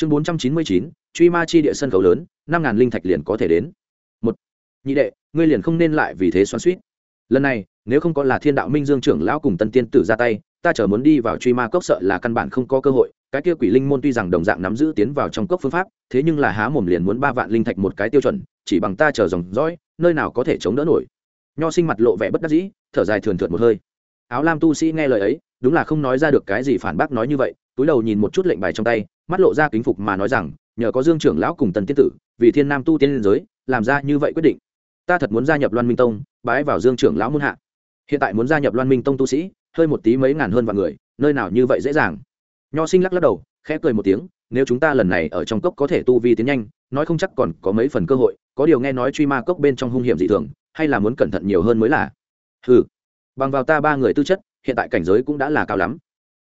chương bốn trăm chín mươi chín, truy ma chi địa sân khấu lớn, năm ngàn linh thạch liền có thể đến. Một, nhị đệ, ngươi liền không nên lại vì thế xoắn suýt lần này, nếu không có là thiên đạo minh dương trưởng lão cùng tân tiên tử ra tay, ta chờ muốn đi vào truy ma cốc sợ là căn bản không có cơ hội. Cái kia quỷ linh môn tuy rằng đồng dạng nắm giữ tiến vào trong cốc phương pháp, thế nhưng là há mồm liền muốn ba vạn linh thạch một cái tiêu chuẩn, chỉ bằng ta chờ dòng dõi, nơi nào có thể chống đỡ nổi. Nho sinh mặt lộ vẻ bất đắc dĩ, thở dài thườn thượt một hơi. Áo lam tu sĩ nghe lời ấy, đúng là không nói ra được cái gì phản bác nói như vậy, túi đầu nhìn một chút lệnh bài trong tay mắt lộ ra kính phục mà nói rằng, nhờ có dương trưởng lão cùng tần tiên tử, vì thiên nam tu tiên liên giới, làm ra như vậy quyết định. Ta thật muốn gia nhập loan minh tông, bái vào dương trưởng lão muôn hạ. Hiện tại muốn gia nhập loan minh tông tu sĩ, hơi một tí mấy ngàn hơn vạn người, nơi nào như vậy dễ dàng. Nho sinh lắc lắc đầu, khẽ cười một tiếng, nếu chúng ta lần này ở trong cốc có thể tu vi tiến nhanh, nói không chắc còn có mấy phần cơ hội, có điều nghe nói truy ma cốc bên trong hung hiểm dị thường, hay là muốn cẩn thận nhiều hơn mới là. Ừ bằng vào ta ba người tư chất, hiện tại cảnh giới cũng đã là cao lắm.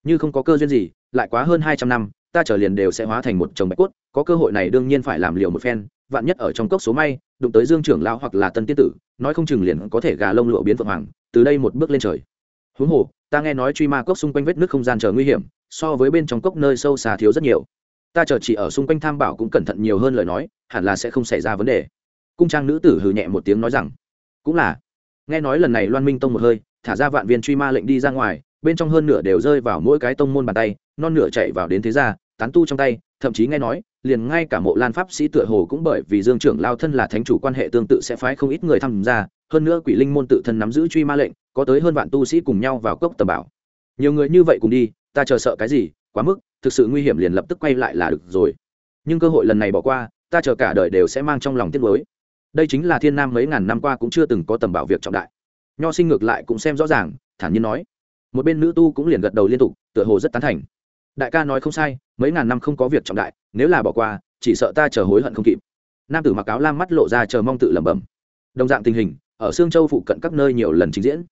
Như không có cơ duyên gì, lại quá hơn hai trăm năm ta trở liền đều sẽ hóa thành một chồng bạch cốt, có cơ hội này đương nhiên phải làm liều một phen, vạn nhất ở trong cốc số may, đụng tới dương trưởng lão hoặc là tân tiên tử, nói không chừng liền có thể gà lông lụa biến vượng hoàng, từ đây một bước lên trời. Huống hồ, ta nghe nói truy ma cốc xung quanh vết nước không gian chờ nguy hiểm, so với bên trong cốc nơi sâu xa thiếu rất nhiều. Ta chờ chỉ ở xung quanh tham bảo cũng cẩn thận nhiều hơn lời nói, hẳn là sẽ không xảy ra vấn đề. Cung trang nữ tử hừ nhẹ một tiếng nói rằng, cũng là. Nghe nói lần này loan minh tông một hơi, thả ra vạn viên truy ma lệnh đi ra ngoài, bên trong hơn nửa đều rơi vào mỗi cái tông môn bàn tay non nửa chạy vào đến thế gia, tán tu trong tay, thậm chí nghe nói, liền ngay cả mộ lan pháp sĩ tựa hồ cũng bởi vì dương trưởng lao thân là thánh chủ quan hệ tương tự sẽ phái không ít người tham gia, hơn nữa quỷ linh môn tự thân nắm giữ truy ma lệnh, có tới hơn vạn tu sĩ cùng nhau vào cốc tầm bảo. Nhiều người như vậy cùng đi, ta chờ sợ cái gì, quá mức, thực sự nguy hiểm liền lập tức quay lại là được rồi. Nhưng cơ hội lần này bỏ qua, ta chờ cả đời đều sẽ mang trong lòng tiếc nuối. Đây chính là thiên nam mấy ngàn năm qua cũng chưa từng có tầm bảo việc trọng đại. Nho sinh ngược lại cũng xem rõ ràng, thản nhiên nói. Một bên nữ tu cũng liền gật đầu liên tục, tựa hồ rất tán thành đại ca nói không sai, mấy ngàn năm không có việc trọng đại, nếu là bỏ qua, chỉ sợ ta chờ hối hận không kịp. Nam tử mặc áo lam mắt lộ ra chờ mong tự lẩm bẩm. Đồng dạng tình hình, ở sương châu phụ cận các nơi nhiều lần trình diễn.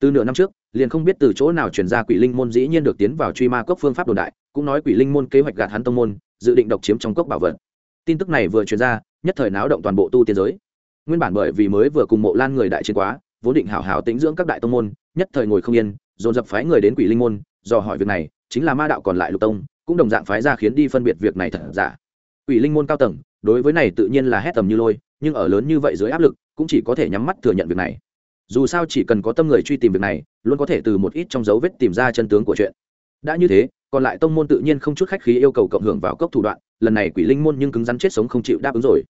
Từ nửa năm trước, liền không biết từ chỗ nào chuyển ra quỷ linh môn dĩ nhiên được tiến vào truy ma cốc phương pháp đồn đại, cũng nói quỷ linh môn kế hoạch gạt hắn tông môn, dự định độc chiếm trong cốc bảo vật. Tin tức này vừa truyền ra, nhất thời náo động toàn bộ tu tiên giới. Nguyên bản bởi vì mới vừa cùng mộ lan người đại chiến quá, vốn định hảo hảo tĩnh dưỡng các đại tông môn, nhất thời ngồi không yên, dồn dập phái người đến quỷ linh môn do hỏi việc này, chính là ma đạo còn lại lục tông, cũng đồng dạng phái ra khiến đi phân biệt việc này thật giả. Quỷ linh môn cao tầng, đối với này tự nhiên là hét tầm như lôi, nhưng ở lớn như vậy dưới áp lực, cũng chỉ có thể nhắm mắt thừa nhận việc này. Dù sao chỉ cần có tâm người truy tìm việc này, luôn có thể từ một ít trong dấu vết tìm ra chân tướng của chuyện. Đã như thế, còn lại tông môn tự nhiên không chút khách khí yêu cầu cộng hưởng vào cốc thủ đoạn, lần này quỷ linh môn nhưng cứng rắn chết sống không chịu đáp ứng rồi.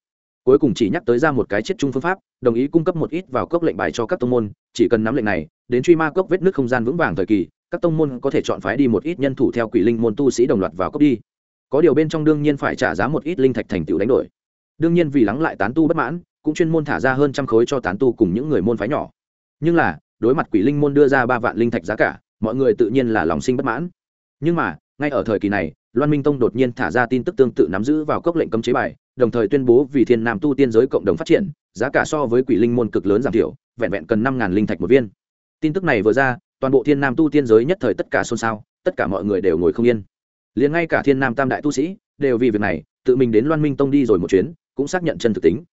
Cuối cùng chỉ nhắc tới ra một cái chết chung phương pháp, đồng ý cung cấp một ít vào cốc lệnh bài cho các tông môn, chỉ cần nắm lệnh này, đến truy ma cốc vết nước không gian vững vàng thời kỳ các tông môn có thể chọn phái đi một ít nhân thủ theo quỷ linh môn tu sĩ đồng loạt vào cốc đi. Có điều bên trong đương nhiên phải trả giá một ít linh thạch thành tựu đánh đổi. Đương nhiên vì lắng lại tán tu bất mãn, cũng chuyên môn thả ra hơn trăm khối cho tán tu cùng những người môn phái nhỏ. Nhưng là, đối mặt quỷ linh môn đưa ra ba vạn linh thạch giá cả, mọi người tự nhiên là lòng sinh bất mãn. Nhưng mà, ngay ở thời kỳ này, loan minh tông đột nhiên thả ra tin tức tương tự nắm giữ vào cốc lệnh cấm chế bài, đồng thời tuyên bố vì thiên nam tu tiên giới cộng đồng phát triển, giá cả so với quỷ linh môn cực lớn giảm thiểu, vẹn vẹn cần năm ngàn linh thạch một viên. Tin tức này vừa ra toàn bộ thiên nam tu tiên giới nhất thời tất cả xôn xao, tất cả mọi người đều ngồi không yên. Liền ngay cả thiên nam tam đại tu sĩ, đều vì việc này, tự mình đến loan minh tông đi rồi một chuyến, cũng xác nhận chân thực tính.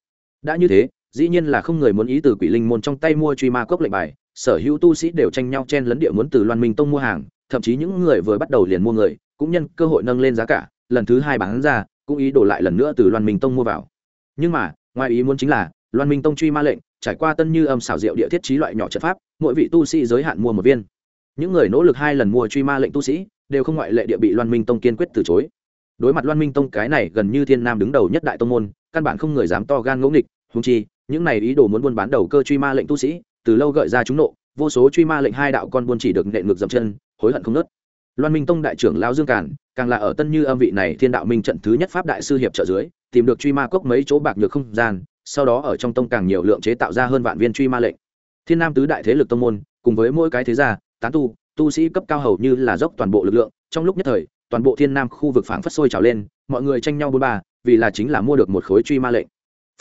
Đã như thế, dĩ nhiên là không người muốn ý từ quỷ linh môn trong tay mua truy ma cốc lệnh bài, sở hữu tu sĩ đều tranh nhau chen lấn địa muốn từ loan minh tông mua hàng, thậm chí những người vừa bắt đầu liền mua người, cũng nhân cơ hội nâng lên giá cả, lần thứ hai bán ra, cũng ý đổ lại lần nữa từ loan minh tông mua vào. Nhưng mà, ngoài ý muốn chính là, loan minh tông truy ma lệnh trải qua tân như âm xảo diệu địa thiết trí loại nhỏ trận pháp, mỗi vị tu sĩ giới hạn mua một viên. Những người nỗ lực hai lần mua truy ma lệnh tu sĩ, đều không ngoại lệ địa bị loan minh tông kiên quyết từ chối. Đối mặt loan minh tông cái này gần như thiên nam đứng đầu nhất đại tông môn, căn bản không người dám to gan ngỗ nghịch húng chi, những này ý đồ muốn buôn bán đầu cơ truy ma lệnh tu sĩ, từ lâu gợi ra chúng nộ, vô số truy ma lệnh hai đạo con buôn chỉ được nện ngược dậm chân, hối hận không nớt. Loan minh tông đại trưởng lao dương càn, càng là ở tân như âm vị này thiên đạo minh trận thứ nhất pháp đại sư hiệp trợ dưới, tìm được truy ma cốc mấy chỗ bạc nhược không gian sau đó ở trong tông càng nhiều lượng chế tạo ra hơn vạn viên truy ma lệnh. Thiên nam tứ đại thế lực tông môn, cùng với mỗi cái thế gia, tán tu tu sĩ cấp cao hầu như là dốc toàn bộ lực lượng. Trong lúc nhất thời, toàn bộ thiên nam khu vực phảng phất sôi trào lên, mọi người tranh nhau bôn ba, vì là chính là mua được một khối truy ma lệnh.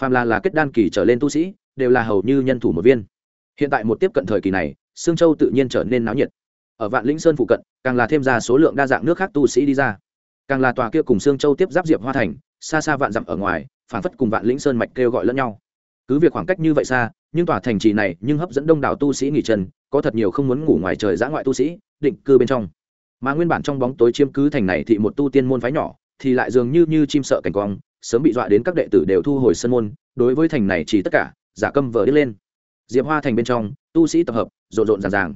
Phàm là là kết đan kỳ trở lên tu sĩ, đều là hầu như nhân thủ một viên. Hiện tại một tiếp cận thời kỳ này, sương châu tự nhiên trở nên náo nhiệt. Ở vạn lĩnh sơn phụ cận, càng là thêm ra số lượng đa dạng nước khác tu sĩ đi ra. Càng là tòa kia cùng sương châu tiếp giáp diệp hoa thành, xa xa vạn dặm ở ngoài phản phất cùng vạn lĩnh sơn mạch kêu gọi lẫn nhau. Cứ việc khoảng cách như vậy xa, nhưng tòa thành trì này nhưng hấp dẫn đông đảo tu sĩ nghỉ chân, có thật nhiều không muốn ngủ ngoài trời giã ngoại tu sĩ, định cư bên trong. Mà nguyên bản trong bóng tối chiếm cứ thành này thì một tu tiên môn phái nhỏ, thì lại dường như như chim sợ cảnh quang, sớm bị dọa đến các đệ tử đều thu hồi sân môn, đối với thành này chỉ tất cả, giả câm vờ đi lên. Diệp hoa thành bên trong, tu sĩ tập hợp, rộn rộn ràng ràng.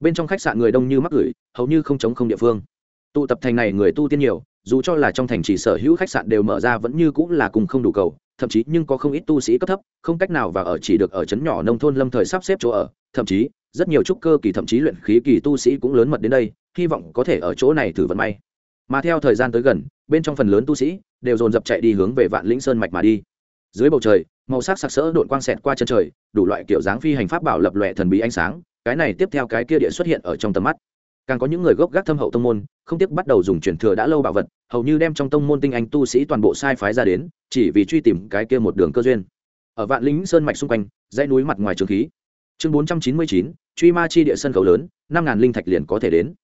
Bên trong khách sạn người đông như mắc gửi, hầu như không chống không địa phương tụ tập thành này người tu tiên nhiều, dù cho là trong thành chỉ sở hữu khách sạn đều mở ra vẫn như cũng là cùng không đủ cầu, thậm chí nhưng có không ít tu sĩ cấp thấp, không cách nào và ở chỉ được ở trấn nhỏ nông thôn lâm thời sắp xếp chỗ ở, thậm chí, rất nhiều trúc cơ kỳ thậm chí luyện khí kỳ tu sĩ cũng lớn mật đến đây, hy vọng có thể ở chỗ này thử vận may. Mà theo thời gian tới gần, bên trong phần lớn tu sĩ đều dồn dập chạy đi hướng về vạn lĩnh sơn mạch mà đi. Dưới bầu trời, màu sắc sặc sỡ đội quang xẹt qua chân trời, đủ loại kiểu dáng phi hành pháp bảo lập lòe thần bí ánh sáng, cái này tiếp theo cái kia địa xuất hiện ở trong tầm mắt càng có những người gốc gác thâm hậu tông môn, không tiếc bắt đầu dùng truyền thừa đã lâu bảo vật, hầu như đem trong tông môn tinh anh tu sĩ toàn bộ sai phái ra đến, chỉ vì truy tìm cái kia một đường cơ duyên. Ở vạn lính sơn mạch xung quanh, dãy núi mặt ngoài trường khí. Chương bốn trăm chín mươi chín, truy ma chi địa sân khấu lớn, năm ngàn linh thạch liền có thể đến.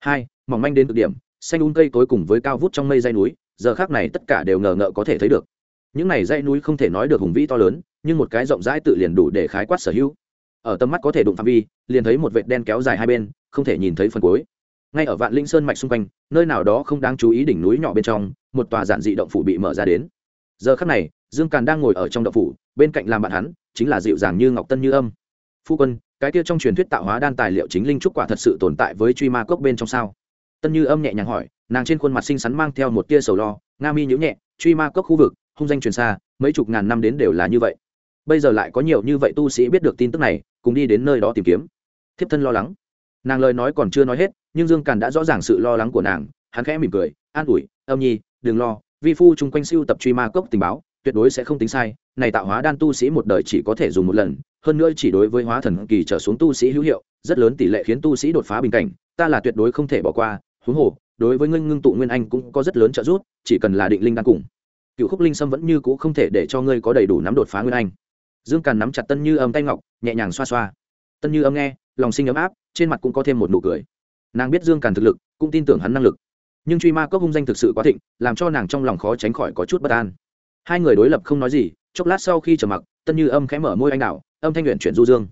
Hai, mỏng manh đến cực điểm, xanh un cây tối cùng với cao vút trong mây dãy núi, giờ khác này tất cả đều ngờ ngợ có thể thấy được. Những này dãy núi không thể nói được hùng vĩ to lớn, nhưng một cái rộng rãi tự liền đủ để khái quát sở hữu. Ở tầm mắt có thể đụng phạm vi, liền thấy một vệt đen kéo dài hai bên không thể nhìn thấy phần cuối. Ngay ở vạn linh sơn mạch xung quanh, nơi nào đó không đáng chú ý đỉnh núi nhỏ bên trong, một tòa giản dị động phủ bị mở ra đến. Giờ khắc này, dương càn đang ngồi ở trong động phủ, bên cạnh làm bạn hắn, chính là dịu dàng như ngọc tân như âm. Phu quân, cái kia trong truyền thuyết tạo hóa đan tài liệu chính linh trúc quả thật sự tồn tại với truy ma cốc bên trong sao? Tân như âm nhẹ nhàng hỏi, nàng trên khuôn mặt xinh xắn mang theo một tia sầu lo, nga mi nhữ nhẹ, truy ma cốc khu vực, hung danh truyền xa, mấy chục ngàn năm đến đều là như vậy. Bây giờ lại có nhiều như vậy tu sĩ biết được tin tức này, cùng đi đến nơi đó tìm kiếm. Thiếp thân lo lắng nàng lời nói còn chưa nói hết, nhưng dương càn đã rõ ràng sự lo lắng của nàng. Hắn khẽ mỉm cười, an ủi, âm nhi, đừng lo, vi phu chung quanh siêu tập truy ma cốc tình báo, tuyệt đối sẽ không tính sai. Này tạo hóa đan tu sĩ một đời chỉ có thể dùng một lần, hơn nữa chỉ đối với hóa thần kỳ trở xuống tu sĩ hữu hiệu, rất lớn tỷ lệ khiến tu sĩ đột phá bình cảnh. Ta là tuyệt đối không thể bỏ qua, huống hồ, đối với ngưng ngưng tụ nguyên anh cũng có rất lớn trợ giúp, chỉ cần là định linh đan cùng. Cựu khúc linh sâm vẫn như cũ không thể để cho ngươi có đầy đủ nắm đột phá nguyên anh. Dương càn nắm chặt tân như âm tay ngọc, nhẹ nhàng xoa xoa. Tân như âm nghe lòng sinh ấm áp, trên mặt cũng có thêm một nụ cười. Nàng biết dương càn thực lực, cũng tin tưởng hắn năng lực. Nhưng truy ma cốc hung danh thực sự quá thịnh, làm cho nàng trong lòng khó tránh khỏi có chút bất an. Hai người đối lập không nói gì, chốc lát sau khi trở mặc, tân như âm khẽ mở môi anh đạo, âm thanh luyện chuyển du dương.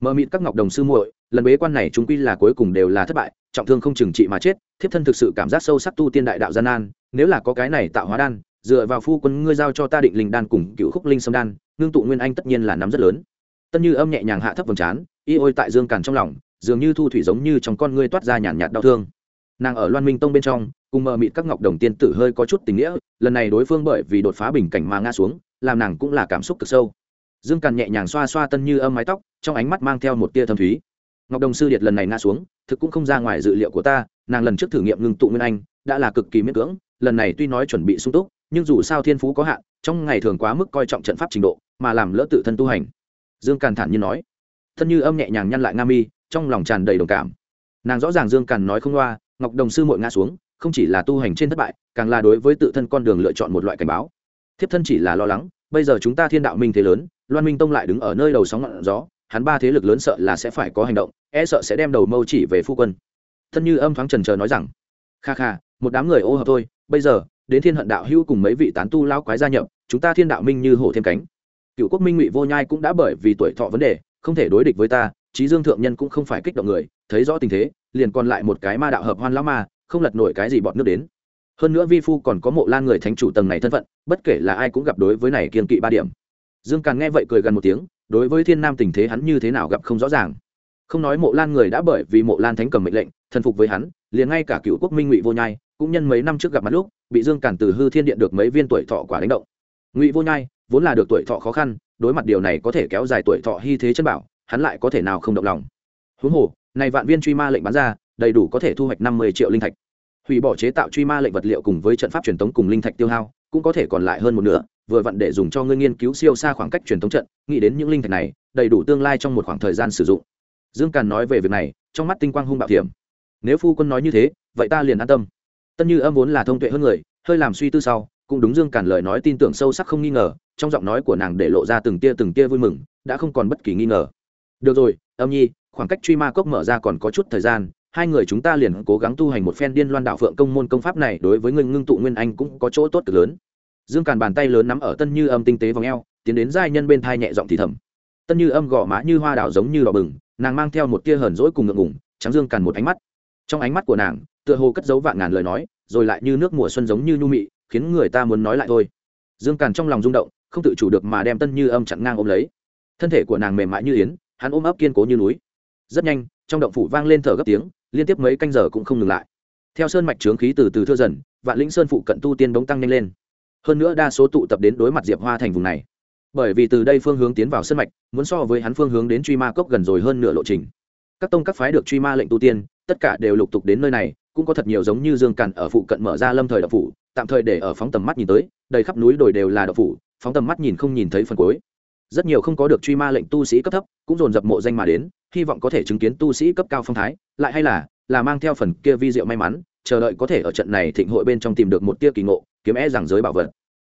Mờ mịt các ngọc đồng sư muội, lần bế quan này chúng quy là cuối cùng đều là thất bại, trọng thương không chừng trị mà chết, thiếp thân thực sự cảm giác sâu sắc tu tiên đại đạo gian nan, nếu là có cái này tạo hóa đan, dựa vào phu quân ngươi giao cho ta định linh đan cùng cựu khúc linh sâm đan, ngưng tụ nguyên anh tất nhiên là nắm rất lớn tân như âm nhẹ nhàng hạ thấp vầng trán, y ôi tại dương càn trong lòng, dường như thu thủy giống như trong con ngươi toát ra nhàn nhạt đau thương. Nàng ở loan minh tông bên trong, cùng mờ mịt các ngọc đồng tiên tử hơi có chút tình nghĩa, lần này đối phương bởi vì đột phá bình cảnh mà ngã xuống, làm nàng cũng là cảm xúc cực sâu. Dương càn nhẹ nhàng xoa xoa tân như âm mái tóc, trong ánh mắt mang theo một tia thâm thúy. Ngọc đồng sư điệt lần này ngã xuống, thực cũng không ra ngoài dự liệu của ta, nàng lần trước thử nghiệm ngưng tụ nguyên anh, đã là cực kỳ miễn cưỡng, lần này tuy nói chuẩn bị sung túc, nhưng dù sao thiên phú có hạn, trong ngày thường quá mức coi trọng trận pháp trình độ, mà làm lỡ tự thân tu hành dương càn thản nhiên nói. Thân như âm nhẹ nhàng nhăn lại nga mi, trong lòng tràn đầy đồng cảm. Nàng rõ ràng dương càn nói không loa, ngọc đồng sư mội ngã xuống, không chỉ là tu hành trên thất bại, càng là đối với tự thân con đường lựa chọn một loại cảnh báo. Thiếp thân chỉ là lo lắng, bây giờ chúng ta thiên đạo minh thế lớn, loan minh tông lại đứng ở nơi đầu sóng ngọn gió, hắn ba thế lực lớn sợ là sẽ phải có hành động e sợ sẽ đem đầu mâu chỉ về phu quân. Thân như âm thoáng trần trờ nói rằng, kha kha, một đám người ô hợp thôi, bây giờ, đến thiên hận đạo hữu cùng mấy vị tán tu lao quái gia nhập, chúng ta thiên đạo minh như hổ thêm cánh cựu quốc minh ngụy vô nhai cũng đã bởi vì tuổi thọ vấn đề, không thể đối địch với ta trí dương thượng nhân cũng không phải kích động người, thấy rõ tình thế, liền còn lại một cái ma đạo hợp hoan lão ma, không lật nổi cái gì bọn nước đến. Hơn nữa vi phu còn có mộ lan người thánh chủ tầng này thân phận, bất kể là ai cũng gặp đối với này kiên kỵ ba điểm. Dương càn nghe vậy cười gần một tiếng, đối với thiên nam tình thế hắn như thế nào gặp không rõ ràng. Không nói mộ lan người đã bởi vì mộ lan thánh cầm mệnh lệnh, thần phục với hắn, liền ngay cả cựu quốc minh ngụy vô nhai, cũng nhân mấy năm trước gặp mặt lúc, bị dương càn từ hư thiên điện được mấy viên tuổi thọ quả đánh động. Ngụy vô nhai vốn là được tuổi thọ khó khăn, đối mặt điều này có thể kéo dài tuổi thọ hy thế chân bảo, hắn lại có thể nào không động lòng. Huống hồ, này vạn viên truy ma lệnh bán ra, đầy đủ có thể thu hoạch năm mươi triệu linh thạch. Hủy bỏ chế tạo truy ma lệnh vật liệu cùng với trận pháp truyền thống cùng linh thạch tiêu hao, cũng có thể còn lại hơn một nửa, vừa vặn để dùng cho ngươi nghiên cứu siêu xa khoảng cách truyền thống trận, nghĩ đến những linh thạch này, đầy đủ tương lai trong một khoảng thời gian sử dụng. Dương càn nói về việc này, trong mắt tinh quang hung bạo hiểm nếu phu quân nói như thế, vậy ta liền an tâm. Tân như âm vốn là thông tuệ hơn người, hơi làm suy tư sau, cũng đúng dương càn lời nói tin tưởng sâu sắc không nghi ngờ trong giọng nói của nàng để lộ ra từng tia từng tia vui mừng, đã không còn bất kỳ nghi ngờ. Được rồi, âm nhi, khoảng cách truy ma cốc mở ra còn có chút thời gian, hai người chúng ta liền cố gắng tu hành một phen điên loan đạo phượng công môn công pháp này đối với ngưng ngưng tụ nguyên anh cũng có chỗ tốt cực lớn. Dương càn bàn tay lớn nắm ở tân như âm tinh tế vòng eo, tiến đến giai nhân bên thai nhẹ giọng thì thầm. Tân như âm gõ má như hoa đảo giống như đỏ bừng, nàng mang theo một tia hờn rỗi cùng ngượng ngùng, trắng dương càn một ánh mắt. Trong ánh mắt của nàng, tựa hồ cất giấu vạn ngàn lời nói, rồi lại như nước mùa xuân giống như nhu mị, khiến người ta muốn nói lại thôi. Dương càn trong lòng rung động không tự chủ được mà đem tân như âm chặn ngang ôm lấy. Thân thể của nàng mềm mại như yến, hắn ôm ấp kiên cố như núi. Rất nhanh, trong động phủ vang lên thở gấp tiếng, liên tiếp mấy canh giờ cũng không ngừng lại. Theo sơn mạch trướng khí từ từ thưa dần, vạn lĩnh sơn phụ cận tu tiên bỗng tăng nhanh lên. Hơn nữa đa số tụ tập đến đối mặt diệp hoa thành vùng này. Bởi vì từ đây phương hướng tiến vào sơn mạch, muốn so với hắn phương hướng đến truy ma cốc gần rồi hơn nửa lộ trình. Các tông các phái được truy ma lệnh tu tiên, tất cả đều lục tục đến nơi này, cũng có thật nhiều giống như dương càn ở phụ cận mở ra lâm thời đậu phủ, tạm thời để ở phóng tầm mắt nhìn tới, đầy khắp núi đồi đều là đậu phủ phóng tầm mắt nhìn không nhìn thấy phần cuối. Rất nhiều không có được truy ma lệnh tu sĩ cấp thấp cũng dồn dập mộ danh mà đến, hy vọng có thể chứng kiến tu sĩ cấp cao phong thái, lại hay là là mang theo phần kia vi diệu may mắn, chờ đợi có thể ở trận này thịnh hội bên trong tìm được một tia kỳ ngộ, kiếm e rằng giới bảo vật.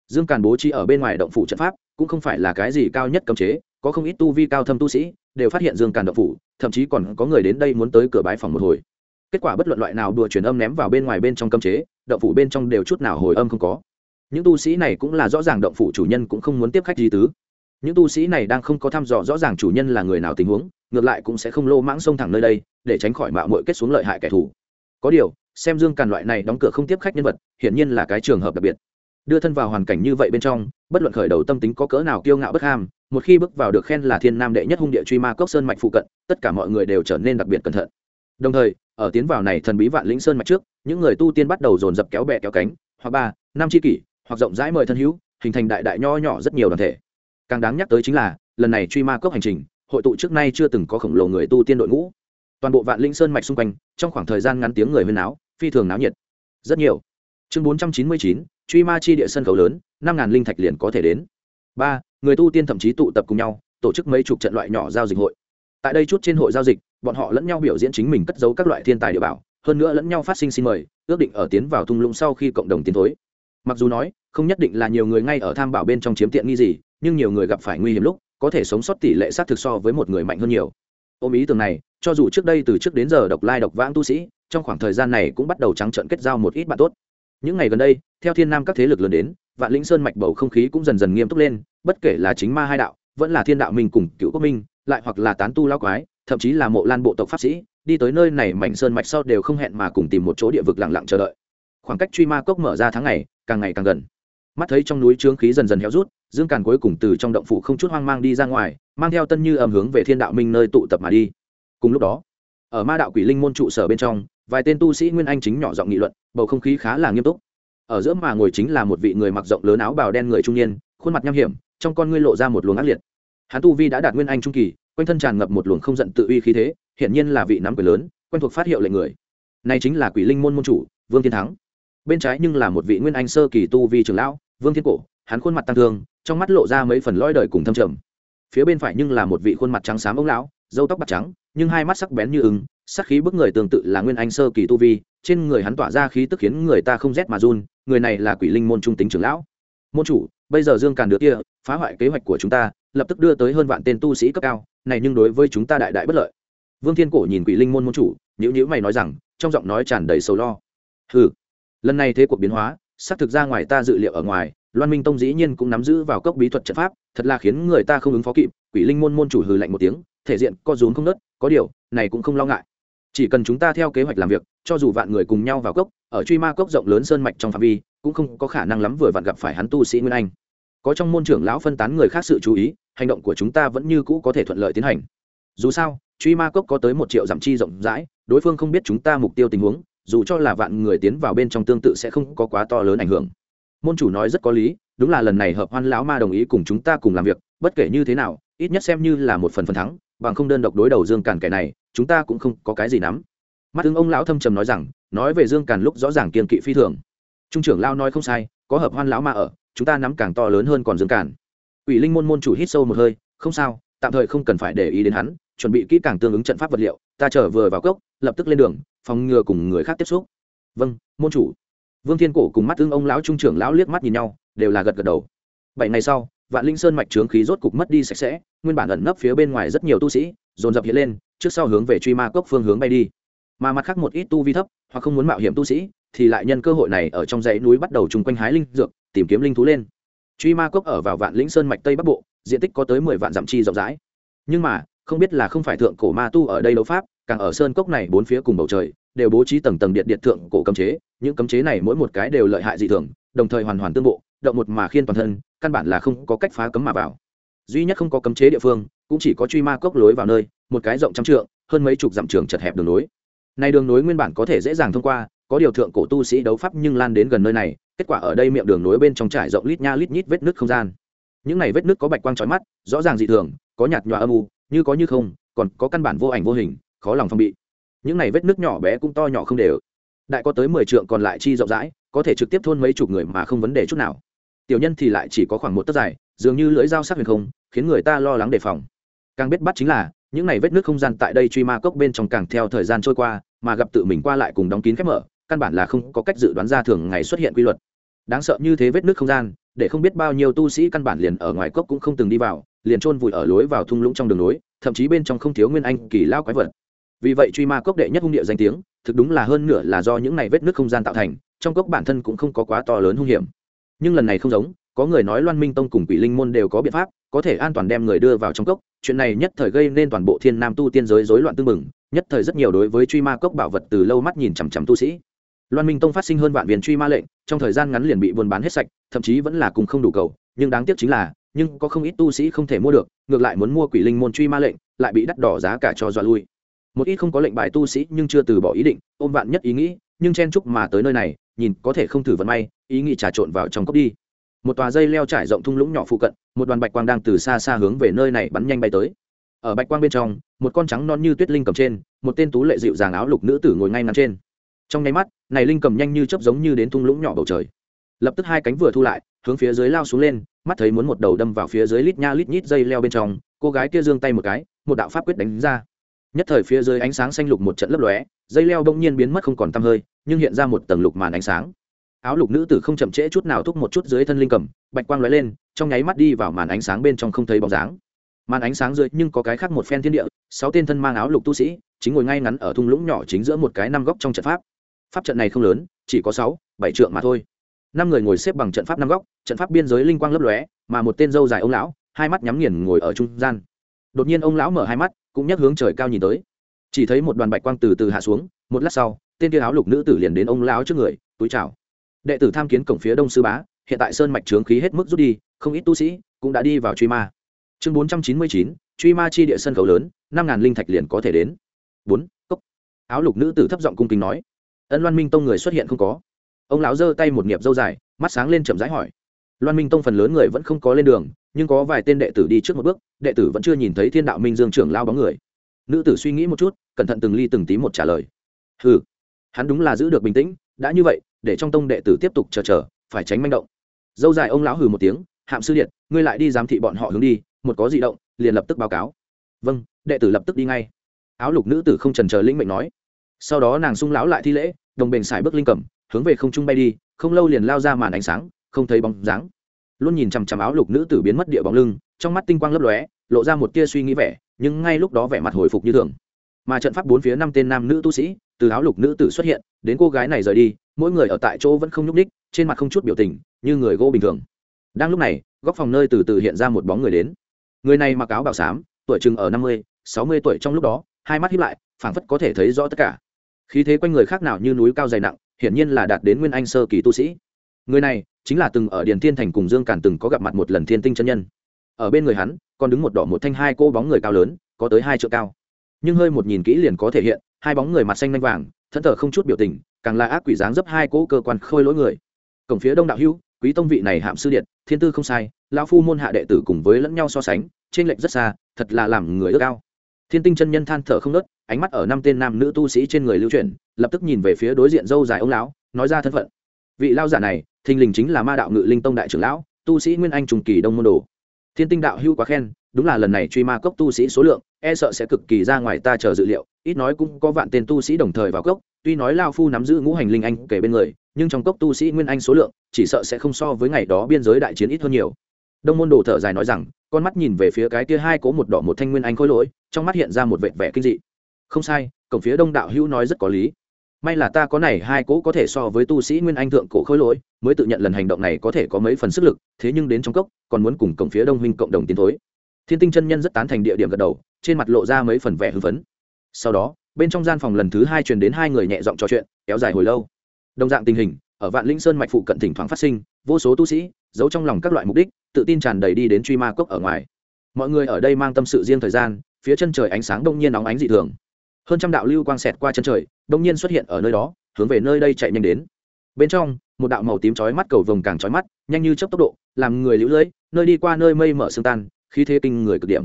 Dương càn bố trí ở bên ngoài động phủ trận pháp, cũng không phải là cái gì cao nhất cấm chế, có không ít tu vi cao thâm tu sĩ đều phát hiện dương càn động phủ, thậm chí còn có người đến đây muốn tới cửa bái phòng một hồi. Kết quả bất luận loại nào đùa truyền âm ném vào bên ngoài bên trong cấm chế, động phủ bên trong đều chút nào hồi âm không có những tu sĩ này cũng là rõ ràng động phủ chủ nhân cũng không muốn tiếp khách di tứ. Những tu sĩ này đang không có thăm dò rõ ràng chủ nhân là người nào tình huống, ngược lại cũng sẽ không lô mãng xông thẳng nơi đây, để tránh khỏi mạo mội kết xuống lợi hại kẻ thù. Có điều, xem dương càn loại này đóng cửa không tiếp khách nhân vật, hiển nhiên là cái trường hợp đặc biệt. Đưa thân vào hoàn cảnh như vậy bên trong, bất luận khởi đầu tâm tính có cỡ nào kiêu ngạo bất ham, một khi bước vào được khen là thiên nam đệ nhất hung địa truy ma cốc sơn mạch phụ cận, tất cả mọi người đều trở nên đặc biệt cẩn thận. Đồng thời, ở tiến vào này thần bí vạn lĩnh sơn mạch trước, những người tu tiên bắt đầu dồn dập kéo bè kéo cánh, hoặc ba, năm tri kỷ hoặc rộng rãi mời thân hữu, hình thành đại đại nho nhỏ rất nhiều đoàn thể. Càng đáng nhắc tới chính là, lần này truy ma cốc hành trình, hội tụ trước nay chưa từng có khổng lồ người tu tiên đội ngũ. Toàn bộ vạn linh sơn mạch xung quanh, trong khoảng thời gian ngắn tiếng người huyên áo phi thường náo nhiệt. Rất nhiều. Chương bốn trăm chín mươi chín, truy ma chi địa sân khấu lớn, năm ngàn linh thạch liền có thể đến. Ba, người tu tiên thậm chí tụ tập cùng nhau, tổ chức mấy chục trận loại nhỏ giao dịch hội. Tại đây chút trên hội giao dịch, bọn họ lẫn nhau biểu diễn chính mình cất giấu các loại thiên tài địa bảo, hơn nữa lẫn nhau phát sinh xin mời, ước định ở tiến vào thung lũng sau khi cộng đồng tiến thối mặc dù nói, không nhất định là nhiều người ngay ở tham bảo bên trong chiếm tiện nghi gì, nhưng nhiều người gặp phải nguy hiểm lúc, có thể sống sót tỷ lệ sát thực so với một người mạnh hơn nhiều. Ôm ý tưởng này, cho dù trước đây từ trước đến giờ độc lai độc vãng tu sĩ, trong khoảng thời gian này cũng bắt đầu trắng trợn kết giao một ít bạn tốt. Những ngày gần đây, theo thiên nam các thế lực lớn đến, vạn lĩnh sơn mạch bầu không khí cũng dần dần nghiêm túc lên, bất kể là chính ma hai đạo, vẫn là thiên đạo minh cùng cựu quốc minh, lại hoặc là tán tu lao quái, thậm chí là mộ lan bộ tộc pháp sĩ, đi tới nơi này mảnh sơn mạch sau đều không hẹn mà cùng tìm một chỗ địa vực lặng lặng chờ đợi khoảng cách truy ma cốc mở ra tháng ngày, càng ngày càng gần. Mắt thấy trong núi trướng khí dần dần héo rút, dương càn cuối cùng từ trong động phủ không chút hoang mang đi ra ngoài, mang theo tân như âm hướng về thiên đạo minh nơi tụ tập mà đi. Cùng lúc đó, ở ma đạo quỷ linh môn trụ sở bên trong, vài tên tu sĩ nguyên anh chính nhỏ giọng nghị luận, bầu không khí khá là nghiêm túc. Ở giữa mà ngồi chính là một vị người mặc rộng lớn áo bào đen người trung niên, khuôn mặt nham hiểm, trong con ngươi lộ ra một luồng ác liệt. Hắn tu vi đã đạt nguyên anh trung kỳ, quanh thân tràn ngập một luồng không giận tự uy khí thế, hiển nhiên là vị nắm quyền lớn, quen thuộc phát hiệu lệnh người. Này chính là quỷ linh môn môn chủ, vương thiên thắng bên trái nhưng là một vị nguyên anh sơ kỳ tu vi trưởng lão, vương thiên cổ, hắn khuôn mặt tăng thương, trong mắt lộ ra mấy phần lõi đời cùng thâm trầm. Phía bên phải nhưng là một vị khuôn mặt trắng xám ông lão dâu tóc bạc trắng, nhưng hai mắt sắc bén như ứng sắc khí bức người tương tự là nguyên anh sơ kỳ tu vi, trên người hắn tỏa ra khí tức khiến người ta không rét mà run, người này là quỷ linh môn trung tính trưởng lão. Môn chủ, bây giờ dương càn đứa kia, phá hoại kế hoạch của chúng ta, lập tức đưa tới hơn vạn tên tu sĩ cấp cao, này nhưng đối với chúng ta đại đại bất lợi. Vương thiên cổ nhìn quỷ linh môn môn chủ nhữ nhữ mày nói rằng, trong giọng nói tràn đầy sầu lo. Hừ lần này thế cuộc biến hóa, xác thực ra ngoài ta dự liệu ở ngoài, loan minh tông dĩ nhiên cũng nắm giữ vào cốc bí thuật trận pháp, thật là khiến người ta không ứng phó kịp, quỷ linh môn môn chủ hừ lạnh một tiếng, thể diện co rúm không nớt, có điều, này cũng không lo ngại. Chỉ cần chúng ta theo kế hoạch làm việc, cho dù vạn người cùng nhau vào cốc, ở truy ma cốc rộng lớn sơn mạch trong phạm vi, cũng không có khả năng lắm vừa vặn gặp phải hắn tu sĩ nguyên anh. Có trong môn trưởng lão phân tán người khác sự chú ý, hành động của chúng ta vẫn như cũ có thể thuận lợi tiến hành. Dù sao, truy ma cốc có tới một triệu dặm chi rộng rãi, đối phương không biết chúng ta mục tiêu tình huống dù cho là vạn người tiến vào bên trong tương tự sẽ không có quá to lớn ảnh hưởng. Môn chủ nói rất có lý, đúng là lần này hợp hoan lão ma đồng ý cùng chúng ta cùng làm việc, bất kể như thế nào, ít nhất xem như là một phần phần thắng, bằng không đơn độc đối đầu dương càn kẻ này, chúng ta cũng không có cái gì nắm. Mắt ứng ông lão thâm trầm nói rằng, nói về dương càn lúc rõ ràng kiên kỵ phi thường. Trung trưởng lao nói không sai, có hợp hoan lão ma ở, chúng ta nắm càng to lớn hơn còn dương càn. Ủy linh môn môn chủ hít sâu một hơi, không sao, tạm thời không cần phải để ý đến hắn, chuẩn bị kỹ càng tương ứng trận pháp vật liệu, ta trở vừa vào cốc, lập tức lên đường phòng ngừa cùng người khác tiếp xúc. Vâng môn chủ. Vương thiên cổ cùng mắt tương ông lão trung trưởng lão liếc mắt nhìn nhau, đều là gật gật đầu. Bảy ngày sau, vạn linh sơn mạch trướng khí rốt cục mất đi sạch sẽ, nguyên bản ẩn nấp phía bên ngoài rất nhiều tu sĩ, dồn dập hiện lên, trước sau hướng về truy ma cốc phương hướng bay đi. Mà mặt khác một ít tu vi thấp, hoặc không muốn mạo hiểm tu sĩ, thì lại nhân cơ hội này ở trong dãy núi bắt đầu chung quanh hái linh dược, tìm kiếm linh thú lên. Truy ma cốc ở vào vạn lĩnh sơn mạch tây bắc bộ, diện tích có tới mười vạn dặm chi rộng rãi. Nhưng mà, không biết là không phải thượng cổ ma tu ở đây đấu pháp càng ở sơn cốc này bốn phía cùng bầu trời, đều bố trí tầng tầng điện điện thượng cổ cấm chế, những cấm chế này mỗi một cái đều lợi hại dị thường, đồng thời hoàn hoàn tương bộ, động một mà khiên toàn thân, căn bản là không có cách phá cấm mà vào. Duy nhất không có cấm chế địa phương, cũng chỉ có truy ma cốc lối vào nơi, một cái rộng trăm trượng, hơn mấy chục dặm trường chật hẹp đường nối. Này đường nối nguyên bản có thể dễ dàng thông qua, có điều thượng cổ tu sĩ đấu pháp nhưng lan đến gần nơi này, kết quả ở đây miệng đường nối bên trong trải rộng lít nha lít nhít vết nứt không gian. Những này vết nứt có bạch quang trói mắt, rõ ràng dị thường, có nhạt nhòa âm u, như có như không, còn có căn bản vô ảnh vô hình khó lòng phong bị. Những này vết nước nhỏ bé cũng to nhỏ không đều. Đại có tới mười trượng còn lại chi rộng rãi, có thể trực tiếp thôn mấy chục người mà không vấn đề chút nào. Tiểu nhân thì lại chỉ có khoảng một tấc dài, dường như lưỡi dao sắc huyền không, khiến người ta lo lắng đề phòng. Càng biết bắt chính là, những này vết nước không gian tại đây truy ma cốc bên trong càng theo thời gian trôi qua, mà gặp tự mình qua lại cùng đóng kín khép mở, căn bản là không có cách dự đoán ra thường ngày xuất hiện quy luật. Đáng sợ như thế vết nước không gian, để không biết bao nhiêu tu sĩ căn bản liền ở ngoài cốc cũng không từng đi vào, liền chôn vùi ở lối vào thung lũng trong đường lối, thậm chí bên trong không thiếu nguyên anh kỳ lao quái vật vì vậy truy ma cốc đệ nhất hung địa danh tiếng, thực đúng là hơn nửa là do những này vết nước không gian tạo thành, trong cốc bản thân cũng không có quá to lớn hung hiểm. Nhưng lần này không giống, có người nói loan minh tông cùng quỷ linh môn đều có biện pháp, có thể an toàn đem người đưa vào trong cốc, chuyện này nhất thời gây nên toàn bộ thiên nam tu tiên giới rối loạn tương mừng nhất thời rất nhiều đối với truy ma cốc bảo vật từ lâu mắt nhìn chằm chằm tu sĩ. Loan minh tông phát sinh hơn vạn viên truy ma lệnh, trong thời gian ngắn liền bị buôn bán hết sạch, thậm chí vẫn là cùng không đủ cầu, nhưng đáng tiếc chính là, nhưng có không ít tu sĩ không thể mua được, ngược lại muốn mua quỷ linh môn truy ma lệnh, lại bị đắt đỏ giá cả cho dọa lui một ít không có lệnh bài tu sĩ nhưng chưa từ bỏ ý định, ôm vạn nhất ý nghĩ, nhưng chen chúc mà tới nơi này, nhìn, có thể không thử vận may, ý nghĩ trà trộn vào trong cốc đi. Một tòa dây leo trải rộng thung lũng nhỏ phụ cận, một đoàn bạch quang đang từ xa xa hướng về nơi này bắn nhanh bay tới. Ở bạch quang bên trong, một con trắng non như tuyết linh cầm trên, một tên tú lệ dịu dàng áo lục nữ tử ngồi ngay ngắn trên. Trong nháy mắt, này linh cầm nhanh như chớp giống như đến thung lũng nhỏ bầu trời. Lập tức hai cánh vừa thu lại, hướng phía dưới lao xuống lên, mắt thấy muốn một đầu đâm vào phía dưới lít nha lít nhít dây leo bên trong, cô gái kia giương tay một cái, một đạo pháp quyết đánh ra nhất thời phía dưới ánh sáng xanh lục một trận lấp lóe, dây leo đông nhiên biến mất không còn tăm hơi, nhưng hiện ra một tầng lục màn ánh sáng. Áo lục nữ tử không chậm trễ chút nào thúc một chút dưới thân linh cầm, bạch quang lóe lên, trong nháy mắt đi vào màn ánh sáng bên trong không thấy bóng dáng. Màn ánh sáng dưới nhưng có cái khác một phen thiên địa, sáu tên thân mang áo lục tu sĩ, chính ngồi ngay ngắn ở thung lũng nhỏ chính giữa một cái năm góc trong trận pháp. Pháp trận này không lớn, chỉ có sáu, bảy trượng mà thôi. Năm người ngồi xếp bằng trận pháp năm góc, trận pháp biên giới linh quang lấp lóe, mà một tên dâu dài ông lão, hai mắt nhắm nghiền ngồi ở trung gian đột nhiên ông lão mở hai mắt, cũng nhắc hướng trời cao nhìn tới. Chỉ thấy một đoàn bạch quang từ từ hạ xuống, một lát sau, tên kia áo lục nữ tử liền đến ông lão trước người, túi chào. Đệ tử tham kiến cổng phía đông sư bá, hiện tại sơn mạch trướng khí hết mức rút đi, không ít tu sĩ cũng đã đi vào truy ma. Chương bốn trăm chín mươi chín, truy ma chi địa sân khấu lớn, năm ngàn linh thạch liền có thể đến. Bốn, cốc. Áo lục nữ tử thấp giọng cung kính nói. Ân loan minh tông người xuất hiện không có. Ông lão giơ tay một niệm dâu dài, mắt sáng lên chậm rãi hỏi. Loan minh tông phần lớn người vẫn không có lên đường nhưng có vài tên đệ tử đi trước một bước, đệ tử vẫn chưa nhìn thấy thiên đạo minh dương trưởng lao bóng người. Nữ tử suy nghĩ một chút, cẩn thận từng ly từng tí một trả lời. Ừ hắn đúng là giữ được bình tĩnh, đã như vậy, để trong tông đệ tử tiếp tục chờ chờ, phải tránh manh động. Dâu dài ông lão hừ một tiếng, hạm sư điện, ngươi lại đi giám thị bọn họ hướng đi, một có di động, liền lập tức báo cáo. Vâng đệ tử lập tức đi ngay. Áo lục nữ tử không trần chờ linh mệnh nói. Sau đó nàng sung lão lại thi lễ, đồng bền xài bước linh cầm hướng về không trung bay đi, không lâu liền lao ra màn ánh sáng, không thấy bóng dáng luôn nhìn chằm chằm áo lục nữ tử biến mất địa bóng lưng, trong mắt tinh quang lấp lóe, lộ ra một tia suy nghĩ vẻ, nhưng ngay lúc đó vẻ mặt hồi phục như thường. Mà trận pháp bốn phía năm tên nam nữ tu sĩ, từ áo lục nữ tử xuất hiện, đến cô gái này rời đi, mỗi người ở tại chỗ vẫn không nhúc ních trên mặt không chút biểu tình, như người gỗ bình thường. Đang lúc này, góc phòng nơi từ từ hiện ra một bóng người đến. Người này mặc áo bào xám, tuổi chừng ở năm mươi, sáu mươi tuổi trong lúc đó, hai mắt hiếp lại, phảng phất có thể thấy rõ tất cả. Khí thế quanh người khác nào như núi cao dày nặng, hiển nhiên là đạt đến nguyên anh sơ kỳ tu sĩ người này chính là từng ở điền thiên thành cùng dương càn từng có gặp mặt một lần thiên tinh chân nhân. Ở bên người hắn, còn đứng một đỏ một thanh hai cô bóng người cao lớn, có tới hai trượng cao. Nhưng hơi một nhìn kỹ liền có thể hiện, hai bóng người mặt xanh lanh vàng, thân thờ không chút biểu tình, càng là ác quỷ dáng dấp hai cỗ cơ quan khôi lỗi người. Cổng phía đông đạo hữu, quý tông vị này hạm sư điện, thiên tư không sai, lão phu môn hạ đệ tử cùng với lẫn nhau so sánh, trên lệnh rất xa, thật là làm người ước cao thiên tinh chân nhân than thở không nớt, ánh mắt ở năm tên nam nữ tu sĩ trên người lưu chuyển, lập tức nhìn về phía đối diện dâu dài ông lão, nói ra thân phận. Vị lao giả này thình lình chính là ma đạo ngự linh tông đại trưởng lão, tu sĩ nguyên anh trùng kỳ đông môn đồ. Thiên tinh đạo hưu quá khen, đúng là lần này truy ma cốc tu sĩ số lượng e sợ sẽ cực kỳ ra ngoài ta chờ dự liệu, ít nói cũng có vạn tên tu sĩ đồng thời vào cốc, tuy nói lao phu nắm giữ ngũ hành linh anh kể bên người, nhưng trong cốc tu sĩ nguyên anh số lượng, chỉ sợ sẽ không so với ngày đó biên giới đại chiến ít hơn nhiều. Đông môn đồ thở dài nói rằng, con mắt nhìn về phía cái kia hai cố một đỏ một thanh nguyên anh khôi lỗi, trong mắt hiện ra một vệt vẻ kinh dị. Không sai, cổng phía đông đạo hữu nói rất có lý may là ta có này hai cố có thể so với tu sĩ nguyên anh thượng cổ khôi lỗi, mới tự nhận lần hành động này có thể có mấy phần sức lực, thế nhưng đến trong cốc, còn muốn cùng cổng phía đông huynh cộng đồng tiến thối. Thiên tinh chân nhân rất tán thành địa điểm gật đầu, trên mặt lộ ra mấy phần vẻ hưng phấn. Sau đó, bên trong gian phòng lần thứ hai truyền đến hai người nhẹ giọng trò chuyện, kéo dài hồi lâu. Đồng dạng tình hình, ở vạn linh sơn mạch phụ cận thỉnh thoảng phát sinh, vô số tu sĩ, giấu trong lòng các loại mục đích, tự tin tràn đầy đi đến truy ma cốc ở ngoài. Mọi người ở đây mang tâm sự riêng thời gian, phía chân trời ánh sáng đông nhiên nóng ánh dị thường hơn trăm đạo lưu quang xẹt qua chân trời đông nhiên xuất hiện ở nơi đó, hướng về nơi đây chạy nhanh đến. Bên trong, một đạo màu tím chói mắt cầu vồng càng chói mắt, nhanh như chớp tốc độ, làm người lũ lưỡi nơi đi qua nơi mây mở sương tan, khí thế kinh người cực điểm.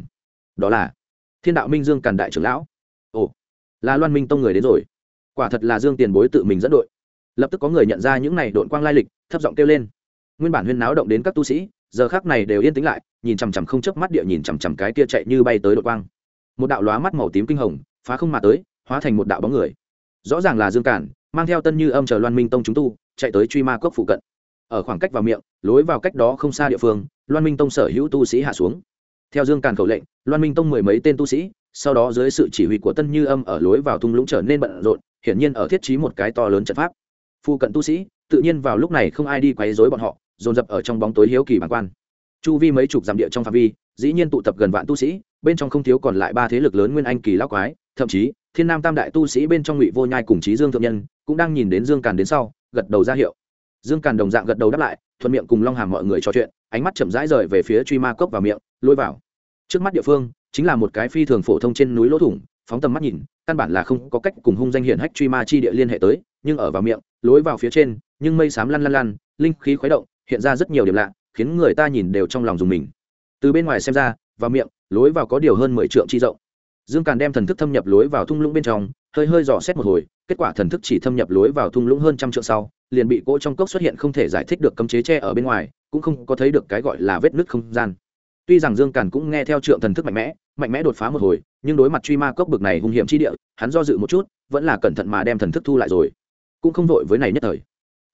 Đó là thiên đạo minh dương càn đại trưởng lão. Ồ, là loan minh tông người đến rồi. Quả thật là dương tiền bối tự mình dẫn đội. Lập tức có người nhận ra những này đội quang lai lịch, thấp giọng kêu lên. Nguyên bản huyên náo động đến các tu sĩ, giờ khác này đều yên tĩnh lại, nhìn chằm chằm không chớp mắt địa nhìn chằm chằm cái kia chạy như bay tới đội quang. Một đạo lóa mắt màu tím kinh hồng phá không mà tới, hóa thành một đạo bóng người. Rõ ràng là dương cản, mang theo tân như âm chờ loan minh tông chúng tu, chạy tới truy ma cốc phụ cận. Ở khoảng cách vào miệng, lối vào cách đó không xa địa phương, loan minh tông sở hữu tu sĩ hạ xuống. Theo dương càn khẩu lệnh, loan minh tông mười mấy tên tu sĩ, sau đó dưới sự chỉ huy của tân như âm ở lối vào thung lũng trở nên bận rộn, hiển nhiên ở thiết trí một cái to lớn trận pháp. Phu cận tu sĩ, tự nhiên vào lúc này không ai đi quấy rối bọn họ, dồn dập ở trong bóng tối hiếu kỳ bản quan. Chu vi mấy chục dặm địa trong phạm vi, dĩ nhiên tụ tập gần vạn tu sĩ, bên trong không thiếu còn lại ba thế lực lớn nguyên anh kỳ lão quái thậm chí, thiên nam tam đại tu sĩ bên trong ngụy vô nhai cùng chí dương thượng nhân cũng đang nhìn đến dương càn đến sau, gật đầu ra hiệu. Dương càn đồng dạng gật đầu đáp lại, thuận miệng cùng long hàm mọi người trò chuyện, ánh mắt chậm rãi rời về phía truy ma cốc vào miệng, lôi vào. Trước mắt địa phương, chính là một cái phi thường phổ thông trên núi lỗ thủng, phóng tầm mắt nhìn, căn bản là không có cách cùng hung danh hiển hách truy ma chi địa liên hệ tới, nhưng ở vào miệng, lối vào phía trên, nhưng mây xám lăn lăn lăn, linh khí khuấy động, hiện ra rất nhiều điểm lạ, khiến người ta nhìn đều trong lòng dùng mình. Từ bên ngoài xem ra, vào miệng, lối vào có điều hơn mười trượng chi rộng dương càn đem thần thức thâm nhập lối vào thung lũng bên trong, hơi hơi dò xét một hồi, kết quả thần thức chỉ thâm nhập lối vào thung lũng hơn trăm trượng sau, liền bị cỗ trong cốc xuất hiện không thể giải thích được cấm chế tre ở bên ngoài, cũng không có thấy được cái gọi là vết nứt không gian. Tuy rằng dương càn cũng nghe theo trượng thần thức mạnh mẽ mạnh mẽ đột phá một hồi, nhưng đối mặt truy ma cốc bực này hung hiểm chi địa, hắn do dự một chút, vẫn là cẩn thận mà đem thần thức thu lại rồi. Cũng không vội với này nhất thời.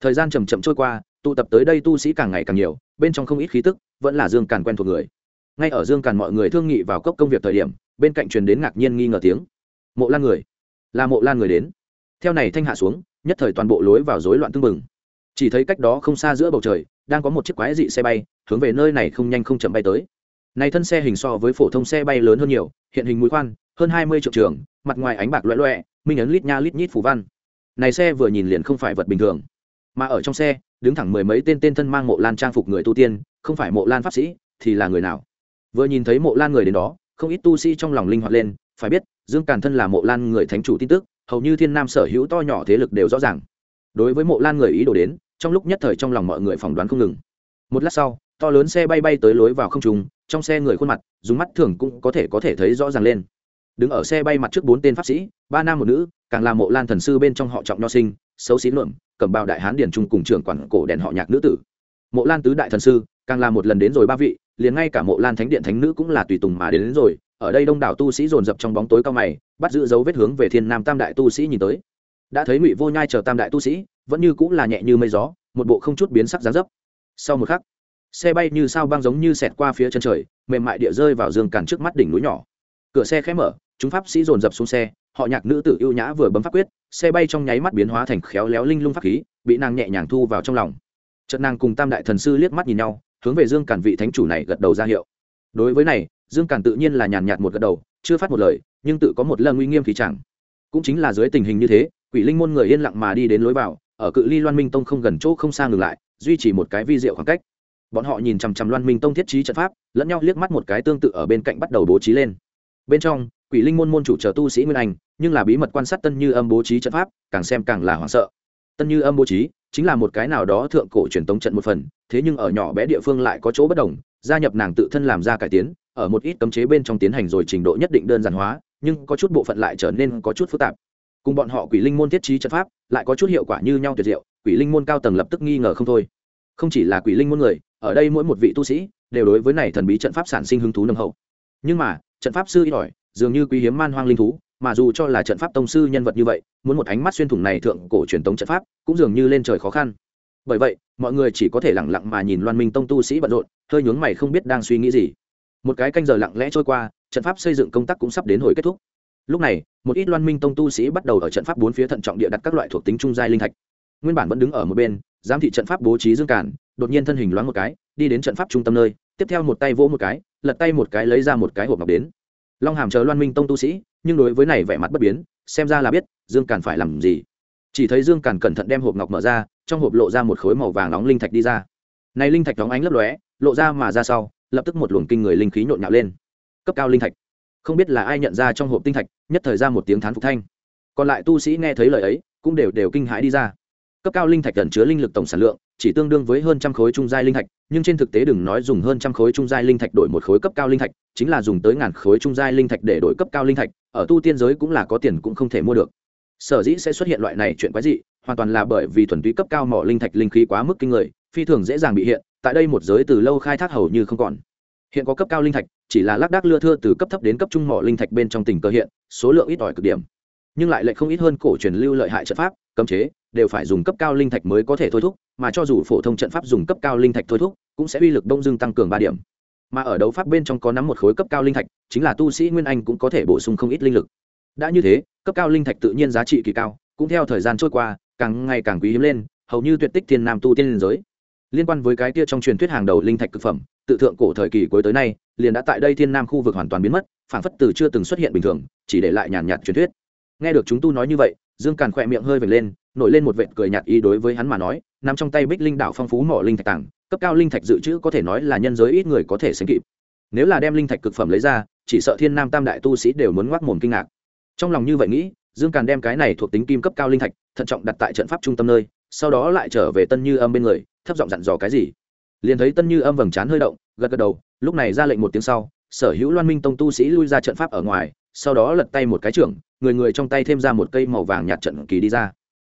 Thời gian chầm chậm trôi qua, tụ tập tới đây tu sĩ càng ngày càng nhiều, bên trong không ít khí tức, vẫn là dương càn quen thuộc người. Ngay ở dương càn mọi người thương nghị vào cốc công việc thời điểm bên cạnh truyền đến ngạc nhiên nghi ngờ tiếng. Mộ lan người. Là mộ lan người đến. Theo này thanh hạ xuống, nhất thời toàn bộ lối vào rối loạn tưng bừng. Chỉ thấy cách đó không xa giữa bầu trời, đang có một chiếc quái dị xe bay, hướng về nơi này không nhanh không chậm bay tới. Này thân xe hình so với phổ thông xe bay lớn hơn nhiều, hiện hình mũi khoan, hơn hai mươi triệu trường, mặt ngoài ánh bạc loẹ loẹ, minh ấn lít nha lít nhít phủ văn. Này xe vừa nhìn liền không phải vật bình thường. Mà ở trong xe, đứng thẳng mười mấy tên tên thân mang mộ lan trang phục người tu tiên, không phải mộ lan pháp sĩ, thì là người nào? Vừa nhìn thấy mộ lan người đến đó không ít tu sĩ trong lòng linh hoạt lên, phải biết, dương càn thân là mộ lan người thánh chủ tin tức, hầu như thiên nam sở hữu to nhỏ thế lực đều rõ ràng. Đối với mộ lan người ý đồ đến, trong lúc nhất thời trong lòng mọi người phỏng đoán không ngừng. Một lát sau, to lớn xe bay bay tới lối vào không trùng trong xe người khuôn mặt, dùng mắt thường cũng có thể có thể thấy rõ ràng lên. Đứng ở xe bay mặt trước bốn tên pháp sĩ, ba nam một nữ, càng là mộ lan thần sư bên trong họ trọng nho sinh, xấu xí luận cầm bào đại hán điển trung cùng trưởng quản cổ đèn họ nhạc nữ tử. Mộ lan tứ đại thần sư càng là một lần đến rồi ba vị liền ngay cả mộ lan thánh điện thánh nữ cũng là tùy tùng mà đến, đến rồi. Ở đây đông đảo tu sĩ dồn dập trong bóng tối cao mày bắt giữ dấu vết hướng về thiên nam tam đại tu sĩ nhìn tới. Đã thấy ngụy vô nhai chờ tam đại tu sĩ vẫn như cũng là nhẹ như mây gió một bộ không chút biến sắc giá dấp. Sau một khắc xe bay như sao băng giống như xẹt qua phía chân trời mềm mại địa rơi vào giường cản trước mắt đỉnh núi nhỏ. Cửa xe khẽ mở chúng pháp sĩ dồn dập xuống xe họ nhạc nữ tử ưu nhã vừa bấm pháp quyết xe bay trong nháy mắt biến hóa thành khéo léo linh lung pháp khí bị nàng nhẹ nhàng thu vào trong lòng. Trận nàng cùng tam đại thần sư liếc mắt nhìn nhau hướng về dương cản vị thánh chủ này gật đầu ra hiệu. Đối với này, dương cản tự nhiên là nhàn nhạt một gật đầu, chưa phát một lời, nhưng tự có một lần uy nghiêm khí chẳng. Cũng chính là dưới tình hình như thế, quỷ linh môn người yên lặng mà đi đến lối vào, ở cự ly loan minh tông không gần chỗ không xa ngừng lại, duy trì một cái vi diệu khoảng cách. Bọn họ nhìn chằm chằm loan minh tông thiết trí trận pháp, lẫn nhau liếc mắt một cái tương tự ở bên cạnh bắt đầu bố trí lên. Bên trong, quỷ linh môn môn chủ chờ tu sĩ nguyên anh, nhưng là bí mật quan sát tân như âm bố trí trận pháp, càng xem càng là hoảng sợ. Tân như âm bố trí chính là một cái nào đó thượng cổ truyền tống trận một phần, thế nhưng ở nhỏ bé địa phương lại có chỗ bất đồng, gia nhập nàng tự thân làm ra cải tiến, ở một ít cấm chế bên trong tiến hành rồi trình độ nhất định đơn giản hóa, nhưng có chút bộ phận lại trở nên có chút phức tạp. Cùng bọn họ quỷ linh môn thiết trí trận pháp, lại có chút hiệu quả như nhau tuyệt diệu, quỷ linh môn cao tầng lập tức nghi ngờ không thôi. Không chỉ là quỷ linh môn người, ở đây mỗi một vị tu sĩ đều đối với này thần bí trận pháp sản sinh hứng thú nồng hậu. Nhưng mà, trận pháp sư ít ỏi dường như quý hiếm man hoang linh thú mà dù cho là trận pháp tông sư nhân vật như vậy, muốn một ánh mắt xuyên thủng này thượng cổ truyền tống trận pháp, cũng dường như lên trời khó khăn. Bởi vậy, mọi người chỉ có thể lẳng lặng mà nhìn loan minh tông tu sĩ bận rộn, hơi nhướng mày không biết đang suy nghĩ gì. Một cái canh giờ lặng lẽ trôi qua, trận pháp xây dựng công tác cũng sắp đến hồi kết thúc. Lúc này, một ít loan minh tông tu sĩ bắt đầu ở trận pháp bốn phía thận trọng địa đặt các loại thuộc tính trung giai linh thạch. Nguyên bản vẫn đứng ở một bên, giám thị trận pháp bố trí dương cản, đột nhiên thân hình loáng một cái, đi đến trận pháp trung tâm nơi, tiếp theo một tay vỗ một cái, lật tay một cái lấy ra một cái hộp ngọc đến. Long hàm chờ loan minh tông tu sĩ nhưng đối với này vẻ mặt bất biến, xem ra là biết dương càn phải làm gì. Chỉ thấy dương càn cẩn thận đem hộp ngọc mở ra, trong hộp lộ ra một khối màu vàng nóng linh thạch đi ra. Này linh thạch nóng ánh lấp lóe, lộ ra mà ra sau, lập tức một luồng kinh người linh khí nhộn nhạo lên. Cấp cao linh thạch. Không biết là ai nhận ra trong hộp tinh thạch, nhất thời ra một tiếng thán phục thanh. Còn lại tu sĩ nghe thấy lời ấy, cũng đều đều kinh hãi đi ra. Cấp cao linh thạch gần chứa linh lực tổng sản lượng, chỉ tương đương với hơn trăm khối trung giai linh thạch, nhưng trên thực tế đừng nói dùng hơn trăm khối trung giai linh thạch đổi một khối cấp cao linh thạch, chính là dùng tới ngàn khối trung giai linh thạch để đổi cấp cao linh thạch ở tu tiên giới cũng là có tiền cũng không thể mua được. Sở dĩ sẽ xuất hiện loại này chuyện quái dị, hoàn toàn là bởi vì thuần túy cấp cao mỏ linh thạch linh khí quá mức kinh người, phi thường dễ dàng bị hiện, tại đây một giới từ lâu khai thác hầu như không còn. Hiện có cấp cao linh thạch, chỉ là lác đác lưa thưa từ cấp thấp đến cấp trung mỏ linh thạch bên trong tỉnh cơ hiện, số lượng ít ỏi cực điểm. Nhưng lại lại không ít hơn cổ truyền lưu lợi hại trận pháp, cấm chế, đều phải dùng cấp cao linh thạch mới có thể thôi thúc, mà cho dù phổ thông trận pháp dùng cấp cao linh thạch thôi thúc, cũng sẽ uy lực đông dương tăng cường ba điểm mà ở đấu pháp bên trong có nắm một khối cấp cao linh thạch, chính là tu sĩ nguyên anh cũng có thể bổ sung không ít linh lực. Đã như thế, cấp cao linh thạch tự nhiên giá trị kỳ cao, cũng theo thời gian trôi qua, càng ngày càng quý hiếm lên, hầu như tuyệt tích thiên nam tu tiên liên giới. Liên quan với cái kia trong truyền thuyết hàng đầu linh thạch cực phẩm, tự thượng cổ thời kỳ cuối tới nay, liền đã tại đây thiên nam khu vực hoàn toàn biến mất phản phất từ chưa từng xuất hiện bình thường, chỉ để lại nhàn nhạt truyền thuyết. Nghe được chúng tu nói như vậy, dương càn khỏe miệng hơi vệt lên, nổi lên một vệt cười nhạt ý đối với hắn mà nói nằm trong tay bích linh đạo phong phú mỏ linh thạch tàng cấp cao linh thạch dự trữ có thể nói là nhân giới ít người có thể sánh kịp. Nếu là đem linh thạch cực phẩm lấy ra, chỉ sợ thiên nam tam đại tu sĩ đều muốn ngoác mồm kinh ngạc. Trong lòng như vậy nghĩ, dương càn đem cái này thuộc tính kim cấp cao linh thạch, thận trọng đặt tại trận pháp trung tâm nơi, sau đó lại trở về tân như âm bên người, thấp giọng dặn dò cái gì. Liền thấy tân như âm vầng trán hơi động, gật gật đầu, lúc này ra lệnh một tiếng sau, sở hữu loan minh tông tu sĩ lui ra trận pháp ở ngoài, sau đó lật tay một cái trưởng, người người trong tay thêm ra một cây màu vàng nhạt trận kỳ đi ra.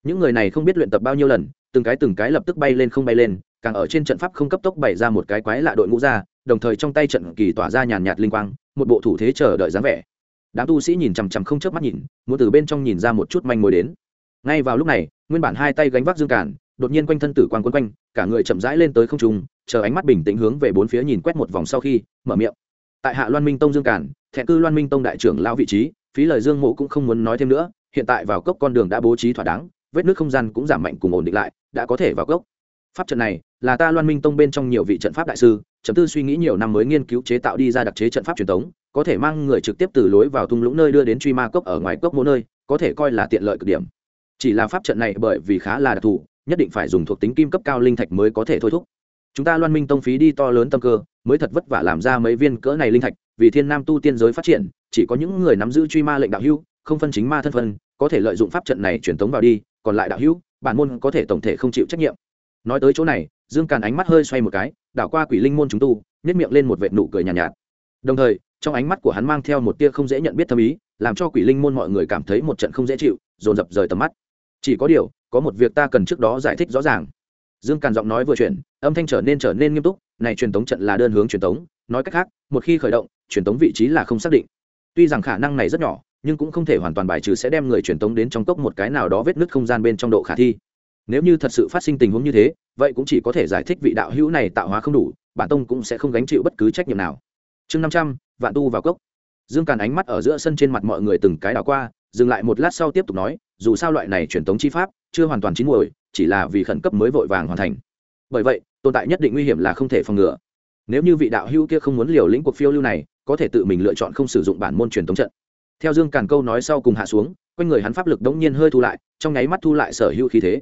Những người này không biết luyện tập bao nhiêu lần, từng cái từng cái lập tức bay lên không bay lên càng ở trên trận pháp không cấp tốc bày ra một cái quái lạ đội ngũ ra, đồng thời trong tay trận kỳ tỏa ra nhàn nhạt linh quang, một bộ thủ thế chờ đợi dáng vẻ. Đám tu sĩ nhìn chằm chằm không chớp mắt nhìn, muốn từ bên trong nhìn ra một chút manh mối đến. Ngay vào lúc này, nguyên bản hai tay gánh vác dương cản, đột nhiên quanh thân tử quang quấn quanh, cả người chậm rãi lên tới không trung, chờ ánh mắt bình tĩnh hướng về bốn phía nhìn quét một vòng sau khi, mở miệng. Tại hạ loan minh tông dương cản, thẹn cư loan minh tông đại trưởng lão vị trí, phí lời dương mộ cũng không muốn nói thêm nữa, hiện tại vào cốc con đường đã bố trí thỏa đáng, vết nước không gian cũng giảm mạnh cùng ổn định lại, đã có thể vào cốc. Pháp trận này là ta loan minh tông bên trong nhiều vị trận pháp đại sư, chấm tư suy nghĩ nhiều năm mới nghiên cứu chế tạo đi ra đặc chế trận pháp truyền thống, có thể mang người trực tiếp từ lối vào thung lũng nơi đưa đến truy ma cốc ở ngoài cốc mỗi nơi, có thể coi là tiện lợi cực điểm. Chỉ là pháp trận này bởi vì khá là đặc thù, nhất định phải dùng thuộc tính kim cấp cao linh thạch mới có thể thôi thúc. Chúng ta loan minh tông phí đi to lớn tâm cơ, mới thật vất vả làm ra mấy viên cỡ này linh thạch, vì thiên nam tu tiên giới phát triển, chỉ có những người nắm giữ truy ma lệnh đạo hữu, không phân chính ma thân phân, có thể lợi dụng pháp trận này truyền tống vào đi, còn lại đạo hữu, bản môn có thể tổng thể không chịu trách nhiệm. Nói tới chỗ này dương càn ánh mắt hơi xoay một cái đảo qua quỷ linh môn chúng tu nhét miệng lên một vệt nụ cười nhàn nhạt, nhạt. Đồng thời trong ánh mắt của hắn mang theo một tia không dễ nhận biết thâm ý làm cho quỷ linh môn mọi người cảm thấy một trận không dễ chịu dồn dập rời tầm mắt. Chỉ có điều có một việc ta cần trước đó giải thích rõ ràng. Dương càn giọng nói vừa chuyển âm thanh trở nên trở nên nghiêm túc này truyền tống trận là đơn hướng truyền tống nói cách khác một khi khởi động truyền tống vị trí là không xác định. Tuy rằng khả năng này rất nhỏ nhưng cũng không thể hoàn toàn bài trừ sẽ đem người truyền tống đến trong cốc một cái nào đó vết nứt không gian bên trong độ khả thi nếu như thật sự phát sinh tình huống như thế, vậy cũng chỉ có thể giải thích vị đạo hữu này tạo hóa không đủ, bản tông cũng sẽ không gánh chịu bất cứ trách nhiệm nào. Chương năm trăm, vạn tu vào cốc. Dương càn ánh mắt ở giữa sân trên mặt mọi người từng cái đảo qua, dừng lại một lát sau tiếp tục nói, dù sao loại này truyền thống chi pháp, chưa hoàn toàn chín muồi, chỉ là vì khẩn cấp mới vội vàng hoàn thành. Bởi vậy, tồn tại nhất định nguy hiểm là không thể phòng ngừa. Nếu như vị đạo hữu kia không muốn liều lĩnh cuộc phiêu lưu này, có thể tự mình lựa chọn không sử dụng bản môn truyền thống trận. Theo dương càn câu nói sau cùng hạ xuống, quanh người hắn pháp lực đống nhiên hơi thu lại, trong nháy mắt thu lại sở hữu khí thế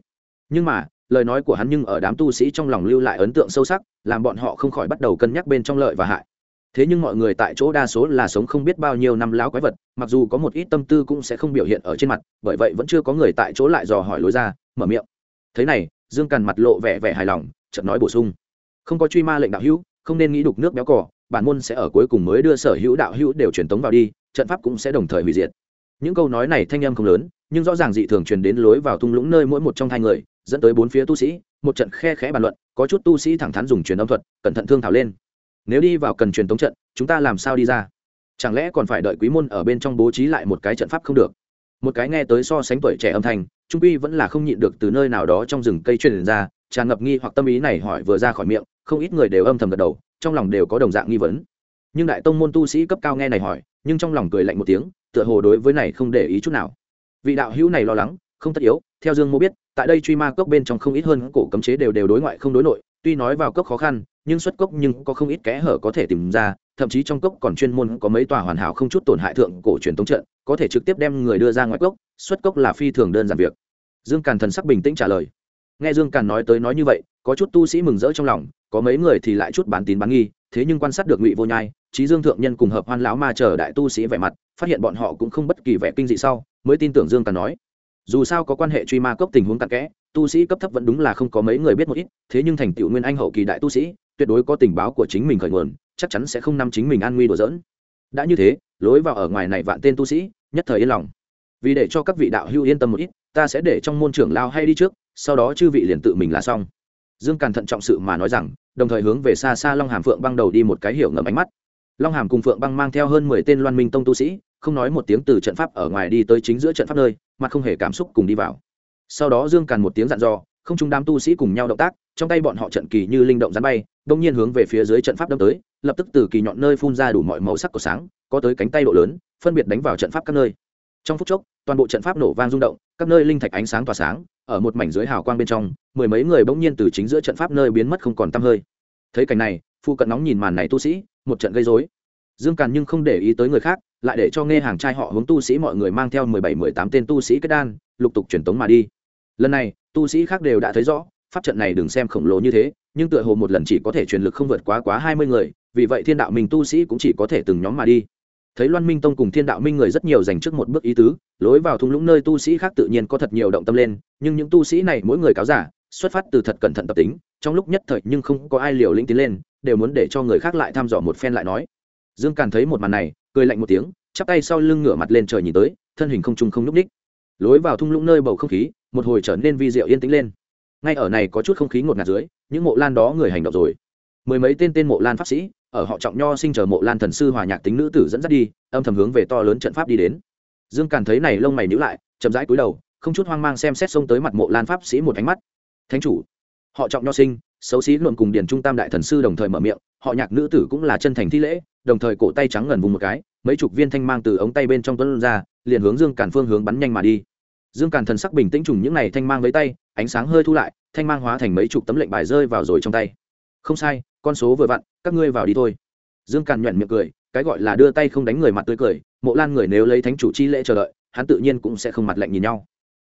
nhưng mà, lời nói của hắn nhưng ở đám tu sĩ trong lòng lưu lại ấn tượng sâu sắc, làm bọn họ không khỏi bắt đầu cân nhắc bên trong lợi và hại. Thế nhưng mọi người tại chỗ đa số là sống không biết bao nhiêu năm láo quái vật, mặc dù có một ít tâm tư cũng sẽ không biểu hiện ở trên mặt, bởi vậy vẫn chưa có người tại chỗ lại dò hỏi lối ra, mở miệng. Thế này, dương càn mặt lộ vẻ vẻ hài lòng, chợt nói bổ sung. Không có truy ma lệnh đạo hữu, không nên nghĩ đục nước béo cỏ bản môn sẽ ở cuối cùng mới đưa sở hữu đạo hữu đều truyền tống vào đi, trận pháp cũng sẽ đồng thời hủy diệt. Những câu nói này thanh âm không lớn, nhưng rõ ràng dị thường truyền đến lối vào thung lũng nơi mỗi một trong hai người dẫn tới bốn phía tu sĩ, một trận khe khẽ bàn luận, có chút tu sĩ thẳng thắn dùng truyền âm thuật, cẩn thận thương thảo lên. Nếu đi vào cần truyền tống trận, chúng ta làm sao đi ra? Chẳng lẽ còn phải đợi quý môn ở bên trong bố trí lại một cái trận pháp không được? Một cái nghe tới so sánh tuổi trẻ âm thanh, trung quy vẫn là không nhịn được từ nơi nào đó trong rừng cây truyền ra, tràn ngập nghi hoặc tâm ý này hỏi vừa ra khỏi miệng, không ít người đều âm thầm gật đầu, trong lòng đều có đồng dạng nghi vấn. Nhưng đại tông môn tu sĩ cấp cao nghe này hỏi, nhưng trong lòng cười lạnh một tiếng, tựa hồ đối với này không để ý chút nào. Vị đạo hữu này lo lắng không tất yếu, theo dương mô biết, tại đây truy ma cốc bên trong không ít hơn cổ cấm chế đều đều đối ngoại không đối nội, tuy nói vào cốc khó khăn, nhưng xuất cốc nhưng có không ít kẽ hở có thể tìm ra, thậm chí trong cốc còn chuyên môn có mấy tòa hoàn hảo không chút tổn hại thượng cổ truyền thống trận, có thể trực tiếp đem người đưa ra ngoài cốc, xuất cốc là phi thường đơn giản việc. Dương càn thần sắc bình tĩnh trả lời. Nghe dương càn nói tới nói như vậy, có chút tu sĩ mừng rỡ trong lòng, có mấy người thì lại chút bán tín bán nghi, thế nhưng quan sát được ngụy vô nhai trí dương thượng nhân cùng hợp hoan lão ma chờ đại tu sĩ vẻ mặt, phát hiện bọn họ cũng không bất kỳ vẻ kinh dị sau, mới tin tưởng dương càn nói dù sao có quan hệ truy ma cốc tình huống cặn kẽ, tu sĩ cấp thấp vẫn đúng là không có mấy người biết một ít, thế nhưng thành tựu nguyên anh hậu kỳ đại tu sĩ, tuyệt đối có tình báo của chính mình khởi nguồn, chắc chắn sẽ không nằm chính mình an nguy đùa dỡn đã như thế, lối vào ở ngoài này vạn tên tu sĩ, nhất thời yên lòng. Vì để cho các vị đạo hưu yên tâm một ít, ta sẽ để trong môn trưởng lao hay đi trước, sau đó chư vị liền tự mình là xong. Dương càn thận trọng sự mà nói rằng, đồng thời hướng về xa xa long hàm phượng băng đầu đi một cái hiểu ngầm ánh mắt. Long hàm cùng phượng băng mang theo hơn mười tên loan minh tông tu sĩ không nói một tiếng từ trận pháp ở ngoài đi tới chính giữa trận pháp nơi, mà không hề cảm xúc cùng đi vào. Sau đó dương càn một tiếng dặn dò, không chung đám tu sĩ cùng nhau động tác, trong tay bọn họ trận kỳ như linh động rắn bay, đông nhiên hướng về phía dưới trận pháp đâm tới, lập tức từ kỳ nhọn nơi phun ra đủ mọi màu sắc của sáng, có tới cánh tay độ lớn, phân biệt đánh vào trận pháp các nơi. Trong phút chốc, toàn bộ trận pháp nổ vang rung động, các nơi linh thạch ánh sáng tỏa sáng, ở một mảnh dưới hào quang bên trong, mười mấy người bỗng nhiên từ chính giữa trận pháp nơi biến mất không còn tăm hơi. Thấy cảnh này, phu cận nóng nhìn màn này tu sĩ, một trận gây rối. Dương càn nhưng không để ý tới người khác lại để cho nghe hàng trai họ hướng tu sĩ mọi người mang theo mười bảy, mười tám tên tu sĩ kết đan, lục tục truyền tống mà đi. Lần này, tu sĩ khác đều đã thấy rõ, pháp trận này đừng xem khổng lồ như thế, nhưng tựa hồ một lần chỉ có thể truyền lực không vượt quá quá hai mươi người, vì vậy thiên đạo minh tu sĩ cũng chỉ có thể từng nhóm mà đi. Thấy loan minh tông cùng thiên đạo minh người rất nhiều dành trước một bước ý tứ, lối vào thung lũng nơi tu sĩ khác tự nhiên có thật nhiều động tâm lên, nhưng những tu sĩ này mỗi người cáo giả, xuất phát từ thật cẩn thận tập tính, trong lúc nhất thời nhưng không có ai liều lĩnh tiến lên, đều muốn để cho người khác lại thăm dò một phen lại nói. Dương càn thấy một màn này cười lạnh một tiếng, chắp tay sau lưng ngửa mặt lên trời nhìn tới, thân hình không trung không n ú c ních lối vào thung lũng nơi bầu không khí, một hồi trở nên vi diệu yên tĩnh lên. Ngay ở này có chút không khí ngột ngạt dưới, những mộ lan đó người hành động rồi. Mười mấy tên tên mộ lan pháp sĩ, ở họ trọng nho sinh chờ mộ lan thần sư hòa nhạc tính nữ tử dẫn dắt đi, âm thầm hướng về to lớn trận pháp đi đến. Dương càn thấy này lông mày nhữ lại, chậm rãi cúi đầu, không chút hoang mang xem xét xông tới mặt mộ lan pháp sĩ một ánh mắt. Thánh chủ, họ trọng nho sinh, xấu xí luận cùng điền trung tam đại thần sư đồng thời mở miệng, họ nhạc nữ tử cũng là chân thành thi lễ đồng thời cổ tay trắng ngần vùng một cái, mấy chục viên thanh mang từ ống tay bên trong tuấn ra, liền hướng dương càn phương hướng bắn nhanh mà đi. Dương càn thần sắc bình tĩnh trùng những này thanh mang với tay, ánh sáng hơi thu lại, thanh mang hóa thành mấy chục tấm lệnh bài rơi vào rồi trong tay. Không sai, con số vừa vặn, các ngươi vào đi thôi. Dương càn nhuận miệng cười, cái gọi là đưa tay không đánh người mặt tươi cười, mộ lan người nếu lấy thánh chủ chi lễ chờ đợi, hắn tự nhiên cũng sẽ không mặt lạnh nhìn nhau.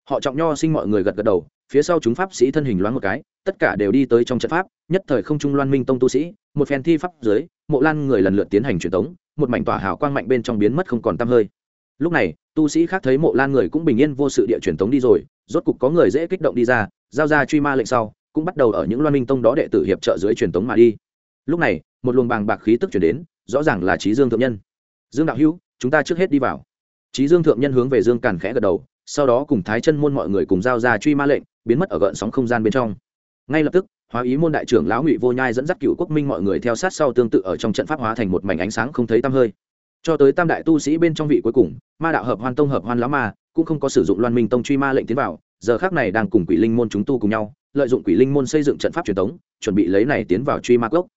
Họ trọng nho sinh mọi người gật gật đầu, phía sau chúng pháp sĩ thân hình loáng một cái, tất cả đều đi tới trong trận pháp, nhất thời không trung loan minh tông tu sĩ một phen thi pháp dưới, mộ lan người lần lượt tiến hành truyền tống, một mảnh tỏa hào quang mạnh bên trong biến mất không còn t hơi. Lúc này, tu sĩ khác thấy mộ lan người cũng bình yên vô sự địa truyền tống đi rồi, rốt cục có người dễ kích động đi ra, giao ra truy ma lệnh sau, cũng bắt đầu ở những loan minh tông đó đệ tử hiệp trợ dưới truyền tống mà đi. Lúc này, một luồng bàng bạc khí tức chuyển đến, rõ ràng là trí dương thượng nhân. Dương đạo hữu, chúng ta trước hết đi vào. Trí dương thượng nhân hướng về dương càn khẽ gật đầu, sau đó cùng thái chân môn mọi người cùng giao ra truy ma lệnh, biến mất ở gợn sóng không gian bên trong. Ngay lập tức hóa ý môn đại trưởng lão ngụy vô nhai dẫn dắt cựu quốc minh mọi người theo sát sau tương tự ở trong trận pháp hóa thành một mảnh ánh sáng không thấy tăm hơi. Cho tới tam đại tu sĩ bên trong vị cuối cùng, ma đạo hợp hoan tông hợp hoan lão ma, cũng không có sử dụng loan minh tông truy ma lệnh tiến vào, giờ khác này đang cùng quỷ linh môn chúng tu cùng nhau, lợi dụng quỷ linh môn xây dựng trận pháp truyền thống chuẩn bị lấy này tiến vào truy ma cốc.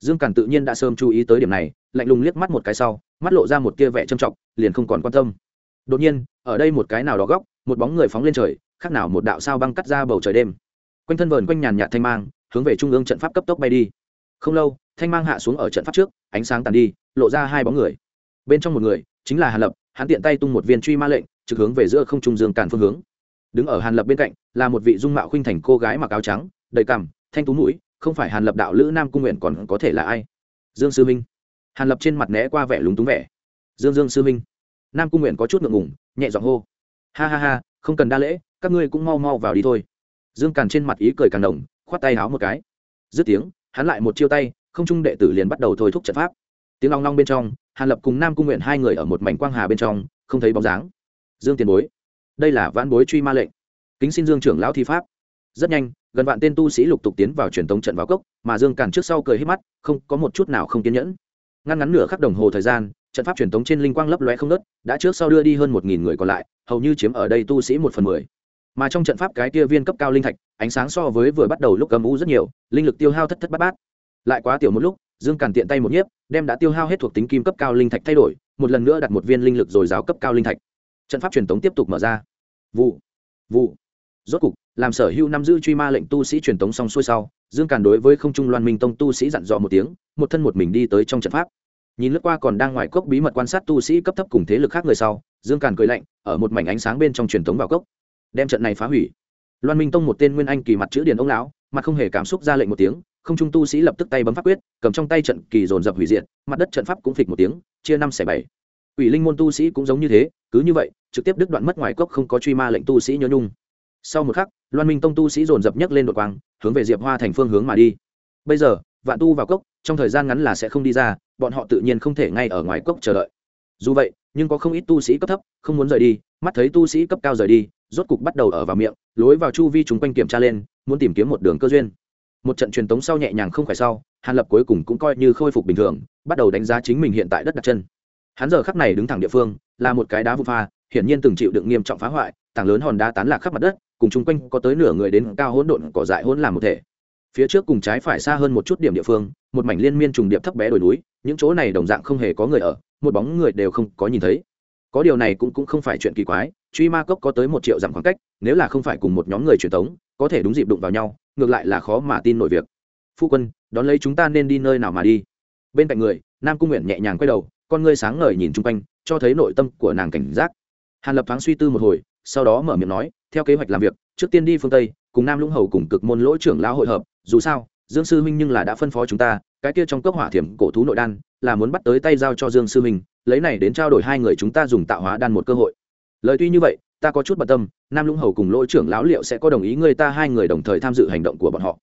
Dương càn tự nhiên đã sớm chú ý tới điểm này, lạnh lùng liếc mắt một cái sau, mắt lộ ra một tia vẻ trầm trọng, liền không còn quan tâm. Đột nhiên, ở đây một cái nào đó góc, một bóng người phóng lên trời, khác nào một đạo sao băng cắt ra bầu trời đêm. Quanh thân vờn quanh nhàn nhạt thanh mang hướng về trung ương trận pháp cấp tốc bay đi. Không lâu, thanh mang hạ xuống ở trận pháp trước, ánh sáng tàn đi, lộ ra hai bóng người. Bên trong một người, chính là hàn lập, hắn tiện tay tung một viên truy ma lệnh, trực hướng về giữa không trung dương càn phương hướng. Đứng ở hàn lập bên cạnh, là một vị dung mạo khuynh thành cô gái mặc áo trắng, đầy cằm, thanh tú mũi, không phải hàn lập đạo lữ nam cung nguyện còn có thể là ai? Dương sư minh. Hàn lập trên mặt né qua vẻ lúng túng vẻ. Dương dương sư minh. Nam cung nguyện có chút ngượng ngùng, nhẹ giọng hô. Ha ha ha, không cần đa lễ, các ngươi cũng mau mau vào đi thôi. Dương càn trên mặt ý cười càng đồng khoát tay háo một cái. Dứt tiếng, hắn lại một chiêu tay, không trung đệ tử liền bắt đầu thôi thúc trận pháp. Tiếng long long bên trong, hàn lập cùng nam cung nguyện hai người ở một mảnh quang hà bên trong, không thấy bóng dáng. Dương tiền bối, đây là vãn bối truy ma lệnh. Kính xin dương trưởng lão thi pháp. Rất nhanh, gần vạn tên tu sĩ lục tục tiến vào truyền tống trận vào cốc, mà dương càn trước sau cười hết mắt, không, có một chút nào không kiên nhẫn. Ngăn ngắn nửa khắc đồng hồ thời gian, trận pháp truyền tống trên linh quang lấp lóe không nớt đã trước sau đưa đi hơn một nghìn người còn lại, hầu như chiếm ở đây tu sĩ một phần mười. Mà trong trận pháp cái kia viên cấp cao linh thạch ánh sáng so với vừa bắt đầu lúc cầm u rất nhiều, linh lực tiêu hao thất thất bát bát. Lại quá tiểu một lúc, dương càn tiện tay một nhiếp, đem đã tiêu hao hết thuộc tính kim cấp cao linh thạch thay đổi, một lần nữa đặt một viên linh lực dồi giáo cấp cao linh thạch. Trận pháp truyền thống tiếp tục mở ra. Vụ vụ. Rốt cục, làm sở hữu năm giữ truy ma lệnh tu sĩ truyền thống xong xuôi sau, dương càn đối với không trung loan minh tông tu sĩ dặn dò một tiếng, một thân một mình đi tới trong trận pháp. Nhìn lướt qua còn đang ngoài cốc bí mật quan sát tu sĩ cấp thấp cùng thế lực khác người sau, dương càn cười lạnh, ở một mảnh ánh sáng bên trong truyền thống vào cốc. Đem trận này phá hủy loan minh tông một tên nguyên anh kỳ mặt chữ điền ông lão, mặt không hề cảm xúc ra lệnh một tiếng, không trung tu sĩ lập tức tay bấm pháp quyết, cầm trong tay trận kỳ dồn dập hủy diệt, mặt đất trận pháp cũng phịch một tiếng, chia năm xẻ bảy. Ủy linh môn tu sĩ cũng giống như thế, cứ như vậy, trực tiếp đứt đoạn mất ngoài cốc không có truy ma lệnh tu sĩ nhớ nhung. Sau một khắc, loan minh tông tu sĩ dồn dập nhấc lên đột quang, hướng về diệp hoa thành phương hướng mà đi. Bây giờ, vạn tu vào cốc, trong thời gian ngắn là sẽ không đi ra, bọn họ tự nhiên không thể ngay ở ngoài cốc chờ đợi. Dù vậy, nhưng có không ít tu sĩ cấp thấp, không muốn rời đi, mắt thấy tu sĩ cấp cao rời đi rốt cục bắt đầu ở vào miệng, lối vào chu vi chúng quanh kiểm tra lên, muốn tìm kiếm một đường cơ duyên. Một trận truyền tống sau nhẹ nhàng không phải sau, hàn lập cuối cùng cũng coi như khôi phục bình thường, bắt đầu đánh giá chính mình hiện tại đất đặt chân. Hắn giờ khắc này đứng thẳng địa phương, là một cái đá vụ pha, hiển nhiên từng chịu đựng nghiêm trọng phá hoại, tảng lớn hòn đá tán lạc khắp mặt đất, cùng chung quanh có tới nửa người đến cao hỗn độn cỏ dại hỗn làm một thể. Phía trước cùng trái phải xa hơn một chút điểm địa phương, một mảnh liên miên trùng điệp thấp bé đồi núi, những chỗ này đồng dạng không hề có người ở, một bóng người đều không có nhìn thấy có điều này cũng cũng không phải chuyện kỳ quái, truy ma cốc có tới một triệu dặm khoảng cách, nếu là không phải cùng một nhóm người truyền thống có thể đúng dịp đụng vào nhau, ngược lại là khó mà tin nổi việc. Phu quân, đón lấy chúng ta nên đi nơi nào mà đi? Bên cạnh người, nam cung nguyện nhẹ nhàng quay đầu, con ngươi sáng ngời nhìn chung quanh, cho thấy nội tâm của nàng cảnh giác. Hàn lập thoáng suy tư một hồi, sau đó mở miệng nói, theo kế hoạch làm việc, trước tiên đi phương tây, cùng nam lũng hầu cùng cực môn lỗ trưởng lão hội hợp, dù sao, dương sư minh nhưng là đã phân phó chúng ta, cái kia trong cốc hỏa thiểm cổ thú nội đan là muốn bắt tới tay giao cho dương sư minh, lấy này đến trao đổi hai người chúng ta dùng tạo hóa đan một cơ hội. Lời tuy như vậy, ta có chút bận tâm, nam lũng hầu cùng lỗ trưởng lão liệu sẽ có đồng ý người ta hai người đồng thời tham dự hành động của bọn họ.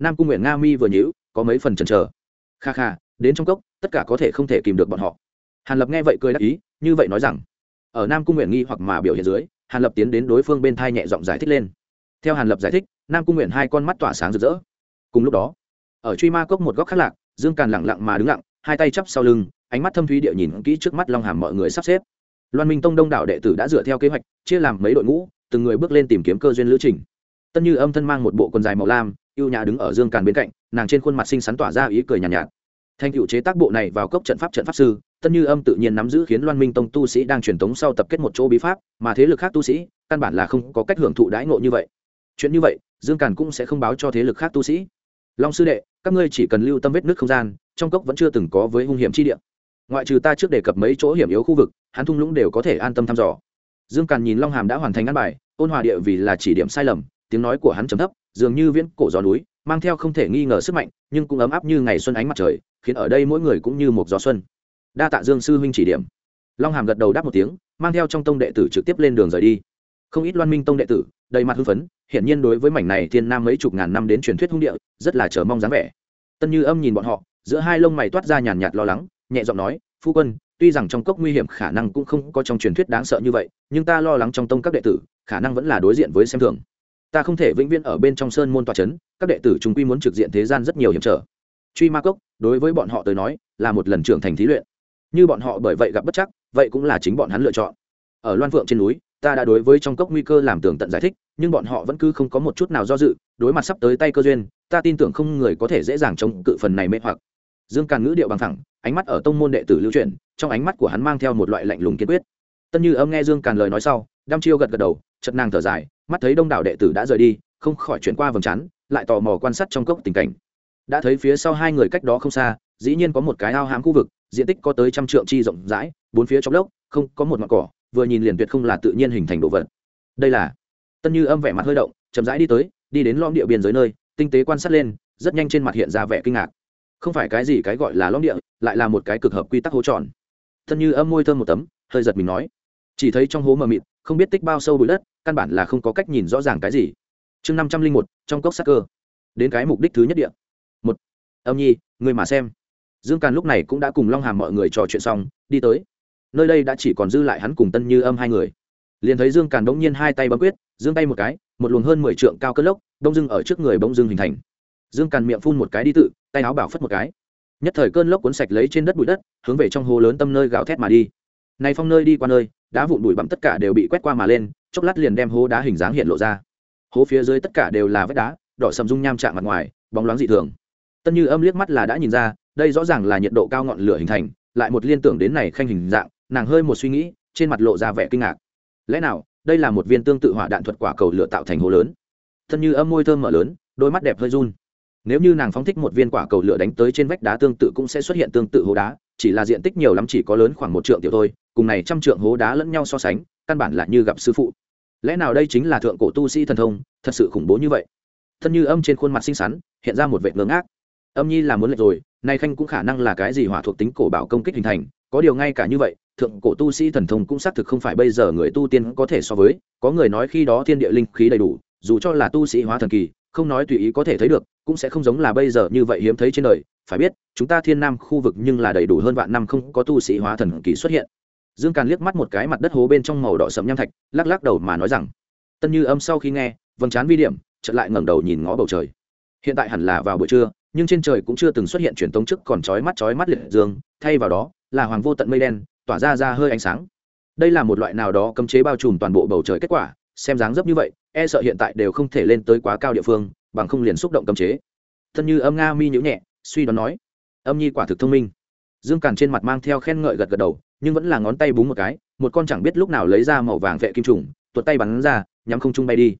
Nam cung nguyện nga mi vừa nhữ có mấy phần chần chờ. Kha kha, đến trong cốc, tất cả có thể không thể kìm được bọn họ. Hàn lập nghe vậy cười đắc ý, như vậy nói rằng, ở nam cung nguyện nghi hoặc mà biểu hiện dưới, hàn lập tiến đến đối phương bên thai nhẹ giọng giải thích lên. Theo hàn lập giải thích, nam cung nguyện hai con mắt tỏa sáng rực rỡ. Cùng lúc đó, ở truy ma cốc một góc khác lạc, dương càn lặng lặng mà đứng lặng hai tay chắp sau lưng ánh mắt thâm thúy địa nhìn kỹ trước mắt long hàm mọi người sắp xếp. Loan minh tông đông đảo đệ tử đã dựa theo kế hoạch chia làm mấy đội ngũ từng người bước lên tìm kiếm cơ duyên lữ trình. Tân như âm thân mang một bộ quần dài màu lam yêu nhã đứng ở dương càn bên cạnh nàng trên khuôn mặt xinh xắn tỏa ra ý cười nhàn nhạt, nhạt. Thành cựu chế tác bộ này vào cốc trận pháp trận pháp sư tân như âm tự nhiên nắm giữ khiến loan minh tông tu sĩ đang truyền tống sau tập kết một chỗ bí pháp mà thế lực khác tu sĩ căn bản là không có cách hưởng thụ đãi ngộ như vậy. Chuyện như vậy dương càn cũng sẽ không báo cho thế lực khác tu sĩ long sư đệ, các ngươi chỉ cần lưu tâm vết nước không gian, trong cốc vẫn chưa từng có với hung hiểm chi địa. Ngoại trừ ta trước đề cập mấy chỗ hiểm yếu khu vực, hắn thung lũng đều có thể an tâm thăm dò. Dương càn nhìn long hàm đã hoàn thành ăn bài, ôn hòa địa vì là chỉ điểm sai lầm, tiếng nói của hắn trầm thấp, dường như viễn cổ gió núi, mang theo không thể nghi ngờ sức mạnh, nhưng cũng ấm áp như ngày xuân ánh mặt trời, khiến ở đây mỗi người cũng như một gió xuân. Đa tạ dương sư huynh chỉ điểm. Long hàm gật đầu đáp một tiếng, mang theo trong tông đệ tử trực tiếp lên đường rời đi. Không ít loan minh tông đệ tử đầy mặt hưng phấn, hiển nhiên đối với mảnh này thiên nam mấy chục ngàn năm đến truyền thuyết hung địa, rất là chờ mong dáng vẻ. Tân như âm nhìn bọn họ, giữa hai lông mày toát ra nhàn nhạt lo lắng, nhẹ giọng nói, phu quân, tuy rằng trong cốc nguy hiểm khả năng cũng không có trong truyền thuyết đáng sợ như vậy, nhưng ta lo lắng trong tông các đệ tử, khả năng vẫn là đối diện với xem thường. Ta không thể vĩnh viễn ở bên trong sơn môn tòa c h ấ n các đệ tử chúng quy muốn trực diện thế gian rất nhiều hiểm trở. Truy ma cốc, đối với bọn họ tới nói, là một lần trưởng thành thí luyện. Như bọn họ bởi vậy gặp bất chắc, vậy cũng là chính bọn hắn lựa chọn. Ở loan phượng trên núi ta đã đối với trong cốc nguy cơ làm tường tận giải thích, nhưng bọn họ vẫn cứ không có một chút nào do dự, đối mặt sắp tới tay cơ duyên, ta tin tưởng không người có thể dễ dàng chống cự phần này mê hoặc. Dương càn ngữ điệu bằng thẳng ánh mắt ở tông môn đệ tử lưu truyền trong ánh mắt của hắn mang theo một loại lạnh lùng kiên quyết. Tân như âm nghe dương càn lời nói sau, đăm chiêu gật gật đầu chật nàng thở dài, mắt thấy đông đảo đệ tử đã rời đi, không khỏi chuyển qua vầng trán, lại tò mò quan sát trong cốc tình cảnh. Đã thấy phía sau hai người cách đó không xa, dĩ nhiên có một cái ao hám khu vực, diện tích có tới trăm trượng chi rộng rãi, bốn phía trong lốc, không có một mặt cỏ vừa nhìn liền tuyệt không là tự nhiên hình thành đồ vật. Đây là. Tân như âm vẻ mặt hơi động, chậm rãi đi tới, đi đến lõm địa biên giới nơi, tinh tế quan sát lên, rất nhanh trên mặt hiện ra vẻ kinh ngạc. Không phải cái gì cái gọi là lõm địa, lại là một cái cực hợp quy tắc hố tròn. Tân như âm môi thơm một tấm, hơi giật mình nói. Chỉ thấy trong hố mờ mịt, không biết tích bao sâu bụi đất, căn bản là không có cách nhìn rõ ràng cái gì. Chương năm trăm linh một, trong cốc sắc cơ. Đến cái mục đích thứ nhất địa. Một. Âm nhi người mà xem. Dương càn lúc này cũng đã cùng long hàm mọi người trò chuyện xong, đi tới nơi đây đã chỉ còn dư lại hắn cùng tân như âm hai người. Liền thấy dương càn đ ỗ n g nhiên hai tay bấm quyết dương tay một cái, một luồng hơn mười trượng cao cất lốc, đông dưng ở trước người bông dưng hình thành. Dương càn miệng phun một cái đi tự, tay áo bảo phất một cái. Nhất thời cơn lốc cuốn sạch lấy trên đất bụi đất, hướng về trong hồ lớn tâm nơi gào thét mà đi. Này phong nơi đi qua nơi, đá vụn bụi bặm tất cả đều bị quét qua mà lên, chốc lát liền đem hố đá hình dáng hiện lộ ra. Hố phía dưới tất cả đều là vách đá, đỏ sầm dung nham chạm mặt ngoài, bóng loáng dị thường. Tân như âm liếc mắt là đã nhìn ra, đây rõ ràng là nhiệt độ cao ngọn lửa hình thành, lại một liên tưởng đến này khanh hình dạng nàng hơi một suy nghĩ, trên mặt lộ ra vẻ kinh ngạc. Lẽ nào, đây là một viên tương tự hỏa đạn thuật quả cầu lửa tạo thành hố lớn? Thân như âm môi thơm mở lớn, đôi mắt đẹp hơi run. Nếu như nàng phóng thích một viên quả cầu lửa đánh tới trên vách đá tương tự cũng sẽ xuất hiện tương tự hố đá, chỉ là diện tích nhiều lắm chỉ có lớn khoảng một trượng tiểu thôi, cùng này trăm trượng hố đá lẫn nhau so sánh, căn bản là như gặp sư phụ. Lẽ nào đây chính là thượng cổ tu sĩ thần thông, thật sự khủng bố như vậy? Thân như âm trên khuôn mặt xinh xắn, hiện ra một vệ ngớ ngác. Âm nhi là muốn lệch rồi, nay khanh cũng khả năng là cái gì hỏa thuộc tính cổ bảo công kích hình thành, có điều ngay cả như vậy thượng cổ tu sĩ thần thông cũng xác thực không phải bây giờ người tu tiên có thể so với, có người nói khi đó thiên địa linh khí đầy đủ, dù cho là tu sĩ hóa thần kỳ, không nói tùy ý có thể thấy được, cũng sẽ không giống là bây giờ như vậy hiếm thấy trên đời. Phải biết, chúng ta thiên nam khu vực nhưng là đầy đủ hơn vạn năm không có tu sĩ hóa thần kỳ xuất hiện. Dương càn liếc mắt một cái mặt đất hố bên trong màu đỏ sẫm nham thạch, lắc lắc đầu mà nói rằng, tân như âm sau khi nghe, vầng trán vi điểm, chợt lại ngẩng đầu nhìn ngó bầu trời. Hiện tại hẳn là vào buổi trưa, nhưng trên trời cũng chưa từng xuất hiện truyền tống chức còn chói mắt chói mắt liệt dương, thay vào đó là hoàng vô tận mây đen tỏa ra ra hơi ánh sáng. Đây là một loại nào đó cấm chế bao trùm toàn bộ bầu trời kết quả, xem dáng dấp như vậy e sợ hiện tại đều không thể lên tới quá cao địa phương, bằng không liền xúc động cấm chế. Thân như âm nga mi nhữ nhẹ, suy đoán nói, âm nhi quả thực thông minh. Dương càn trên mặt mang theo khen ngợi gật gật đầu, nhưng vẫn là ngón tay búng một cái, một con chẳng biết lúc nào lấy ra màu vàng vệ kim trùng, tuột tay bắn ra, nhắm không trung bay đi.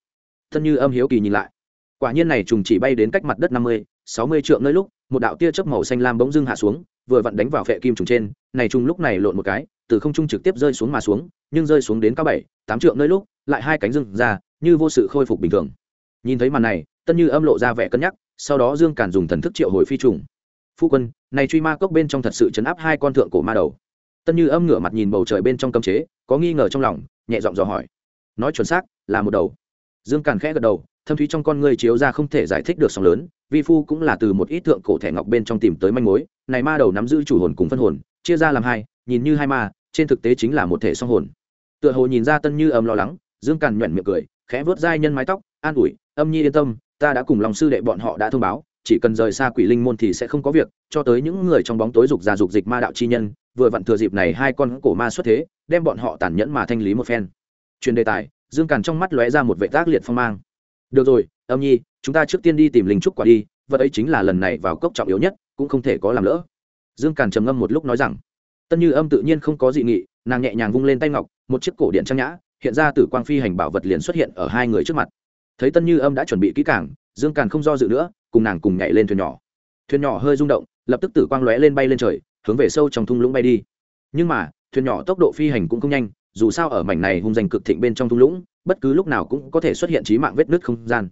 Thân như âm hiếu kỳ nhìn lại. Quả nhiên này trùng chỉ bay đến cách mặt đất năm mươi, sáu mươi trượng nơi lúc, một đạo tia chớp màu xanh lam bỗng dưng hạ xuống vừa vặn đánh vào phệ kim trùng trên, này trùng lúc này lộn một cái, từ không trung trực tiếp rơi xuống mà xuống, nhưng rơi xuống đến cao bảy, tám trượng nơi lúc, lại hai cánh rừng ra, như vô sự khôi phục bình thường. Nhìn thấy màn này, tân như âm lộ ra vẻ cân nhắc, sau đó dương càn dùng thần thức triệu hồi phi trùng. Phu quân, này truy ma cốc bên trong thật sự chấn áp hai con thượng cổ ma đầu. Tân như âm ngửa mặt nhìn bầu trời bên trong cấm chế, có nghi ngờ trong lòng, nhẹ giọng dò hỏi. Nói chuẩn xác, là một đầu. Dương càn khẽ gật đầu thâm thúy trong con ngươi chiếu ra không thể giải thích được sóng lớn, vi phu cũng là từ một ít thượng cổ thẻ ngọc bên trong tìm tới manh mối, này ma đầu nắm giữ chủ hồn cùng phân hồn, chia ra làm hai, nhìn như hai ma, trên thực tế chính là một thể song hồn. Tựa hồ nhìn ra tân như âm lo lắng, dương càn nhuận miệng cười, khẽ vớt dai nhân mái tóc, an ủi, âm nhi yên tâm, ta đã cùng lòng sư đệ bọn họ đã thông báo, chỉ cần rời xa quỷ linh môn thì sẽ không có việc, cho tới những người trong bóng tối dục ra dục dịch ma đạo chi nhân, vừa vặn thừa dịp này hai con cổ ma xuất thế, đem bọn họ tàn nhẫn mà thanh lý một phen. Truyền đề tài, dương càn trong mắt lóe ra một vệ tác liệt phong mang được rồi âm nhi chúng ta trước tiên đi tìm linh trúc quả đi vật ấy chính là lần này vào cốc trọng yếu nhất cũng không thể có làm lỡ. Dương càn trầm ngâm một lúc nói rằng tân như âm tự nhiên không có dị nghị nàng nhẹ nhàng vung lên tay ngọc một chiếc cổ điện trang nhã hiện ra từ quang phi hành bảo vật liền xuất hiện ở hai người trước mặt. Thấy tân như âm đã chuẩn bị kỹ càng, dương càn không do dự nữa cùng nàng cùng nhảy lên thuyền nhỏ. Thuyền nhỏ hơi rung động lập tức tử quang lóe lên bay lên trời hướng về sâu trong thung lũng bay đi. Nhưng mà thuyền nhỏ tốc độ phi hành cũng không nhanh dù sao ở mảnh này hung danh cực thịnh bên trong thung lũng bất cứ lúc nào cũng có thể xuất hiện trí mạng vết nứt không gian.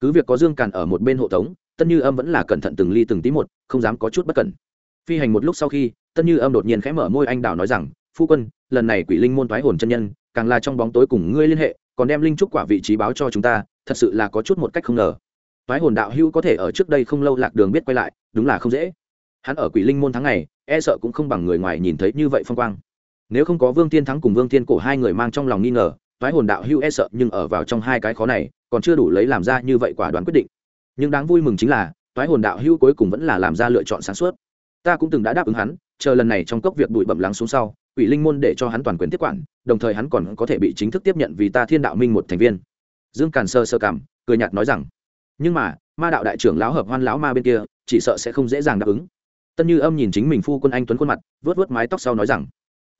Cứ việc có dương càn ở một bên hộ tống, tân như âm vẫn là cẩn thận từng ly từng tí một, không dám có chút bất cẩn. Phi hành một lúc sau khi, tân như âm đột nhiên khẽ mở môi anh đào nói rằng, phu quân, lần này quỷ linh môn thoái hồn chân nhân, càng là trong bóng tối cùng ngươi liên hệ, còn đem linh trúc quả vị trí báo cho chúng ta, thật sự là có chút một cách không ngờ. Thoái hồn đạo hữu có thể ở trước đây không lâu lạc đường biết quay lại, đúng là không dễ. Hắn ở quỷ linh môn tháng này e sợ cũng không bằng người ngoài nhìn thấy như vậy phong quang. Nếu không có vương tiên thắng cùng vương tiên cổ hai người mang trong lòng nghi ngờ thoái hồn đạo Hưu e sợ nhưng ở vào trong hai cái khó này, còn chưa đủ lấy làm ra như vậy quả đoán quyết định. Nhưng đáng vui mừng chính là thoái hồn đạo Hưu cuối cùng vẫn là làm ra lựa chọn sáng suốt. Ta cũng từng đã đáp ứng hắn, chờ lần này trong cốc việc bụi bẩm lắng xuống sau, quỷ linh môn để cho hắn toàn quyền tiếp quản, đồng thời hắn còn có thể bị chính thức tiếp nhận vì ta thiên đạo minh một thành viên. Dương càn sơ sơ cảm, cười nhạt nói rằng, nhưng mà, ma đạo đại trưởng lão hợp hoan lão ma bên kia, chỉ sợ sẽ không dễ dàng đáp ứng. Tân như âm nhìn chính mình phu quân anh tuấn khuôn mặt vớt vớt mái tóc sau nói rằng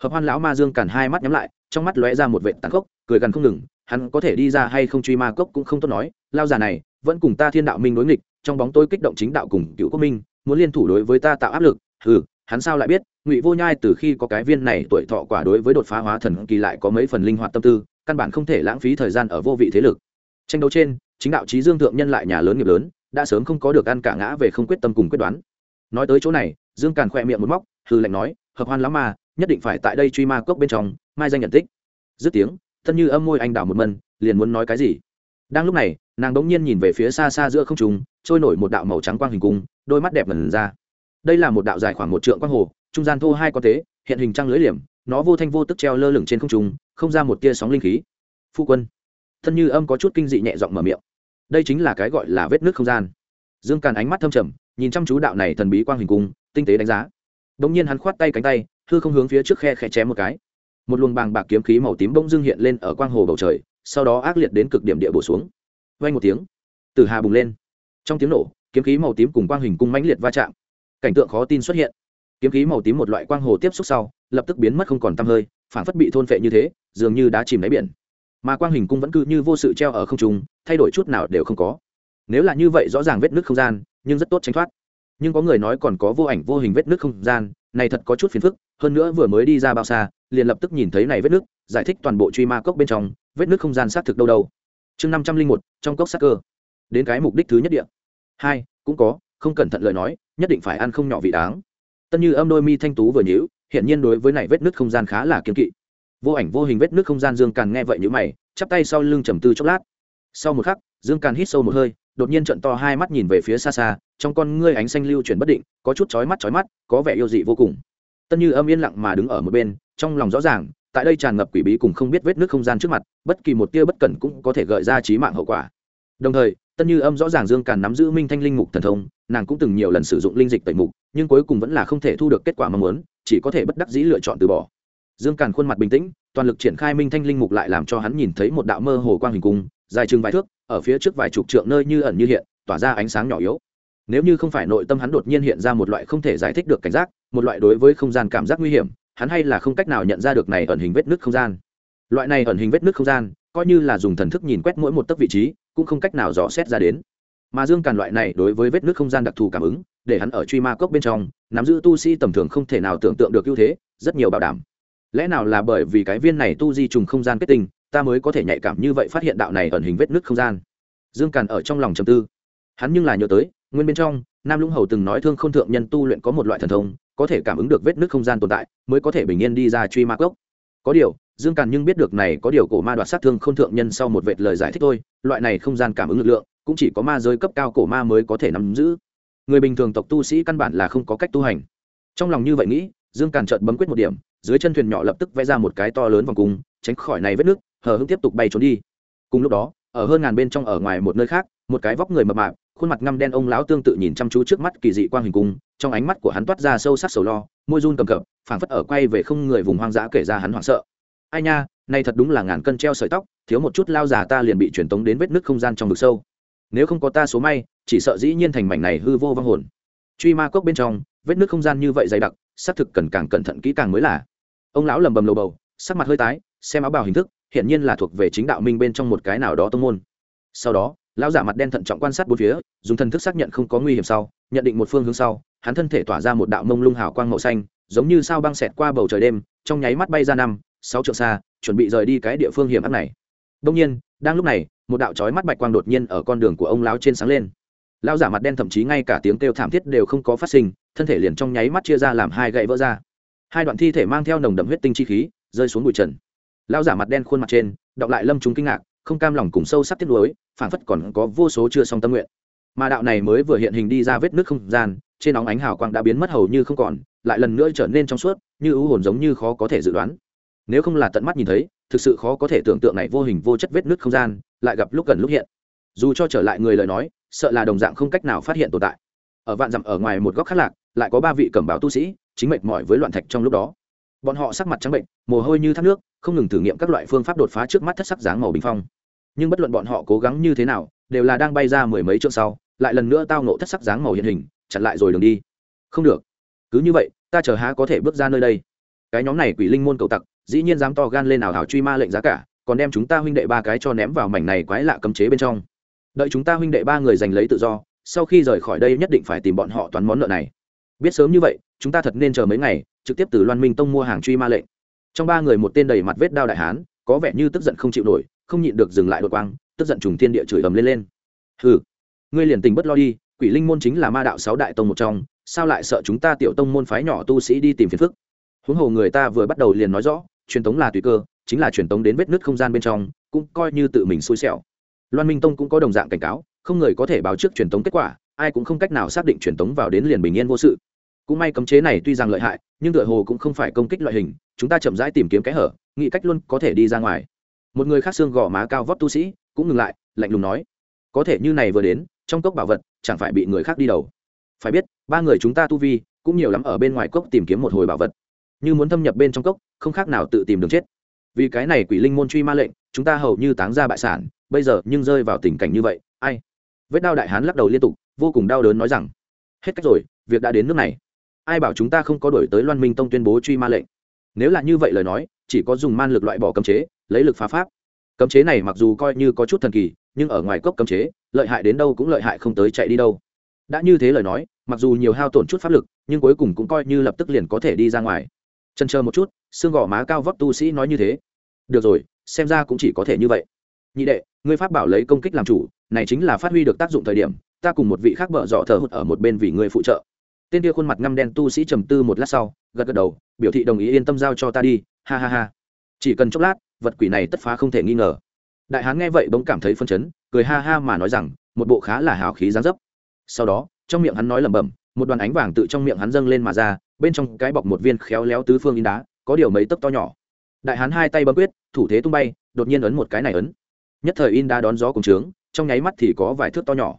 hợp hoan lão ma dương càn hai mắt nhắm lại, trong mắt lóe ra một vệ tàn khốc, cười gần không ngừng, hắn có thể đi ra hay không truy ma cốc cũng không tốt nói, lao già này, vẫn cùng ta thiên đạo minh đối nghịch, trong bóng tôi kích động chính đạo cùng cựu quốc minh, muốn liên thủ đối với ta tạo áp lực ừ hắn sao lại biết, ngụy vô nhai từ khi có cái viên này tuổi thọ quả đối với đột phá hóa thần kỳ lại có mấy phần linh hoạt tâm tư, căn bản không thể lãng phí thời gian ở vô vị thế lực. Tranh đấu trên, chính đạo trí dương thượng nhân lại nhà lớn nghiệp lớn, đã sớm không có được ăn cả ngã về không quyết tâm cùng quyết đoán. Nói tới chỗ này, dương càn khỏe miệng một móc hư lệnh nói, hợp hoan lắm mà nhất định phải tại đây truy ma cốc bên trong, mai danh nhận tích. Dứt tiếng, thân như âm môi anh đào một mân, liền muốn nói cái gì? Đang lúc này, nàng đống nhiên nhìn về phía xa xa giữa không trùng trôi nổi một đạo màu trắng quang hình cung, đôi mắt đẹp ngần ra. Đây là một đạo dài khoảng một trượng quang hồ, trung gian thô hai con tế, hiện hình trăng lưới liềm, nó vô thanh vô tức treo lơ lửng trên không trung, không ra một tia sóng linh khí. Phu quân, thân như âm có chút kinh dị nhẹ giọng mở miệng. Đây chính là cái gọi là vết nước không gian. Dương càn ánh mắt thâm trầm, nhìn chăm chú đạo này thần bí quang hình cung, tinh tế đánh giá. Đ ỗ n g nhiên hắn khoát tay cánh tay hư không hướng phía trước khe khẽ chém một cái. Một luồng bàng bạc kiếm khí màu tím bỗng dưng hiện lên ở quang hồ bầu trời, sau đó ác liệt đến cực điểm địa bổ xuống. Vay một tiếng từ hà bùng lên. Trong tiếng nổ, kiếm khí màu tím cùng quang hình cung mãnh liệt va chạm. Cảnh tượng khó tin xuất hiện. Kiếm khí màu tím một loại quang hồ tiếp xúc sau, lập tức biến mất không còn tăm hơi phản phất bị thôn phệ như thế, dường như đã chìm đáy biển. Mà quang hình cung vẫn cứ như vô sự treo ở không trung, thay đổi chút nào đều không có. Nếu là như vậy rõ ràng vết nước không gian, nhưng rất tốt tránh thoát. Nhưng có người nói còn có vô ảnh vô hình vết nước không gian này thật có chút phiền phức, hơn nữa vừa mới đi ra bao xa, liền lập tức nhìn thấy này vết nước, giải thích toàn bộ truy ma cốc bên trong, vết nước không gian xác thực đâu đâu. Chương năm trăm linh một, trong cốc sắc cơ. Đến cái mục đích thứ nhất địa. Hai, cũng có, không cẩn thận lời nói, nhất định phải ăn không nhỏ vị đáng. Tân như âm đôi mi thanh tú vừa nhíu hiện nhiên đối với này vết nước không gian khá là kiên kỵ. Vô ảnh vô hình vết nước không gian dương càn nghe vậy như mày, chắp tay sau lưng trầm tư chốc lát. Sau một khắc, dương càn hít sâu một hơi đột nhiên trận to hai mắt nhìn về phía xa xa, trong con ngươi ánh xanh lưu chuyển bất định, có chút chói mắt chói mắt, có vẻ yêu dị vô cùng. Tân như âm yên lặng mà đứng ở một bên, trong lòng rõ ràng, tại đây tràn ngập quỷ bí cùng không biết vết nước không gian trước mặt, bất kỳ một tia bất cẩn cũng có thể gợi ra trí mạng hậu quả. Đồng thời, tân như âm rõ ràng dương càn nắm giữ minh thanh linh mục thần thông, nàng cũng từng nhiều lần sử dụng linh dịch tẩy mục, nhưng cuối cùng vẫn là không thể thu được kết quả mong muốn, chỉ có thể bất đắc dĩ lựa chọn từ bỏ dương càn khuôn mặt bình tĩnh, toàn lực triển khai minh thanh linh mục lại làm cho hắn nhìn thấy một đạo mơ hồ quang hình cung, dài chừng vài thước, ở phía trước vài chục trượng nơi như ẩn như hiện, tỏa ra ánh sáng nhỏ yếu. Nếu như không phải nội tâm hắn đột nhiên hiện ra một loại không thể giải thích được cảnh giác, một loại đối với không gian cảm giác nguy hiểm, hắn hay là không cách nào nhận ra được này ẩn hình vết nứt không gian. Loại này ẩn hình vết nứt không gian, coi như là dùng thần thức nhìn quét mỗi một tấc vị trí, cũng không cách nào dò xét ra đến. Mà dương càn loại này đối với vết nứt không gian đặc thù cảm ứng, để hắn ở truy ma cốc bên trong, nắm giữ tu sĩ tầm thường không thể nào tưởng tượng được ưu thế, rất nhiều bảo đảm lẽ nào là bởi vì cái viên này tu di trùng không gian kết tinh, ta mới có thể nhạy cảm như vậy phát hiện đạo này ẩn hình vết nứt không gian? Dương càn ở trong lòng trầm tư. Hắn nhưng là nhớ tới, nguyên bên trong, nam lũng hầu từng nói thương k h ô n thượng nhân tu luyện có một loại thần thông, có thể cảm ứng được vết nứt không gian tồn tại, mới có thể bình yên đi ra truy ma cốc. Có điều, dương càn nhưng biết được này có điều cổ ma đoạt sát thương k h ô n thượng nhân sau một vệt lời giải thích thôi, loại này không gian cảm ứng lực lượng, cũng chỉ có ma giới cấp cao cổ ma mới có thể nắm giữ. Người bình thường tộc tu sĩ căn bản là không có cách tu hành. Trong lòng như vậy nghĩ, dương càn trợt bấm quyết một điểm dưới chân thuyền nhỏ lập tức vẽ ra một cái to lớn vòng cung, tránh khỏi này vết nước, hờ hững tiếp tục bay trốn đi. Cùng lúc đó, ở hơn ngàn bên trong ở ngoài một nơi khác, một cái vóc người mập mạp, khuôn mặt ngăm đen ông lão tương tự nhìn chăm chú trước mắt kỳ dị quang hình cung, trong ánh mắt của hắn toát ra sâu sắc sầu lo, môi run cầm cập, phảng phất ở quay về không người vùng hoang dã kể ra hắn hoảng sợ. Ai nha nay thật đúng là ngàn cân treo sợi tóc, thiếu một chút lao già ta liền bị truyền tống đến vết nước không gian trong vực sâu. Nếu không có ta số may, chỉ sợ dĩ nhiên thành mảnh này hư vô vong hồn. Truy ma cốc bên trong, vết nước không gian như vậy dày đặc, xác thực cần càng cẩn thận kỹ càng mới là ông lão lầm bầm lầu bầu, sắc mặt hơi tái, xem áo bào hình thức hiện nhiên là thuộc về chính đạo minh bên trong một cái nào đó tông môn. Sau đó, lão giả mặt đen thận trọng quan sát bốn phía, dùng thần thức xác nhận không có nguy hiểm sau, nhận định một phương hướng sau, hắn thân thể tỏa ra một đạo mông lung hào quang màu xanh, giống như sao băng xẹt qua bầu trời đêm, trong nháy mắt bay ra năm, sáu trượng xa, chuẩn bị rời đi cái địa phương hiểm ác này. Đông nhiên, đang lúc này, một đạo chói mắt bạch quang đột nhiên ở con đường của ông lão trên sáng lên. Lão giả mặt đen thậm chí ngay cả tiếng kêu thảm thiết đều không có phát sinh, thân thể liền trong nháy mắt chia ra làm hai gậy vỡ ra hai đoạn thi thể mang theo nồng đậm huyết tinh chi khí, rơi xuống bụi trần. Lão giả mặt đen khuôn mặt trên, đọc lại lâm chúng kinh ngạc, không cam lòng cùng sâu sắc tiếc nuối, phảng phất còn có vô số chưa xong tâm nguyện. Mà đạo này mới vừa hiện hình đi ra vết nước không gian, trên óng ánh hào quang đã biến mất hầu như không còn, lại lần nữa trở nên trong suốt, như ưu hồn giống như khó có thể dự đoán. Nếu không là tận mắt nhìn thấy, thực sự khó có thể tưởng tượng này vô hình vô chất vết nước không gian, lại gặp lúc gần lúc hiện. Dù cho trở lại người lời nói, sợ là đồng dạng không cách nào phát hiện tồn tại. Ở vạn dặm ở ngoài một góc khác lạc, lại có ba vị cẩm báo tu sĩ chính mệt mỏi với loạn thạch trong lúc đó. Bọn họ sắc mặt trắng bệnh, mồ hôi như thác nước, không ngừng thử nghiệm các loại phương pháp đột phá trước mắt thất sắc dáng màu bình phong. Nhưng bất luận bọn họ cố gắng như thế nào, đều là đang bay ra mười mấy trượng sau, lại lần nữa tao nộ thất sắc dáng màu hiện hình, chặn lại rồi đường đi. Không được. Cứ như vậy, ta chờ há có thể bước ra nơi đây. Cái nhóm này quỷ linh môn cầu tặc, dĩ nhiên dám to gan lên nào hảo truy ma lệnh giá cả, còn đem chúng ta huynh đệ ba cái cho ném vào mảnh này quái lạ cấm chế bên trong. Đợi chúng ta huynh đệ ba người giành lấy tự do, sau khi rời khỏi đây nhất định phải tìm bọn họ toán món nợ này biết sớm như vậy, chúng ta thật nên chờ mấy ngày, trực tiếp từ loan minh tông mua hàng truy ma lệnh. Trong ba người một tên đầy mặt vết đao đại hán, có vẻ như tức giận không chịu nổi, không nhịn được dừng lại đột quang, tức giận trùng thiên địa chửi ầm lên lên. Hừ, ngươi liền tình bất lo đi, quỷ linh môn chính là ma đạo sáu đại tông một trong, sao lại sợ chúng ta tiểu tông môn phái nhỏ tu sĩ đi tìm phiền phức? Huống hồ người ta vừa bắt đầu liền nói rõ, truyền tống là tùy cơ, chính là truyền tống đến vết nứt không gian bên trong, cũng coi như tự mình xui xẻo. Loan minh tông cũng có đồng dạng cảnh cáo, không người có thể báo trước truyền tống kết quả, ai cũng không cách nào xác định truyền tống vào đến liền bình yên vô sự cũng may cấm chế này tuy rằng lợi hại, nhưng tựa hồ cũng không phải công kích loại hình, chúng ta chậm rãi tìm kiếm cái hở, nghĩ cách luôn có thể đi ra ngoài. Một người khác xương gò má cao vóc tu sĩ, cũng ngừng lại, lạnh lùng nói, có thể như này vừa đến, trong cốc bảo vật, chẳng phải bị người khác đi đầu. Phải biết, ba người chúng ta tu vi, cũng nhiều lắm ở bên ngoài cốc tìm kiếm một hồi bảo vật. Như muốn thâm nhập bên trong cốc, không khác nào tự tìm đường chết. Vì cái này quỷ linh môn truy ma lệnh, chúng ta hầu như táng ra bại sản, bây giờ nhưng rơi vào tình cảnh như vậy, ai? Vết đao đại hán lắc đầu liên tục, vô cùng đau đớn nói rằng, hết cách rồi, việc đã đến nước này ai bảo chúng ta không có đổi tới loan minh tông tuyên bố truy ma lệnh? Nếu là như vậy lời nói, chỉ có dùng man lực loại bỏ cấm chế, lấy lực phá pháp. Cấm chế này mặc dù coi như có chút thần kỳ, nhưng ở ngoài cốc cấm chế, lợi hại đến đâu cũng lợi hại không tới chạy đi đâu. Đã như thế lời nói, mặc dù nhiều hao tổn chút pháp lực, nhưng cuối cùng cũng coi như lập tức liền có thể đi ra ngoài. Chân chờ một chút, xương gò má cao vóc tu sĩ nói như thế. Được rồi, xem ra cũng chỉ có thể như vậy. Nhị đệ, ngươi pháp bảo lấy công kích làm chủ, này chính là phát huy được tác dụng thời điểm, ta cùng một vị khác bợ dọ thờ hụt ở một bên vì ngươi phụ trợ tên kia khuôn mặt ngăm đen tu sĩ trầm tư một lát sau, gật gật đầu, biểu thị đồng ý yên tâm giao cho ta đi, ha ha ha. Chỉ cần chốc lát, vật quỷ này tất phá không thể nghi ngờ. Đại hán nghe vậy bỗng cảm thấy phân chấn, cười ha ha mà nói rằng, một bộ khá là hào khí gián dấp. Sau đó, trong miệng hắn nói lẩm bẩm, một đoàn ánh vàng tự trong miệng hắn dâng lên mà ra, bên trong cái bọc một viên khéo léo tứ phương in đá, có điều mấy tấc to nhỏ. Đại hán hai tay bấm quyết, thủ thế tung bay, đột nhiên ấn một cái này ấn. Nhất thời in đá đón gió cùng trướng, trong nháy mắt thì có vài thước to nhỏ.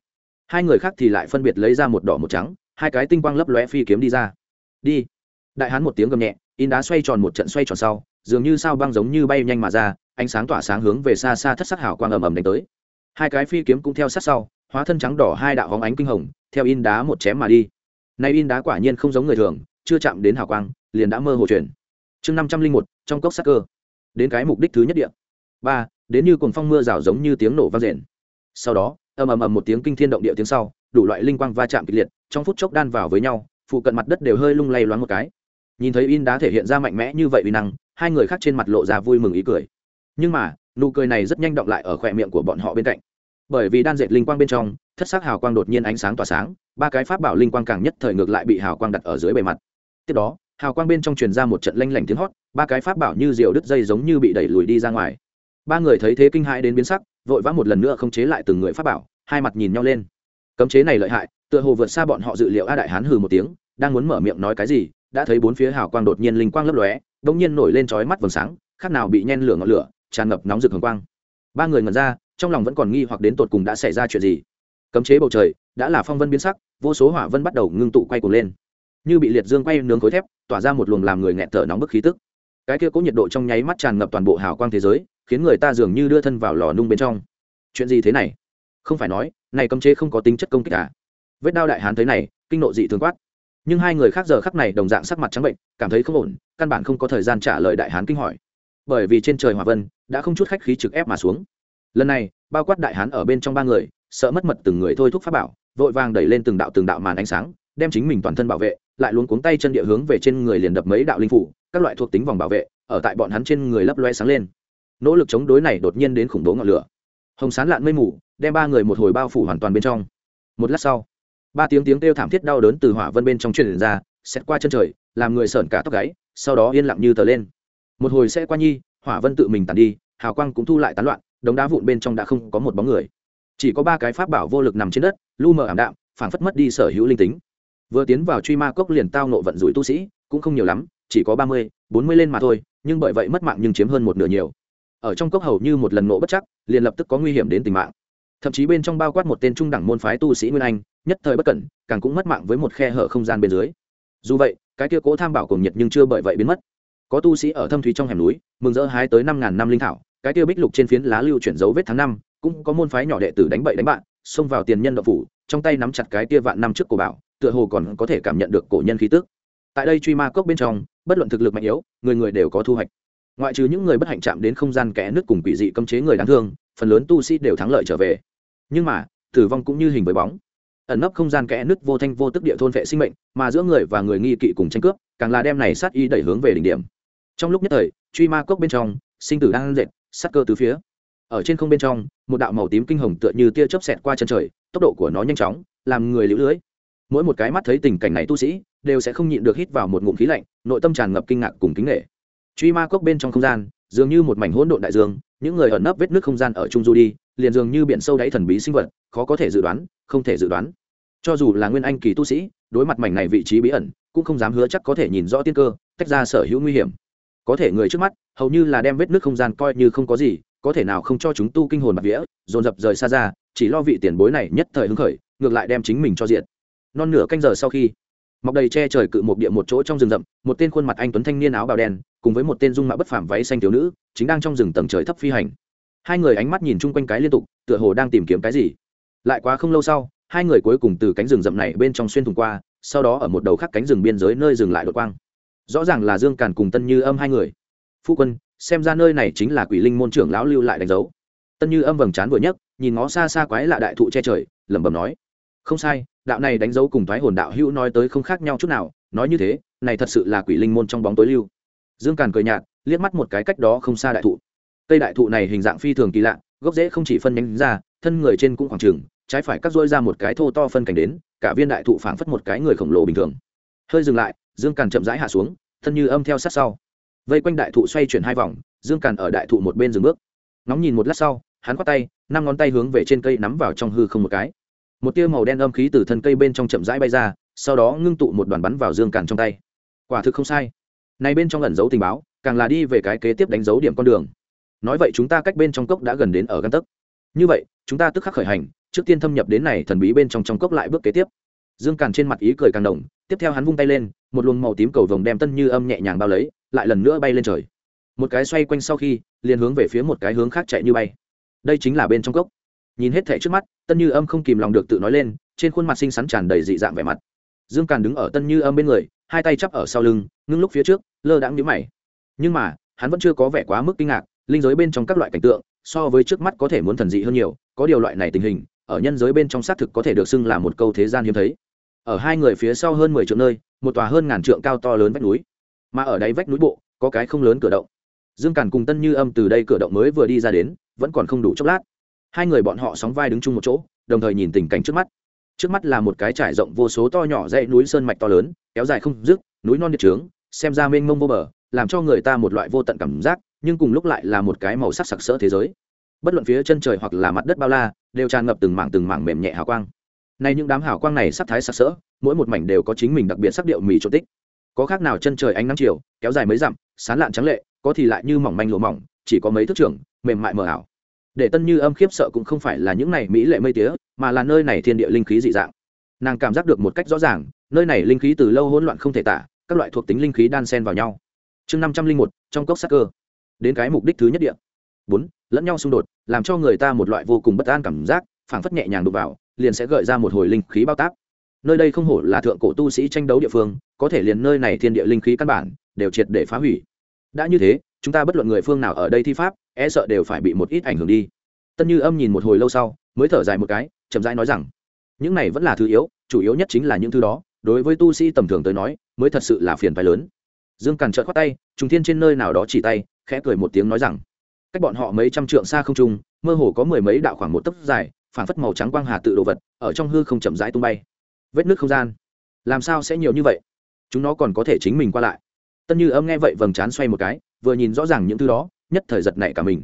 Hai người khác thì lại phân biệt lấy ra một đỏ một trắng hai cái tinh quang lấp lóe phi kiếm đi ra. Đi. Đại hán một tiếng gầm nhẹ, in đá xoay tròn một trận xoay tròn sau, dường như sao băng giống như bay nhanh mà ra, ánh sáng tỏa sáng hướng về xa xa thất sắc hào quang ầm ầm đánh tới. Hai cái phi kiếm cũng theo sát sau, hóa thân trắng đỏ hai đạo hóng ánh kinh hồng, theo in đá một chém mà đi. Nay in đá quả nhiên không giống người thường, chưa chạm đến hào quang, liền đã mơ hồ chuyển. Chương năm trăm linh một, trong cốc sắc cơ. Đến cái mục đích thứ nhất địa. ba, đến như cồn phong mưa rào giống như tiếng nổ vang rền. Sau đó, ầm ầm ầm một tiếng kinh thiên động địa tiếng sau, đủ loại linh quang va chạm kịch liệt trong phút chốc đan vào với nhau, phụ cận mặt đất đều hơi lung lay loáng một cái. Nhìn thấy in đá thể hiện ra mạnh mẽ như vậy uy năng, hai người khác trên mặt lộ ra vui mừng ý cười. Nhưng mà, nụ cười này rất nhanh động lại ở khỏe miệng của bọn họ bên cạnh. Bởi vì đan dệt linh quang bên trong, thất sắc hào quang đột nhiên ánh sáng tỏa sáng, ba cái pháp bảo linh quang càng nhất thời ngược lại bị hào quang đặt ở dưới bề mặt. Tiếp đó, hào quang bên trong truyền ra một trận lanh lảnh tiếng hót, ba cái pháp bảo như diều đứt dây giống như bị đẩy lùi đi ra ngoài. Ba người thấy thế kinh hãi đến biến sắc, vội vã một lần nữa không chế lại từng người pháp bảo, hai mặt nhìn nhau lên. Cấm chế này lợi hại tựa hồ vượt xa bọn họ dự liệu a đại hán hừ một tiếng, đang muốn mở miệng nói cái gì, đã thấy bốn phía hào quang đột nhiên linh quang lấp lóe, bỗng nhiên nổi lên chói mắt vầng sáng, khác nào bị nhen lửa ngọn lửa, tràn ngập nóng rực hồng quang. Ba người ngẩn ra, trong lòng vẫn còn nghi hoặc đến tột cùng đã xảy ra chuyện gì. Cấm chế bầu trời, đã là phong vân biến sắc, vô số hỏa vân bắt đầu ngưng tụ quay cuồng lên. Như bị liệt dương quay nướng khối thép, tỏa ra một luồng làm người nghẹn thở nóng bức khí tức. Cái kia có nhiệt độ trong nháy mắt tràn ngập toàn bộ hào quang thế giới, khiến người ta dường như đưa thân vào lò nung bên trong. Chuyện gì thế này? Không phải nói, này cấm chế không có tính chất công kích cả à? Vết đao đại hán thấy này, kinh nộ dị thường quát. Nhưng hai người khác giờ khắc này đồng dạng sắc mặt trắng bệnh, cảm thấy không ổn, căn bản không có thời gian trả lời đại hán kinh hỏi. Bởi vì trên trời hòa vân, đã không chút khách khí trực ép mà xuống. Lần này, bao quát đại hán ở bên trong ba người, sợ mất mật từng người thôi thúc pháp bảo, vội vàng đẩy lên từng đạo từng đạo màn ánh sáng, đem chính mình toàn thân bảo vệ, lại luôn cuống tay chân địa hướng về trên người liền đập mấy đạo linh phủ, các loại thuộc tính vòng bảo vệ, ở tại bọn hắn trên người lấp loe sáng lên. Nỗ lực chống đối này đột nhiên đến khủng bố ngọn lửa. Hồng sán lạn mây mù, đem ba người một hồi bao phủ hoàn toàn bên trong. Một lát sau ba tiếng tiếng kêu thảm thiết đau đớn từ hỏa vân bên trong truyền ra xét qua chân trời, làm người sởn cả tóc gáy, sau đó yên lặng như tờ lên. Một hồi sẽ qua nhi, hỏa vân tự mình tàn đi, hào quang cũng thu lại tán loạn, đống đá vụn bên trong đã không có một bóng người. Chỉ có ba cái pháp bảo vô lực nằm trên đất, lu mờ ảm đạm, phảng phất mất đi sở hữu linh tính. Vừa tiến vào truy ma cốc liền tao nộ vận rủi tu sĩ, cũng không nhiều lắm, chỉ có ba mươi, bốn mươi lên mà thôi, nhưng bởi vậy mất mạng nhưng chiếm hơn một nửa nhiều. Ở trong cốc hầu như một lần nộ bất chắc, liền lập tức có nguy hiểm đến tính mạng thậm chí bên trong bao quát một tên trung đẳng môn phái tu sĩ nguyên anh, nhất thời bất cẩn, càng cũng mất mạng với một khe hở không gian bên dưới. Dù vậy, cái kia cố tham bảo cùng nhiệt nhưng chưa bởi vậy biến mất. Có tu sĩ ở thâm thúy trong hẻm núi, mừng rỡ hái tới năm ngàn năm linh thảo, cái kia bích lục trên phiến lá lưu chuyển dấu vết tháng năm, cũng có môn phái nhỏ đệ tử đánh bậy đánh bạn, xông vào tiền nhân đậu phủ, trong tay nắm chặt cái kia vạn năm trước cổ bảo, tựa hồ còn có thể cảm nhận được cổ nhân khí tức. Tại đây truy ma cốc bên trong, bất luận thực lực mạnh yếu, người người đều có thu hoạch. Ngoại trừ những người bất hạnh chạm đến không gian kẽ nước cùng quỷ dị cấm chế người đáng thương phần lớn tu sĩ đều thắng lợi trở về. Nhưng mà, tử vong cũng như hình với bóng. Ẩn nấp không gian kẽ nứt vô thanh vô tức địa thôn vệ sinh mệnh, mà giữa người và người nghi kỵ cùng tranh cướp, càng là đem này sát y đẩy hướng về đỉnh điểm. Trong lúc nhất thời, truy ma cốc bên trong, sinh tử đang dệt, sát cơ từ phía. Ở trên không bên trong, một đạo màu tím kinh hồng tựa như tia chớp xẹt qua chân trời, tốc độ của nó nhanh chóng, làm người lũ lưới. Mỗi một cái mắt thấy tình cảnh này tu sĩ, đều sẽ không nhịn được hít vào một ngụm khí lạnh, nội tâm tràn ngập kinh ngạc cùng kính nghệ truy ma cốc bên trong không gian, dường như một mảnh hỗn độn đại dương những người ẩn nấp vết nước không gian ở trung du đi, liền dường như biển sâu đáy thần bí sinh vật, khó có thể dự đoán, không thể dự đoán. Cho dù là nguyên anh kỳ tu sĩ, đối mặt mảnh này vị trí bí ẩn, cũng không dám hứa chắc có thể nhìn rõ tiên cơ, tách ra sở hữu nguy hiểm. Có thể người trước mắt, hầu như là đem vết nước không gian coi như không có gì, có thể nào không cho chúng tu kinh hồn bạc vía, dồn dập rời xa ra, chỉ lo vị tiền bối này nhất thời hứng khởi, ngược lại đem chính mình cho diện non nửa canh giờ sau khi mọc đầy che trời cự một địa một chỗ trong rừng rậm, một tên khuôn mặt anh tuấn thanh niên áo bào đen, cùng với một tên dung mạo bất phàm váy xanh thiếu nữ, chính đang trong rừng tầng trời thấp phi hành. Hai người ánh mắt nhìn chung quanh cái liên tục, tựa hồ đang tìm kiếm cái gì. Lại quá không lâu sau, hai người cuối cùng từ cánh rừng rậm này bên trong xuyên thùng qua, sau đó ở một đầu khác cánh rừng biên giới nơi dừng lại đột quang. Rõ ràng là dương càn cùng tân như âm hai người. Phu quân, xem ra nơi này chính là quỷ linh môn trưởng lão lưu lại đánh dấu. Tân như âm vầng trán vừa nhấc, nhìn ngó xa xa quái lạ đại thụ che trời, lẩm bẩm nói, không sai đạo này đánh dấu cùng thoái hồn đạo hữu nói tới không khác nhau chút nào, nói như thế, này thật sự là quỷ linh môn trong bóng tối lưu. Dương càn cười nhạt, liếc mắt một cái cách đó không xa đại thụ. Cây đại thụ này hình dạng phi thường kỳ lạ, gốc rễ không chỉ phân nhánh ra, thân người trên cũng khoảng trừng trái phải cắt rỗi ra một cái thô to phân cảnh đến, cả viên đại thụ phảng phất một cái người khổng lồ bình thường. Hơi dừng lại, dương càn chậm rãi hạ xuống, thân như âm theo sát sau. Vây quanh đại thụ xoay chuyển hai vòng, dương càn ở đại thụ một bên dừng bước. Nóng nhìn một lát sau, hắn khoát tay, năm ngón tay hướng về trên cây nắm vào trong hư không một cái một tia màu đen âm khí từ thân cây bên trong chậm rãi bay ra, sau đó ngưng tụ một đoàn bắn vào dương càn trong tay. Quả thực không sai. Này bên trong ẩn dấu tình báo, càng là đi về cái kế tiếp đánh dấu điểm con đường. Nói vậy chúng ta cách bên trong cốc đã gần đến ở găng tấc. Như vậy, chúng ta tức khắc khởi hành, trước tiên thâm nhập đến này thần bí bên trong trong cốc lại bước kế tiếp. Dương càn trên mặt ý cười càng đồng, tiếp theo hắn vung tay lên, một luồng màu tím cầu vồng đem tân như âm nhẹ nhàng bao lấy, lại lần nữa bay lên trời. Một cái xoay quanh sau khi, liền hướng về phía một cái hướng khác chạy như bay. Đây chính là bên trong cốc nhìn hết thẻ trước mắt, tân như âm không kìm lòng được tự nói lên, trên khuôn mặt xinh xắn tràn đầy dị dạng vẻ mặt. Dương càn đứng ở tân như âm bên người, hai tay chắp ở sau lưng, ngưng lúc phía trước, lơ đãng nhíu mày. Nhưng mà, hắn vẫn chưa có vẻ quá mức kinh ngạc, linh giới bên trong các loại cảnh tượng, so với trước mắt có thể muốn thần dị hơn nhiều, có điều loại này tình hình, ở nhân giới bên trong xác thực có thể được xưng là một câu thế gian hiếm thấy. Ở hai người phía sau hơn mười triệu nơi, một tòa hơn ngàn trượng cao to lớn vách núi. Mà ở đáy vách núi bộ, có cái không lớn cửa động. Dương càn cùng tân như âm từ đây cửa động mới vừa đi ra đến, vẫn còn không đủ chốc lát hai người bọn họ sóng vai đứng chung một chỗ, đồng thời nhìn tình cảnh trước mắt. Trước mắt là một cái trải rộng vô số to nhỏ dãy núi sơn mạch to lớn, kéo dài không dứt, núi non địa trướng, xem ra mênh mông vô bờ, làm cho người ta một loại vô tận cảm giác, nhưng cùng lúc lại là một cái màu sắc sặc sỡ thế giới. Bất luận phía chân trời hoặc là mặt đất bao la, đều tràn ngập từng mảng từng mảng mềm nhẹ hào quang. Nay những đám hào quang này sắc thái sặc sỡ, mỗi một mảnh đều có chính mình đặc biệt sắc điệu mì trộn tích. Có khác nào chân trời ánh nắng chiều, kéo dài mấy dặm, sán lạn trắng lệ, có thì lại như mỏng manh lụa mỏng, chỉ có mấy thước trưởng, mềm mại mờ ảo để tân như âm khiếp sợ cũng không phải là những này mỹ lệ mây tía, mà là nơi này thiên địa linh khí dị dạng. Nàng cảm giác được một cách rõ ràng, nơi này linh khí từ lâu hỗn loạn không thể tả, các loại thuộc tính linh khí đan xen vào nhau. Chương năm trăm linh một, trong cốc sắc cơ. Đến cái mục đích thứ nhất địa. Bốn, lẫn nhau xung đột, làm cho người ta một loại vô cùng bất an cảm giác, phảng phất nhẹ nhàng đụng vào, liền sẽ gợi ra một hồi linh khí bao tác. Nơi đây không hổ là thượng cổ tu sĩ tranh đấu địa phương, có thể liền nơi này thiên địa linh khí căn bản, đều triệt để phá hủy. Đã như thế chúng ta bất luận người phương nào ở đây thi pháp e sợ đều phải bị một ít ảnh hưởng đi. Tân như âm nhìn một hồi lâu sau, mới thở dài một cái, chậm rãi nói rằng, những này vẫn là thứ yếu, chủ yếu nhất chính là những thứ đó, đối với tu sĩ tầm thường tới nói, mới thật sự là phiền phái lớn. Dương càn trợt khoát tay, trùng thiên trên nơi nào đó chỉ tay, khẽ cười một tiếng nói rằng, cách bọn họ mấy trăm trượng xa không trung, mơ hồ có mười mấy đạo khoảng một tấc dài phản phất màu trắng quang hà tự đồ vật, ở trong hư không chậm rãi tung bay. Vết nước không gian. Làm sao sẽ nhiều như vậy? Chúng nó còn có thể chính mình qua lại. Tân như âm nghe vậy vầng trán xoay một cái vừa nhìn rõ ràng những thứ đó, nhất thời giật nảy cả mình.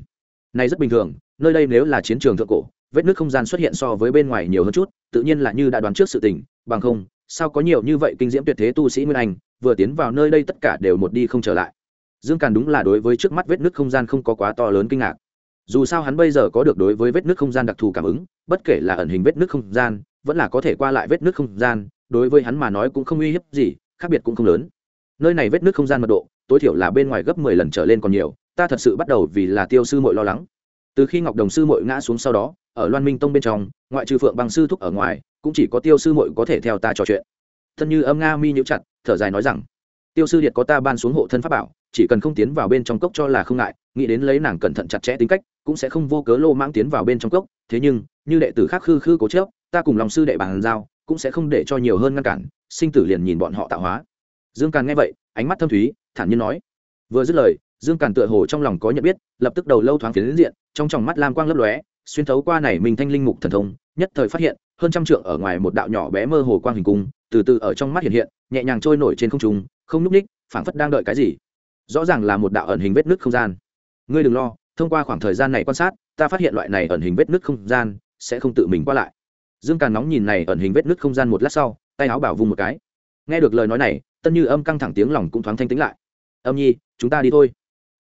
Này rất bình thường, nơi đây nếu là chiến trường thượng cổ, vết nước không gian xuất hiện so với bên ngoài nhiều hơn chút, tự nhiên là như đã đoán trước sự tình, bằng không, sao có nhiều như vậy kinh diễm tuyệt thế tu sĩ nguyên anh, vừa tiến vào nơi đây tất cả đều một đi không trở lại. Dương càn đúng là đối với trước mắt vết nước không gian không có quá to lớn kinh ngạc. Dù sao hắn bây giờ có được đối với vết nước không gian đặc thù cảm ứng, bất kể là ẩn hình vết nước không gian, vẫn là có thể qua lại vết nước không gian, đối với hắn mà nói cũng không uy hiếp gì, khác biệt cũng không lớn. Nơi này vết nước không gian mật độ tối thiểu là bên ngoài gấp mười lần trở lên còn nhiều, ta thật sự bắt đầu vì là tiêu sư mội lo lắng. Từ khi ngọc đồng sư mội ngã xuống sau đó, ở loan minh tông bên trong, ngoại trừ phượng bằng sư thúc ở ngoài, cũng chỉ có tiêu sư mội có thể theo ta trò chuyện. Thân như âm nga mi nhũ chặt, thở dài nói rằng, tiêu sư điệt có ta ban xuống hộ thân pháp bảo, chỉ cần không tiến vào bên trong cốc cho là không ngại, nghĩ đến lấy nàng cẩn thận chặt chẽ tính cách, cũng sẽ không vô cớ lô mãng tiến vào bên trong cốc. Thế nhưng, như đệ tử khác khư khư cố chớp, ta cùng lòng sư đệ bàn giao, cũng sẽ không để cho nhiều hơn ngăn cản, sinh tử liền nhìn bọn họ tạo hóa dương càn nghe vậy, ánh mắt thâm thúy, thản nhiên nói. Vừa dứt lời, dương càn tựa hồ trong lòng có nhận biết, lập tức đầu lâu thoáng phiến diện, trong tròng mắt lam quang lấp lóe, xuyên thấu qua này mình thanh linh mục thần thông, nhất thời phát hiện, hơn trăm trượng ở ngoài một đạo nhỏ bé mơ hồ quang hình cung, từ từ ở trong mắt hiện hiện, nhẹ nhàng trôi nổi trên không trung, không núp ních, phảng phất đang đợi cái gì. Rõ ràng là một đạo ẩn hình vết nứt không gian. Ngươi đừng lo, thông qua khoảng thời gian này quan sát, ta phát hiện loại này ẩn hình vết nứt không gian sẽ không tự mình qua lại. Dương càn nóng nhìn này ẩn hình vết nứt không gian một lát sau, tay áo bảo vung một cái. Nghe được lời nói này tân như âm căng thẳng tiếng lòng cũng thoáng thanh tĩnh lại. Âm nhi, chúng ta đi thôi.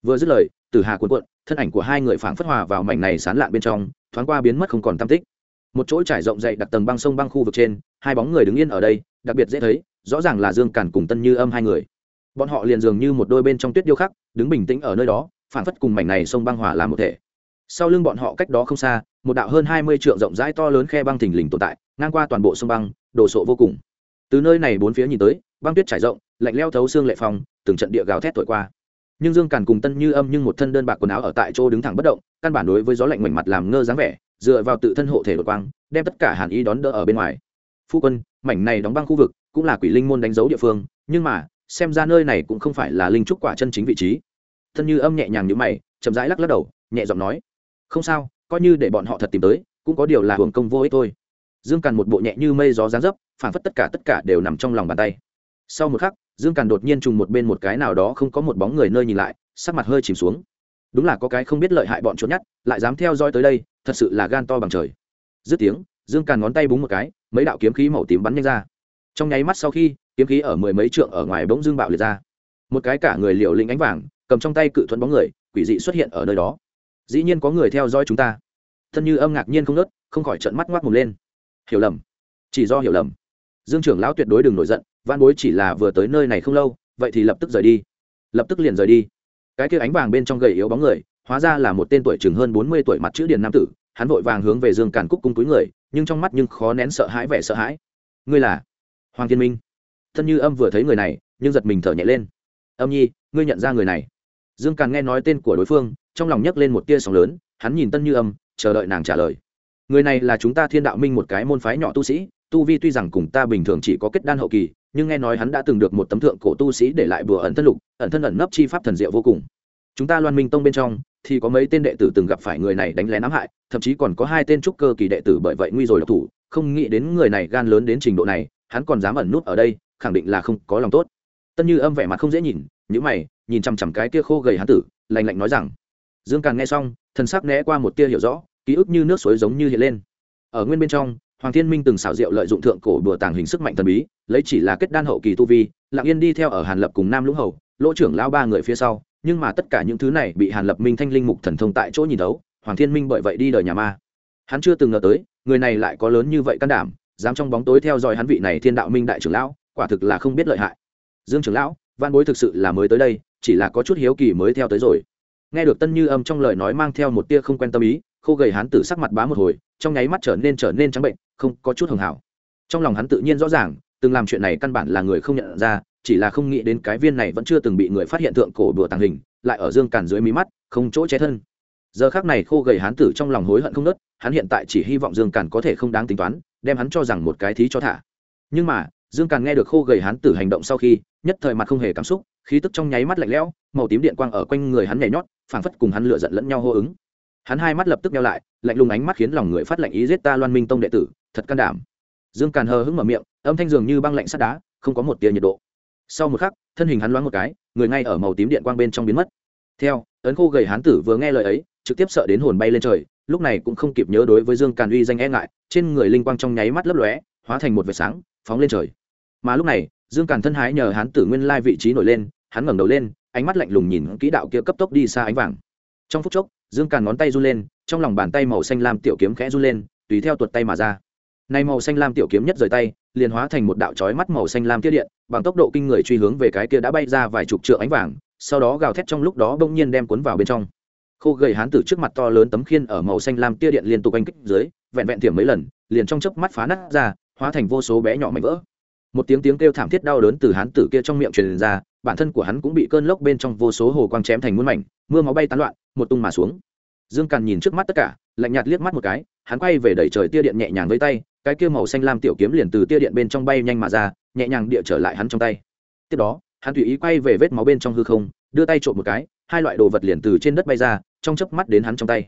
Vừa dứt lời, tử hà cuộn cuộn, thân ảnh của hai người phảng phất hòa vào mảnh này sán lạn bên trong, thoáng qua biến mất không còn tam tích. Một chỗ trải rộng dậy đặc tầng băng sông băng khu vực trên, hai bóng người đứng yên ở đây, đặc biệt dễ thấy, rõ ràng là dương càn cùng tân như âm hai người. Bọn họ liền dường như một đôi bên trong tuyết điêu khắc, đứng bình tĩnh ở nơi đó, phảng phất cùng mảnh này sông băng hòa làm một thể. Sau lưng bọn họ cách đó không xa, một đạo hơn hai mươi trượng rộng rãi to lớn khe băng thình lình tồn tại, ngang qua toàn bộ sông băng, đồ sộ vô cùng. Từ nơi này bốn phía nhìn tới băng tuyết trải rộng, lạnh leo thấu xương lệ phong, từng trận địa gào thét thổi qua. Nhưng dương càn cùng tân như âm nhưng một thân đơn bạc quần áo ở tại chỗ đứng thẳng bất động, căn bản đối với gió lạnh mảnh mặt làm ngơ dáng vẻ, dựa vào tự thân hộ thể đột quang, đem tất cả hàn ý đón đỡ ở bên ngoài. Phu quân, mảnh này đóng băng khu vực cũng là quỷ linh môn đánh dấu địa phương, nhưng mà, xem ra nơi này cũng không phải là linh trúc quả chân chính vị trí. Thân như âm nhẹ nhàng như mày, chậm rãi lắc lắc đầu, nhẹ giọng nói, không sao, coi như để bọn họ thật tìm tới, cũng có điều là hưởng công vô ích thôi. Dương càn một bộ nhẹ như mây gió dáng dấp phản phất tất cả tất cả đều nằm trong lòng bàn tay sau một khắc, dương càn đột nhiên trùng một bên một cái nào đó không có một bóng người nơi nhìn lại, sắc mặt hơi chìm xuống. Đúng là có cái không biết lợi hại bọn trốn nhát lại dám theo dõi tới đây, thật sự là gan to bằng trời. Dứt tiếng, dương càn ngón tay búng một cái, mấy đạo kiếm khí màu tím bắn nhanh ra. Trong nháy mắt sau khi, kiếm khí ở mười mấy trượng ở ngoài bỗng dương bạo liệt ra. Một cái cả người liều lĩnh ánh vàng, cầm trong tay cự thuẫn bóng người, quỷ dị xuất hiện ở nơi đó. Dĩ nhiên có người theo dõi chúng ta. Thân như âm ngạc nhiên không ngớt, không khỏi trận mắt ngoác mồm lên. Hiểu lầm. Chỉ do hiểu lầm. Dương trưởng lão tuyệt đối đừng nổi giận văn bối chỉ là vừa tới nơi này không lâu, vậy thì lập tức rời đi. Lập tức liền rời đi. Cái kia ánh vàng bên trong gầy yếu bóng người, hóa ra là một tên tuổi chừng hơn bốn mươi tuổi mặt chữ điền nam tử, hắn vội vàng hướng về dương càn cúc cung túi người, nhưng trong mắt nhưng khó nén sợ hãi vẻ sợ hãi. Ngươi là hoàng thiên minh. Thân như âm vừa thấy người này, nhưng giật mình thở nhẹ lên. Âm nhi, ngươi nhận ra người này. Dương càn nghe nói tên của đối phương, trong lòng nhấc lên một tia sóng lớn, hắn nhìn tân như âm, chờ đợi nàng trả lời. Người này là chúng ta thiên đạo minh một cái môn phái nhỏ tu sĩ tu vi tuy rằng cùng ta bình thường chỉ có kết đan hậu kỳ, nhưng nghe nói hắn đã từng được một tấm thượng cổ tu sĩ để lại bừa ẩn thân lục, ẩn thân ẩn nấp chi pháp thần diệu vô cùng. Chúng ta loan minh tông bên trong, thì có mấy tên đệ tử từng gặp phải người này đánh lén ám hại, thậm chí còn có hai tên trúc cơ kỳ đệ tử bởi vậy nguy rồi độc thủ, không nghĩ đến người này gan lớn đến trình độ này, hắn còn dám ẩn nút ở đây, khẳng định là không có lòng tốt. Tân như âm vẻ mặt không dễ nhìn những mày, nhìn chằm chằm cái kia khô gầy hắn tử lành lạnh nói rằng, dương càng nghe xong, thần sắc né qua một tia hiểu rõ, ký ức như nước suối giống như hiện lên. Ở nguyên bên trong hoàng thiên minh từng xảo diệu lợi dụng thượng cổ đùa tàng hình sức mạnh thần bí, lấy chỉ là kết đan hậu kỳ tu vi, lặng yên đi theo ở hàn lập cùng nam lũng hầu, lỗ trưởng lao ba người phía sau, nhưng mà tất cả những thứ này bị hàn lập minh thanh linh mục thần thông tại chỗ nhìn đấu hoàng thiên minh bởi vậy đi đời nhà ma. Hắn chưa từng ngờ tới, người này lại có lớn như vậy can đảm, dám trong bóng tối theo dõi hắn vị này thiên đạo minh đại trưởng lão, quả thực là không biết lợi hại. Dương trưởng lão, văn bối thực sự là mới tới đây, chỉ là có chút hiếu kỳ mới theo tới rồi. Nghe được tân như âm trong lời nói mang theo một tia không quen tâm ý, khô gầy hắn tử sắc mặt bá một hồi trong nháy mắt trở nên trở nên trắng bệnh, không có chút hưởng hảo. Trong lòng hắn tự nhiên rõ ràng, từng làm chuyện này căn bản là người không nhận ra, chỉ là không nghĩ đến cái viên này vẫn chưa từng bị người phát hiện thượng cổ đùa tàng hình, lại ở dương càn dưới mí mắt, không chỗ che thân. Giờ khác này khô gầy hán tử trong lòng hối hận không nớt hắn hiện tại chỉ hy vọng dương càn có thể không đáng tính toán, đem hắn cho rằng một cái thí cho thả. Nhưng mà, dương càn nghe được khô gầy hán tử hành động sau khi, nhất thời mặt không hề cảm xúc, khí tức trong nháy mắt lạnh lẽo, màu tím điện quang ở quanh người hắn nhảy nhót, phảng phất cùng hắn lựa giận lẫn nhau hô ứng hắn hai mắt lập tức nhau lại, lạnh lùng ánh mắt khiến lòng người phát lệnh ý giết ta loan minh tông đệ tử, thật can đảm. Dương càn hờ hững mở miệng, âm thanh dường như băng lạnh sắt đá, không có một tia nhiệt độ. Sau một khắc, thân hình hắn loáng một cái, người ngay ở màu tím điện quang bên trong biến mất. Theo, ấn khô gầy hán tử vừa nghe lời ấy, trực tiếp sợ đến hồn bay lên trời, lúc này cũng không kịp nhớ đối với dương càn uy danh e ngại, trên người linh quang trong nháy mắt lấp lóe, hóa thành một vệt sáng, phóng lên trời. Mà lúc này, dương càn thân hái nhờ hán tử nguyên lai vị trí nổi lên, hắn ngẩng đầu lên, ánh mắt lạnh lùng nhìn kỹ đạo kia cấp tốc đi xa ánh vàng trong phút chốc, dương càn ngón tay run lên, trong lòng bàn tay màu xanh lam tiểu kiếm khẽ run lên, tùy theo tuột tay mà ra. Nay màu xanh lam tiểu kiếm nhất rời tay, liền hóa thành một đạo chói mắt màu xanh lam tiết điện, bằng tốc độ kinh người truy hướng về cái kia đã bay ra vài chục trượng ánh vàng, sau đó gào thét trong lúc đó bỗng nhiên đem cuốn vào bên trong. Khô gầy hán tử trước mặt to lớn tấm khiên ở màu xanh lam tia điện liên tục anh kích dưới, vẹn vẹn thiểm mấy lần, liền trong chớp mắt phá nát ra, hóa thành vô số bé nhỏ mảnh vỡ. Một tiếng tiếng kêu thảm thiết đau đớn từ hán tử kia trong miệng truyền ra bản thân của hắn cũng bị cơn lốc bên trong vô số hồ quang chém thành muôn mảnh, mưa máu bay tán loạn, một tung mà xuống. Dương càn nhìn trước mắt tất cả, lạnh nhạt liếc mắt một cái, hắn quay về đẩy trời tia điện nhẹ nhàng với tay, cái kia màu xanh lam tiểu kiếm liền từ tia điện bên trong bay nhanh mà ra, nhẹ nhàng địa trở lại hắn trong tay. Tiếp đó, hắn tùy ý quay về vết máu bên trong hư không, đưa tay trộm một cái, hai loại đồ vật liền từ trên đất bay ra, trong chớp mắt đến hắn trong tay.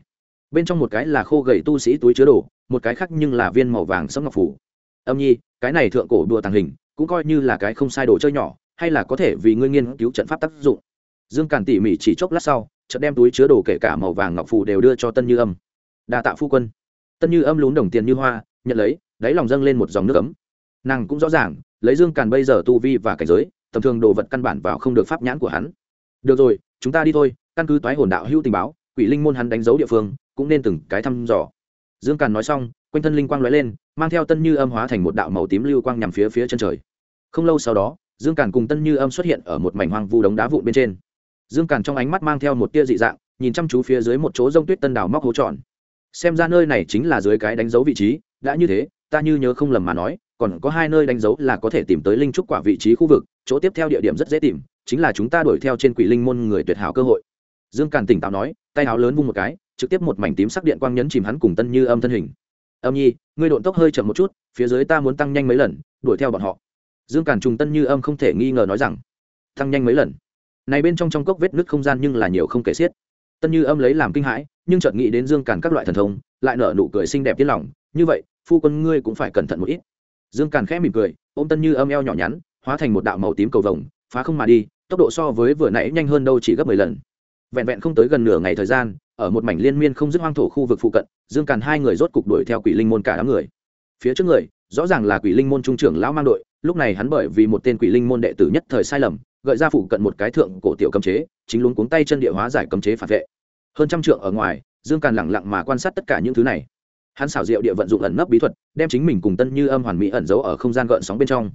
Bên trong một cái là khô gầy tu sĩ túi chứa đồ, một cái khác nhưng là viên màu vàng sẫm ngọc phủ. Âm nhi, cái này thượng cổ đùa tàng hình, cũng coi như là cái không sai đồ chơi nhỏ hay là có thể vì ngươi nghiên cứu trận pháp tác dụng. Dương càn tỉ mỉ chỉ chốc lát sau, chợt đem túi chứa đồ kể cả màu vàng ngọc phù đều đưa cho tân như âm. Đa tạ phu quân. Tân như âm lún đồng tiền như hoa, nhận lấy, đáy lòng dâng lên một dòng nước ấm. Nàng cũng rõ ràng, lấy dương càn bây giờ tu vi và cảnh giới, tầm thường đồ vật căn bản vào không được pháp nhãn của hắn. Được rồi, chúng ta đi thôi, căn cứ toái hồn đạo hữu tình báo, quỷ linh môn hắn đánh dấu địa phương, cũng nên từng cái thăm dò. Dương càn nói xong, quanh thân linh quang lóe lên, mang theo tân như âm hóa thành một đạo màu tím lưu quang nhằm phía phía chân trời. Không lâu sau đó dương càn cùng tân như âm xuất hiện ở một mảnh hoang vu đống đá vụn bên trên. Dương càn trong ánh mắt mang theo một tia dị dạng, nhìn chăm chú phía dưới một chỗ rông tuyết tân đào móc hố tròn. Xem ra nơi này chính là dưới cái đánh dấu vị trí, đã như thế, ta như nhớ không lầm mà nói, còn có hai nơi đánh dấu là có thể tìm tới linh trúc quả vị trí khu vực, chỗ tiếp theo địa điểm rất dễ tìm, chính là chúng ta đuổi theo trên quỷ linh môn người tuyệt hảo cơ hội. Dương càn tỉnh táo nói, tay áo lớn vung một cái, trực tiếp một mảnh tím sắc điện quang nhấn chìm hắn cùng tân như âm thân hình. Âm nhi, ngươi độn tốc hơi chậm một chút, phía dưới ta muốn tăng nhanh mấy lần, đuổi theo bọn họ dương càn trùng tân như âm không thể nghi ngờ nói rằng tăng nhanh mấy lần. Này bên trong trong cốc vết nứt không gian nhưng là nhiều không kể xiết. Tân như âm lấy làm kinh hãi, nhưng chợt nghĩ đến dương càn các loại thần thông, lại nở nụ cười xinh đẹp tiết lòng, như vậy, phu quân ngươi cũng phải cẩn thận một ít. Dương càn khẽ mỉm cười, ôm tân như âm eo nhỏ nhắn, hóa thành một đạo màu tím cầu vồng, phá không mà đi, tốc độ so với vừa nãy nhanh hơn đâu chỉ gấp mười lần. Vẹn vẹn không tới gần nửa ngày thời gian, ở một mảnh liên miên không dứt hoang thổ khu vực phụ cận, dương càn hai người rốt cục đuổi theo quỷ linh môn cả đám người. Phía trước người, rõ ràng là quỷ linh môn trung trưởng lão mang đội lúc này hắn bởi vì một tên quỷ linh môn đệ tử nhất thời sai lầm, gợi ra phụ cận một cái thượng cổ tiểu cấm chế, chính luống cuống tay chân địa hóa giải cấm chế phản vệ. Hơn trăm trượng ở ngoài, dương càn lẳng lặng mà quan sát tất cả những thứ này. Hắn xảo diệu địa vận dụng ẩn nấp bí thuật, đem chính mình cùng tân như âm hoàn mỹ ẩn giấu ở không gian gợn sóng bên trong.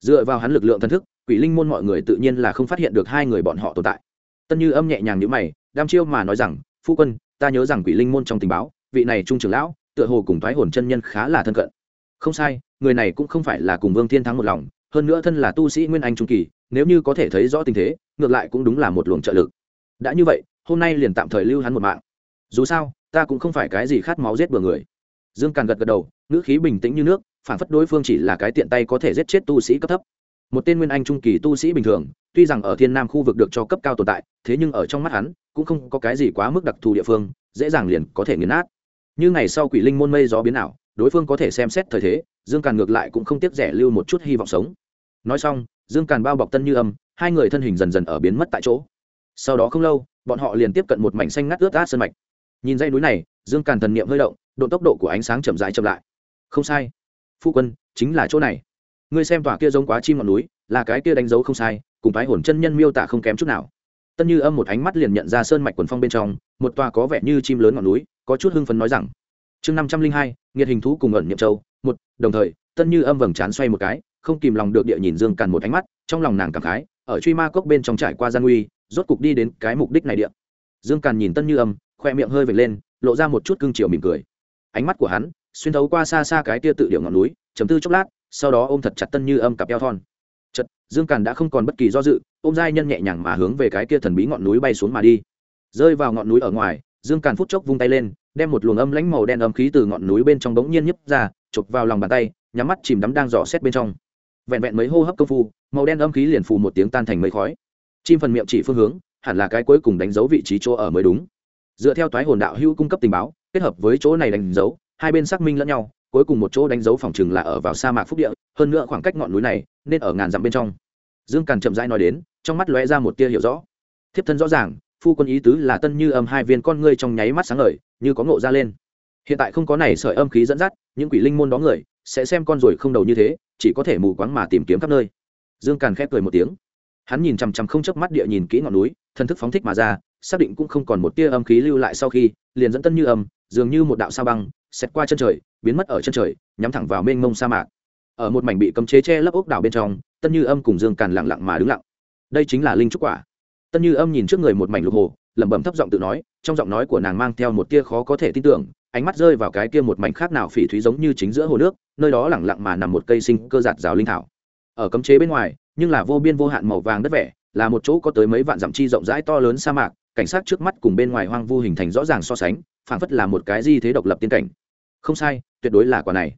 Dựa vào hắn lực lượng thần thức, quỷ linh môn mọi người tự nhiên là không phát hiện được hai người bọn họ tồn tại. Tân như âm nhẹ nhàng nhữ mày đam chiêu mà nói rằng, phu quân, ta nhớ rằng quỷ linh môn trong tình báo, vị này trung trưởng lão, tựa hồ cùng thoái hồn chân nhân khá là thân cận không sai, người này cũng không phải là cùng vương thiên thắng một lòng, hơn nữa thân là tu sĩ nguyên anh trung kỳ, nếu như có thể thấy rõ tình thế, ngược lại cũng đúng là một luồng trợ lực. Đã như vậy, hôm nay liền tạm thời lưu hắn một mạng. Dù sao, ta cũng không phải cái gì khát máu giết bừa người. Dương càn gật gật đầu, ngữ khí bình tĩnh như nước, phản phất đối phương chỉ là cái tiện tay có thể giết chết tu sĩ cấp thấp. Một tên nguyên anh trung kỳ tu sĩ bình thường, tuy rằng ở thiên nam khu vực được cho cấp cao tồn tại, thế nhưng ở trong mắt hắn, cũng không có cái gì quá mức đặc thù địa phương, dễ dàng liền có thể nghiền nát. Như ngày sau quỷ linh môn mây gió biến ảo đối phương có thể xem xét thời thế, dương càn ngược lại cũng không tiếc rẻ lưu một chút hy vọng sống. Nói xong, dương càn bao bọc tân như âm, hai người thân hình dần dần ở biến mất tại chỗ. Sau đó không lâu, bọn họ liền tiếp cận một mảnh xanh ngắt ướt át sơn mạch. Nhìn dây núi này, dương càn thần niệm hơi động, độ tốc độ của ánh sáng chậm rãi chậm lại. Không sai. Phu quân, chính là chỗ này. Ngươi xem tòa kia giống quá chim ngọn núi, là cái kia đánh dấu không sai, cùng thái hồn chân nhân miêu tả không kém chút nào. Tân như âm một ánh mắt liền nhận ra sơn mạch quần phong bên trong, một tòa có vẻ như chim lớn ngọn núi, có chút hưng phấn nói rằng, chương năm trăm linh hai nghiệt hình thú cùng ẩn nhiệm châu, một, đồng thời, tân như âm vầng trán xoay một cái, không kìm lòng được địa nhìn dương càn một ánh mắt, trong lòng nàng cảm khái, ở truy ma cốc bên trong trải qua gian nguy, rốt cục đi đến cái mục đích này địa. Dương càn nhìn tân như âm, khoe miệng hơi vệt lên, lộ ra một chút cưng chiều mỉm cười. Ánh mắt của hắn, xuyên thấu qua xa xa cái tia tự điệu ngọn núi chấm tư chốc lát, sau đó ôm thật chặt tân như âm cặp eo thon. Chật dương càn đã không còn bất kỳ do dự, ôm giai nhân nhẹ nhàng mà hướng về cái kia thần bí ngọn núi bay xuống mà đi. Rơi vào ngọn núi ở ngoài, dương càn phút chốc vung tay lên đem một luồng âm lãnh màu đen âm khí từ ngọn núi bên trong bỗng nhiên nhấp ra, chụp vào lòng bàn tay, nhắm mắt chìm đắm đang dò xét bên trong. Vẹn vẹn mấy hô hấp công phu, màu đen âm khí liền phù một tiếng tan thành mấy khói. Chim phần miệng chỉ phương hướng, hẳn là cái cuối cùng đánh dấu vị trí chỗ ở mới đúng. Dựa theo toái hồn đạo hữu cung cấp tình báo, kết hợp với chỗ này đánh dấu, hai bên xác minh lẫn nhau, cuối cùng một chỗ đánh dấu phòng chừng là ở vào sa mạc phúc địa, hơn nữa khoảng cách ngọn núi này nên ở ngàn dặm bên trong. Dương càn chậm rãi nói đến, trong mắt lóe ra một tia hiểu rõ. Thiếp thân rõ ràng phu quân ý tứ là tân như âm hai viên con ngươi trong nháy mắt sáng ngời, như có ngộ ra lên. Hiện tại không có này sợi âm khí dẫn dắt, những quỷ linh môn đó người, sẽ xem con rồi không đầu như thế, chỉ có thể mù quáng mà tìm kiếm khắp nơi. Dương càn khép cười một tiếng. Hắn nhìn chằm chằm không chớp mắt địa nhìn kỹ ngọn núi, thân thức phóng thích mà ra, xác định cũng không còn một tia âm khí lưu lại sau khi, liền dẫn tân như âm, dường như một đạo sao băng, xẹt qua chân trời, biến mất ở chân trời, nhắm thẳng vào mênh mông sa mạc. Ở một mảnh bị cấm chế che lấp ốc đảo bên trong, tân như âm cùng dương càn lặng lặng mà đứng lặng. Đây chính là linh trúc quả tân như âm nhìn trước người một mảnh lục hồ, lẩm bẩm thấp giọng tự nói, trong giọng nói của nàng mang theo một tia khó có thể tin tưởng, ánh mắt rơi vào cái kia một mảnh khác nào phỉ thúy giống như chính giữa hồ nước, nơi đó lẳng lặng mà nằm một cây sinh cơ giạt rào linh thảo. Ở cấm chế bên ngoài, nhưng là vô biên vô hạn màu vàng đất vẻ, là một chỗ có tới mấy vạn dặm chi rộng rãi to lớn sa mạc, cảnh sát trước mắt cùng bên ngoài hoang vu hình thành rõ ràng so sánh, phảng phất là một cái di thế độc lập tiên cảnh. Không sai, tuyệt đối là quả này.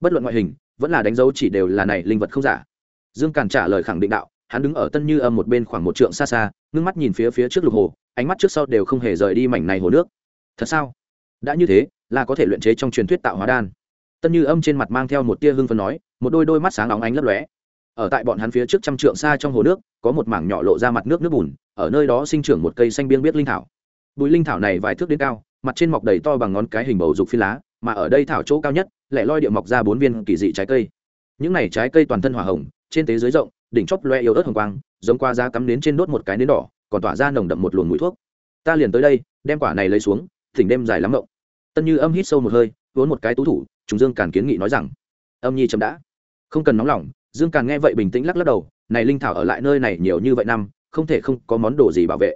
Bất luận ngoại hình, vẫn là đánh dấu chỉ đều là này linh vật không giả. Dương càn trả lời khẳng định đạo hắn đứng ở tân như âm một bên khoảng một trượng xa xa ngưng mắt nhìn phía phía trước lục hồ, ánh mắt trước sau đều không hề rời đi mảnh này hồ nước. Thật sao? Đã như thế, là có thể luyện chế trong truyền thuyết tạo hóa đan. Tân như âm trên mặt mang theo một tia hương phấn nói, một đôi đôi mắt sáng óng ánh lấp lóe. Ở tại bọn hắn phía trước trăm trượng xa trong hồ nước, có một mảng nhỏ lộ ra mặt nước nước bùn, ở nơi đó sinh trưởng một cây xanh biên biết linh thảo. Bụi linh thảo này vài thước đến cao, mặt trên mọc đầy to bằng ngón cái hình bầu dục phi lá, mà ở đây thảo chỗ cao nhất lại loi địa mọc ra bốn viên kỳ dị trái cây. Những này trái cây toàn thân hỏa hồng, trên tế dưới rộng đỉnh chóp loe yếu ớt hồng quang, giống qua da cắm nến trên đốt một cái nến đỏ, còn tỏa ra nồng đậm một luồng mũi thuốc. Ta liền tới đây, đem quả này lấy xuống, thỉnh đêm dài lắm động tân như âm hít sâu một hơi vốn một cái tú thủ chúng dương càn kiến nghị nói rằng, âm nhi chậm đã. Không cần nóng lòng, dương càn nghe vậy bình tĩnh lắc lắc đầu, này linh thảo ở lại nơi này nhiều như vậy năm, không thể không có món đồ gì bảo vệ.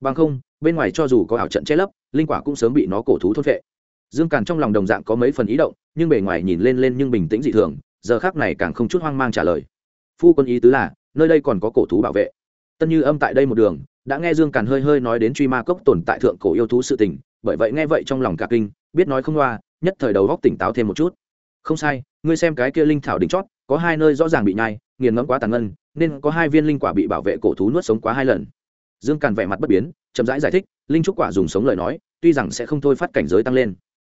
Bằng không, bên ngoài cho dù có ảo trận che lấp, linh quả cũng sớm bị nó cổ thú thốt vệ dương càn trong lòng đồng dạng có mấy phần ý động, nhưng bề ngoài nhìn lên lên nhưng bình tĩnh dị thường, giờ khác này càng không chút hoang mang trả lời phu quân ý tứ là nơi đây còn có cổ thú bảo vệ. Tân như âm tại đây một đường đã nghe dương càn hơi hơi nói đến truy ma cốc tồn tại thượng cổ yêu thú sự tình bởi vậy nghe vậy trong lòng cả kinh biết nói không loa nhất thời đầu góc tỉnh táo thêm một chút. Không sai ngươi xem cái kia linh thảo đỉnh chót có hai nơi rõ ràng bị nhai nghiền ngẫm quá tàn ngân nên có hai viên linh quả bị bảo vệ cổ thú nuốt sống quá hai lần. Dương càn vẻ mặt bất biến chậm rãi giải, giải thích linh trúc quả dùng sống lời nói tuy rằng sẽ không thôi phát cảnh giới tăng lên.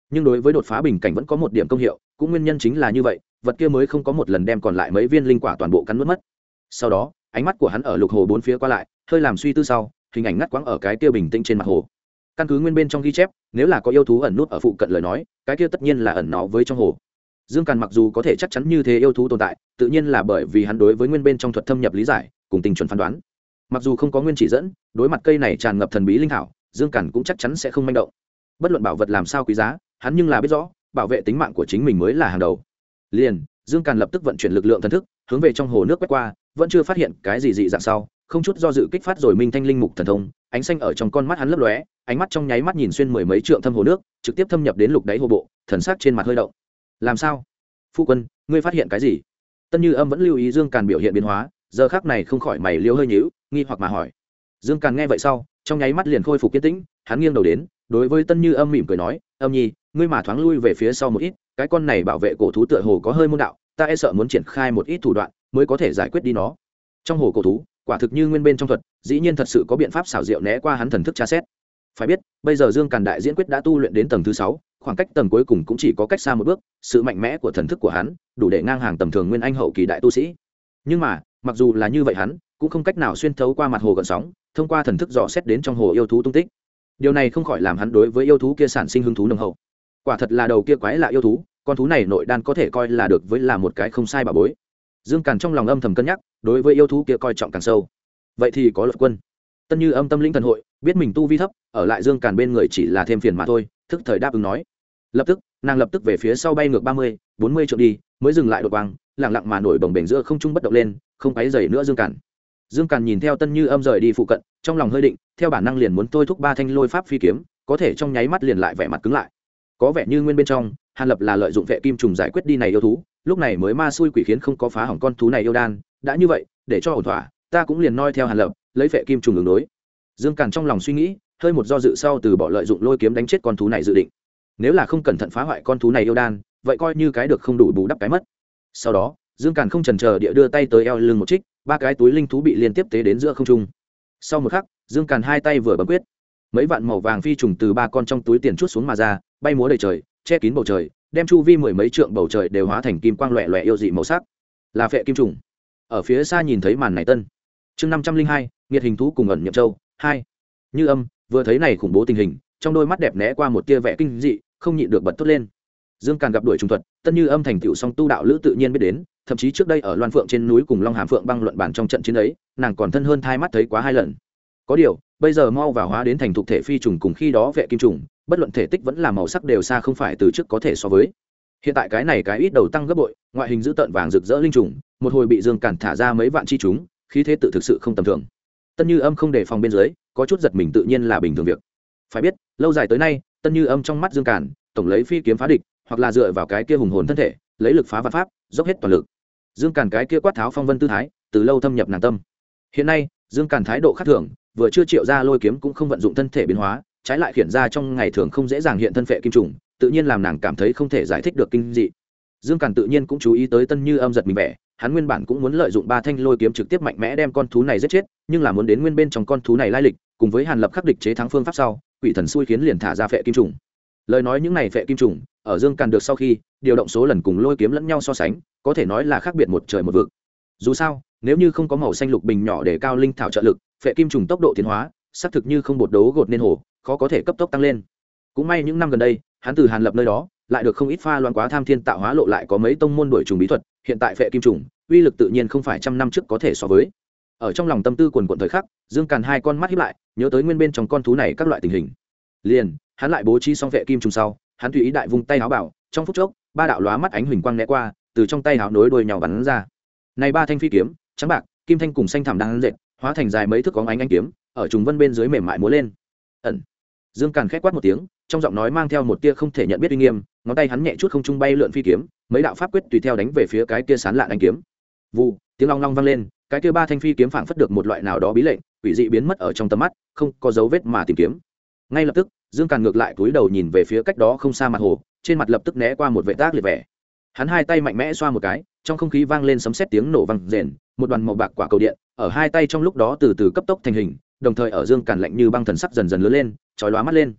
Nhưng đối với đột phá bình cảnh vẫn có một điểm công hiệu cũng nguyên nhân chính là như vậy vật kia mới không có một lần đem còn lại mấy viên linh quả toàn bộ cắn mất mất. Sau đó, ánh mắt của hắn ở lục hồ bốn phía qua lại, hơi làm suy tư sau, hình ảnh ngắt quãng ở cái kia bình tĩnh trên mặt hồ. Căn cứ nguyên bên trong ghi chép, nếu là có yêu thú ẩn nút ở phụ cận lời nói, cái kia tất nhiên là ẩn nó với trong hồ. Dương càn mặc dù có thể chắc chắn như thế yêu thú tồn tại, tự nhiên là bởi vì hắn đối với nguyên bên trong thuật thâm nhập lý giải, cùng tình chuẩn phán đoán. Mặc dù không có nguyên chỉ dẫn, đối mặt cây này tràn ngập thần bí linh thảo, dương càn cũng chắc chắn sẽ không manh động. Bất luận bảo vật làm sao quý giá, hắn nhưng là biết rõ, bảo vệ tính mạng của chính mình mới là hàng đầu liền, dương càn lập tức vận chuyển lực lượng thần thức, hướng về trong hồ nước quét qua, vẫn chưa phát hiện cái gì dị dạng sau, không chút do dự kích phát rồi minh thanh linh mục thần thông, ánh xanh ở trong con mắt hắn lấp lóe, ánh mắt trong nháy mắt nhìn xuyên mười mấy trượng thâm hồ nước, trực tiếp thâm nhập đến lục đáy hồ bộ, thần sắc trên mặt hơi động. Làm sao? Phu quân, ngươi phát hiện cái gì? Tân như âm vẫn lưu ý dương càn biểu hiện biến hóa, giờ khác này không khỏi mày liêu hơi nhíu, nghi hoặc mà hỏi. Dương càn nghe vậy sau, trong nháy mắt liền khôi phục kiên tĩnh, hắn nghiêng đầu đến, đối với tân như âm mỉm cười nói, âm nhi, ngươi mà thoáng lui về phía sau một ít cái con này bảo vệ cổ thú tựa hồ có hơi môn đạo, ta e sợ muốn triển khai một ít thủ đoạn mới có thể giải quyết đi nó. Trong hồ cổ thú, quả thực như nguyên bên trong thuật, dĩ nhiên thật sự có biện pháp xảo diệu né qua hắn thần thức tra xét. Phải biết, bây giờ dương càn đại diễn quyết đã tu luyện đến tầng thứ sáu, khoảng cách tầng cuối cùng cũng chỉ có cách xa một bước, sự mạnh mẽ của thần thức của hắn đủ để ngang hàng tầm thường nguyên anh hậu kỳ đại tu sĩ. Nhưng mà, mặc dù là như vậy hắn, cũng không cách nào xuyên thấu qua mặt hồ gần sóng, thông qua thần thức dò xét đến trong hồ yêu thú tung tích. Điều này không khỏi làm hắn đối với yêu thú kia sản sinh hứng thú nồng hậu quả thật là đầu kia quái lạ yêu thú, con thú này nội đan có thể coi là được với là một cái không sai bà bối. Dương càn trong lòng âm thầm cân nhắc, đối với yêu thú kia coi trọng càng sâu. Vậy thì có luật quân. Tân như âm tâm lĩnh thần hội, biết mình tu vi thấp, ở lại dương càn bên người chỉ là thêm phiền mà thôi, thức thời đáp ứng nói. Lập tức, nàng lập tức về phía sau bay ngược ba mươi, bốn mươi trượng đi, mới dừng lại đột quang lẳng lặng mà nổi bồng bềnh giữa không trung bất động lên, không quáy dày nữa dương càn. Dương càn nhìn theo tân như âm rời đi phụ cận, trong lòng hơi định, theo bản năng liền muốn thôi thúc ba thanh lôi pháp phi kiếm, có thể trong nháy mắt liền lại vẻ mặt cứng lại có vẻ như nguyên bên trong, hàn lập là lợi dụng vệ kim trùng giải quyết đi này yêu thú, lúc này mới ma xui quỷ khiến không có phá hỏng con thú này yêu đan, đã như vậy, để cho ổn thỏa, ta cũng liền noi theo hàn lập, lấy vệ kim trùng đường đối. Dương càn trong lòng suy nghĩ, hơi một do dự sau từ bỏ lợi dụng lôi kiếm đánh chết con thú này dự định. Nếu là không cẩn thận phá hoại con thú này yêu đan, vậy coi như cái được không đủ bù đắp cái mất. Sau đó, dương càn không trần chờ địa đưa tay tới eo lưng một trích, ba cái túi linh thú bị liên tiếp tế đến giữa không trung. Sau một khắc, dương càn hai tay vừa bấm quyết. Mấy vạn màu vàng phi trùng từ ba con trong túi tiền chút xuống mà ra bay múa đầy trời, che kín bầu trời, đem chu vi mười mấy trượng bầu trời đều hóa thành kim quang loẹ loẹ yêu dị màu sắc. Là phệ kim trùng. Ở phía xa nhìn thấy màn này tân. Chương năm trăm linh hai, nghiệt hình thú cùng ẩn nhậm châu, hai. Như âm, vừa thấy này khủng bố tình hình, trong đôi mắt đẹp né qua một tia vẽ kinh dị, không nhịn được bật tốt lên. Dương càn gặp đuổi trung thuật tân như âm thành tựu song tu đạo lữ tự nhiên biết đến, thậm chí trước đây ở loan phượng trên núi cùng long hàm phượng băng luận bản trong trận chiến ấy, nàng còn thân hơn thai mắt thấy quá hai lần. Có điều, bây giờ mau vào hóa đến thành thục thể phi trùng cùng khi đó vệ kim trùng bất luận thể tích vẫn là màu sắc đều xa không phải từ trước có thể so với. Hiện tại cái này cái ít đầu tăng gấp bội, ngoại hình dữ tợn vàng rực rỡ linh trùng, một hồi bị dương cản thả ra mấy vạn chi chúng, khí thế tự thực sự không tầm thường. Tân như âm không đề phòng bên dưới, có chút giật mình tự nhiên là bình thường việc. Phải biết, lâu dài tới nay, tân như âm trong mắt dương cản, tổng lấy phi kiếm phá địch, hoặc là dựa vào cái kia hùng hồn thân thể, lấy lực phá vạn pháp, dốc hết toàn lực. Dương cản cái kia quát tháo phong vân tư thái, từ lâu thâm nhập nàng tâm. Hiện nay, dương cản thái độ khác thường, vừa chưa triệu ra lôi kiếm cũng không vận dụng thân thể biến hóa trái lại khiển ra trong ngày thường không dễ dàng hiện thân phệ kim trùng, tự nhiên làm nàng cảm thấy không thể giải thích được kinh dị. Dương càn tự nhiên cũng chú ý tới tân như âm giật mình vẻ, hắn nguyên bản cũng muốn lợi dụng ba thanh lôi kiếm trực tiếp mạnh mẽ đem con thú này giết chết, nhưng là muốn đến nguyên bên trong con thú này lai lịch, cùng với hàn lập khắc địch chế thắng phương pháp sau, quỷ thần xui khiến liền thả ra phệ kim trùng. Lời nói những này phệ kim trùng, ở dương càn được sau khi, điều động số lần cùng lôi kiếm lẫn nhau so sánh, có thể nói là khác biệt một trời một vực. Dù sao, nếu như không có màu xanh lục bình nhỏ để cao linh thảo trợ lực, phệ kim trùng tốc độ tiến hóa, xác thực như không bột đấu gột nên hồ khó có thể cấp tốc tăng lên. Cũng may những năm gần đây, hắn từ hàn lập nơi đó, lại được không ít pha loạn quá tham thiên tạo hóa lộ lại có mấy tông môn đổi trùng bí thuật, hiện tại phệ kim trùng, uy lực tự nhiên không phải trăm năm trước có thể so với. Ở trong lòng tâm tư quần quận thời khắc, dương càn hai con mắt hiếp lại, nhớ tới nguyên bên trong con thú này các loại tình hình. Liền, hắn lại bố trí xong phệ kim trùng sau, hắn tùy ý đại vung tay áo bảo, trong phút chốc, ba đạo lóa mắt ánh huỳnh quang né qua, từ trong tay áo nối đuôi nhau bắn ra. Này ba thanh phi kiếm, trắng bạc, kim thanh cùng xanh thảm đang dệt, hóa thành dài mấy thước có ánh ánh kiếm, ở trùng vân bên dưới mềm mại múa lên. Ẩn dương càn khét quát một tiếng, trong giọng nói mang theo một tia không thể nhận biết uy nghiêm, ngón tay hắn nhẹ chút không trung bay lượn phi kiếm, mấy đạo pháp quyết tùy theo đánh về phía cái kia sán lạn ánh kiếm. Vụ tiếng long long vang lên, cái kia ba thanh phi kiếm phảng phất được một loại nào đó bí lệnh, quỷ dị biến mất ở trong tầm mắt, không có dấu vết mà tìm kiếm. Ngay lập tức, dương càn ngược lại túi đầu nhìn về phía cách đó không xa mặt hồ, trên mặt lập tức né qua một vệ tác liệt vẻ. Hắn hai tay mạnh mẽ xoa một cái, trong không khí vang lên sấm sét tiếng nổ vang rền, một đoàn màu bạc quả cầu điện, ở hai tay trong lúc đó từ từ cấp tốc thành hình, đồng thời ở dương càn lạnh như băng thần sắc dần dần lớn lên chói lóa mắt lên.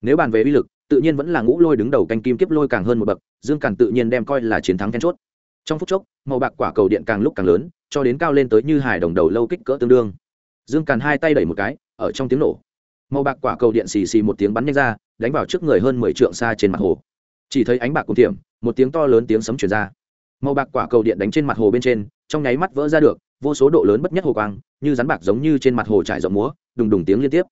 Nếu bàn về uy lực, tự nhiên vẫn là ngũ lôi đứng đầu canh kim kiếp lôi càng hơn một bậc, dương càn tự nhiên đem coi là chiến thắng then chốt. Trong phút chốc, màu bạc quả cầu điện càng lúc càng lớn, cho đến cao lên tới như hải đồng đầu lâu kích cỡ tương đương. Dương càn hai tay đẩy một cái, ở trong tiếng nổ. Màu bạc quả cầu điện xì xì một tiếng bắn nhanh ra, đánh vào trước người hơn mười trượng xa trên mặt hồ. Chỉ thấy ánh bạc cùng tiệm, một tiếng to lớn tiếng sấm chuyển ra. Màu bạc quả cầu điện đánh trên mặt hồ bên trên, trong nháy mắt vỡ ra được, vô số độ lớn bất nhất hồ quang, như rắn bạc giống như trên mặt hồ trải rộng múa, đùng đùng tiếng liên tiếp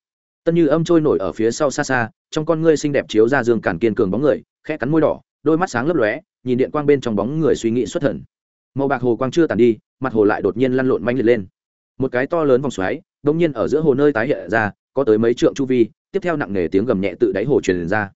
tân như âm trôi nổi ở phía sau xa xa, trong con ngươi xinh đẹp chiếu ra dương càn kiên cường bóng người, khẽ cắn môi đỏ, đôi mắt sáng lấp lóe, nhìn điện quang bên trong bóng người suy nghĩ xuất thần. Màu bạc hồ quang chưa tàn đi, mặt hồ lại đột nhiên lăn lộn manh liệt lên. Một cái to lớn vòng xoáy đông nhiên ở giữa hồ nơi tái hiện ra, có tới mấy trượng chu vi, tiếp theo nặng nề tiếng gầm nhẹ tự đáy hồ truyền ra.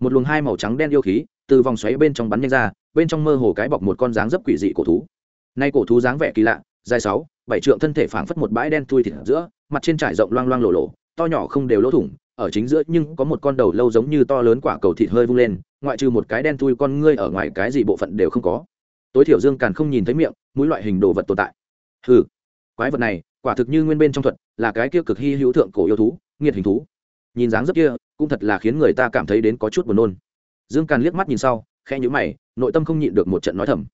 Một luồng hai màu trắng đen yêu khí, từ vòng xoáy bên trong bắn nhanh ra, bên trong mơ hồ cái bọc một con dáng dấp quỷ dị cổ thú. Nay cổ thú dáng vẻ kỳ lạ, dài sáu, bảy trượng thân thể phảng phất một bãi đen thui thịt giữa, mặt trên trải rộng loang loang lộ lộ to nhỏ không đều lỗ thủng, ở chính giữa nhưng có một con đầu lâu giống như to lớn quả cầu thịt hơi vung lên, ngoại trừ một cái đen thui con ngươi ở ngoài cái gì bộ phận đều không có. Tối thiểu dương càn không nhìn thấy miệng, mũi loại hình đồ vật tồn tại. Ừ quái vật này, quả thực như nguyên bên trong thuật, là cái kia cực hy hữu thượng cổ yêu thú, nghiệt hình thú. Nhìn dáng rất kia, cũng thật là khiến người ta cảm thấy đến có chút buồn nôn. Dương càn liếc mắt nhìn sau khe nhữ mày, nội tâm không nhịn được một trận nói thầm.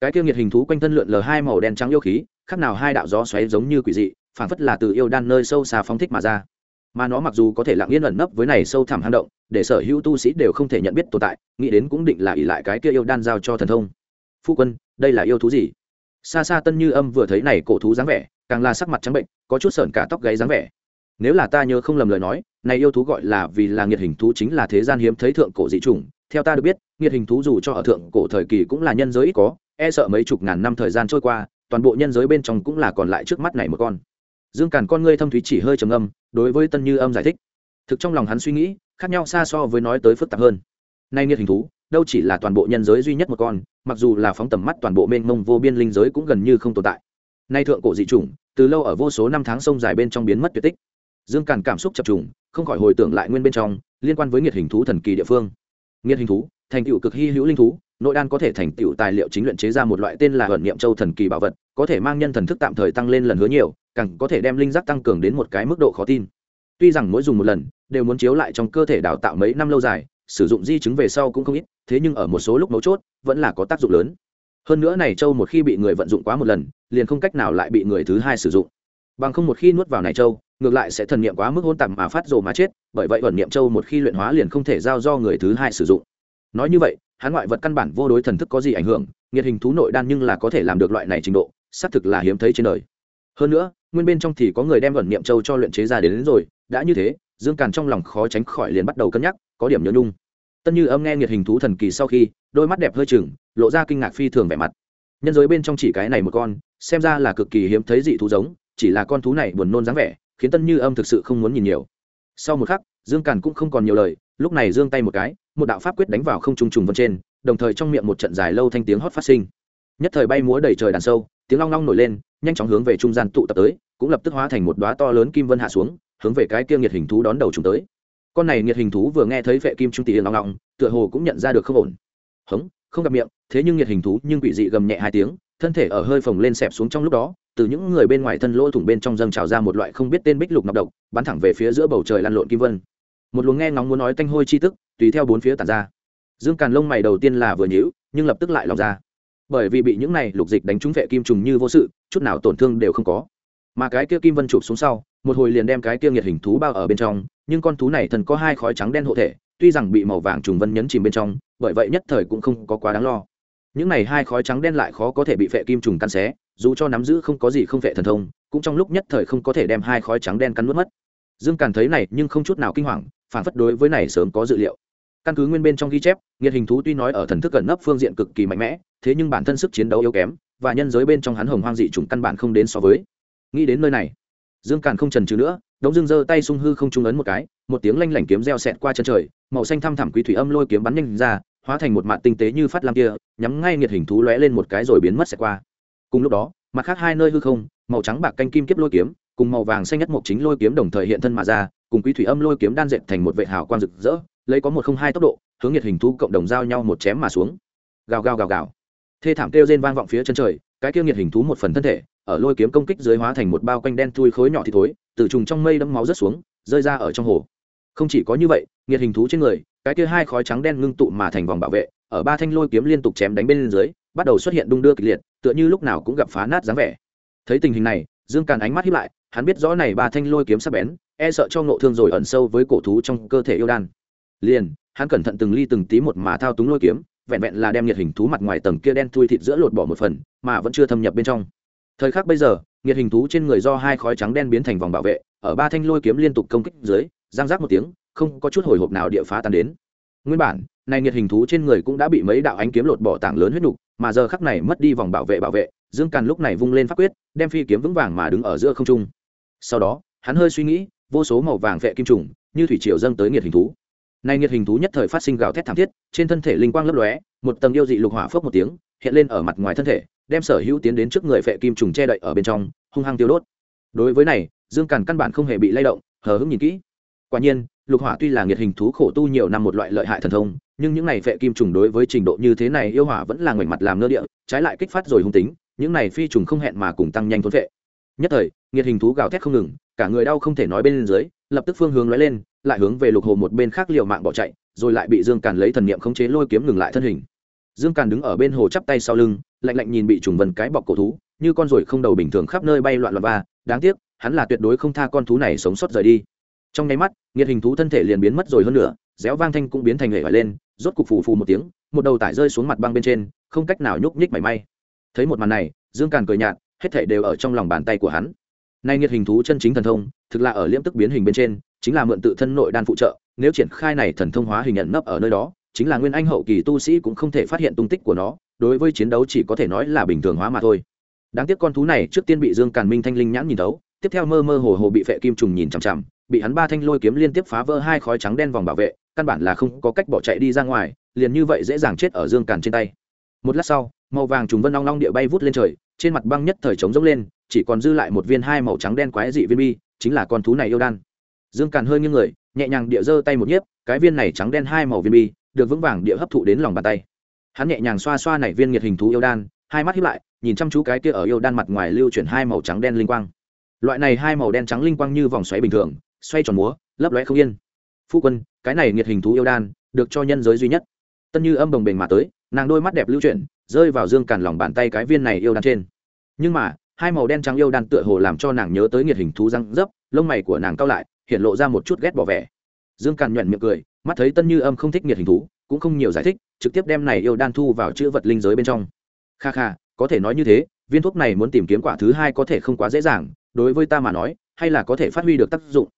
Cái kia nghiệt hình thú quanh thân lượn lờ hai màu đen trắng yêu khí, khác nào hai đạo gió xoáy giống như quỷ dị phản phất là từ yêu đan nơi sâu xa phóng thích mà ra mà nó mặc dù có thể lặng yên ẩn nấp với này sâu thẳm hang động, để sở hữu tu sĩ đều không thể nhận biết tồn tại, nghĩ đến cũng định là ỉ lại cái kia yêu đan giao cho thần thông. Phu quân, đây là yêu thú gì? Xa xa tân như âm vừa thấy này cổ thú dáng vẻ, càng là sắc mặt trắng bệnh, có chút sởn cả tóc gáy dáng vẻ. Nếu là ta nhớ không lầm lời nói, này yêu thú gọi là vì là nghiệt hình thú chính là thế gian hiếm thấy thượng cổ dị chủng. Theo ta được biết, nghiệt hình thú dù cho ở thượng cổ thời kỳ cũng là nhân giới ít có e sợ mấy chục ngàn năm thời gian trôi qua, toàn bộ nhân giới bên trong cũng là còn lại trước mắt này một con dương càn con ngươi thâm thúy chỉ hơi trầm âm đối với tân như âm giải thích. Thực trong lòng hắn suy nghĩ, khác nhau xa so với nói tới phức tạp hơn. Nay nghiệt hình thú, đâu chỉ là toàn bộ nhân giới duy nhất một con, mặc dù là phóng tầm mắt toàn bộ mênh mông vô biên linh giới cũng gần như không tồn tại. Nay thượng cổ dị chủng, từ lâu ở vô số năm tháng sông dài bên trong biến mất tuyệt tích. Dương càn cảm xúc chập trùng, không khỏi hồi tưởng lại nguyên bên trong, liên quan với nghiệt hình thú thần kỳ địa phương. Nghiệt hình thú, thành tựu cực hy hữu linh thú, nội đan có thể thành tựu tài liệu chính luyện chế ra một loại tên là hận niệm châu thần kỳ bảo vật, có thể mang nhân thần thức tạm thời tăng lên lần hứa nhiều càng có thể đem linh giác tăng cường đến một cái mức độ khó tin. Tuy rằng mỗi dùng một lần, đều muốn chiếu lại trong cơ thể đào tạo mấy năm lâu dài, sử dụng di chứng về sau cũng không ít, thế nhưng ở một số lúc mấu chốt, vẫn là có tác dụng lớn. Hơn nữa này châu một khi bị người vận dụng quá một lần, liền không cách nào lại bị người thứ hai sử dụng. Bằng không một khi nuốt vào này châu, ngược lại sẽ thần niệm quá mức hôn tạp mà phát rồ mà chết, bởi vậy vận niệm châu một khi luyện hóa liền không thể giao do người thứ hai sử dụng. Nói như vậy, hắn ngoại vật căn bản vô đối thần thức có gì ảnh hưởng, nghiệt hình thú nội đan nhưng là có thể làm được loại này trình độ, xác thực là hiếm thấy trên đời. Hơn nữa nguyên bên trong thì có người đem vận niệm châu cho luyện chế ra đến, đến rồi đã như thế dương càn trong lòng khó tránh khỏi liền bắt đầu cân nhắc có điểm nhớ nhung. Tân như âm nghe nghiệt hình thú thần kỳ sau khi đôi mắt đẹp hơi chừng lộ ra kinh ngạc phi thường vẻ mặt. Nhân giới bên trong chỉ cái này một con xem ra là cực kỳ hiếm thấy dị thú giống chỉ là con thú này buồn nôn dáng vẻ khiến tân như âm thực sự không muốn nhìn nhiều. Sau một khắc dương càn cũng không còn nhiều lời lúc này giương tay một cái một đạo pháp quyết đánh vào không trùng trùng vân trên đồng thời trong miệng một trận dài lâu thanh tiếng hót phát sinh nhất thời bay múa đầy trời đàn sâu, tiếng long long nổi lên, nhanh chóng hướng về trung gian tụ tập tới, cũng lập tức hóa thành một đoá to lớn kim vân hạ xuống, hướng về cái kia nghiệt hình thú đón đầu chúng tới. Con này nghiệt hình thú vừa nghe thấy vệ kim trung tỷ long long, tựa hồ cũng nhận ra được không ổn. Hống, không gặp miệng, thế nhưng nghiệt hình thú nhưng bị dị gầm nhẹ hai tiếng, thân thể ở hơi phồng lên xẹp xuống trong lúc đó, từ những người bên ngoài thân lỗ thủng bên trong dâng trào ra một loại không biết tên bích lục nọc độc, bắn thẳng về phía giữa bầu trời lăn lộn kim vân. Một luồng nghe ngóng muốn nói tanh hôi chi tức, tùy theo bốn phía tàn ra. Dương càn lông mày đầu tiên là vừa nhíu, nhưng lập tức lại lọc ra bởi vì bị những này lục dịch đánh trúng vệ kim trùng như vô sự, chút nào tổn thương đều không có. Mà cái kia kim vân chụp xuống sau, một hồi liền đem cái kia nghiệt hình thú bao ở bên trong, nhưng con thú này thần có hai khói trắng đen hộ thể, tuy rằng bị màu vàng trùng vân nhấn chìm bên trong, bởi vậy nhất thời cũng không có quá đáng lo. Những này hai khói trắng đen lại khó có thể bị phệ kim trùng căn xé, dù cho nắm giữ không có gì không phệ thần thông, cũng trong lúc nhất thời không có thể đem hai khói trắng đen cắn nuốt mất. Dương càn thấy này nhưng không chút nào kinh hoàng, phản phất đối với này sớm có dự liệu căn cứ nguyên bên trong ghi chép, nghiệt hình thú tuy nói ở thần thức gần nấp phương diện cực kỳ mạnh mẽ, thế nhưng bản thân sức chiến đấu yếu kém, và nhân giới bên trong hắn hồng hoang dị chủng căn bản không đến so với. Nghĩ đến nơi này, dương càn không trần trừ nữa, đống dương giơ tay sung hư không trung ấn một cái, một tiếng lanh lảnh kiếm reo xẹt qua chân trời, màu xanh thăm thẳm quý thủy âm lôi kiếm bắn nhanh ra, hóa thành một mạng tinh tế như phát lam kia, nhắm ngay nghiệt hình thú lóe lên một cái rồi biến mất xẹt qua. Cùng lúc đó, mặt khác hai nơi hư không, màu trắng bạc canh kim kiếp lôi kiếm, cùng màu vàng xanh nhất mộc chính lôi kiếm đồng thời hiện thân mà ra, cùng quý thủy âm lôi kiếm đan dệt thành một vệ hào quang rực rỡ lấy có một không hai tốc độ, hướng nhiệt hình thú cộng đồng giao nhau một chém mà xuống. Gào gào gào gào. Thê thảm kêu rên vang vọng phía chân trời, cái kia nhiệt hình thú một phần thân thể, ở lôi kiếm công kích dưới hóa thành một bao quanh đen thui khối nhỏ thì thối, từ trùng trong mây đẫm máu rớt xuống, rơi ra ở trong hồ. Không chỉ có như vậy, nhiệt hình thú trên người, cái kia hai khói trắng đen ngưng tụ mà thành vòng bảo vệ, ở ba thanh lôi kiếm liên tục chém đánh bên dưới, bắt đầu xuất hiện đung đưa kịch liệt, tựa như lúc nào cũng gặp phá nát dáng vẻ. Thấy tình hình này, dương càn ánh mắt hiếp lại, hắn biết rõ này ba thanh lôi kiếm sắc bén e sợ cho ngộ thương rồi ẩn sâu với cổ thú trong cơ thể yêu đan liền, hắn cẩn thận từng ly từng tí một mà thao túng lôi kiếm, vẹn vẹn là đem nhiệt hình thú mặt ngoài tầng kia đen thui thịt giữa lột bỏ một phần, mà vẫn chưa thâm nhập bên trong. Thời khắc bây giờ, nhiệt hình thú trên người do hai khói trắng đen biến thành vòng bảo vệ, ở ba thanh lôi kiếm liên tục công kích dưới giang giác một tiếng, không có chút hồi hộp nào địa phá tan đến. Nguyên bản, này nhiệt hình thú trên người cũng đã bị mấy đạo ánh kiếm lột bỏ tảng lớn huyết nục, mà giờ khắc này mất đi vòng bảo vệ bảo vệ, dương càn lúc này vung lên pháp quyết, đem phi kiếm vững vàng mà đứng ở giữa không trung. Sau đó, hắn hơi suy nghĩ, vô số màu vàng vệ kim trùng, như thủy triều dâng tới nhiệt hình thú này nhiệt hình thú nhất thời phát sinh gào thét thảm thiết, trên thân thể linh quang lấp lóe, một tầng yêu dị lục hỏa phốc một tiếng, hiện lên ở mặt ngoài thân thể, đem sở hữu tiến đến trước người phệ kim trùng che đậy ở bên trong, hung hăng tiêu đốt. Đối với này, dương càn căn bản không hề bị lay động, hờ hững nhìn kỹ. Quả nhiên, lục hỏa tuy là nghiệt hình thú khổ tu nhiều năm một loại lợi hại thần thông, nhưng những này phệ kim trùng đối với trình độ như thế này yêu hỏa vẫn là ngoảnh mặt làm nơ địa, trái lại kích phát rồi hung tính, những này phi trùng không hẹn mà cùng tăng nhanh thốn vệ nhất thời, nghiệt hình thú gào thét không ngừng, cả người đau không thể nói bên dưới, lập tức phương hướng lóe lên lại hướng về lục hồ một bên khác liều mạng bỏ chạy, rồi lại bị dương càn lấy thần niệm khống chế lôi kiếm ngừng lại thân hình. Dương càn đứng ở bên hồ chắp tay sau lưng, lạnh lạnh nhìn bị trùng vần cái bọc cổ thú, như con ruồi không đầu bình thường khắp nơi bay loạn loạn ba đáng tiếc, hắn là tuyệt đối không tha con thú này sống sót rời đi. Trong nháy mắt, nghiệt hình thú thân thể liền biến mất rồi hơn nữa réo vang thanh cũng biến thành hệ vải lên, rốt cục phù phù một tiếng, một đầu tải rơi xuống mặt băng bên trên, không cách nào nhúc nhích mảy may. Thấy một màn này, dương càn cười nhạt, hết thể đều ở trong lòng bàn tay của hắn. Nay nghiệt hình thú chân chính thần thông, thực là ở liễm tức biến hình bên trên chính là mượn tự thân nội đan phụ trợ, nếu triển khai này thần thông hóa hình nhận nấp ở nơi đó, chính là nguyên anh hậu kỳ tu sĩ cũng không thể phát hiện tung tích của nó, đối với chiến đấu chỉ có thể nói là bình thường hóa mà thôi. Đáng tiếc con thú này trước tiên bị dương càn minh thanh linh nhãn nhìn đấu tiếp theo mơ mơ hồ hồ bị phệ kim trùng nhìn chằm chằm, bị hắn ba thanh lôi kiếm liên tiếp phá vỡ hai khói trắng đen vòng bảo vệ, căn bản là không có cách bỏ chạy đi ra ngoài, liền như vậy dễ dàng chết ở dương càn trên tay. Một lát sau, màu vàng trùng vân long long địa bay vút lên trời, trên mặt băng nhất thời trống rỗng lên, chỉ còn dư lại một viên hai màu trắng đen quái dị viên bi, chính là con thú này yêu đan dương càn hơi nghiêng người, nhẹ nhàng địa giơ tay một nhiếp, cái viên này trắng đen hai màu viên bi, được vững vàng địa hấp thụ đến lòng bàn tay. Hắn nhẹ nhàng xoa xoa nảy viên nhiệt hình thú yêu đan, hai mắt hiếp lại, nhìn chăm chú cái kia ở yêu đan mặt ngoài lưu chuyển hai màu trắng đen linh quang. Loại này hai màu đen trắng linh quang như vòng xoáy bình thường, xoay tròn múa, lấp lóe không yên. Phu quân, cái này nhiệt hình thú yêu đan, được cho nhân giới duy nhất. Tân như âm bồng bềnh mà tới, nàng đôi mắt đẹp lưu chuyển, rơi vào dương càn lòng bàn tay cái viên này yêu đan trên. Nhưng mà, hai màu đen trắng yêu đan tựa hồ làm cho nàng nhớ tới nhiệt hình thú răng dấp, lông mày của nàng cao lại hiện lộ ra một chút ghét bỏ vẻ. Dương càn nhuận miệng cười, mắt thấy tân như âm không thích nhiệt hình thú, cũng không nhiều giải thích, trực tiếp đem này yêu đan thu vào chữ vật linh giới bên trong. Kha kha, có thể nói như thế, viên thuốc này muốn tìm kiếm quả thứ hai có thể không quá dễ dàng, đối với ta mà nói, hay là có thể phát huy được tác dụng.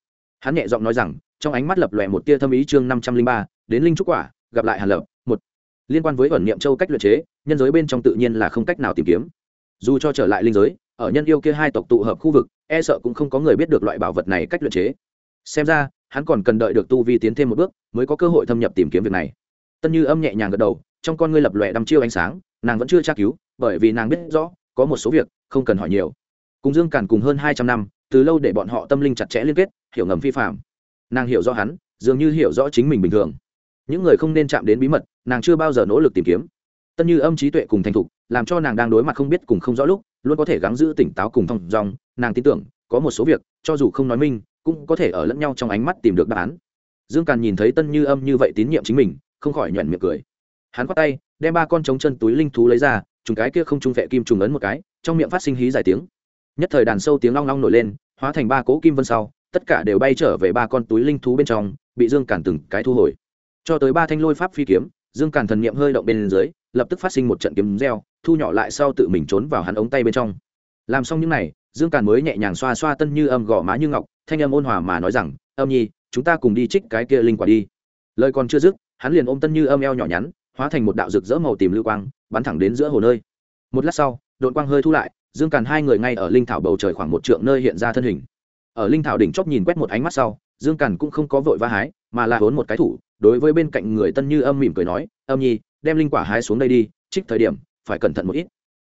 Hắn nhẹ giọng nói rằng, trong ánh mắt lập lòe một tia thâm ý chương năm trăm linh ba, đến linh trúc quả, gặp lại hàn lập, một. Liên quan với ẩn niệm châu cách luyện chế, nhân giới bên trong tự nhiên là không cách nào tìm kiếm. Dù cho trở lại linh giới, ở nhân yêu kia hai tộc tụ hợp khu vực e sợ cũng không có người biết được loại bảo vật này cách luyện chế xem ra, hắn còn cần đợi được tu vi tiến thêm một bước, mới có cơ hội thâm nhập tìm kiếm việc này. Tân như âm nhẹ nhàng gật đầu, trong con ngươi lập lòe đăm chiêu ánh sáng, nàng vẫn chưa tra cứu, bởi vì nàng biết rõ, có một số việc không cần hỏi nhiều. Cùng dương càn cùng hơn hai trăm năm, từ lâu để bọn họ tâm linh chặt chẽ liên kết, hiểu ngầm phi phạm nàng hiểu rõ hắn, dường như hiểu rõ chính mình bình thường. Những người không nên chạm đến bí mật, nàng chưa bao giờ nỗ lực tìm kiếm. Tân như âm trí tuệ cùng thành thục, làm cho nàng đang đối mặt không biết cùng không rõ lúc, luôn có thể gắng giữ tỉnh táo cùng thong dong nàng tin tưởng, có một số việc, cho dù không nói minh cũng có thể ở lẫn nhau trong ánh mắt tìm được đáp án. Dương càn nhìn thấy tân như âm như vậy tín nhiệm chính mình, không khỏi nhọn miệng cười. Hắn khoát tay, đem ba con trống chân túi linh thú lấy ra, trùng cái kia không trung vệ kim trùng ấn một cái, trong miệng phát sinh hí dài tiếng. Nhất thời đàn sâu tiếng long long nổi lên, hóa thành ba cỗ kim vân sau, tất cả đều bay trở về ba con túi linh thú bên trong, bị dương càn từng cái thu hồi. Cho tới ba thanh lôi pháp phi kiếm, dương càn thần niệm hơi động bên dưới, lập tức phát sinh một trận kiếm reo, thu nhỏ lại sau tự mình trốn vào hắn ống tay bên trong. Làm xong những này dương càn mới nhẹ nhàng xoa xoa tân như âm gò má như ngọc, thanh âm ôn hòa mà nói rằng, âm nhi, chúng ta cùng đi trích cái kia linh quả đi. Lời còn chưa dứt, hắn liền ôm tân như âm eo nhỏ nhắn, hóa thành một đạo rực rỡ màu tìm lưu quang, bắn thẳng đến giữa hồ nơi. Một lát sau đội quang hơi thu lại, dương càn hai người ngay ở linh thảo bầu trời khoảng một trượng nơi hiện ra thân hình. Ở linh thảo đỉnh chóp nhìn quét một ánh mắt sau, dương càn cũng không có vội vã hái, mà là hốn một cái thủ, đối với bên cạnh người tân như âm mỉm cười nói, âm nhi, đem linh quả hái xuống đây đi, trích thời điểm, phải cẩn thận một ít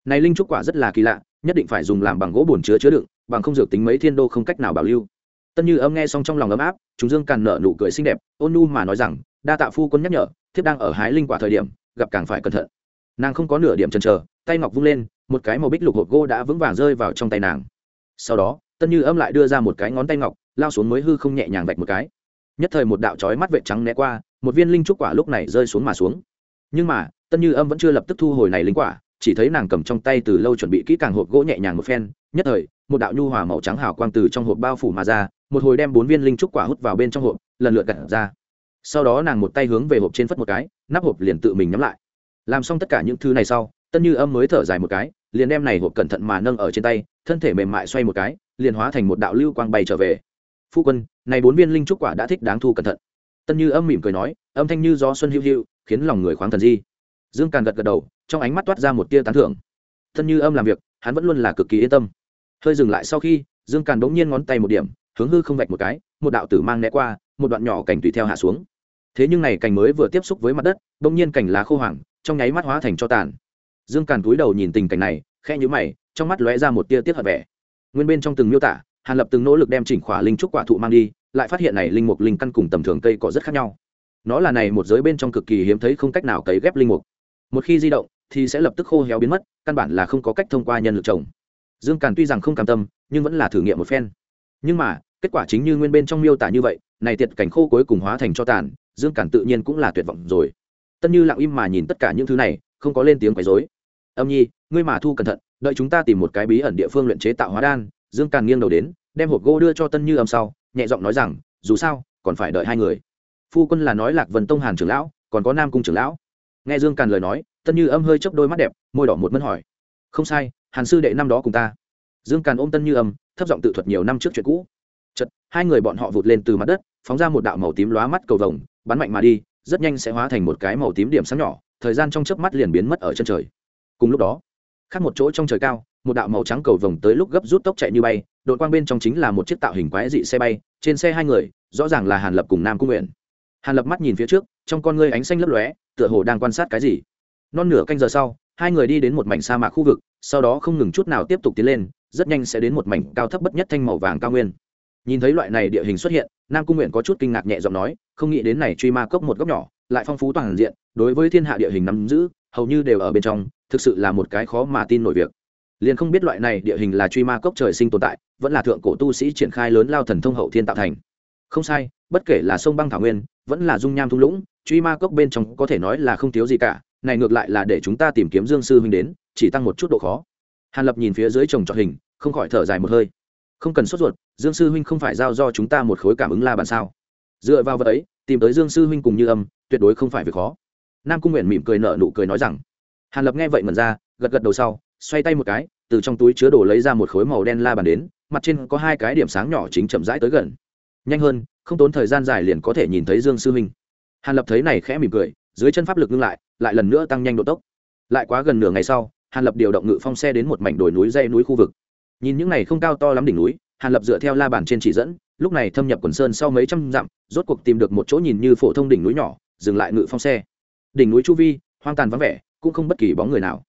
này linh trúc quả rất là kỳ lạ, nhất định phải dùng làm bằng gỗ bồn chứa chứa đựng, bằng không dược tính mấy thiên đô không cách nào bảo lưu. Tân như âm nghe xong trong lòng ấm áp, chúng dương càn nở nụ cười xinh đẹp, ôn nu mà nói rằng, đa tạ phu quân nhắc nhở, thiếp đang ở hái linh quả thời điểm, gặp càng phải cẩn thận. Nàng không có nửa điểm chần chờ, tay ngọc vung lên, một cái màu bích lục hộp gỗ đã vững vàng rơi vào trong tay nàng. Sau đó, tân như âm lại đưa ra một cái ngón tay ngọc, lao xuống mới hư không nhẹ nhàng vạch một cái. Nhất thời một đạo trói mắt vệ trắng né qua, một viên linh trúc quả lúc này rơi xuống mà xuống. Nhưng mà, tân như âm vẫn chưa lập tức thu hồi này linh quả chỉ thấy nàng cầm trong tay từ lâu chuẩn bị kỹ càng hộp gỗ nhẹ nhàng một phen, nhất thời, một đạo nhu hòa màu trắng hào quang từ trong hộp bao phủ mà ra, một hồi đem bốn viên linh trúc quả hút vào bên trong hộp, lần lượt gặt ra. Sau đó nàng một tay hướng về hộp trên phất một cái, nắp hộp liền tự mình nhắm lại. Làm xong tất cả những thứ này sau, tân như âm mới thở dài một cái, liền đem này hộp cẩn thận mà nâng ở trên tay, thân thể mềm mại xoay một cái, liền hóa thành một đạo lưu quang bay trở về. Phu quân, này bốn viên linh trúc quả đã thích đáng thu cẩn thận. Tân như âm mỉm cười nói, âm thanh như gió xuân hữu hữu khiến lòng người khoáng thần di. Dương càn gật gật đầu trong ánh mắt toát ra một tia tán thưởng. Thân như âm làm việc, hắn vẫn luôn là cực kỳ yên tâm. Hơi dừng lại sau khi, dương càn bỗng nhiên ngón tay một điểm, hướng hư không vạch một cái, một đạo tử mang né qua, một đoạn nhỏ cảnh tùy theo hạ xuống. Thế nhưng này cành mới vừa tiếp xúc với mặt đất, bỗng nhiên cành lá khô hoàng trong nháy mắt hóa thành cho tàn. Dương càn túi đầu nhìn tình cảnh này khe nhữ mày, trong mắt lóe ra một tia tiết hận vẻ. Nguyên bên trong từng miêu tả, hàn lập từng nỗ lực đem chỉnh khỏa linh trúc quả thụ mang đi, lại phát hiện này linh mục linh căn cùng tầm thường cây cỏ rất khác nhau. Nó là này một giới bên trong cực kỳ hiếm thấy không cách nào cấy ghép linh mục. Một khi di động thì sẽ lập tức khô héo biến mất, căn bản là không có cách thông qua nhân lực trồng. Dương càn tuy rằng không cam tâm, nhưng vẫn là thử nghiệm một phen. Nhưng mà, kết quả chính như nguyên bên trong miêu tả như vậy, này tiệt cảnh khô cuối cùng hóa thành cho tàn, dương càn tự nhiên cũng là tuyệt vọng rồi. Tân như lặng im mà nhìn tất cả những thứ này, không có lên tiếng quấy dối âm nhi, ngươi mà thu cẩn thận, đợi chúng ta tìm một cái bí ẩn địa phương luyện chế tạo hóa đan. Dương càn nghiêng đầu đến, đem hộp gỗ đưa cho tân như âm sau, nhẹ giọng nói rằng, dù sao, còn phải đợi hai người. Phu quân là nói lạc vân tông hàn trưởng lão, còn có nam cung trưởng lão. Nghe dương càn lời nói tân như âm hơi chớp đôi mắt đẹp, môi đỏ một mân hỏi. Không sai, hàn sư đệ năm đó cùng ta. Dương càn ôm tân như âm, thấp giọng tự thuật nhiều năm trước chuyện cũ. Chật hai người bọn họ vụt lên từ mặt đất, phóng ra một đạo màu tím lóa mắt cầu vồng, bắn mạnh mà đi, rất nhanh sẽ hóa thành một cái màu tím điểm sáng nhỏ, thời gian trong chớp mắt liền biến mất ở chân trời. Cùng lúc đó, khác một chỗ trong trời cao, một đạo màu trắng cầu vồng tới lúc gấp rút tốc chạy như bay, đội quang bên trong chính là một chiếc tạo hình quái dị xe bay, trên xe hai người, rõ ràng là hàn lập cùng nam cung nguyện. Hàn lập mắt nhìn phía trước, trong con ngươi ánh xanh lấp lóe, tựa hồ đang quan sát cái gì non nửa canh giờ sau, hai người đi đến một mảnh sa mạc khu vực, sau đó không ngừng chút nào tiếp tục tiến lên, rất nhanh sẽ đến một mảnh cao thấp bất nhất thanh màu vàng cao nguyên. Nhìn thấy loại này địa hình xuất hiện, nam cung nguyện có chút kinh ngạc nhẹ giọng nói, không nghĩ đến này truy ma cốc một góc nhỏ, lại phong phú toàn diện, đối với thiên hạ địa hình nắm giữ, hầu như đều ở bên trong, thực sự là một cái khó mà tin nổi việc. Liền không biết loại này địa hình là truy ma cốc trời sinh tồn tại, vẫn là thượng cổ tu sĩ triển khai lớn lao thần thông hậu thiên tạo thành. Không sai, bất kể là sông băng thảo nguyên, vẫn là dung nham thung lũng, truy ma cốc bên trong có thể nói là không thiếu gì cả này ngược lại là để chúng ta tìm kiếm dương sư huynh đến, chỉ tăng một chút độ khó. Hàn lập nhìn phía dưới chồng trọt hình, không khỏi thở dài một hơi. Không cần sốt ruột, dương sư huynh không phải giao do chúng ta một khối cảm ứng la bàn sao? Dựa vào vật ấy, tìm tới dương sư huynh cùng như âm, tuyệt đối không phải việc khó. Nam cung nguyện mỉm cười nở nụ cười nói rằng, hàn lập nghe vậy mần ra, gật gật đầu sau, xoay tay một cái, từ trong túi chứa đồ lấy ra một khối màu đen la bàn đến, mặt trên có hai cái điểm sáng nhỏ chính chậm rãi tới gần. Nhanh hơn, không tốn thời gian dài liền có thể nhìn thấy dương sư huynh. Hàn lập thấy này khẽ mỉm cười, dưới chân pháp lực ngưng lại lại lần nữa tăng nhanh độ tốc. Lại quá gần nửa ngày sau, hàn lập điều động ngự phong xe đến một mảnh đồi núi dây núi khu vực. Nhìn những này không cao to lắm đỉnh núi, hàn lập dựa theo la bàn trên chỉ dẫn, lúc này thâm nhập quần sơn sau mấy trăm dặm, rốt cuộc tìm được một chỗ nhìn như phổ thông đỉnh núi nhỏ, dừng lại ngự phong xe. Đỉnh núi chu vi, hoang tàn vắng vẻ, cũng không bất kỳ bóng người nào.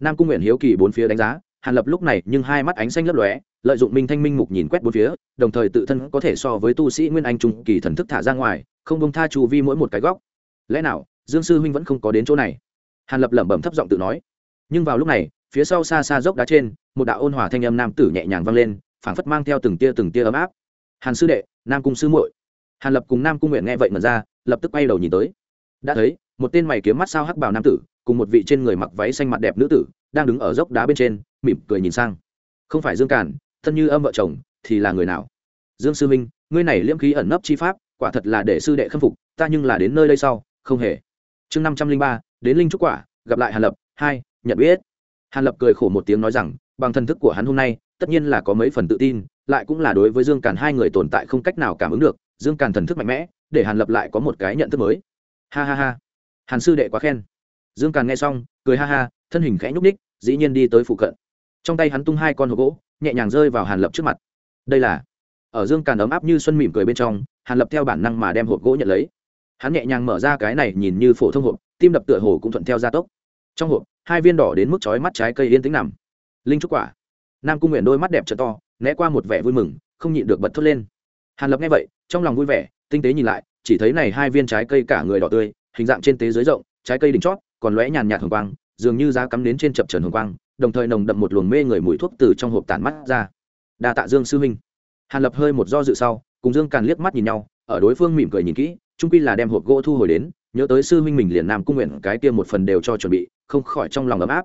Nam cung nguyện hiếu kỳ bốn phía đánh giá, hàn lập lúc này nhưng hai mắt ánh xanh lấp lóe, lợi dụng minh thanh minh mục nhìn quét bốn phía, đồng thời tự thân có thể so với tu sĩ nguyên anh trung kỳ thần thức thả ra ngoài, không bông tha chu vi mỗi một cái góc. Lẽ nào dương sư huynh vẫn không có đến chỗ này. Hàn lập lẩm bẩm thấp giọng tự nói. Nhưng vào lúc này, phía sau xa xa dốc đá trên, một đạo ôn hòa thanh âm nam tử nhẹ nhàng vang lên, phảng phất mang theo từng tia từng tia ấm áp. Hàn sư đệ, nam cung sư muội. Hàn lập cùng nam cung nguyện nghe vậy mà ra, lập tức quay đầu nhìn tới. Đã thấy, một tên mày kiếm mắt sao hắc bảo nam tử, cùng một vị trên người mặc váy xanh mặt đẹp nữ tử, đang đứng ở dốc đá bên trên, mỉm cười nhìn sang. Không phải dương cản thân như âm vợ chồng, thì là người nào? Dương sư minh ngươi này liễm khí ẩn nấp chi pháp, quả thật là để sư đệ khâm phục, ta nhưng là đến nơi đây sau, không hề chương năm trăm linh ba, đến linh trúc quả, gặp lại hàn lập. Hai, nhận biết. Hàn lập cười khổ một tiếng nói rằng, bằng thần thức của hắn hôm nay, tất nhiên là có mấy phần tự tin, lại cũng là đối với dương càn hai người tồn tại không cách nào cảm ứng được, dương càn thần thức mạnh mẽ, để hàn lập lại có một cái nhận thức mới. Ha ha ha. Hàn sư đệ quá khen. Dương càn nghe xong, cười ha ha, thân hình khẽ nhúc ních dĩ nhiên đi tới phụ cận. Trong tay hắn tung hai con hộp gỗ, nhẹ nhàng rơi vào hàn lập trước mặt. Đây là. Ở dương càn ấm áp như xuân mỉm cười bên trong, hàn lập theo bản năng mà đem hộp gỗ nhận lấy hắn nhẹ nhàng mở ra cái này nhìn như phổ thông hộp, tim đập tựa hồ cũng thuận theo gia tốc. Trong hộp, hai viên đỏ đến mức chói mắt trái cây yên tĩnh nằm. Linh trúc quả. Nam cung nguyện đôi mắt đẹp t to, né qua một vẻ vui mừng, không nhịn được bật thốt lên. Hàn lập nghe vậy, trong lòng vui vẻ, tinh tế nhìn lại, chỉ thấy này hai viên trái cây cả người đỏ tươi, hình dạng trên tế dưới rộng, trái cây đỉnh chót, còn lóe nhàn nhạt hồng quang, dường như giá cắm đến trên chập trần hồng quang, đồng thời nồng đậm một luồng mê người mùi thuốc từ trong hộp tản mắt ra. Đa tạ dương sư huynh. Hàn lập hơi một do dự sau, cùng dương càn liếc mắt nhìn nhau, ở đối phương mỉm cười nhìn kỹ trung quy là đem hộp gỗ thu hồi đến, nhớ tới sư huynh mình liền nam cung nguyện cái kia một phần đều cho chuẩn bị, không khỏi trong lòng ấm áp.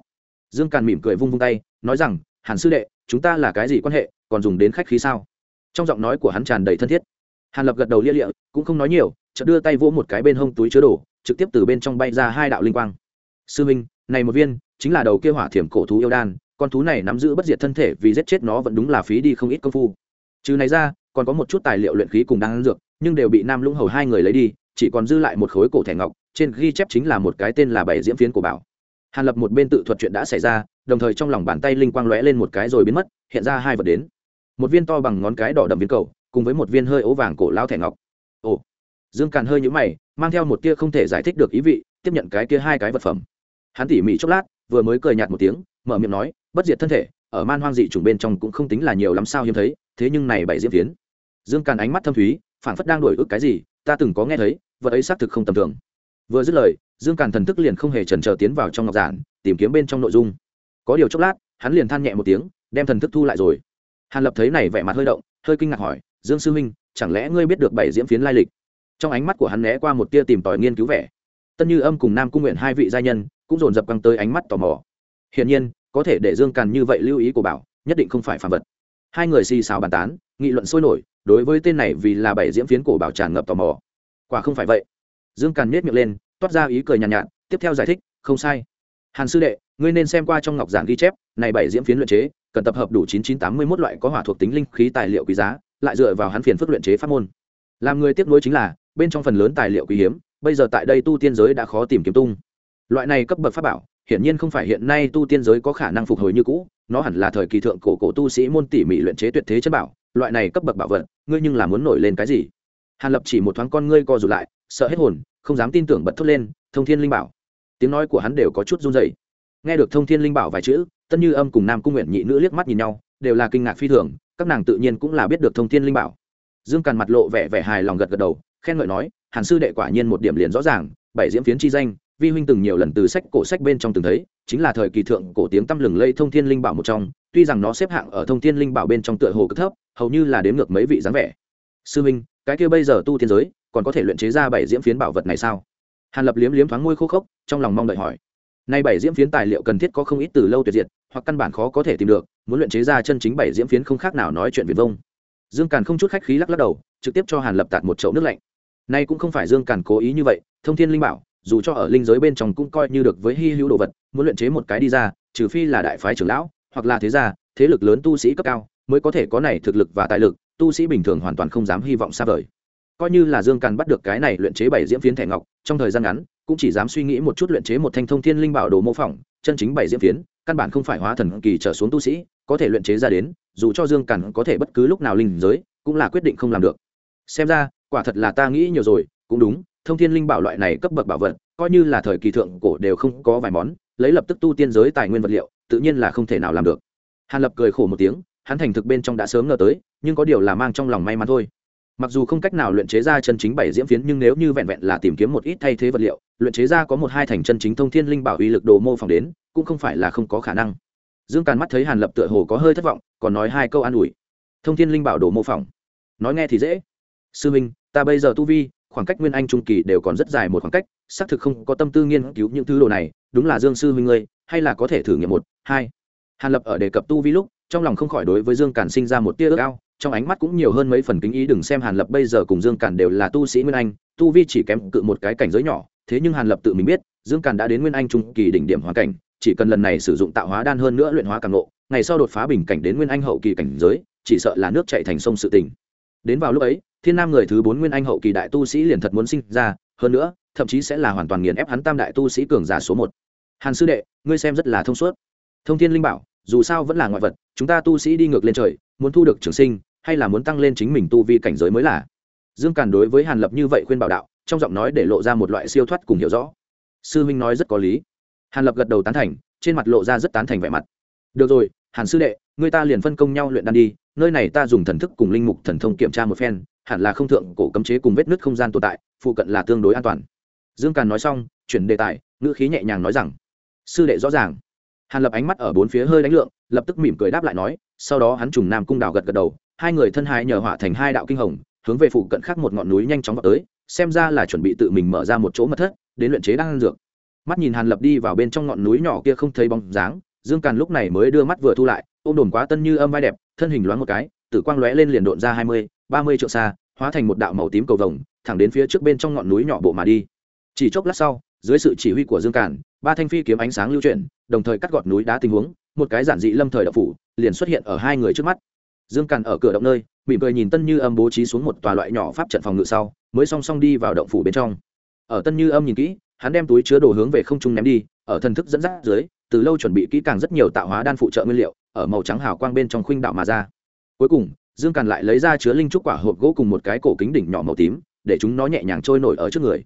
Dương càn mỉm cười vung vung tay, nói rằng, hàn sư đệ, chúng ta là cái gì quan hệ, còn dùng đến khách khí sao? Trong giọng nói của hắn tràn đầy thân thiết. Hàn lập gật đầu lia lịa, cũng không nói nhiều, chợt đưa tay vỗ một cái bên hông túi chứa đồ, trực tiếp từ bên trong bay ra hai đạo linh quang. Sư huynh, này một viên, chính là đầu kia hỏa thiểm cổ thú yêu đan, con thú này nắm giữ bất diệt thân thể vì giết chết nó vẫn đúng là phí đi không ít công phu. Trừ này ra, còn có một chút tài liệu luyện khí cùng đan dược nhưng đều bị nam lũng hầu hai người lấy đi, chỉ còn dư lại một khối cổ thẻ ngọc, trên ghi chép chính là một cái tên là bảy diễm phiến của bảo. Hàn lập một bên tự thuật chuyện đã xảy ra, đồng thời trong lòng bàn tay linh quang lóe lên một cái rồi biến mất, hiện ra hai vật đến. Một viên to bằng ngón cái đỏ đậm viên cầu, cùng với một viên hơi ố vàng cổ lao thẻ ngọc. Ồ, dương càn hơi nhũ mày, mang theo một tia không thể giải thích được ý vị, tiếp nhận cái kia hai cái vật phẩm. Hắn tỉ mỉ chốc lát, vừa mới cười nhạt một tiếng, mở miệng nói, bất diệt thân thể, ở man hoang dị chủng bên trong cũng không tính là nhiều lắm sao hiếm thấy, thế nhưng này bảy diễm phiến. Dương càn ánh mắt thâm thúy phản phất đang đổi ức cái gì, ta từng có nghe thấy, vật ấy xác thực không tầm thường. Vừa dứt lời, dương càn thần thức liền không hề chần trờ tiến vào trong ngọc giản, tìm kiếm bên trong nội dung. Có điều chốc lát, hắn liền than nhẹ một tiếng, đem thần thức thu lại rồi. Hàn lập thấy này vẻ mặt hơi động, hơi kinh ngạc hỏi, dương sư huynh, chẳng lẽ ngươi biết được bảy diễm phiến lai lịch? Trong ánh mắt của hắn né qua một tia tìm tòi nghiên cứu vẻ. Tân như âm cùng nam cung nguyện hai vị gia nhân, cũng dồn dập căng tới ánh mắt tò mò. Hiển nhiên, có thể để dương càn như vậy lưu ý của bảo, nhất định không phải phản vật hai người xì xào bàn tán nghị luận sôi nổi đối với tên này vì là bảy diễm phiến cổ bảo tràn ngập tò mò. Quả không phải vậy. Dương càn nhét miệng lên toát ra ý cười nhàn nhạt, nhạt tiếp theo giải thích không sai. Hàn sư đệ ngươi nên xem qua trong ngọc giản ghi chép này bảy diễm phiến luyện chế cần tập hợp đủ chín chín tám mươi một loại có hỏa thuộc tính linh khí tài liệu quý giá lại dựa vào hắn phiền phức luyện chế pháp môn. Làm người tiếp nối chính là bên trong phần lớn tài liệu quý hiếm bây giờ tại đây tu tiên giới đã khó tìm kiếm tung. Loại này cấp bậc pháp bảo hiển nhiên không phải hiện nay tu tiên giới có khả năng phục hồi như cũ nó hẳn là thời kỳ thượng cổ cổ tu sĩ môn tỉ mỉ luyện chế tuyệt thế chân bảo, loại này cấp bậc bảo vật, ngươi nhưng là muốn nổi lên cái gì? Hàn lập chỉ một thoáng con ngươi co rụt lại, sợ hết hồn, không dám tin tưởng bật thốt lên, thông thiên linh bảo. Tiếng nói của hắn đều có chút run rẩy. Nghe được thông thiên linh bảo vài chữ, tân như âm cùng nam cung nguyện nhị nữ liếc mắt nhìn nhau, đều là kinh ngạc phi thường, các nàng tự nhiên cũng là biết được thông thiên linh bảo. Dương càn mặt lộ vẻ vẻ hài lòng gật gật đầu, khen ngợi nói, hàn sư đệ quả nhiên một điểm liền rõ ràng, bảy diễm phiến chi danh vi huynh từng nhiều lần từ sách cổ sách bên trong từng thấy, chính là thời kỳ thượng cổ tiếng tăm lừng lây thông thiên linh bảo một trong, tuy rằng nó xếp hạng ở thông thiên linh bảo bên trong tựa hồ cực thấp, hầu như là đếm ngược mấy vị dáng vẻ. Sư huynh, cái kia bây giờ tu thiên giới, còn có thể luyện chế ra bảy diễm phiến bảo vật này sao? Hàn lập liếm liếm thoáng môi khô khốc, trong lòng mong đợi hỏi. Nay bảy diễm phiến tài liệu cần thiết có không ít từ lâu tuyệt diệt, hoặc căn bản khó có thể tìm được, muốn luyện chế ra chân chính bảy diễm phiến không khác nào nói chuyện viền vông. Dương càn không chút khách khí lắc lắc đầu, trực tiếp cho hàn lập tạt một chậu nước lạnh. Nay cũng không phải dương càn cố ý như vậy, thông thiên linh bảo dù cho ở linh giới bên trong cũng coi như được với hy hữu đồ vật, muốn luyện chế một cái đi ra, trừ phi là đại phái trưởng lão, hoặc là thế gia, thế lực lớn tu sĩ cấp cao, mới có thể có này thực lực và tài lực, tu sĩ bình thường hoàn toàn không dám hy vọng xa vời. Coi như là dương càn bắt được cái này luyện chế bảy diễm phiến thẻ ngọc, trong thời gian ngắn, cũng chỉ dám suy nghĩ một chút luyện chế một thanh thông thiên linh bảo đồ mô phỏng, chân chính bảy diễm phiến, căn bản không phải hóa thần kỳ trở xuống tu sĩ, có thể luyện chế ra đến, dù cho dương càn có thể bất cứ lúc nào linh giới, cũng là quyết định không làm được. Xem ra, quả thật là ta nghĩ nhiều rồi, cũng đúng thông thiên linh bảo loại này cấp bậc bảo vật, coi như là thời kỳ thượng cổ đều không có vài món, lấy lập tức tu tiên giới tài nguyên vật liệu, tự nhiên là không thể nào làm được. Hàn lập cười khổ một tiếng, hắn thành thực bên trong đã sớm ngờ tới, nhưng có điều là mang trong lòng may mắn thôi. Mặc dù không cách nào luyện chế ra chân chính bảy diễm phiến, nhưng nếu như vẹn vẹn là tìm kiếm một ít thay thế vật liệu, luyện chế ra có một hai thành chân chính thông thiên linh bảo uy lực đồ mô phỏng đến, cũng không phải là không có khả năng. Dương càn mắt thấy hàn lập tựa hồ có hơi thất vọng, còn nói hai câu an ủi. Thông thiên linh bảo đồ mô phỏng. Nói nghe thì dễ. Sư minh, ta bây giờ tu vi khoảng cách nguyên anh trung kỳ đều còn rất dài một khoảng cách, xác thực không có tâm tư nghiên cứu những thứ đồ này, đúng là dương sư huynh ngươi, hay là có thể thử nghiệm một, hai. Hàn lập ở đề cập tu vi lúc, trong lòng không khỏi đối với dương càn sinh ra một tia ước ao, trong ánh mắt cũng nhiều hơn mấy phần kính ý, đừng xem hàn lập bây giờ cùng dương càn đều là tu sĩ nguyên anh, tu vi chỉ kém cự một cái cảnh giới nhỏ, thế nhưng hàn lập tự mình biết, dương càn đã đến nguyên anh trung kỳ đỉnh điểm hoàn cảnh, chỉ cần lần này sử dụng tạo hóa đan hơn nữa luyện hóa càng nộ ngày sau đột phá bình cảnh đến nguyên anh hậu kỳ cảnh giới, chỉ sợ là nước chạy thành sông sự tình. Đến vào lúc ấy thiên nam người thứ bốn nguyên anh hậu kỳ đại tu sĩ liền thật muốn sinh ra, hơn nữa, thậm chí sẽ là hoàn toàn nghiền ép hắn tam đại tu sĩ cường giả số một. Hàn sư đệ, ngươi xem rất là thông suốt. Thông thiên linh bảo, dù sao vẫn là ngoại vật, chúng ta tu sĩ đi ngược lên trời, muốn thu được trường sinh, hay là muốn tăng lên chính mình tu vi cảnh giới mới là. Dương càn đối với hàn lập như vậy khuyên bảo đạo, trong giọng nói để lộ ra một loại siêu thoát cùng hiểu rõ. Sư minh nói rất có lý. Hàn lập gật đầu tán thành, trên mặt lộ ra rất tán thành vẻ mặt. Được rồi, hàn sư đệ, người ta liền phân công nhau luyện đan đi, nơi này ta dùng thần thức cùng linh mục thần thông kiểm tra một phen hẳn là không thượng cổ cấm chế cùng vết nứt không gian tồn tại, phụ cận là tương đối an toàn. Dương càn nói xong, chuyển đề tài, ngữ khí nhẹ nhàng nói rằng, sư đệ rõ ràng. Hàn lập ánh mắt ở bốn phía hơi đánh lượng, lập tức mỉm cười đáp lại nói, sau đó hắn trùng nam cung đào gật gật đầu, hai người thân hai nhờ hỏa thành hai đạo kinh hồng, hướng về phụ cận khác một ngọn núi nhanh chóng vào tới, xem ra là chuẩn bị tự mình mở ra một chỗ mật thất, đến luyện chế đan dược. Mắt nhìn hàn lập đi vào bên trong ngọn núi nhỏ kia không thấy bóng dáng, dương càn lúc này mới đưa mắt vừa thu lại, ôm đồn quá tân như âm vai đẹp, thân hình loáng một cái, tử quang lóe lên liền độn ra hai mươi ba mươi triệu xa, hóa thành một đạo màu tím cầu vồng, thẳng đến phía trước bên trong ngọn núi nhỏ bộ mà đi. Chỉ chốc lát sau, dưới sự chỉ huy của dương Cản, ba thanh phi kiếm ánh sáng lưu chuyển, đồng thời cắt gọt núi đá tình huống, một cái giản dị lâm thời đạo phủ liền xuất hiện ở hai người trước mắt. Dương Cản ở cửa động nơi, mỉm cười nhìn tân như âm bố trí xuống một tòa loại nhỏ pháp trận phòng ngự sau, mới song song đi vào động phủ bên trong. Ở tân như âm nhìn kỹ, hắn đem túi chứa đồ hướng về không trung ném đi, ở thần thức dẫn dắt dưới, từ lâu chuẩn bị kỹ càng rất nhiều tạo hóa đan phụ trợ nguyên liệu, ở màu trắng hào quang bên trong khuynh đạo mà ra. Cuối cùng dương càn lại lấy ra chứa linh trúc quả hộp gỗ cùng một cái cổ kính đỉnh nhỏ màu tím, để chúng nó nhẹ nhàng trôi nổi ở trước người.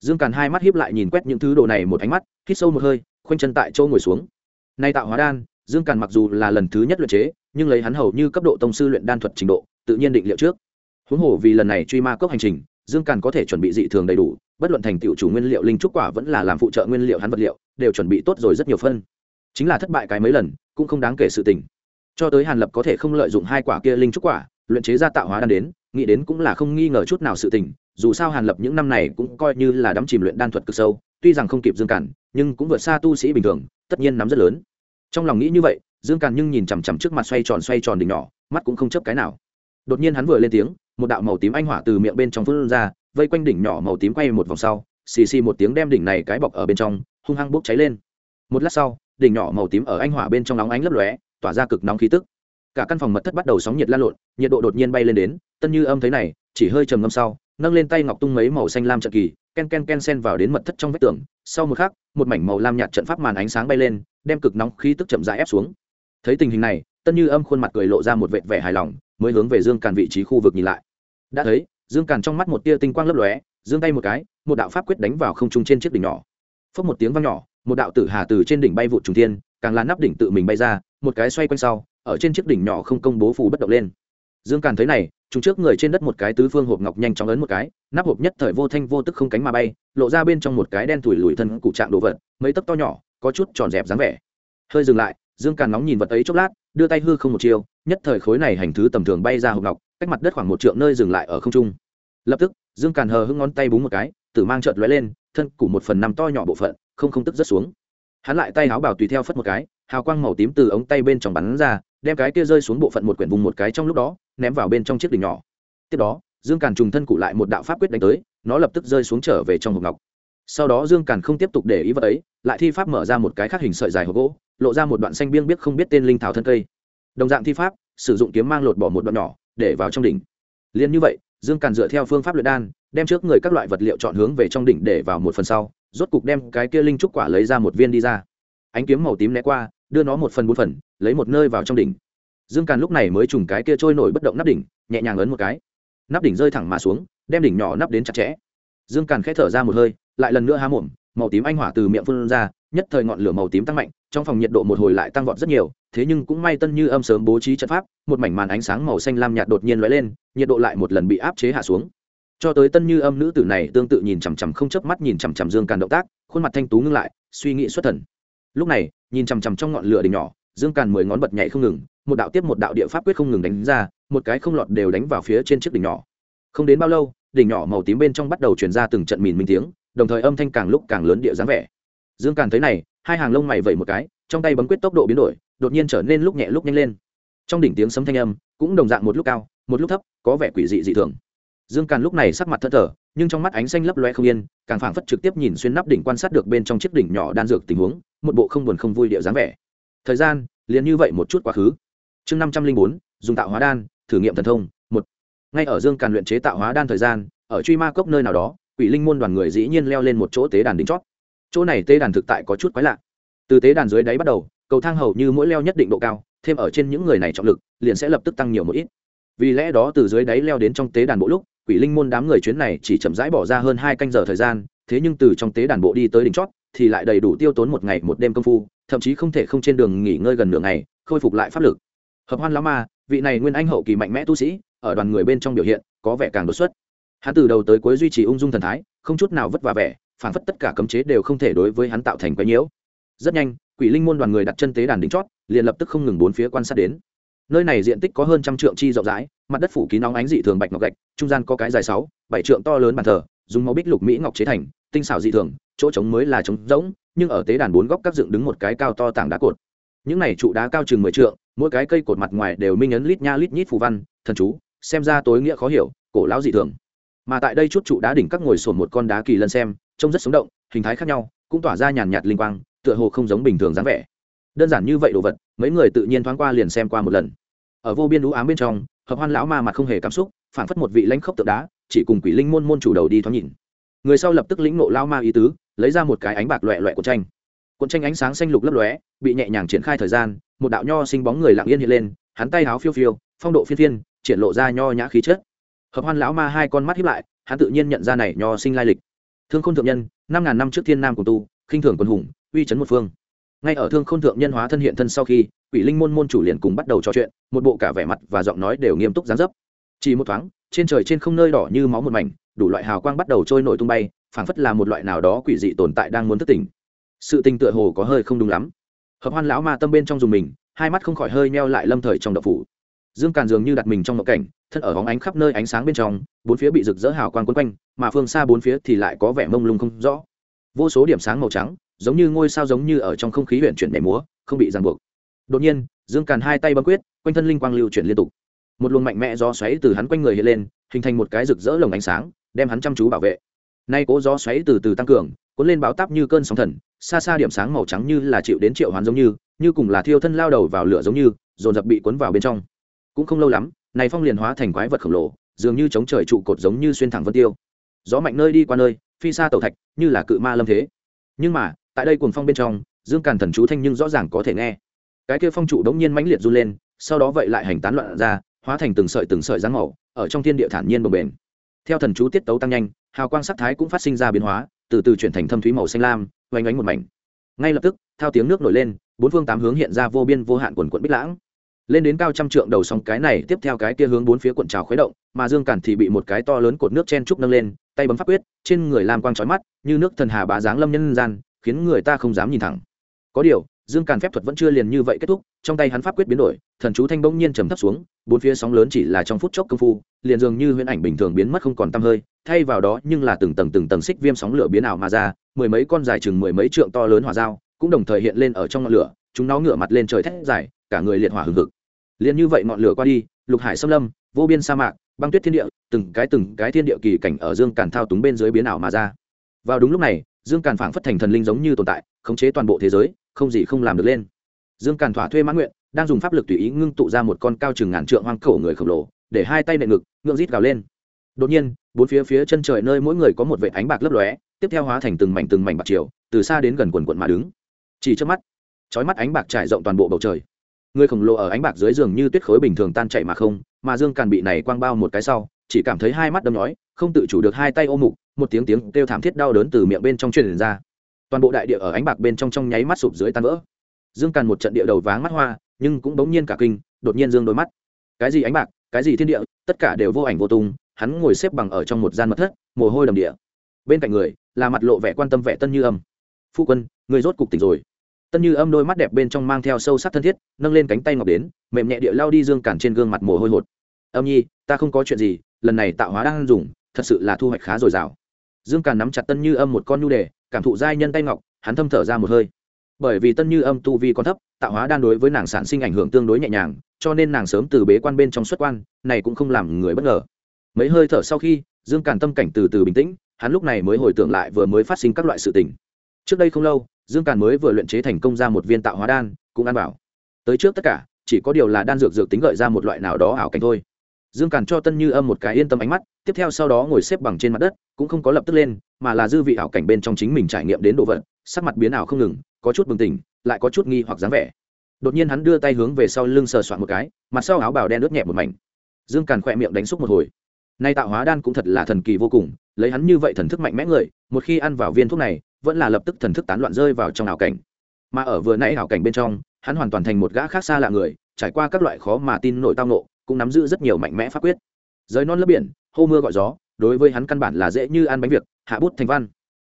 Dương càn hai mắt hiếp lại nhìn quét những thứ đồ này một ánh mắt, hít sâu một hơi, khoanh chân tại chỗ ngồi xuống. Nay tạo hóa đan, dương càn mặc dù là lần thứ nhất luyện chế, nhưng lấy hắn hầu như cấp độ tông sư luyện đan thuật trình độ, tự nhiên định liệu trước. Huống hồ vì lần này truy ma cốc hành trình, dương càn có thể chuẩn bị dị thường đầy đủ, bất luận thành tựu chủ nguyên liệu linh trúc quả vẫn là làm phụ trợ nguyên liệu hắn vật liệu, đều chuẩn bị tốt rồi rất nhiều phân. Chính là thất bại cái mấy lần, cũng không đáng kể sự tình cho tới hàn lập có thể không lợi dụng hai quả kia linh trúc quả, luyện chế ra tạo hóa đan đến, nghĩ đến cũng là không nghi ngờ chút nào sự tình, dù sao hàn lập những năm này cũng coi như là đắm chìm luyện đan thuật cực sâu, tuy rằng không kịp dương cản nhưng cũng vượt xa tu sĩ bình thường, tất nhiên nắm rất lớn. Trong lòng nghĩ như vậy, dương càn nhưng nhìn chằm chằm trước mặt xoay tròn xoay tròn đỉnh nhỏ, mắt cũng không chấp cái nào. Đột nhiên hắn vừa lên tiếng, một đạo màu tím anh hỏa từ miệng bên trong phun ra, vây quanh đỉnh nhỏ màu tím quay một vòng sau, xì xì một tiếng đem đỉnh này cái bọc ở bên trong, hung hăng bốc cháy lên. Một lát sau, đỉnh nhỏ màu tím ở anh hỏa bên trong nóng ánh lấp lóe tỏa ra cực nóng khí tức. Cả căn phòng mật thất bắt đầu sóng nhiệt lan lộn, nhiệt độ đột nhiên bay lên đến, tân như âm thấy này, chỉ hơi trầm ngâm sau, nâng lên tay ngọc tung mấy màu xanh lam trận kỳ, ken ken ken sen vào đến mật thất trong vách tường. Sau một khắc, một mảnh màu lam nhạt trận pháp màn ánh sáng bay lên, đem cực nóng khí tức chậm rãi ép xuống. Thấy tình hình này, tân như âm khuôn mặt cười lộ ra một vệt vẻ hài lòng, mới hướng về dương càn vị trí khu vực nhìn lại. Đã thấy, dương càn trong mắt một tia tinh quang lấp lóe dương tay một cái, một đạo pháp quyết đánh vào không trung trên chiếc đỉnh nhỏ. Phốc một tiếng vang nhỏ, một đạo tử hà từ trên đỉnh bay vụt trùng thiên, càng là nắp đỉnh tự mình bay ra một cái xoay quanh sau, ở trên chiếc đỉnh nhỏ không công bố phù bất động lên. Dương càn thấy này chúng trước người trên đất một cái tứ phương hộp ngọc nhanh chóng ấn một cái, nắp hộp nhất thời vô thanh vô tức không cánh mà bay, lộ ra bên trong một cái đen thủi lùi thân cụ trạng đồ vật, mấy tấc to nhỏ, có chút tròn dẹp dáng vẻ. Hơi dừng lại, dương càn nóng nhìn vật ấy chốc lát, đưa tay hư không một chiều, nhất thời khối này hành thứ tầm thường bay ra hộp ngọc, cách mặt đất khoảng một trượng nơi dừng lại ở không trung. Lập tức, dương càn hờ hưng ngón tay búng một cái, tử mang trợt lóe lên, thân củ một phần năm to nhỏ bộ phận, không không tức rất xuống. Hắn lại tay áo bảo tùy theo phất một cái hào quang màu tím từ ống tay bên trong bắn ra, đem cái kia rơi xuống bộ phận một quyển vùng một cái trong lúc đó, ném vào bên trong chiếc đỉnh nhỏ. Tiếp đó, dương càn trùng thân cụ lại một đạo pháp quyết đánh tới, nó lập tức rơi xuống trở về trong hộp ngọc. Sau đó dương càn không tiếp tục để ý vật ấy, lại thi pháp mở ra một cái khác hình sợi dài hộp gỗ, lộ ra một đoạn xanh biêng biết không biết tên linh thảo thân cây. Đồng dạng thi pháp, sử dụng kiếm mang lột bỏ một đoạn nhỏ, để vào trong đỉnh. Liền như vậy, dương càn dựa theo phương pháp luyện đan, đem trước người các loại vật liệu chọn hướng về trong đỉnh để vào một phần sau, rốt cục đem cái kia linh trúc quả lấy ra một viên đi ra. Ánh kiếm màu tím né qua đưa nó một phần bốn phần, lấy một nơi vào trong đỉnh. Dương càn lúc này mới trùng cái kia trôi nổi bất động nắp đỉnh, nhẹ nhàng ấn một cái. Nắp đỉnh rơi thẳng mà xuống, đem đỉnh nhỏ nắp đến chặt chẽ. Dương càn khẽ thở ra một hơi, lại lần nữa há mồm, màu tím anh hỏa từ miệng phun ra, nhất thời ngọn lửa màu tím tăng mạnh, trong phòng nhiệt độ một hồi lại tăng vọt rất nhiều, thế nhưng cũng may tân như âm sớm bố trí trận pháp, một mảnh màn ánh sáng màu xanh lam nhạt đột nhiên lóe lên, nhiệt độ lại một lần bị áp chế hạ xuống. Cho tới tân như âm nữ tử này tương tự nhìn chằm chằm không chớp mắt nhìn chằm chằm dương càn động tác, khuôn mặt thanh tú ngưng lại, suy nghĩ xuất thần lúc này, nhìn chằm chằm trong ngọn lửa đỉnh nhỏ, dương càn mười ngón bật nhảy không ngừng, một đạo tiếp một đạo địa pháp quyết không ngừng đánh ra, một cái không lọt đều đánh vào phía trên chiếc đỉnh nhỏ. Không đến bao lâu, đỉnh nhỏ màu tím bên trong bắt đầu truyền ra từng trận mìn minh tiếng, đồng thời âm thanh càng lúc càng lớn địa dáng vẻ. Dương càn thấy này, hai hàng lông mày vẩy một cái, trong tay bấm quyết tốc độ biến đổi, đột nhiên trở nên lúc nhẹ lúc nhanh lên. Trong đỉnh tiếng sấm thanh âm cũng đồng dạng một lúc cao, một lúc thấp, có vẻ quỷ dị dị thường. Dương càn lúc này sắc mặt thất thở nhưng trong mắt ánh xanh lấp loe không yên, càng phảng phất trực tiếp nhìn xuyên nắp đỉnh quan sát được bên trong chiếc đỉnh nhỏ đan dược tình huống, một bộ không buồn không vui địa dáng vẻ. Thời gian, liền như vậy một chút quá khứ. Chương năm trăm linh bốn, dùng tạo hóa đan, thử nghiệm thần thông, một. Ngay ở dương càn luyện chế tạo hóa đan thời gian, ở truy ma cốc nơi nào đó, quỷ linh môn đoàn người dĩ nhiên leo lên một chỗ tế đàn đỉnh chót. Chỗ này tế đàn thực tại có chút quái lạ. Từ tế đàn dưới đáy bắt đầu, cầu thang hầu như mỗi leo nhất định độ cao, thêm ở trên những người này trọng lực, liền sẽ lập tức tăng nhiều một ít. Vì lẽ đó từ dưới đáy leo đến trong tế đàn bộ lúc quỷ linh môn đám người chuyến này chỉ chậm rãi bỏ ra hơn hai canh giờ thời gian, thế nhưng từ trong tế đàn bộ đi tới đỉnh chót, thì lại đầy đủ tiêu tốn một ngày một đêm công phu, thậm chí không thể không trên đường nghỉ ngơi gần nửa ngày, khôi phục lại pháp lực. Hợp hoan lão ma, vị này nguyên anh hậu kỳ mạnh mẽ tu sĩ, ở đoàn người bên trong biểu hiện, có vẻ càng đột xuất. Hắn từ đầu tới cuối duy trì ung dung thần thái, không chút nào vất vả vẻ, phản phất tất cả cấm chế đều không thể đối với hắn tạo thành quái nhiễu. Rất nhanh, quỷ linh môn đoàn người đặt chân tế đàn đỉnh chót, liền lập tức không ngừng bốn phía quan sát đến nơi này diện tích có hơn trăm trượng chi rộng rãi, mặt đất phủ kín nóng ánh dị thường bạch ngọc gạch, trung gian có cái dài sáu, bảy trượng to lớn bàn thờ, dùng máu bích lục mỹ ngọc chế thành, tinh xảo dị thường, chỗ trống mới là trống rỗng, nhưng ở tế đàn bốn góc các dựng đứng một cái cao to tảng đá cột. Những này trụ đá cao chừng mười trượng, mỗi cái cây cột mặt ngoài đều minh ấn lít nha lít nhít phù văn, thần chú, xem ra tối nghĩa khó hiểu, cổ lão dị thường. Mà tại đây chút trụ đá đỉnh các ngồi sồn một con đá kỳ lân xem, trông rất sống động, hình thái khác nhau, cũng tỏa ra nhàn nhạt linh quang, tựa hồ không giống bình thường dáng vẻ đơn giản như vậy đồ vật, mấy người tự nhiên thoáng qua liền xem qua một lần. Ở vô biên đũ ám bên trong, hợp hoan lão ma mặt không hề cảm xúc phản phất một vị lãnh khốc tượng đá, chỉ cùng quỷ linh môn môn chủ đầu đi thoáng nhìn. Người sau lập tức lĩnh nộ lao ma ý tứ, lấy ra một cái ánh bạc loẹ loẹ của tranh. Cuộn tranh ánh sáng xanh lục lấp lóe, bị nhẹ nhàng triển khai thời gian, một đạo nho sinh bóng người lặng yên hiện lên, hắn tay háo phiêu phiêu, phong độ phiên phiên, triển lộ ra nho nhã khí chất. Hợp hoan lão ma hai con mắt hiếp lại, hắn tự nhiên nhận ra này nho sinh lai lịch. Thương khôn thượng nhân, năm ngàn năm trước thiên nam của tu, khinh thường quân hùng, uy chấn một phương ngay ở thương khôn thượng nhân hóa thân hiện thân sau khi, quỷ linh môn môn chủ liền cùng bắt đầu trò chuyện, một bộ cả vẻ mặt và giọng nói đều nghiêm túc gián dấp. Chỉ một thoáng, trên trời trên không nơi đỏ như máu một mảnh, đủ loại hào quang bắt đầu trôi nổi tung bay, phảng phất là một loại nào đó quỷ dị tồn tại đang muốn thức tỉnh. Sự tình tựa hồ có hơi không đúng lắm. Hợp hoan lão ma tâm bên trong dùng mình, hai mắt không khỏi hơi neo lại lâm thời trong đậu phủ. Dương càn dường như đặt mình trong ngộ cảnh, thân ở hóng ánh khắp nơi ánh sáng bên trong, bốn phía bị rực rỡ hào quang quấn quanh, mà phương xa bốn phía thì lại có vẻ mông lung không rõ. Vô số điểm sáng màu trắng giống như ngôi sao giống như ở trong không khí huyện chuyển nhảy múa, không bị ràng buộc. Đột nhiên, dương càn hai tay bấm quyết, quanh thân linh quang lưu chuyển liên tục. Một luồng mạnh mẽ gió xoáy từ hắn quanh người hiện lên, hình thành một cái rực rỡ lồng ánh sáng, đem hắn chăm chú bảo vệ. Nay cố gió xoáy từ từ tăng cường, cuốn lên báo táp như cơn sóng thần, xa xa điểm sáng màu trắng như là chịu đến triệu hoán giống như như cùng là thiêu thân lao đầu vào lửa giống như, dồn dập bị cuốn vào bên trong. Cũng không lâu lắm, này phong liền hóa thành quái vật khổng lồ, dường như chống trời trụ cột giống như xuyên thẳng vân tiêu. Gió mạnh nơi đi qua nơi, phi xa tẩu thạch, như là cự ma lâm thế. Nhưng mà tại đây cuồng phong bên trong, dương càn thần chú thanh nhưng rõ ràng có thể nghe. Cái kia phong trụ đống nhiên mãnh liệt run lên, sau đó vậy lại hành tán loạn ra, hóa thành từng sợi từng sợi dáng màu, ở trong thiên địa thản nhiên bồng bền theo thần chú tiết tấu tăng nhanh, hào quang sắc thái cũng phát sinh ra biến hóa, từ từ chuyển thành thâm thúy màu xanh lam, oanh ánh một mảnh. Ngay lập tức theo tiếng nước nổi lên, bốn phương tám hướng hiện ra vô biên vô hạn quần quận bích lãng. Lên đến cao trăm trượng đầu sóng cái này, tiếp theo cái kia hướng bốn phía cuộn trào khuấy động, mà dương cản thì bị một cái to lớn cột nước chen trúc nâng lên, tay bấm pháp quyết, trên người lam quang trói mắt, như nước thần hà bá giáng lâm nhân gian khiến người ta không dám nhìn thẳng. Có điều, dương càn phép thuật vẫn chưa liền như vậy kết thúc, trong tay hắn pháp quyết biến đổi, thần chú thanh bỗng nhiên trầm thấp xuống, bốn phía sóng lớn chỉ là trong phút chốc công phu, liền dường như huyễn ảnh bình thường biến mất không còn tăm hơi, thay vào đó nhưng là từng tầng từng tầng xích viêm sóng lửa biến ảo mà ra, mười mấy con dài chừng mười mấy trượng to lớn hỏa dao cũng đồng thời hiện lên ở trong ngọn lửa, chúng nó ngửa mặt lên trời thét dài, cả người liệt hỏa hừng hực. Liền như vậy ngọn lửa qua đi, lục hải xâm lâm, vô biên sa mạc, băng tuyết thiên địa, từng cái từng cái thiên địa kỳ cảnh ở dương càn thao túng bên dưới biến ảo mà ra. Vào đúng lúc này dương càn phảng phất thành thần linh giống như tồn tại, khống chế toàn bộ thế giới, không gì không làm được lên. Dương càn thỏa thuê mãn nguyện, đang dùng pháp lực tùy ý ngưng tụ ra một con cao chừng ngàn trượng hoang khẩu người khổng lồ, để hai tay nệ ngực, ngượng rít gào lên. Đột nhiên, bốn phía phía chân trời nơi mỗi người có một vệ ánh bạc lấp lóe, tiếp theo hóa thành từng mảnh từng mảnh bạc chiều từ xa đến gần quần quận mà đứng. Chỉ trước mắt, chói mắt ánh bạc trải rộng toàn bộ bầu trời. Người khổng lồ ở ánh bạc dưới giường như tuyết khối bình thường tan chảy mà không, mà dương càn bị này quang bao một cái sau, chỉ cảm thấy hai mắt đâm nhói không tự chủ được hai tay ôm mục, một tiếng tiếng kêu thảm thiết đau đớn từ miệng bên trong truyền ra. Toàn bộ đại địa ở ánh bạc bên trong trong nháy mắt sụp dưới tan vỡ. Dương càn một trận địa đầu váng mắt hoa, nhưng cũng bỗng nhiên cả kinh, đột nhiên dương đôi mắt. Cái gì ánh bạc, cái gì thiên địa, tất cả đều vô ảnh vô tung, hắn ngồi xếp bằng ở trong một gian mật thất, mồ hôi đầm địa. Bên cạnh người, là mặt lộ vẻ quan tâm vẻ tân như âm. Phu quân, người rốt cục tỉnh rồi. Tân như âm đôi mắt đẹp bên trong mang theo sâu sắc thân thiết, nâng lên cánh tay ngọc đến, mềm nhẹ địa lao đi dương cản trên gương mặt mồ hôi hột. Âm nhi, ta không có chuyện gì, lần này tạo hóa đang dùng thật sự là thu hoạch khá dồi dào. Dương càn nắm chặt tân như âm một con nhu đề, cảm thụ giai nhân tay ngọc, hắn thâm thở ra một hơi. Bởi vì tân như âm tu vi còn thấp, tạo hóa đan đối với nàng sản sinh ảnh hưởng tương đối nhẹ nhàng, cho nên nàng sớm từ bế quan bên trong xuất quan, này cũng không làm người bất ngờ. Mấy hơi thở sau khi, dương càn tâm cảnh từ từ bình tĩnh, hắn lúc này mới hồi tưởng lại vừa mới phát sinh các loại sự tình. Trước đây không lâu, dương càn mới vừa luyện chế thành công ra một viên tạo hóa đan, cũng ăn bảo tới trước tất cả, chỉ có điều là đan dược dược tính gợi ra một loại nào đó ảo cảnh thôi dương càn cho tân như âm một cái yên tâm ánh mắt, tiếp theo sau đó ngồi xếp bằng trên mặt đất, cũng không có lập tức lên, mà là dư vị ảo cảnh bên trong chính mình trải nghiệm đến độ vật, sắc mặt biến ảo không ngừng, có chút bừng tỉnh, lại có chút nghi hoặc dáng vẻ. Đột nhiên hắn đưa tay hướng về sau lưng sờ soạn một cái, mặt sau áo bào đen ướt nhẹ một mảnh. Dương càn khỏe miệng đánh xúc một hồi. Nay tạo hóa đan cũng thật là thần kỳ vô cùng, lấy hắn như vậy thần thức mạnh mẽ người, một khi ăn vào viên thuốc này, vẫn là lập tức thần thức tán loạn rơi vào trong ảo cảnh. Mà ở vừa nãy ảo cảnh bên trong, hắn hoàn toàn thành một gã khác xa lạ người, trải qua các loại khó mà tin nổi tao nộ cũng nắm giữ rất nhiều mạnh mẽ pháp quyết. Giới non lớp biển, hô mưa gọi gió, đối với hắn căn bản là dễ như ăn bánh việc, hạ bút thành văn.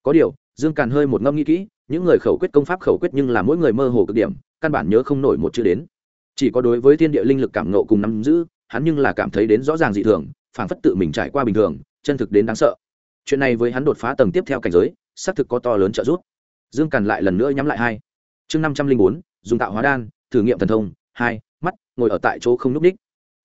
Có điều, dương càn hơi một ngâm nghĩ kỹ, những người khẩu quyết công pháp khẩu quyết nhưng là mỗi người mơ hồ cực điểm, căn bản nhớ không nổi một chữ đến. Chỉ có đối với thiên địa linh lực cảm nộ cùng nắm giữ, hắn nhưng là cảm thấy đến rõ ràng dị thường, phảng phất tự mình trải qua bình thường, chân thực đến đáng sợ. Chuyện này với hắn đột phá tầng tiếp theo cảnh giới, xác thực có to lớn trợ giúp. Dương càn lại lần nữa nhắm lại hai. Chương năm trăm linh bốn, dùng tạo hóa đan, thử nghiệm thần thông, hai, mắt, ngồi ở tại chỗ không n ú c ních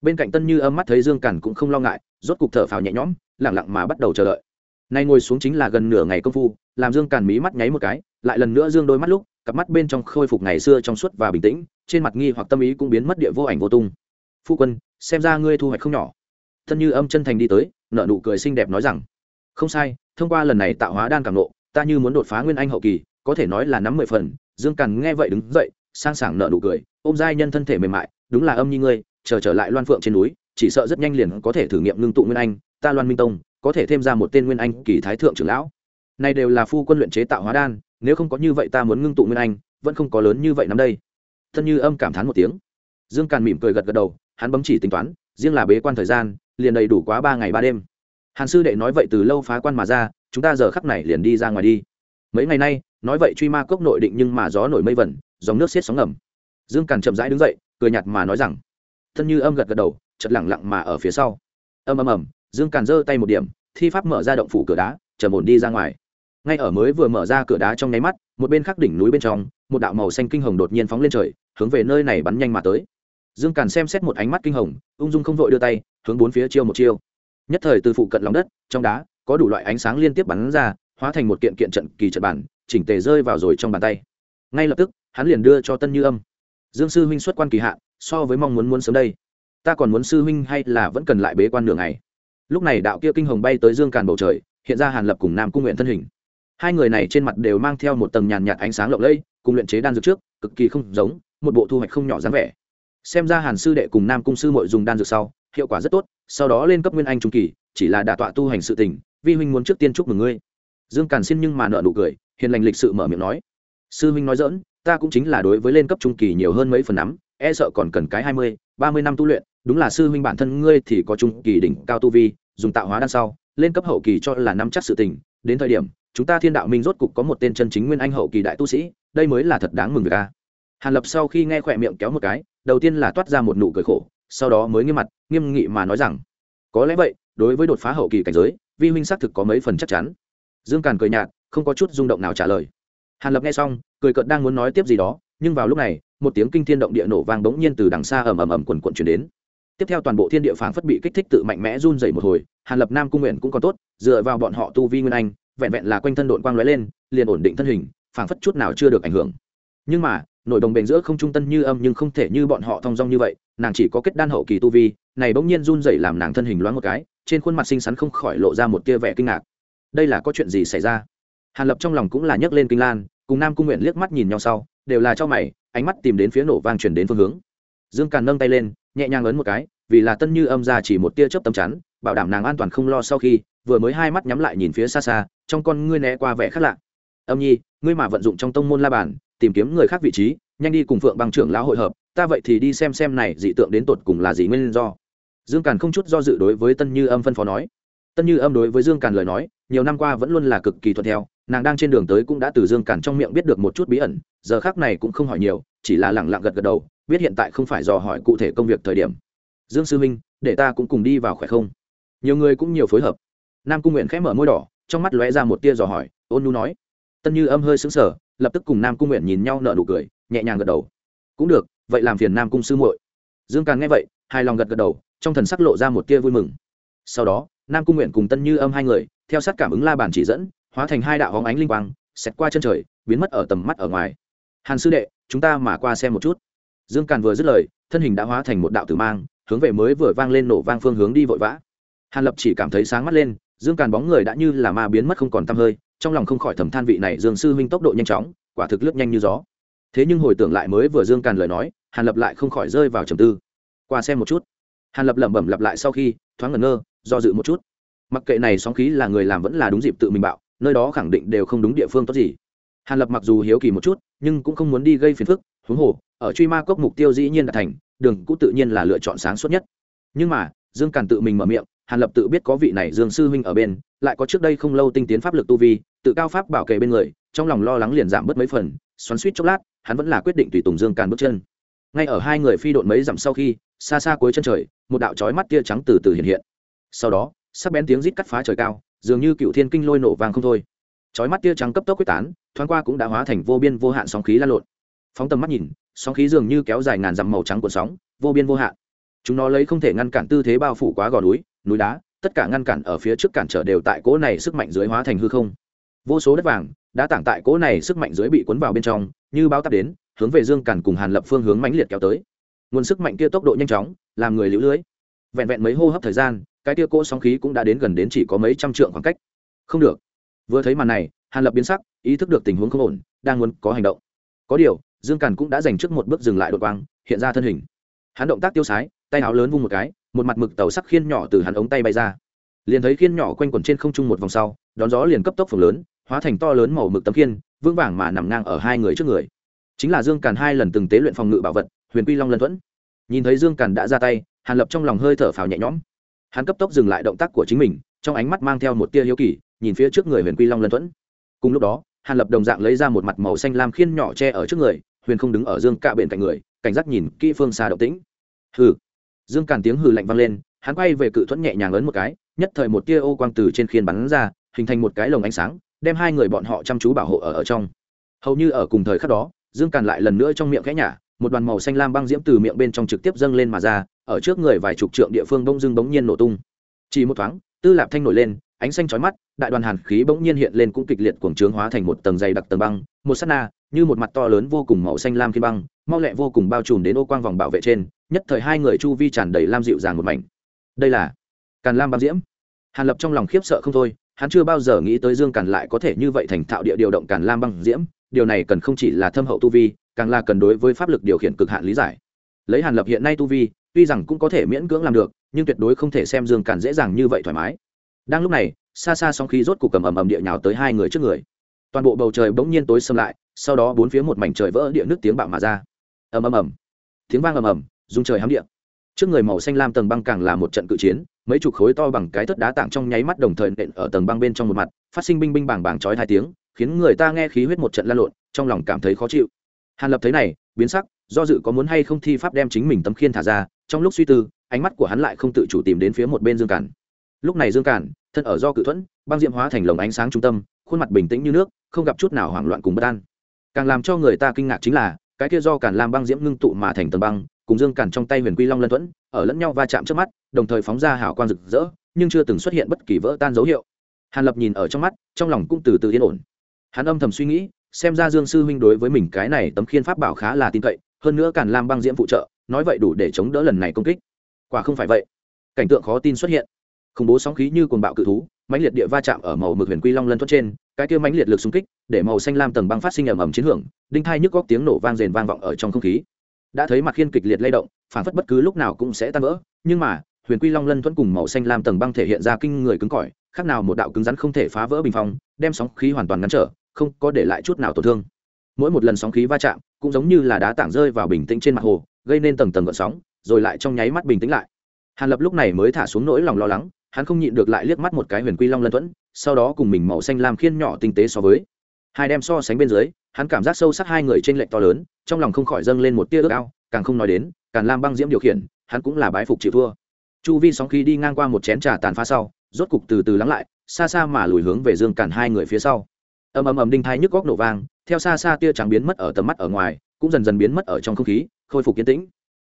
bên cạnh tân như âm mắt thấy dương càn cũng không lo ngại, rốt cục thở phào nhẹ nhõm lẳng lặng mà bắt đầu chờ đợi. Nay ngồi xuống chính là gần nửa ngày công phu, làm dương càn mí mắt nháy một cái, lại lần nữa dương đôi mắt lúc, cặp mắt bên trong khôi phục ngày xưa trong suốt và bình tĩnh, trên mặt nghi hoặc tâm ý cũng biến mất địa vô ảnh vô tung. Phu quân, xem ra ngươi thu hoạch không nhỏ. Thân như âm chân thành đi tới nợ nụ cười xinh đẹp nói rằng, không sai, thông qua lần này tạo hóa đan cảm nộ, ta như muốn đột phá nguyên anh hậu kỳ, có thể nói là nắm mười phần. Dương càn nghe vậy đứng dậy, sang sảng nợ nụ cười, ôm giai nhân thân thể mềm mại, đúng là âm như ngươi chờ trở lại loan phượng trên núi, chỉ sợ rất nhanh liền có thể thử nghiệm ngưng tụ nguyên anh, ta loan minh tông, có thể thêm ra một tên nguyên anh kỳ thái thượng trưởng lão. Này đều là phu quân luyện chế tạo hóa đan, nếu không có như vậy ta muốn ngưng tụ nguyên anh, vẫn không có lớn như vậy năm đây. Thân như âm cảm thán một tiếng. Dương càn mỉm cười gật gật đầu, hắn bấm chỉ tính toán, riêng là bế quan thời gian, liền đầy đủ quá ba ngày ba đêm. Hàn sư đệ nói vậy từ lâu phá quan mà ra, chúng ta giờ khắc này liền đi ra ngoài đi. Mấy ngày nay, nói vậy truy ma cốc nội định nhưng mà gió nổi mây vẩn, dòng nước xiết sóng ngầm. Dương càn chậm rãi đứng dậy, cười nhạt mà nói rằng thân như âm gật gật đầu chật lẳng lặng mà ở phía sau. Âm âm ầm, dương càn giơ tay một điểm, thi pháp mở ra động phủ cửa đá chờ ổn đi ra ngoài. Ngay ở mới vừa mở ra cửa đá trong nháy mắt, một bên khác đỉnh núi bên trong, một đạo màu xanh kinh hồng đột nhiên phóng lên trời, hướng về nơi này bắn nhanh mà tới. Dương càn xem xét một ánh mắt kinh hồng, ung dung không vội đưa tay, hướng bốn phía chiêu một chiêu. Nhất thời từ phụ cận lòng đất, trong đá, có đủ loại ánh sáng liên tiếp bắn ra, hóa thành một kiện kiện trận kỳ trận bản, chỉnh tề rơi vào rồi trong bàn tay. Ngay lập tức, hắn liền đưa cho tân như âm. Dương sư huynh xuất quan kỳ hạn so với mong muốn muốn sớm đây. Ta còn muốn sư huynh hay là vẫn cần lại bế quan nửa ngày. Lúc này đạo kia kinh hồng bay tới dương càn bầu trời, hiện ra hàn lập cùng nam cung nguyện thân hình. Hai người này trên mặt đều mang theo một tầng nhàn nhạt ánh sáng lộng lẫy, cùng luyện chế đan dược trước, cực kỳ không giống, một bộ thu hoạch không nhỏ dáng vẻ. Xem ra hàn sư đệ cùng nam cung sư mội dùng đan dược sau, hiệu quả rất tốt, sau đó lên cấp nguyên anh trung kỳ, chỉ là đả tọa tu hành sự tình, vi huynh muốn trước tiên chúc mừng ngươi. Dương càn xin nhưng mà nợ nụ cười, hiền lành lịch sự mở miệng nói. Sư huynh nói dỡn ta cũng chính là đối với lên cấp trung kỳ nhiều hơn mấy phần nắm e sợ còn cần cái hai mươi, ba mươi năm tu luyện, đúng là sư huynh bản thân ngươi thì có trung kỳ đỉnh cao tu vi, dùng tạo hóa đan sau, lên cấp hậu kỳ cho là nắm chắc sự tình. Đến thời điểm, chúng ta thiên đạo minh rốt cục có một tên chân chính nguyên anh hậu kỳ đại tu sĩ, đây mới là thật đáng mừng việc a. Hàn lập sau khi nghe khỏe miệng kéo một cái, đầu tiên là toát ra một nụ cười khổ, sau đó mới nghiêm mặt, nghiêm nghị mà nói rằng, có lẽ vậy, đối với đột phá hậu kỳ cảnh giới, vi huynh xác thực có mấy phần chắc chắn. Dương càn cười nhạt, không có chút rung động nào trả lời. Hàn lập nghe xong, cười cợt đang muốn nói tiếp gì đó nhưng vào lúc này, một tiếng kinh thiên động địa nổ vang bỗng nhiên từ đằng xa ầm ầm ầm quần quần chuyển đến. Tiếp theo toàn bộ thiên địa phảng phất bị kích thích tự mạnh mẽ run dày một hồi, hàn lập nam cung nguyện cũng còn tốt, dựa vào bọn họ tu vi nguyên anh, vẹn vẹn là quanh thân đội quang lóe lên, liền ổn định thân hình, phảng phất chút nào chưa được ảnh hưởng. Nhưng mà, nội đồng bền giữa không trung tân như âm nhưng không thể như bọn họ thong dong như vậy, nàng chỉ có kết đan hậu kỳ tu vi, này bỗng nhiên run dày làm nàng thân hình loáng một cái, trên khuôn mặt xinh xắn không khỏi lộ ra một tia vẻ kinh ngạc. Đây là có chuyện gì xảy ra? Hàn lập trong lòng cũng là nhấc lên kinh lan, cùng nam cung nguyện liếc mắt nhìn nhau sau đều là cho mày, ánh mắt tìm đến phía nổ vang chuyển đến phương hướng. Dương càn nâng tay lên, nhẹ nhàng ấn một cái, vì là tân như âm ra chỉ một tia chớp tấm chắn, bảo đảm nàng an toàn không lo sau khi, vừa mới hai mắt nhắm lại nhìn phía xa xa, trong con ngươi né qua vẻ khác lạ. Âm nhi, ngươi mà vận dụng trong tông môn la bàn tìm kiếm người khác vị trí, nhanh đi cùng phượng bằng trưởng lão hội hợp, ta vậy thì đi xem xem này dị tượng đến tột cùng là gì nguyên do. Dương càn không chút do dự đối với tân như âm phân phó nói. Tân như âm đối với dương càn lời nói nhiều năm qua vẫn luôn là cực kỳ thuận theo, nàng đang trên đường tới cũng đã từ dương cản trong miệng biết được một chút bí ẩn, giờ khác này cũng không hỏi nhiều, chỉ là lẳng lặng gật gật đầu, biết hiện tại không phải dò hỏi cụ thể công việc thời điểm. Dương sư minh để ta cũng cùng đi vào khỏe không? Nhiều người cũng nhiều phối hợp. Nam cung nguyện khẽ mở môi đỏ, trong mắt lóe ra một tia dò hỏi, ôn nu nói. Tân như âm hơi sững sờ, lập tức cùng nam cung nguyện nhìn nhau nở nụ cười, nhẹ nhàng gật đầu. Cũng được, vậy làm phiền nam cung sư muội. Dương càn nghe vậy, hài lòng gật gật đầu, trong thần sắc lộ ra một tia vui mừng. Sau đó, nam cung nguyện cùng tân như âm hai người theo sát cảm ứng la bàn chỉ dẫn, hóa thành hai đạo hóng ánh linh quang, xẹt qua chân trời, biến mất ở tầm mắt ở ngoài. Hàn sư đệ, chúng ta mà qua xem một chút. Dương càn vừa dứt lời, thân hình đã hóa thành một đạo tử mang, hướng về mới vừa vang lên nổ vang phương hướng đi vội vã. Hàn lập chỉ cảm thấy sáng mắt lên, dương càn bóng người đã như là ma biến mất không còn t hơi, trong lòng không khỏi thầm than vị này dương sư huynh tốc độ nhanh chóng, quả thực lướt nhanh như gió. Thế nhưng hồi tưởng lại mới vừa dương càn lời nói, hàn lập lại không khỏi rơi vào trầm tư. Qua xem một chút. Hàn lập lẩm bẩm lặp lại sau khi, thoáng ngẩn ngơ, do dự một chút mặc kệ này sóng khí là người làm vẫn là đúng dịp tự mình bạo, nơi đó khẳng định đều không đúng địa phương tốt gì. Hàn lập mặc dù hiếu kỳ một chút, nhưng cũng không muốn đi gây phiền phức, huống hồ, ở truy ma cốc mục tiêu dĩ nhiên đã thành, đường cũng tự nhiên là lựa chọn sáng suốt nhất. Nhưng mà, dương càn tự mình mở miệng, hàn lập tự biết có vị này dương sư huynh ở bên, lại có trước đây không lâu tinh tiến pháp lực tu vi, tự cao pháp bảo kề bên người, trong lòng lo lắng liền giảm bớt mấy phần, xoắn suýt chốc lát, hắn vẫn là quyết định tùy tùng dương càn bước chân. Ngay ở hai người phi độn mấy dặm sau khi, xa xa cuối chân trời, một đạo chói mắt tia trắng từ từ hiện hiện. Sau đó sắc bén tiếng rít cắt phá trời cao, dường như cựu thiên kinh lôi nổ vàng không thôi. Chói mắt tia trắng cấp tốc quyết tán, thoáng qua cũng đã hóa thành vô biên vô hạn sóng khí lan lộn. Phóng tầm mắt nhìn, sóng khí dường như kéo dài ngàn dặm màu trắng của sóng, vô biên vô hạn. Chúng nó lấy không thể ngăn cản tư thế bao phủ quá gò núi núi đá, tất cả ngăn cản ở phía trước cản trở đều tại cỗ này sức mạnh dưới hóa thành hư không. Vô số đất vàng, đã tảng tại cỗ này sức mạnh dưới bị cuốn vào bên trong, như bao tắp đến, hướng về dương cản cùng hàn lập phương hướng mãnh liệt kéo tới. Nguồn sức mạnh kia tốc độ nhanh chóng, làm người lũ lưới. Vẹn vẹn mấy hô hấp thời gian cái tia cỗ sóng khí cũng đã đến gần đến chỉ có mấy trăm trượng khoảng cách. Không được. Vừa thấy màn này, hàn lập biến sắc, ý thức được tình huống không ổn, đang muốn có hành động. Có điều, dương càn cũng đã dành trước một bước dừng lại đột quang, hiện ra thân hình. Hắn động tác tiêu sái, tay áo lớn vung một cái, một mặt mực tàu sắc khiên nhỏ từ hắn ống tay bay ra. Liền thấy khiên nhỏ quanh quẩn trên không trung một vòng sau, đón gió liền cấp tốc phồng lớn, hóa thành to lớn màu mực tấm khiên, vững vàng mà nằm ngang ở hai người trước người. Chính là dương càn hai lần từng tế luyện phòng ngự bảo vật, huyền quy long lân thuẫn. Nhìn thấy dương càn đã ra tay, hàn lập trong lòng hơi thở phào nhẹ nhõm hắn cấp tốc dừng lại động tác của chính mình, trong ánh mắt mang theo một tia hiếu kỳ, nhìn phía trước người huyền quy long lân thuẫn. Cùng lúc đó, hàn lập đồng dạng lấy ra một mặt màu xanh lam khiên nhỏ che ở trước người, huyền không đứng ở dương cạ bên cạnh người, cảnh giác nhìn kỹ phương xa động tĩnh. Hừ. Dương càn tiếng hừ lạnh vang lên, hắn quay về cự thuẫn nhẹ nhàng lớn một cái, nhất thời một tia ô quang từ trên khiên bắn ra, hình thành một cái lồng ánh sáng, đem hai người bọn họ chăm chú bảo hộ ở ở trong. Hầu như ở cùng thời khắc đó, dương càn lại lần nữa trong miệng khẽ nhả, một đoàn màu xanh lam băng diễm từ miệng bên trong trực tiếp dâng lên mà ra ở trước người vài chục trượng địa phương bỗng dưng bỗng nhiên nổ tung. Chỉ một thoáng, tư lạp thanh nổi lên, ánh xanh chói mắt, đại đoàn hàn khí bỗng nhiên hiện lên cũng kịch liệt cuồng trướng hóa thành một tầng dày đặc tầng băng, một sát na, như một mặt to lớn vô cùng màu xanh lam khi băng, mau lẹ vô cùng bao trùm đến ô quang vòng bảo vệ trên, nhất thời hai người chu vi tràn đầy lam dịu dàng một mảnh. Đây là càn lam băng diễm. Hàn lập trong lòng khiếp sợ không thôi, hắn chưa bao giờ nghĩ tới dương càn lại có thể như vậy thành thạo địa điều động càn lam băng diễm, điều này cần không chỉ là thâm hậu tu vi, càng là cần đối với pháp lực điều khiển cực hạn lý giải. Lấy hàn lập hiện nay tu vi tuy rằng cũng có thể miễn cưỡng làm được, nhưng tuyệt đối không thể xem dương càn dễ dàng như vậy thoải mái. Đang lúc này, xa xa sóng khí rốt cục cầm ầm ầm địa nhào tới hai người trước người. Toàn bộ bầu trời bỗng nhiên tối xâm lại, sau đó bốn phía một mảnh trời vỡ địa nước tiếng bạo mà ra. Ầm ầm ầm. Tiếng vang ầm ầm dùng trời hám địa. Trước người màu xanh lam tầng băng càng là một trận cự chiến, mấy chục khối to bằng cái thất đá tảng trong nháy mắt đồng thời nện ở tầng băng bên trong một mặt, phát sinh binh binh bảng bảng chói hai tiếng, khiến người ta nghe khí huyết một trận lan lộn, trong lòng cảm thấy khó chịu. Hàn lập thấy này, biến sắc do dự có muốn hay không thi pháp đem chính mình tấm khiên thả ra, trong lúc suy tư, ánh mắt của hắn lại không tự chủ tìm đến phía một bên dương cản. Lúc này dương cản, thân ở do cự thuẫn, băng diễm hóa thành lồng ánh sáng trung tâm, khuôn mặt bình tĩnh như nước, không gặp chút nào hoảng loạn cùng bất an. Càng làm cho người ta kinh ngạc chính là, cái kia do cản làm băng diễm ngưng tụ mà thành tầng băng, cùng dương cản trong tay huyền quy long lân thuẫn, ở lẫn nhau va chạm trước mắt, đồng thời phóng ra hào quang rực rỡ, nhưng chưa từng xuất hiện bất kỳ vỡ tan dấu hiệu. Hàn lập nhìn ở trong mắt, trong lòng cũng từ từ yên ổn. Hắn âm thầm suy nghĩ, xem ra dương sư huynh đối với mình cái này tấm khiên pháp bảo khá là tin cậy hơn nữa càn lam băng diễm phụ trợ, nói vậy đủ để chống đỡ lần này công kích. Quả không phải vậy, cảnh tượng khó tin xuất hiện. Khủng bố sóng khí như cuồng bạo cự thú, mãnh liệt địa va chạm ở màu mực huyền quy long lân thoát trên, cái kia mãnh liệt lực xung kích, để màu xanh lam tầng băng phát sinh ầm ầm chiến hưởng, đinh thai nhức góc tiếng nổ vang rền vang vọng ở trong không khí. Đã thấy mặt khiên kịch liệt lay động, phản phất bất cứ lúc nào cũng sẽ tan vỡ, nhưng mà, huyền quy long lân thuẫn cùng màu xanh lam tầng băng thể hiện ra kinh người cứng cỏi, khác nào một đạo cứng rắn không thể phá vỡ bình phong, đem sóng khí hoàn toàn ngăn trở, không có để lại chút nào tổn thương mỗi một lần sóng khí va chạm cũng giống như là đá tảng rơi vào bình tĩnh trên mặt hồ, gây nên tầng tầng gợn sóng, rồi lại trong nháy mắt bình tĩnh lại. Hàn lập lúc này mới thả xuống nỗi lòng lo lắng, hắn không nhịn được lại liếc mắt một cái huyền quy long lân thuẫn, sau đó cùng mình màu xanh lam khiên nhỏ tinh tế so với. Hai đem so sánh bên dưới, hắn cảm giác sâu sắc hai người trên lệnh to lớn, trong lòng không khỏi dâng lên một tia ước ao, càng không nói đến, càn lam băng diễm điều khiển, hắn cũng là bái phục chịu thua. Chu vi sóng khí đi ngang qua một chén trà tàn phá sau, rốt cục từ từ lắng lại, xa xa mà lùi hướng về dương càn hai người phía sau. Ầm ầm ầm đinh thai nhức góc nổ vang theo xa xa tia trắng biến mất ở tầm mắt ở ngoài, cũng dần dần biến mất ở trong không khí, khôi phục kiến tĩnh.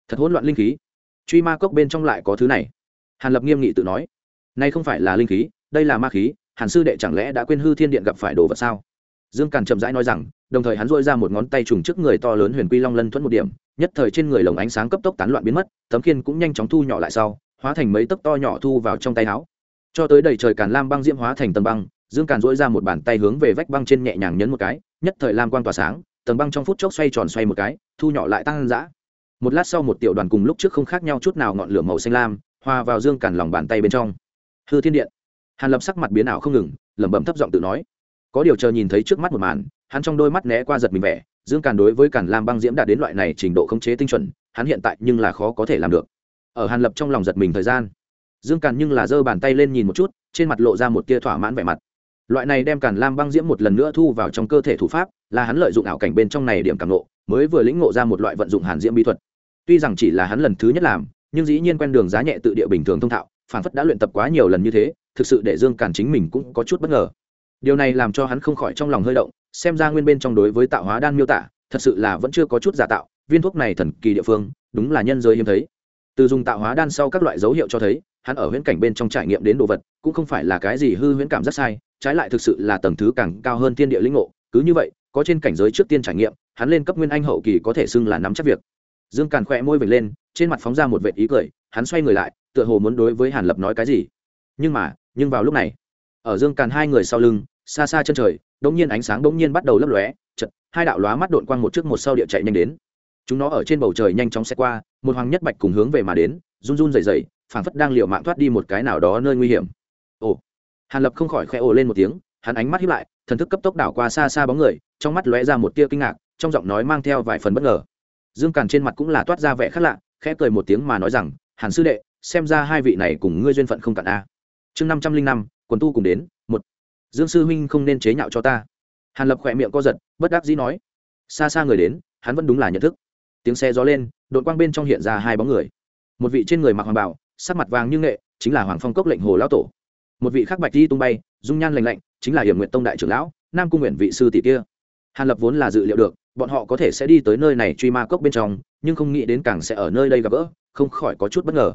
Thật hỗn loạn linh khí. Truy ma cốc bên trong lại có thứ này. Hàn lập nghiêm nghị tự nói nay không phải là linh khí, đây là ma khí, hàn sư đệ chẳng lẽ đã quên hư thiên điện gặp phải đồ vật sao? Dương càn chậm rãi nói rằng, đồng thời hắn dội ra một ngón tay trùng trước người to lớn huyền quy long lân thuẫn một điểm, nhất thời trên người lồng ánh sáng cấp tốc tán loạn biến mất, tấm khiên cũng nhanh chóng thu nhỏ lại sau, hóa thành mấy tấc to nhỏ thu vào trong tay áo. Cho tới đầy trời càn lam băng diễm hóa thành tầng băng dương càn dỗi ra một bàn tay hướng về vách băng trên nhẹ nhàng nhấn một cái, nhất thời lam quang tỏa sáng, tầng băng trong phút chốc xoay tròn xoay một cái, thu nhỏ lại tăng dã. Một lát sau một tiểu đoàn cùng lúc trước không khác nhau chút nào ngọn lửa màu xanh lam, hòa vào dương càn lòng bàn tay bên trong. Hư thiên điện. Hàn lập sắc mặt biến ảo không ngừng, lẩm bẩm thấp giọng tự nói. Có điều chờ nhìn thấy trước mắt một màn, hắn trong đôi mắt né qua giật mình vẻ, dương càn đối với càn lam băng diễm đạt đến loại này trình độ khống chế tinh chuẩn, hắn hiện tại nhưng là khó có thể làm được. Ở hàn lập trong lòng giật mình thời gian, dương càn nhưng là giơ bàn tay lên nhìn một chút, trên mặt lộ ra một tia thỏa mãn vẻ mặt loại này đem càn lam băng diễm một lần nữa thu vào trong cơ thể thủ pháp, là hắn lợi dụng ảo cảnh bên trong này điểm càng nộ mới vừa lĩnh ngộ ra một loại vận dụng hàn diễm bí thuật. Tuy rằng chỉ là hắn lần thứ nhất làm, nhưng dĩ nhiên quen đường giá nhẹ tự địa bình thường thông thạo, phản phất đã luyện tập quá nhiều lần như thế, thực sự để dương càn chính mình cũng có chút bất ngờ. Điều này làm cho hắn không khỏi trong lòng hơi động, xem ra nguyên bên trong đối với tạo hóa đan miêu tả, thật sự là vẫn chưa có chút giả tạo, viên thuốc này thần kỳ địa phương, đúng là nhân giới hiếm thấy. Từ dùng tạo hóa đan sau các loại dấu hiệu cho thấy, hắn ở huyễn cảnh bên trong trải nghiệm đến đồ vật, cũng không phải là cái gì hư huyễn cảm rất sai trái lại thực sự là tầng thứ càng cao hơn thiên địa linh ngộ, cứ như vậy, có trên cảnh giới trước tiên trải nghiệm, hắn lên cấp nguyên anh hậu kỳ có thể xưng là nắm chắc việc. Dương càn khỏe môi vệt lên, trên mặt phóng ra một vệ ý cười, hắn xoay người lại, tựa hồ muốn đối với hàn lập nói cái gì. Nhưng mà, nhưng vào lúc này, ở dương càn hai người sau lưng, xa xa chân trời đống nhiên ánh sáng đống nhiên bắt đầu lấp lóe chật hai đạo lóa mắt đội quang một trước một sau địa chạy nhanh đến. Chúng nó ở trên bầu trời nhanh chóng xe qua, một hoàng nhất bạch cùng hướng về mà đến, run run rẩy rẩy, phảng phất đang liều mạng thoát đi một cái nào đó nơi nguy hiểm. Ồ hàn lập không khỏi khẽ ồ lên một tiếng, hắn ánh mắt hiếp lại, thần thức cấp tốc đảo qua xa xa bóng người, trong mắt lóe ra một tia kinh ngạc, trong giọng nói mang theo vài phần bất ngờ. Dương càn trên mặt cũng là toát ra vẻ khác lạ, khẽ cười một tiếng mà nói rằng, hàn sư đệ, xem ra hai vị này cùng ngươi duyên phận không cạn a. Chương năm trăm linh năm, quần tu cùng đến, một. Dương sư huynh không nên chế nhạo cho ta. Hàn lập khỏe miệng co giật, bất đắc dĩ nói. Xa xa người đến, hắn vẫn đúng là nhận thức. Tiếng xe gió lên đội quang bên trong hiện ra hai bóng người. Một vị trên người mặc hoàng bảo, sắc mặt vàng như nghệ, chính là hoàng phong cốc lệnh hồ lão tổ một vị khắc bạch di tung bay, dung nhan lành lạnh, chính là hiểm nguyện tông đại trưởng lão, nam cung nguyện vị sư tỷ kia. Hàn lập vốn là dự liệu được, bọn họ có thể sẽ đi tới nơi này truy ma cốc bên trong, nhưng không nghĩ đến càng sẽ ở nơi đây gặp gỡ, không khỏi có chút bất ngờ.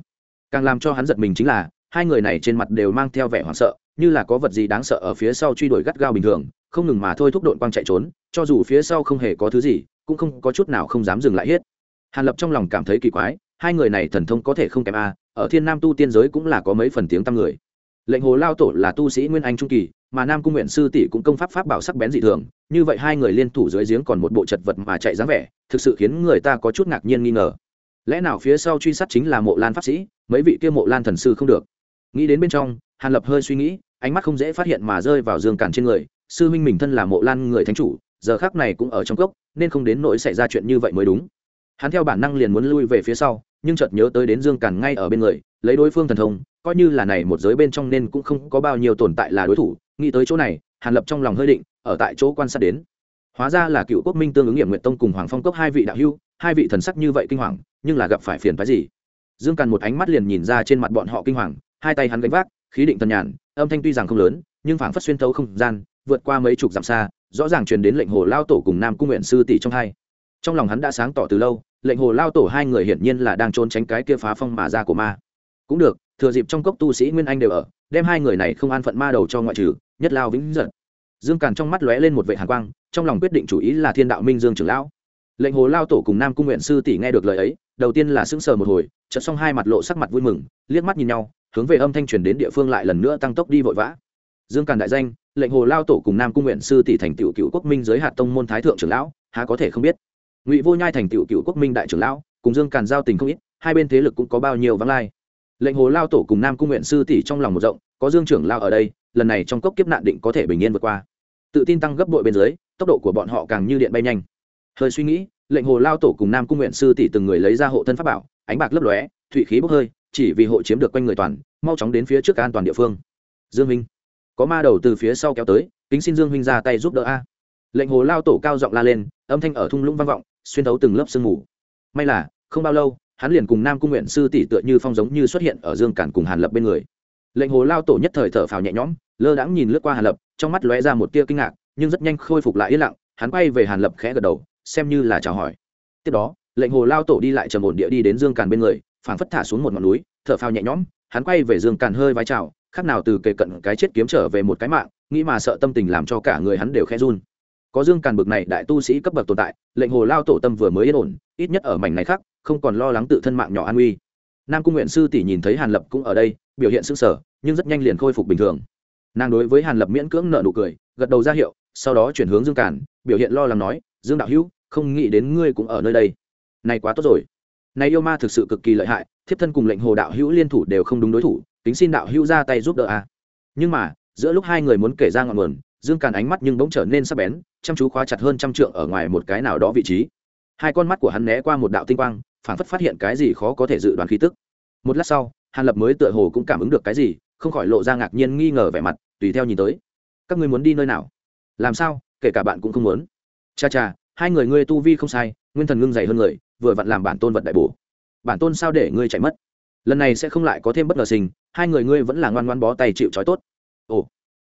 Càng làm cho hắn giật mình chính là, hai người này trên mặt đều mang theo vẻ hoảng sợ, như là có vật gì đáng sợ ở phía sau truy đuổi gắt gao bình thường, không ngừng mà thôi thúc đội quang chạy trốn, cho dù phía sau không hề có thứ gì, cũng không có chút nào không dám dừng lại hết. Hàn lập trong lòng cảm thấy kỳ quái, hai người này thần thông có thể không kém a, ở thiên nam tu tiên giới cũng là có mấy phần tiếng tăm người lệnh hồ lao tổ là tu sĩ nguyên anh trung kỳ, mà nam cung nguyện sư tỷ cũng công pháp pháp bảo sắc bén dị thường, như vậy hai người liên thủ dưới giếng còn một bộ chật vật mà chạy dáng vẻ, thực sự khiến người ta có chút ngạc nhiên nghi ngờ. Lẽ nào phía sau truy sát chính là mộ lan pháp sĩ, mấy vị kia mộ lan thần sư không được? Nghĩ đến bên trong, hàn lập hơi suy nghĩ, ánh mắt không dễ phát hiện mà rơi vào dương cản trên người, sư minh mình thân là mộ lan người thánh chủ, giờ khác này cũng ở trong cốc, nên không đến nỗi xảy ra chuyện như vậy mới đúng. Hắn theo bản năng liền muốn lui về phía sau, nhưng chợt nhớ tới đến dương càn ngay ở bên người, lấy đối phương thần thông coi như là này một giới bên trong nên cũng không có bao nhiêu tồn tại là đối thủ, nghĩ tới chỗ này, hàn lập trong lòng hơi định, ở tại chỗ quan sát đến. Hóa ra là cựu quốc minh tương ứng nghiệm nguyện tông cùng hoàng phong cốc hai vị đạo hưu hai vị thần sắc như vậy kinh hoàng, nhưng là gặp phải phiền phái gì? Dương càn một ánh mắt liền nhìn ra trên mặt bọn họ kinh hoàng, hai tay hắn gánh vác, khí định thần nhàn, âm thanh tuy rằng không lớn, nhưng phảng phất xuyên thấu không gian, vượt qua mấy chục dặm xa, rõ ràng truyền đến lệnh hồ lao tổ cùng nam cung nguyện sư tỷ trong hai. Trong lòng hắn đã sáng tỏ từ lâu, lệnh hồ lao tổ hai người hiển nhiên là đang trốn tránh cái kia phá phong mà ra của ma. Cũng được thừa dịp trong cốc tu sĩ nguyên anh đều ở, đem hai người này không an phận ma đầu cho ngoại trừ, nhất lao vĩnh giận. Dương càn trong mắt lóe lên một vệ hàn quang, trong lòng quyết định chủ ý là thiên đạo minh dương trưởng lão. Lệnh hồ lao tổ cùng nam cung nguyện sư tỷ nghe được lời ấy, đầu tiên là sững sờ một hồi, chợt xong hai mặt lộ sắc mặt vui mừng, liếc mắt nhìn nhau, hướng về âm thanh truyền đến địa phương lại lần nữa tăng tốc đi vội vã. Dương càn đại danh, lệnh hồ lao tổ cùng nam cung nguyện sư tỷ thành tựu cựu quốc minh giới hạt tông môn thái thượng trưởng lão, há có thể không biết. Ngụy vô nhai thành tựu cựu quốc minh đại trưởng lão, cùng dương càn giao tình không ít, hai bên thế lực cũng có bao nhiêu vắng lai lệnh hồ lao tổ cùng nam cung nguyện sư tỷ trong lòng một rộng, có dương trưởng lao ở đây, lần này trong cốc kiếp nạn định có thể bình yên vượt qua. Tự tin tăng gấp bội bên dưới, tốc độ của bọn họ càng như điện bay nhanh. Hơi suy nghĩ, lệnh hồ lao tổ cùng nam cung nguyện sư tỷ từng người lấy ra hộ thân pháp bảo, ánh bạc lấp lóe, thủy khí bốc hơi, chỉ vì hộ chiếm được quanh người toàn, mau chóng đến phía trước an toàn địa phương. Dương minh, có ma đầu từ phía sau kéo tới, kính xin dương minh ra tay giúp đỡ a. Lệnh hồ lao tổ cao giọng la lên, âm thanh ở thung lũng vang vọng, xuyên thấu từng lớp sương mù. May là, không bao lâu hắn liền cùng nam cung nguyện sư tỷ tựa như phong giống như xuất hiện ở dương cản cùng hàn lập bên người. Lệnh hồ lao tổ nhất thời thở phào nhẹ nhõm, lơ đãng nhìn lướt qua hàn lập, trong mắt lóe ra một tia kinh ngạc, nhưng rất nhanh khôi phục lại yên lặng, hắn quay về hàn lập khẽ gật đầu, xem như là chào hỏi. Tiếp đó, lệnh hồ lao tổ đi lại trầm ổn địa đi đến dương càn bên người, phảng phất thả xuống một ngọn núi, thở phào nhẹ nhõm, hắn quay về dương càn hơi vái chào, khác nào từ kề cận cái chết kiếm trở về một cái mạng, nghĩ mà sợ tâm tình làm cho cả người hắn đều khẽ run có dương càn bực này đại tu sĩ cấp bậc tồn tại, lệnh hồ lao tổ tâm vừa mới yên ổn, ít nhất ở mảnh này khác, không còn lo lắng tự thân mạng nhỏ an nguy. Nam cung nguyện sư tỷ nhìn thấy hàn lập cũng ở đây, biểu hiện sức sở nhưng rất nhanh liền khôi phục bình thường. Nàng đối với hàn lập miễn cưỡng nợ nụ cười, gật đầu ra hiệu, sau đó chuyển hướng dương càn, biểu hiện lo lắng nói, dương đạo hữu, không nghĩ đến ngươi cũng ở nơi đây. Này quá tốt rồi. Này yêu ma thực sự cực kỳ lợi hại, thiếp thân cùng lệnh hồ đạo hữu liên thủ đều không đúng đối thủ tính xin đạo hữu ra tay giúp đỡ a. À. nhưng mà, giữa lúc hai người muốn kể ra ngọn nguồn dương càn ánh mắt nhưng bỗng trở nên sắc bén, chăm chú khóa chặt hơn trăm trượng ở ngoài một cái nào đó vị trí. Hai con mắt của hắn né qua một đạo tinh quang, phảng phất phát hiện cái gì khó có thể dự đoán khí tức. Một lát sau, hàn lập mới tựa hồ cũng cảm ứng được cái gì, không khỏi lộ ra ngạc nhiên nghi ngờ vẻ mặt, tùy theo nhìn tới. Các ngươi muốn đi nơi nào? Làm sao? Kể cả bạn cũng không muốn. Cha cha, hai người ngươi tu vi không sai, nguyên thần ngưng dày hơn người, vừa vặn làm bản tôn vật đại bổ. Bản tôn sao để ngươi chạy mất? Lần này sẽ không lại có thêm bất ngờ sinh, hai người ngươi vẫn là ngoan ngoan bó tay chịu trói tốt. Ồ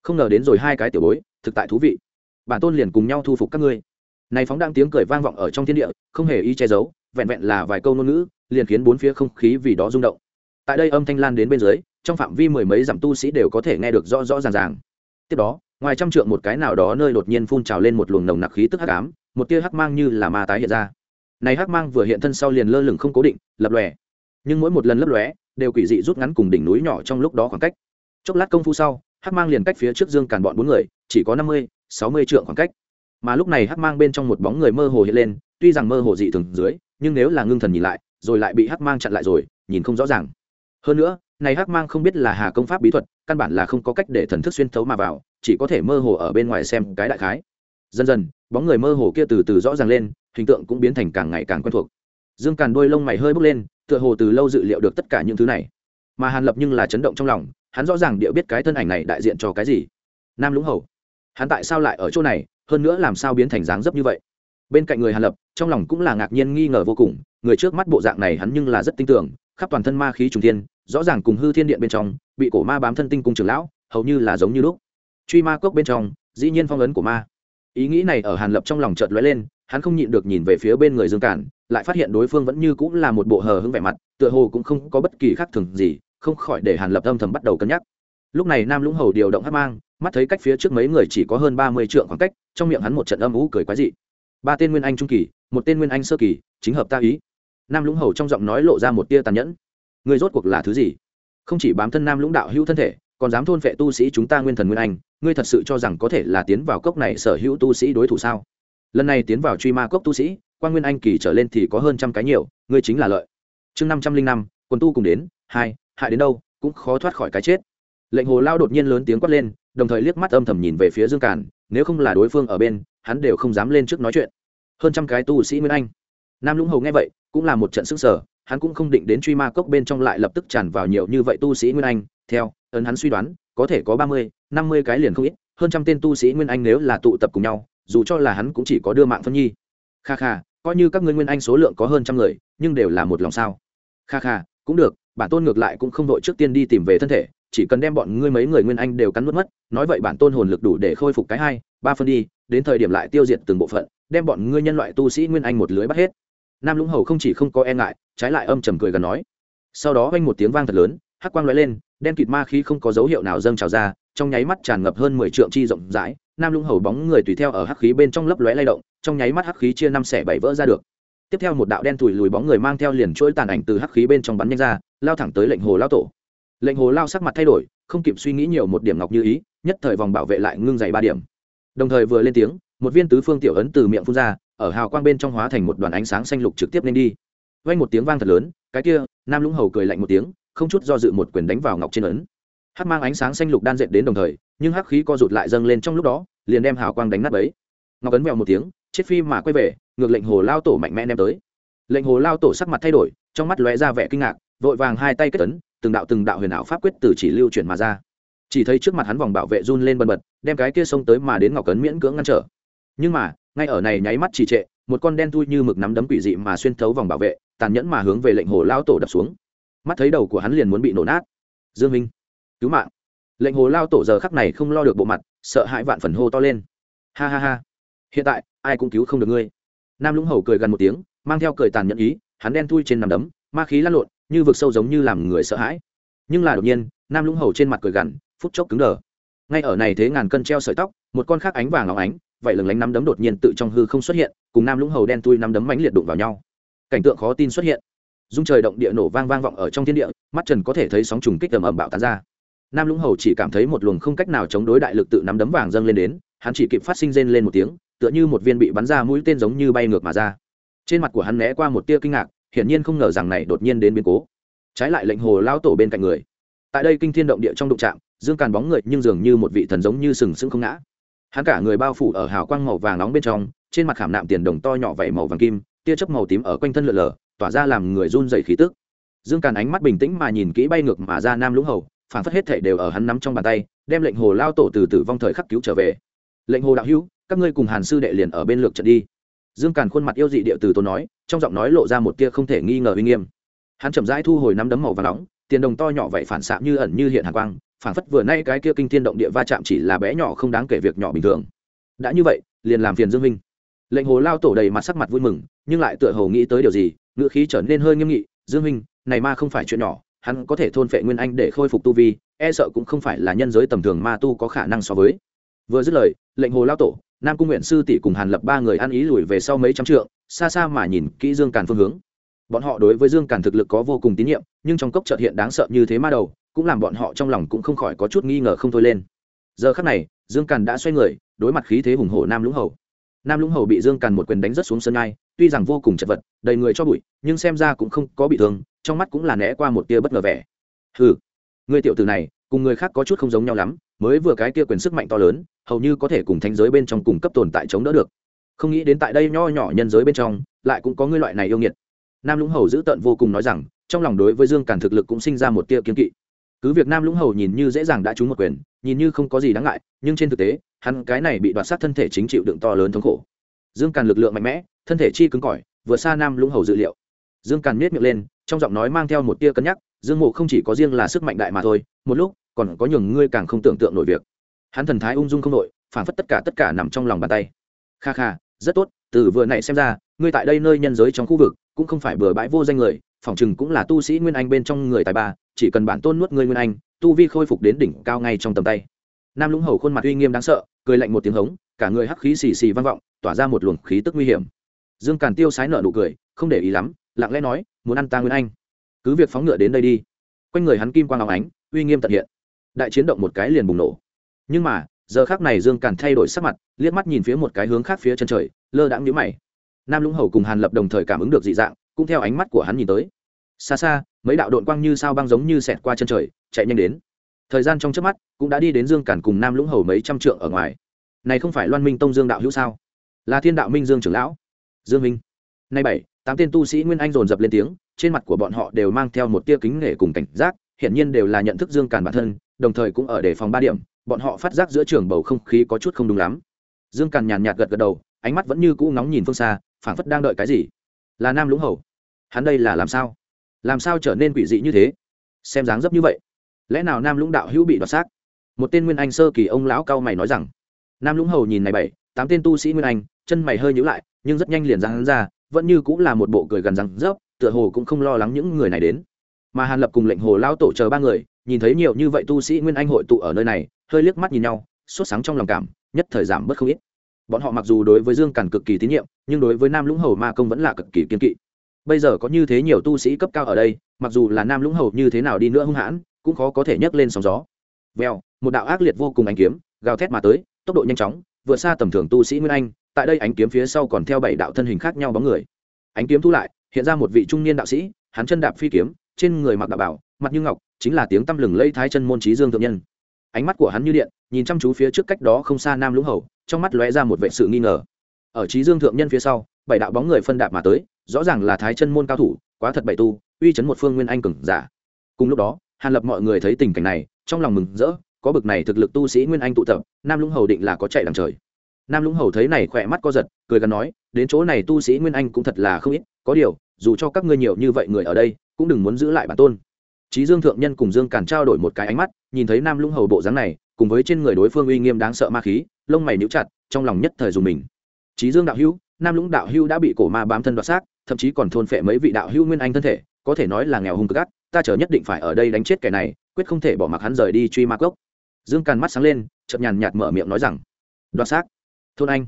không ngờ đến rồi hai cái tiểu bối, thực tại thú vị. Bản tôn liền cùng nhau thu phục các ngươi. Này phóng đang tiếng cười vang vọng ở trong thiên địa, không hề y che giấu, vẹn vẹn là vài câu ngôn ngữ, liền khiến bốn phía không khí vì đó rung động. Tại đây âm thanh lan đến bên dưới, trong phạm vi mười mấy dặm tu sĩ đều có thể nghe được rõ rõ ràng ràng. Tiếp đó, ngoài trăm trượng một cái nào đó nơi đột nhiên phun trào lên một luồng nồng nặc khí tức hắc ám, một tia hắc mang như là ma tái hiện ra. Này hắc mang vừa hiện thân sau liền lơ lửng không cố định, lập lòe. Nhưng mỗi một lần lấp lóe, đều quỷ dị rút ngắn cùng đỉnh núi nhỏ trong lúc đó khoảng cách. Chốc lát công phu sau hắc mang liền cách phía trước dương càn bọn bốn người, chỉ có năm mươi, sáu mươi trượng khoảng cách. Mà lúc này hắc mang bên trong một bóng người mơ hồ hiện lên, tuy rằng mơ hồ dị thường dưới, nhưng nếu là ngưng thần nhìn lại, rồi lại bị hắc mang chặn lại rồi, nhìn không rõ ràng. Hơn nữa, này hắc mang không biết là hà công pháp bí thuật, căn bản là không có cách để thần thức xuyên thấu mà vào, chỉ có thể mơ hồ ở bên ngoài xem cái đại khái. Dần dần, bóng người mơ hồ kia từ từ rõ ràng lên, hình tượng cũng biến thành càng ngày càng quen thuộc. Dương càn đôi lông mày hơi bốc lên, tựa hồ từ lâu dự liệu được tất cả những thứ này. Mà hàn lập nhưng là chấn động trong lòng hắn rõ ràng địa biết cái thân ảnh này đại diện cho cái gì. Nam lũng hầu. Hắn tại sao lại ở chỗ này, hơn nữa làm sao biến thành dáng dấp như vậy? Bên cạnh người hàn lập, trong lòng cũng là ngạc nhiên nghi ngờ vô cùng, người trước mắt bộ dạng này hắn nhưng là rất tin tưởng, khắp toàn thân ma khí trùng thiên, rõ ràng cùng hư thiên điện bên trong, bị cổ ma bám thân tinh cung trưởng lão, hầu như là giống như lúc. Truy ma cốc bên trong, dĩ nhiên phong ấn của ma. Ý nghĩ này ở hàn lập trong lòng chợt lóe lên, hắn không nhịn được nhìn về phía bên người dương cản, lại phát hiện đối phương vẫn như cũng là một bộ hờ hững vẻ mặt, tựa hồ cũng không có bất kỳ khác thường gì không khỏi để hàn lập âm thầm bắt đầu cân nhắc. Lúc này nam lũng hầu điều động hát mang, mắt thấy cách phía trước mấy người chỉ có hơn ba mươi trượng khoảng cách, trong miệng hắn một trận âm ú cười quái dị. Ba tên nguyên anh trung kỳ, một tên nguyên anh sơ kỳ, chính hợp ta ý. Nam lũng hầu trong giọng nói lộ ra một tia tàn nhẫn. Người rốt cuộc là thứ gì? Không chỉ bám thân nam lũng đạo hữu thân thể, còn dám thôn phệ tu sĩ chúng ta nguyên thần nguyên anh, ngươi thật sự cho rằng có thể là tiến vào cốc này sở hữu tu sĩ đối thủ sao? Lần này tiến vào truy ma cốc tu sĩ, quan nguyên anh kỳ trở lên thì có hơn trăm cái nhiều, ngươi chính là lợi. Chương năm trăm linh năm quân tu cùng đến, hai hại đến đâu, cũng khó thoát khỏi cái chết. Lệnh hồ lao đột nhiên lớn tiếng quát lên, đồng thời liếc mắt âm thầm nhìn về phía dương càn, nếu không là đối phương ở bên, hắn đều không dám lên trước nói chuyện. Hơn trăm cái tu sĩ nguyên anh. Nam lũng hầu nghe vậy, cũng là một trận sức sở hắn cũng không định đến truy ma cốc bên trong lại lập tức tràn vào nhiều như vậy tu sĩ nguyên anh. Theo, ấn hắn suy đoán, có thể có ba mươi, năm mươi cái liền không ít, hơn trăm tên tu sĩ nguyên anh nếu là tụ tập cùng nhau, dù cho là hắn cũng chỉ có đưa mạng phân nhi. Kha kha, coi như các ngươi nguyên anh số lượng có hơn trăm người, nhưng đều là một lòng sao. Kha kha, cũng được bản tôn ngược lại cũng không đội trước tiên đi tìm về thân thể, chỉ cần đem bọn ngươi mấy người nguyên anh đều cắn nuốt mất, nói vậy bản tôn hồn lực đủ để khôi phục cái hai, ba phân đi, đến thời điểm lại tiêu diệt từng bộ phận, đem bọn ngươi nhân loại tu sĩ nguyên anh một lưới bắt hết. Nam lũng hầu không chỉ không có e ngại, trái lại âm trầm cười gần nói. Sau đó vang một tiếng vang thật lớn, hắc quang lóe lên, đen kịt ma khí không có dấu hiệu nào dâng trào ra, trong nháy mắt tràn ngập hơn mười trượng chi rộng rãi, nam lũng hầu bóng người tùy theo ở hắc khí bên trong lấp lóe lay động, trong nháy mắt hắc khí chia năm xẻ bảy vỡ ra được tiếp theo một đạo đen thùi lùi bóng người mang theo liền chuỗi tàn ảnh từ hắc khí bên trong bắn nhanh ra, lao thẳng tới lệnh hồ lao tổ. Lệnh hồ lao sắc mặt thay đổi, không kịp suy nghĩ nhiều một điểm ngọc như ý, nhất thời vòng bảo vệ lại ngưng dày ba điểm. Đồng thời vừa lên tiếng, một viên tứ phương tiểu ấn từ miệng phun ra, ở hào quang bên trong hóa thành một đoàn ánh sáng xanh lục trực tiếp lên đi. Vang một tiếng vang thật lớn, cái kia, nam lũng hầu cười lạnh một tiếng, không chút do dự một quyền đánh vào ngọc trên ấn. Hắc mang ánh sáng xanh lục đan dệt đến đồng thời, nhưng hắc khí co rụt lại dâng lên trong lúc đó, liền đem hào quang đánh nát bấy. Ngọc ấn vẹo một tiếng chết phi mà quay về, ngược lệnh hồ lao tổ mạnh mẽ ném tới. Lệnh hồ lao tổ sắc mặt thay đổi, trong mắt lóe ra vẻ kinh ngạc, vội vàng hai tay kết ấn, từng đạo từng đạo huyền ảo pháp quyết từ chỉ lưu chuyển mà ra. Chỉ thấy trước mặt hắn vòng bảo vệ run lên bần bật, đem cái kia xông tới mà đến ngọc cấn miễn cưỡng ngăn trở. Nhưng mà, ngay ở này nháy mắt trì trệ, một con đen thui như mực nắm đấm quỷ dị mà xuyên thấu vòng bảo vệ, tàn nhẫn mà hướng về lệnh hồ lao tổ đập xuống. Mắt thấy đầu của hắn liền muốn bị nổ nát. Dương minh, cứu mạng. Lệnh hồ lao tổ giờ khắc này không lo được bộ mặt, sợ hãi vạn phần hô to lên. Ha ha ha hiện tại, ai cũng cứu không được ngươi. Nam lũng hầu cười gần một tiếng, mang theo cười tàn nhẫn ý, hắn đen thui trên nằm đấm, ma khí lăn lộn, như vực sâu giống như làm người sợ hãi. Nhưng là đột nhiên, nam lũng hầu trên mặt cười gằn, phút chốc cứng đờ. Ngay ở này thế ngàn cân treo sợi tóc, một con khác ánh vàng óng ánh, vậy lừng lánh nắm đấm đột nhiên tự trong hư không xuất hiện, cùng nam lũng hầu đen tui nắm đấm mãnh liệt đụng vào nhau. Cảnh tượng khó tin xuất hiện. Dung trời động địa nổ vang vang vọng ở trong thiên địa, mắt trần có thể thấy sóng trùng kích tầm ầm bạo tán ra. Nam lũng hầu chỉ cảm thấy một luồng không cách nào chống đối đại lực tự nắm đấm vàng dâng lên đến, hắn chỉ kịp phát sinh rên lên một tiếng tựa như một viên bị bắn ra mũi tên giống như bay ngược mà ra. Trên mặt của hắn né qua một tia kinh ngạc, hiển nhiên không ngờ rằng này đột nhiên đến biến cố. Trái lại lệnh hồ lao tổ bên cạnh người. Tại đây kinh thiên động địa trong đụng trạm dương càn bóng người nhưng dường như một vị thần giống như sừng sững không ngã. Hắn cả người bao phủ ở hào quang màu vàng nóng bên trong, trên mặt khảm nạm tiền đồng to nhỏ vẩy màu vàng kim, tia chớp màu tím ở quanh thân lượn lờ tỏa ra làm người run dày khí tức. Dương càn ánh mắt bình tĩnh mà nhìn kỹ bay ngược mà ra nam lũng hầu, phản phất hết thể đều ở hắn nắm trong bàn tay, đem lệnh hồ lao tổ từ tử vong thời khắc cứu trở về. Lệnh hồ đạo hữu các ngươi cùng hàn sư đệ liền ở bên lược trận đi. Dương càn khuôn mặt yêu dị địa từ tôi nói, trong giọng nói lộ ra một tia không thể nghi ngờ uy nghiêm. Hắn chậm rãi thu hồi nắm đấm màu và nóng, tiền đồng to nhỏ vậy phản xạ như ẩn như hiện hàn quang, phản phất vừa nay cái kia kinh thiên động địa va chạm chỉ là bé nhỏ không đáng kể việc nhỏ bình thường. Đã như vậy, liền làm phiền dương minh. Lệnh hồ lao tổ đầy mặt sắc mặt vui mừng, nhưng lại tựa hồ nghĩ tới điều gì, ngữ khí trở nên hơi nghiêm nghị, dương minh, này ma không phải chuyện nhỏ, hắn có thể thôn phệ nguyên anh để khôi phục tu vi e sợ cũng không phải là nhân giới tầm thường ma tu có khả năng so với. Vừa dứt lời, lệnh hồ lao tổ nam cung nguyện sư tỷ cùng hàn lập ba người ăn ý lùi về sau mấy trăm trượng, xa xa mà nhìn kỹ dương càn phương hướng. Bọn họ đối với dương càn thực lực có vô cùng tín nhiệm, nhưng trong cốc trợt hiện đáng sợ như thế ma đầu, cũng làm bọn họ trong lòng cũng không khỏi có chút nghi ngờ không thôi lên. Giờ khắc này, dương càn đã xoay người, đối mặt khí thế hùng hổ nam lũng hầu. Nam lũng hầu bị dương càn một quyền đánh rất xuống sân ngai tuy rằng vô cùng chật vật, đầy người cho bụi, nhưng xem ra cũng không có bị thương, trong mắt cũng là né qua một tia bất ngờ vẻ. Ừ người tiểu tử này, cùng người khác có chút không giống nhau lắm mới vừa cái kia quyền sức mạnh to lớn, hầu như có thể cùng thanh giới bên trong cùng cấp tồn tại chống đỡ được. Không nghĩ đến tại đây nho nhỏ nhân giới bên trong, lại cũng có ngươi loại này yêu nghiệt. Nam lũng hầu giữ tợn vô cùng nói rằng, trong lòng đối với dương càn thực lực cũng sinh ra một tia kiếm kỵ. Cứ việc nam lũng hầu nhìn như dễ dàng đã trúng một quyền, nhìn như không có gì đáng ngại, nhưng trên thực tế, hắn cái này bị đoạt sát thân thể chính chịu đựng to lớn thống khổ. Dương càn lực lượng mạnh mẽ, thân thể chi cứng cỏi vượt xa nam lũng hầu dự liệu. Dương càn miết miệng lên, trong giọng nói mang theo một tia cân nhắc, dương mộ không chỉ có riêng là sức mạnh đại mà thôi, một lúc còn có nhường ngươi càng không tưởng tượng nổi việc. Hắn thần thái ung dung không nội phản phất tất cả tất cả nằm trong lòng bàn tay. Kha kha, rất tốt, từ vừa nãy xem ra, ngươi tại đây nơi nhân giới trong khu vực, cũng không phải bừa bãi vô danh người phỏng chừng cũng là tu sĩ nguyên anh bên trong người tài ba, chỉ cần bản tôn nuốt ngươi nguyên anh, tu vi khôi phục đến đỉnh cao ngay trong tầm tay. Nam lũng hầu khuôn mặt uy nghiêm đáng sợ, cười lạnh một tiếng hống, cả người hắc khí xì xì vang vọng, tỏa ra một luồng khí tức nguy hiểm. Dương càn tiêu sái nợ nụ cười, không để ý lắm, lặng lẽ nói, muốn ăn ta nguyên anh? Cứ việc phóng ngựa đến đây đi. Quanh người hắn kim quang áo ánh, uy nghiêm tận hiện đại chiến động một cái liền bùng nổ. Nhưng mà, giờ khác này dương càn thay đổi sắc mặt, liếc mắt nhìn phía một cái hướng khác phía chân trời, lơ đãng nhíu mày. Nam lũng hầu cùng hàn lập đồng thời cảm ứng được dị dạng, cũng theo ánh mắt của hắn nhìn tới. Xa xa, mấy đạo đội quang như sao băng giống như xẹt qua chân trời, chạy nhanh đến. Thời gian trong trước mắt, cũng đã đi đến dương càn cùng nam lũng hầu mấy trăm trượng ở ngoài. Này không phải loan minh tông dương đạo hữu sao? Là thiên đạo minh dương trưởng lão. Dương minh. Nay bảy, tám tên tu sĩ nguyên anh dồn dập lên tiếng, trên mặt của bọn họ đều mang theo một tia kính nể cùng cảnh giác, hiển nhiên đều là nhận thức dương càn bản thân đồng thời cũng ở đề phòng ba điểm, bọn họ phát giác giữa trường bầu không khí có chút không đúng lắm. Dương càn nhàn nhạt gật gật đầu, ánh mắt vẫn như cũ ngóng nhìn phương xa, phảng phất đang đợi cái gì. Là nam lũng hầu. Hắn đây là làm sao? Làm sao trở nên quỷ dị như thế? Xem dáng dấp như vậy. Lẽ nào nam lũng đạo hữu bị đoạt xác? Một tên nguyên anh sơ kỳ ông lão cao mày nói rằng. Nam lũng hầu nhìn này bảy, tám tên tu sĩ nguyên anh, chân mày hơi nhữ lại, nhưng rất nhanh liền ra hắn ra, vẫn như cũng là một bộ cười gần răng rớp, tựa hồ cũng không lo lắng những người này đến. Mà hàn lập cùng lệnh hồ lao tổ chờ ba người nhìn thấy nhiều như vậy tu sĩ nguyên anh hội tụ ở nơi này, hơi liếc mắt nhìn nhau, sốt sáng trong lòng cảm, nhất thời giảm bớt không ít. Bọn họ mặc dù đối với dương càn cực kỳ tín nhiệm, nhưng đối với nam lũng hầu ma công vẫn là cực kỳ kiên kỵ. Bây giờ có như thế nhiều tu sĩ cấp cao ở đây, mặc dù là nam lũng hầu như thế nào đi nữa hung hãn, cũng khó có thể nhấc lên sóng gió. Vèo, một đạo ác liệt vô cùng ánh kiếm, gào thét mà tới, tốc độ nhanh chóng, vượt xa tầm thường tu sĩ nguyên anh, tại đây ánh kiếm phía sau còn theo bảy đạo thân hình khác nhau bóng người. Ánh kiếm thu lại, hiện ra một vị trung niên đạo sĩ, hắn chân đạp phi kiếm, trên người mặc đạo bảo mặt như ngọc, chính là tiếng tăm lừng lây thái chân môn trí dương thượng nhân. Ánh mắt của hắn như điện, nhìn chăm chú phía trước cách đó không xa nam lũng hầu, trong mắt lóe ra một vệ sự nghi ngờ. Ở trí dương thượng nhân phía sau, bảy đạo bóng người phân đạp mà tới, rõ ràng là thái chân môn cao thủ, quá thật bảy tu, uy chấn một phương nguyên anh cường giả. Cùng lúc đó, hàn lập mọi người thấy tình cảnh này, trong lòng mừng rỡ, có bực này thực lực tu sĩ nguyên anh tụ tập, nam lũng hầu định là có chạy đằng trời. Nam lũng hầu thấy này khỏe mắt co giật, cười gần nói, đến chỗ này tu sĩ nguyên anh cũng thật là không ít, có điều, dù cho các ngươi nhiều như vậy người ở đây, cũng đừng muốn giữ lại bản tôn. Chí Dương thượng nhân cùng Dương Càn trao đổi một cái ánh mắt, nhìn thấy Nam Lũng Hầu bộ dáng này, cùng với trên người đối phương uy nghiêm đáng sợ ma khí, lông mày nhíu chặt, trong lòng nhất thời dùng mình. Chí Dương đạo hữu, Nam Lũng đạo hữu đã bị cổ ma bám thân đoạt xác, thậm chí còn thôn phệ mấy vị đạo hữu nguyên anh thân thể, có thể nói là nghèo hung cực ác, ta chờ nhất định phải ở đây đánh chết kẻ này, quyết không thể bỏ mặc hắn rời đi truy ma cốc. Dương Càn mắt sáng lên, chợt nhàn nhạt mở miệng nói rằng: "Đoạt xác, thôn anh."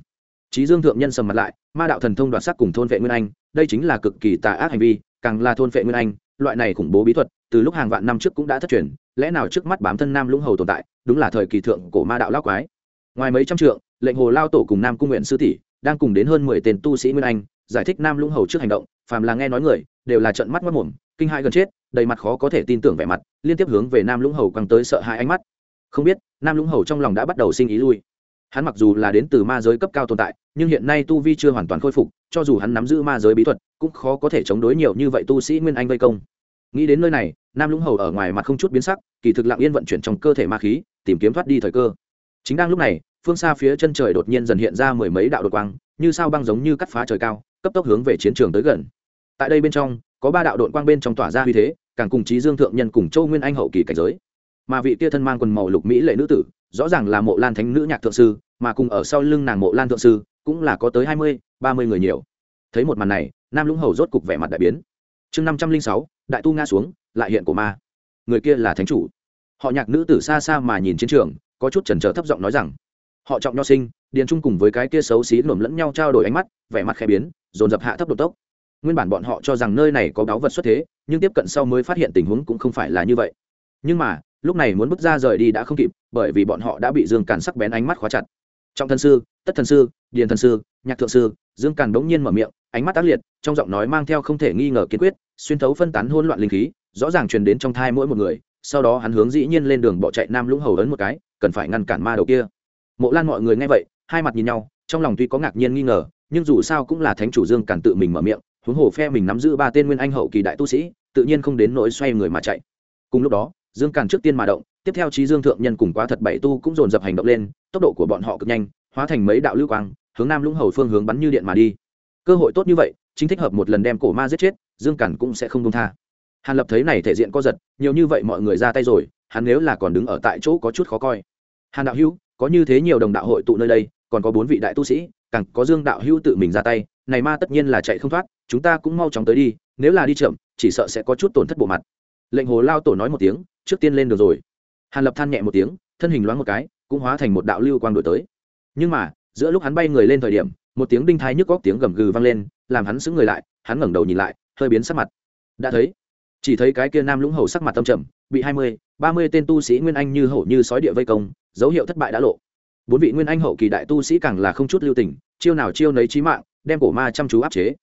Chí Dương thượng nhân sầm mặt lại, ma đạo thần thông đoạt xác cùng thôn vệ nguyên anh, đây chính là cực kỳ tà ác hành vi, càng là thôn phệ nguyên anh, loại này khủng bố bí thuật, từ lúc hàng vạn năm trước cũng đã thất truyền lẽ nào trước mắt bám thân nam lũng hầu tồn tại đúng là thời kỳ thượng cổ ma đạo lao quái. Ngoài mấy trăm trượng lệnh hồ lao tổ cùng nam cung nguyện sư tỷ đang cùng đến hơn mười tên tu sĩ nguyên anh giải thích nam lũng hầu trước hành động phàm là nghe nói người đều là trận mắt mất mồm kinh hãi gần chết đầy mặt khó có thể tin tưởng vẻ mặt liên tiếp hướng về nam lũng hầu quăng tới sợ hãi ánh mắt. Không biết nam lũng hầu trong lòng đã bắt đầu sinh ý lui hắn mặc dù là đến từ ma giới cấp cao tồn tại, nhưng hiện nay tu vi chưa hoàn toàn khôi phục, cho dù hắn nắm giữ ma giới bí thuật, cũng khó có thể chống đối nhiều như vậy tu sĩ nguyên anh vây công. Nghĩ đến nơi này, nam lũng hầu ở ngoài mặt không chút biến sắc, kỳ thực lặng yên vận chuyển trong cơ thể ma khí, tìm kiếm thoát đi thời cơ. Chính đang lúc này, phương xa phía chân trời đột nhiên dần hiện ra mười mấy đạo đột quang, như sao băng giống như cắt phá trời cao, cấp tốc hướng về chiến trường tới gần. Tại đây bên trong, có ba đạo đột quang bên trong tỏa ra uy thế, càng cùng trí dương thượng nhân cùng châu nguyên anh hậu kỳ cảnh giới. Mà vị kia thân mang quần màu lục mỹ lệ nữ tử rõ ràng là mộ lan thánh nữ nhạc thượng sư, mà cùng ở sau lưng nàng mộ lan thượng sư, cũng là có tới hai mươi, ba mươi người nhiều. Thấy một màn này, nam lũng hầu rốt cục vẻ mặt đại biến. Chương năm trăm linh sáu, đại tu nga xuống, lại hiện của ma. Người kia là thánh chủ. Họ nhạc nữ tử xa xa mà nhìn chiến trường, có chút chần chờ thấp giọng nói rằng, họ trọng nho sinh, điền trung cùng với cái kia xấu xí nổm lẫn nhau trao đổi ánh mắt, vẻ mặt khẽ biến, dồn dập hạ thấp độ tốc. Nguyên bản bọn họ cho rằng nơi này có báu vật xuất thế, nhưng tiếp cận sau mới phát hiện tình huống cũng không phải là như vậy. Nhưng mà lúc này muốn bước ra rời đi đã không kịp, bởi vì bọn họ đã bị dương càn sắc bén ánh mắt khóa chặt. Trong thân sư, tất thần sư, điền thần sư, nhạc thượng sư, dương càn đống nhiên mở miệng, ánh mắt tác liệt, trong giọng nói mang theo không thể nghi ngờ kiên quyết, xuyên thấu phân tán hôn loạn linh khí, rõ ràng truyền đến trong thai mỗi một người, sau đó hắn hướng dĩ nhiên lên đường bỏ chạy nam lũng hầu ấn một cái, cần phải ngăn cản ma đầu kia. Mộ lan mọi người nghe vậy, hai mặt nhìn nhau, trong lòng tuy có ngạc nhiên nghi ngờ, nhưng dù sao cũng là thánh chủ dương càn tự mình mở miệng, huống hồ phe mình nắm giữ ba tên nguyên anh hậu kỳ đại tu sĩ, tự nhiên không đến nỗi xoay người mà chạy. Cùng lúc đó dương càn trước tiên mà động, tiếp theo trí dương thượng nhân cùng quá thật bảy tu cũng dồn dập hành động lên, tốc độ của bọn họ cực nhanh, hóa thành mấy đạo lưu quang, hướng nam lũng hầu phương hướng bắn như điện mà đi. Cơ hội tốt như vậy, chính thích hợp một lần đem cổ ma giết chết, dương càn cũng sẽ không công tha. Hàn lập thấy này thể diện có giật, nhiều như vậy mọi người ra tay rồi, hắn nếu là còn đứng ở tại chỗ có chút khó coi. Hàn đạo hữu, có như thế nhiều đồng đạo hội tụ nơi đây, còn có bốn vị đại tu sĩ, càng có dương đạo hữu tự mình ra tay, này ma tất nhiên là chạy không thoát, chúng ta cũng mau chóng tới đi, nếu là đi chậm, chỉ sợ sẽ có chút tổn thất bộ mặt. Lệnh hồ lao tổ nói một tiếng trước tiên lên được rồi. Hàn lập than nhẹ một tiếng, thân hình loáng một cái, cũng hóa thành một đạo lưu quang đổi tới. Nhưng mà, giữa lúc hắn bay người lên thời điểm, một tiếng đinh thai nhức góc tiếng gầm gừ vang lên, làm hắn sững người lại, hắn ngẩng đầu nhìn lại, hơi biến sắc mặt. Đã thấy, chỉ thấy cái kia nam lũng hầu sắc mặt tâm trầm, bị hai mươi, ba mươi tên tu sĩ nguyên anh như hổ như sói địa vây công, dấu hiệu thất bại đã lộ. Bốn vị nguyên anh hậu kỳ đại tu sĩ càng là không chút lưu tình, chiêu nào chiêu nấy trí mạng, đem cổ ma chăm chú áp chế.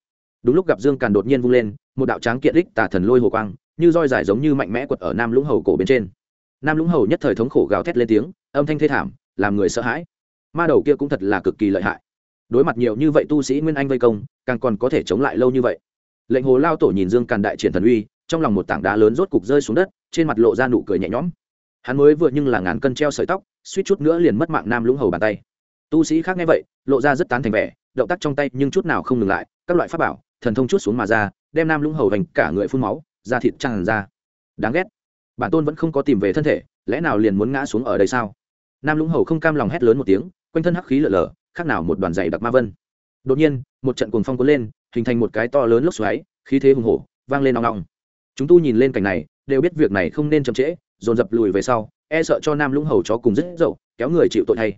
Đúng lúc gặp dương càn đột nhiên vung lên, một đạo tráng kiện đích tà thần lôi hồ quang như roi dài giống như mạnh mẽ quật ở nam lũng hầu cổ bên trên. Nam lũng hầu nhất thời thống khổ gào thét lên tiếng, âm thanh thê thảm, làm người sợ hãi. Ma đầu kia cũng thật là cực kỳ lợi hại. Đối mặt nhiều như vậy tu sĩ nguyên anh vây công, càng còn có thể chống lại lâu như vậy. Lệnh hồ lao tổ nhìn dương càn đại triển thần uy, trong lòng một tảng đá lớn rốt cục rơi xuống đất, trên mặt lộ ra nụ cười nhẹ nhõm. Hắn mới vừa nhưng là ngàn cân treo sợi tóc, suýt chút nữa liền mất mạng nam lũng hầu bàn tay. Tu sĩ khác nghe vậy, lộ ra rất tán thành vẻ, động tác trong tay nhưng chút nào không ngừng lại, các loại pháp bảo, thần thông chút xuống mà ra, đem nam lũng hầu vành cả người phun máu da thịt tràn ra. Đáng ghét. Bản tôn vẫn không có tìm về thân thể, lẽ nào liền muốn ngã xuống ở đây sao? Nam lũng hầu không cam lòng hét lớn một tiếng, quanh thân hắc khí lở lở, khác nào một đoàn dày đặc ma vân. Đột nhiên, một trận cuồng phong cuốn lên, hình thành một cái to lớn lốc xoáy, khí thế hùng hổ, vang lên nong nong chúng tu nhìn lên cảnh này, đều biết việc này không nên chậm trễ, dồn dập lùi về sau e sợ cho nam lũng hầu chó cùng dứt dậu, kéo người chịu tội thay.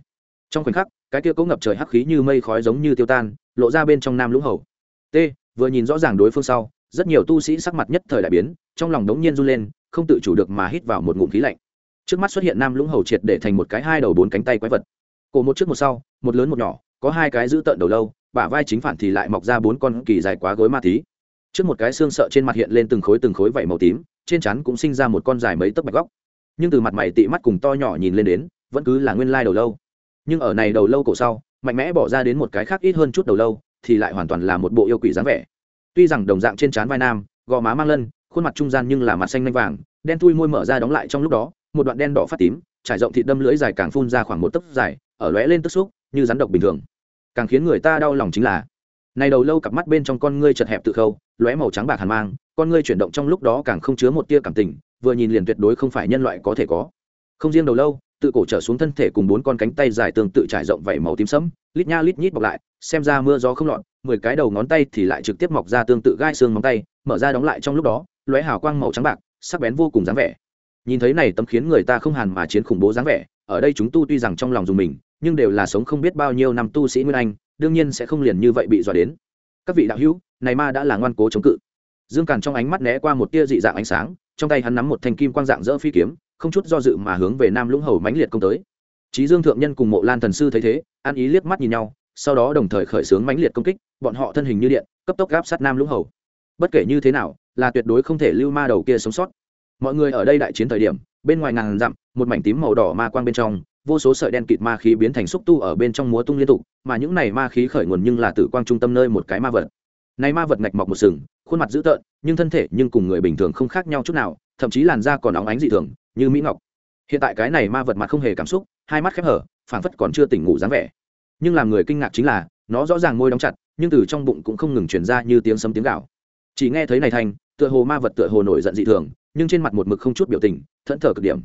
Trong khoảnh khắc, cái kia cố ngập trời hắc khí như mây khói giống như tiêu tan, lộ ra bên trong nam lũng hầu. T, vừa nhìn rõ ràng đối phương sau rất nhiều tu sĩ sắc mặt nhất thời đại biến, trong lòng đống nhiên run lên, không tự chủ được mà hít vào một ngụm khí lạnh. Trước mắt xuất hiện nam lũng hầu triệt để thành một cái hai đầu bốn cánh tay quái vật. Cổ một trước một sau, một lớn một nhỏ, có hai cái giữ tợn đầu lâu, bả vai chính phản thì lại mọc ra bốn con kỳ dài quá gối ma tí trước một cái xương sợ trên mặt hiện lên từng khối từng khối vảy màu tím, trên chắn cũng sinh ra một con dài mấy tấc bạch góc. Nhưng từ mặt mày tị mắt cùng to nhỏ nhìn lên đến, vẫn cứ là nguyên lai đầu lâu. Nhưng ở này đầu lâu cổ sau, mạnh mẽ bỏ ra đến một cái khác ít hơn chút đầu lâu, thì lại hoàn toàn là một bộ yêu quỷ dáng vẻ tuy rằng đồng dạng trên trán vai nam, gò má mang lân, khuôn mặt trung gian nhưng là mặt xanh lanh vàng, đen thui môi mở ra đóng lại trong lúc đó, một đoạn đen đỏ phát tím, trải rộng thịt đâm lưỡi dài càng phun ra khoảng một tấc dài, ở lóe lên tức xúc, như rắn độc bình thường. Càng khiến người ta đau lòng chính là, này đầu lâu cặp mắt bên trong con ngươi chật hẹp tự khâu, lóe màu trắng bạc hàn mang, con ngươi chuyển động trong lúc đó càng không chứa một tia cảm tình, vừa nhìn liền tuyệt đối không phải nhân loại có thể có. Không riêng đầu lâu tự cổ trở xuống thân thể cùng bốn con cánh tay dài tương tự trải rộng vảy màu tím sẫm, lít nha lít nhít bọc lại, xem ra mưa gió không lọt, mười cái đầu ngón tay thì lại trực tiếp mọc ra tương tự gai xương móng tay, mở ra đóng lại trong lúc đó, lóe hào quang màu trắng bạc, sắc bén vô cùng dáng vẻ. Nhìn thấy này tấm khiến người ta không hàn mà chiến khủng bố dáng vẻ, ở đây chúng tu tuy rằng trong lòng dùng mình, nhưng đều là sống không biết bao nhiêu năm tu sĩ nguyên anh, đương nhiên sẽ không liền như vậy bị dọa đến. Các vị đạo hữu, này ma đã là ngoan cố chống cự. Dương càn trong ánh mắt né qua một tia dị dạng ánh sáng, trong tay hắn nắm một thanh kim quang dạng dỡ phi kiếm không chút do dự mà hướng về nam lũng hầu mãnh liệt công tới. Trí dương thượng nhân cùng mộ lan thần sư thấy thế, ăn ý liếc mắt nhìn nhau, sau đó đồng thời khởi xướng mãnh liệt công kích, bọn họ thân hình như điện, cấp tốc gáp sát nam lũng hầu. Bất kể như thế nào, là tuyệt đối không thể lưu ma đầu kia sống sót. Mọi người ở đây đại chiến thời điểm, bên ngoài ngàn dặm, một mảnh tím màu đỏ ma quang bên trong, vô số sợi đen kịt ma khí biến thành xúc tu ở bên trong múa tung liên tục, mà những này ma khí khởi nguồn nhưng là tử quang trung tâm nơi một cái ma vật. Này ma vật ngạch mọc một sừng, khuôn mặt dữ tợn, nhưng thân thể nhưng cùng người bình thường không khác nhau chút nào, thậm chí làn da còn óng ánh dị thường như mỹ ngọc. Hiện tại cái này ma vật mặt không hề cảm xúc, hai mắt khép hở, phảng phất còn chưa tỉnh ngủ dáng vẻ. Nhưng làm người kinh ngạc chính là, nó rõ ràng môi đóng chặt, nhưng từ trong bụng cũng không ngừng chuyển ra như tiếng sấm tiếng gạo chỉ nghe thấy này thành tựa hồ ma vật tựa hồ nổi giận dị thường, nhưng trên mặt một mực không chút biểu tình, thẫn thờ cực điểm.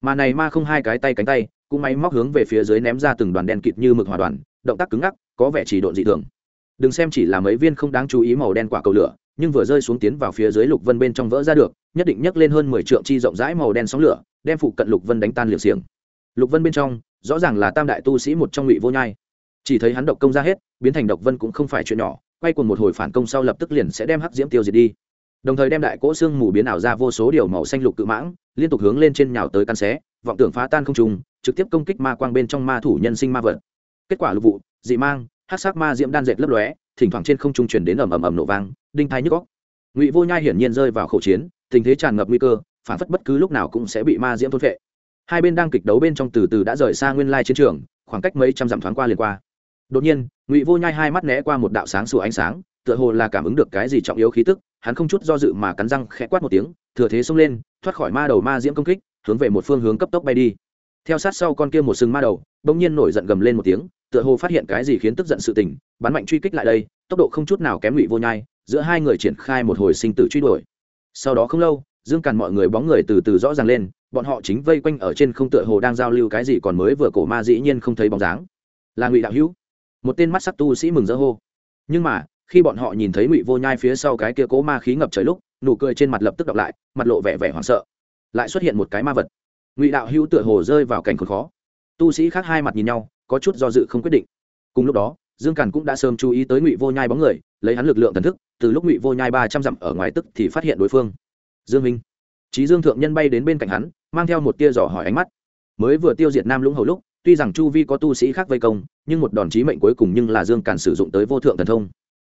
Mà này ma không hai cái tay cánh tay, cũng máy móc hướng về phía dưới ném ra từng đoàn đen kịt như mực hòa đoàn, động tác cứng ngắc, có vẻ chỉ độn dị thường. Đừng xem chỉ là mấy viên không đáng chú ý màu đen quả cầu lửa nhưng vừa rơi xuống tiến vào phía dưới lục vân bên trong vỡ ra được, nhất định nhấc lên hơn mười trượng chi rộng rãi màu đen sóng lửa, đem phụ cận lục vân đánh tan liều xiềng. Lục vân bên trong, rõ ràng là tam đại tu sĩ một trong ngụy vô nhai. Chỉ thấy hắn độc công ra hết, biến thành độc vân cũng không phải chuyện nhỏ, quay cuồng một hồi phản công sau lập tức liền sẽ đem hắc diễm tiêu diệt đi. Đồng thời đem đại cỗ xương mù biến ảo ra vô số điều màu xanh lục cự mãng, liên tục hướng lên trên nhào tới căn xé, vọng tưởng phá tan không trùng trực tiếp công kích ma quang bên trong ma thủ nhân sinh ma vật. Kết quả lục vụ, dị mang hát sắc ma diễm đan dệt lấp lóe, thỉnh thoảng trên không trung truyền đến ầm ầm ầm nổ vang đinh thai nhức góc. Ngụy vô nhai hiển nhiên rơi vào khẩu chiến, tình thế tràn ngập nguy cơ, phản phất bất cứ lúc nào cũng sẽ bị ma diễm thôn vệ hai bên đang kịch đấu bên trong từ từ đã rời xa nguyên lai chiến trường, khoảng cách mấy trăm dặm thoáng qua liền qua. Đột nhiên, ngụy vô nhai hai mắt né qua một đạo sáng sủa ánh sáng, tựa hồ là cảm ứng được cái gì trọng yếu khí tức, hắn không chút do dự mà cắn răng khẽ quát một tiếng, thừa thế xông lên, thoát khỏi ma đầu ma diễm công kích, hướng về một phương hướng cấp tốc bay đi. Theo sát sau con kia một sừng ma đầu, bỗng nhiên nổi giận gầm lên một tiếng, tựa hồ phát hiện cái gì khiến tức giận sự tình, bắn mạnh truy kích lại đây, tốc độ không chút nào kém ngụy vô nhai giữa hai người triển khai một hồi sinh tử truy đuổi. Sau đó không lâu, dương càn mọi người bóng người từ từ rõ ràng lên, bọn họ chính vây quanh ở trên không tựa hồ đang giao lưu cái gì còn mới vừa cổ ma dĩ nhiên không thấy bóng dáng. Là ngụy đạo hữu. Một tên mắt sắc tu sĩ mừng rỡ hô. Nhưng mà, khi bọn họ nhìn thấy ngụy vô nhai phía sau cái kia cố ma khí ngập trời lúc, nụ cười trên mặt lập tức đọc lại, mặt lộ vẻ vẻ hoảng sợ. Lại xuất hiện một cái ma vật. Ngụy đạo hữu tựa hồ rơi vào cảnh khốn khó. Tu sĩ khác hai mặt nhìn nhau, có chút do dự không quyết định. Cùng lúc đó dương càn cũng đã sớm chú ý tới ngụy vô nhai bóng người, lấy hắn lực lượng thần thức, từ lúc ngụy vô nhai ba trăm dặm ở ngoài tức thì phát hiện đối phương. Dương minh. Trí dương thượng nhân bay đến bên cạnh hắn, mang theo một tia giỏ hỏi ánh mắt. Mới vừa tiêu diệt nam lũng hầu lúc, tuy rằng chu vi có tu sĩ khác vây công, nhưng một đòn chí mệnh cuối cùng nhưng là dương càn sử dụng tới vô thượng thần thông.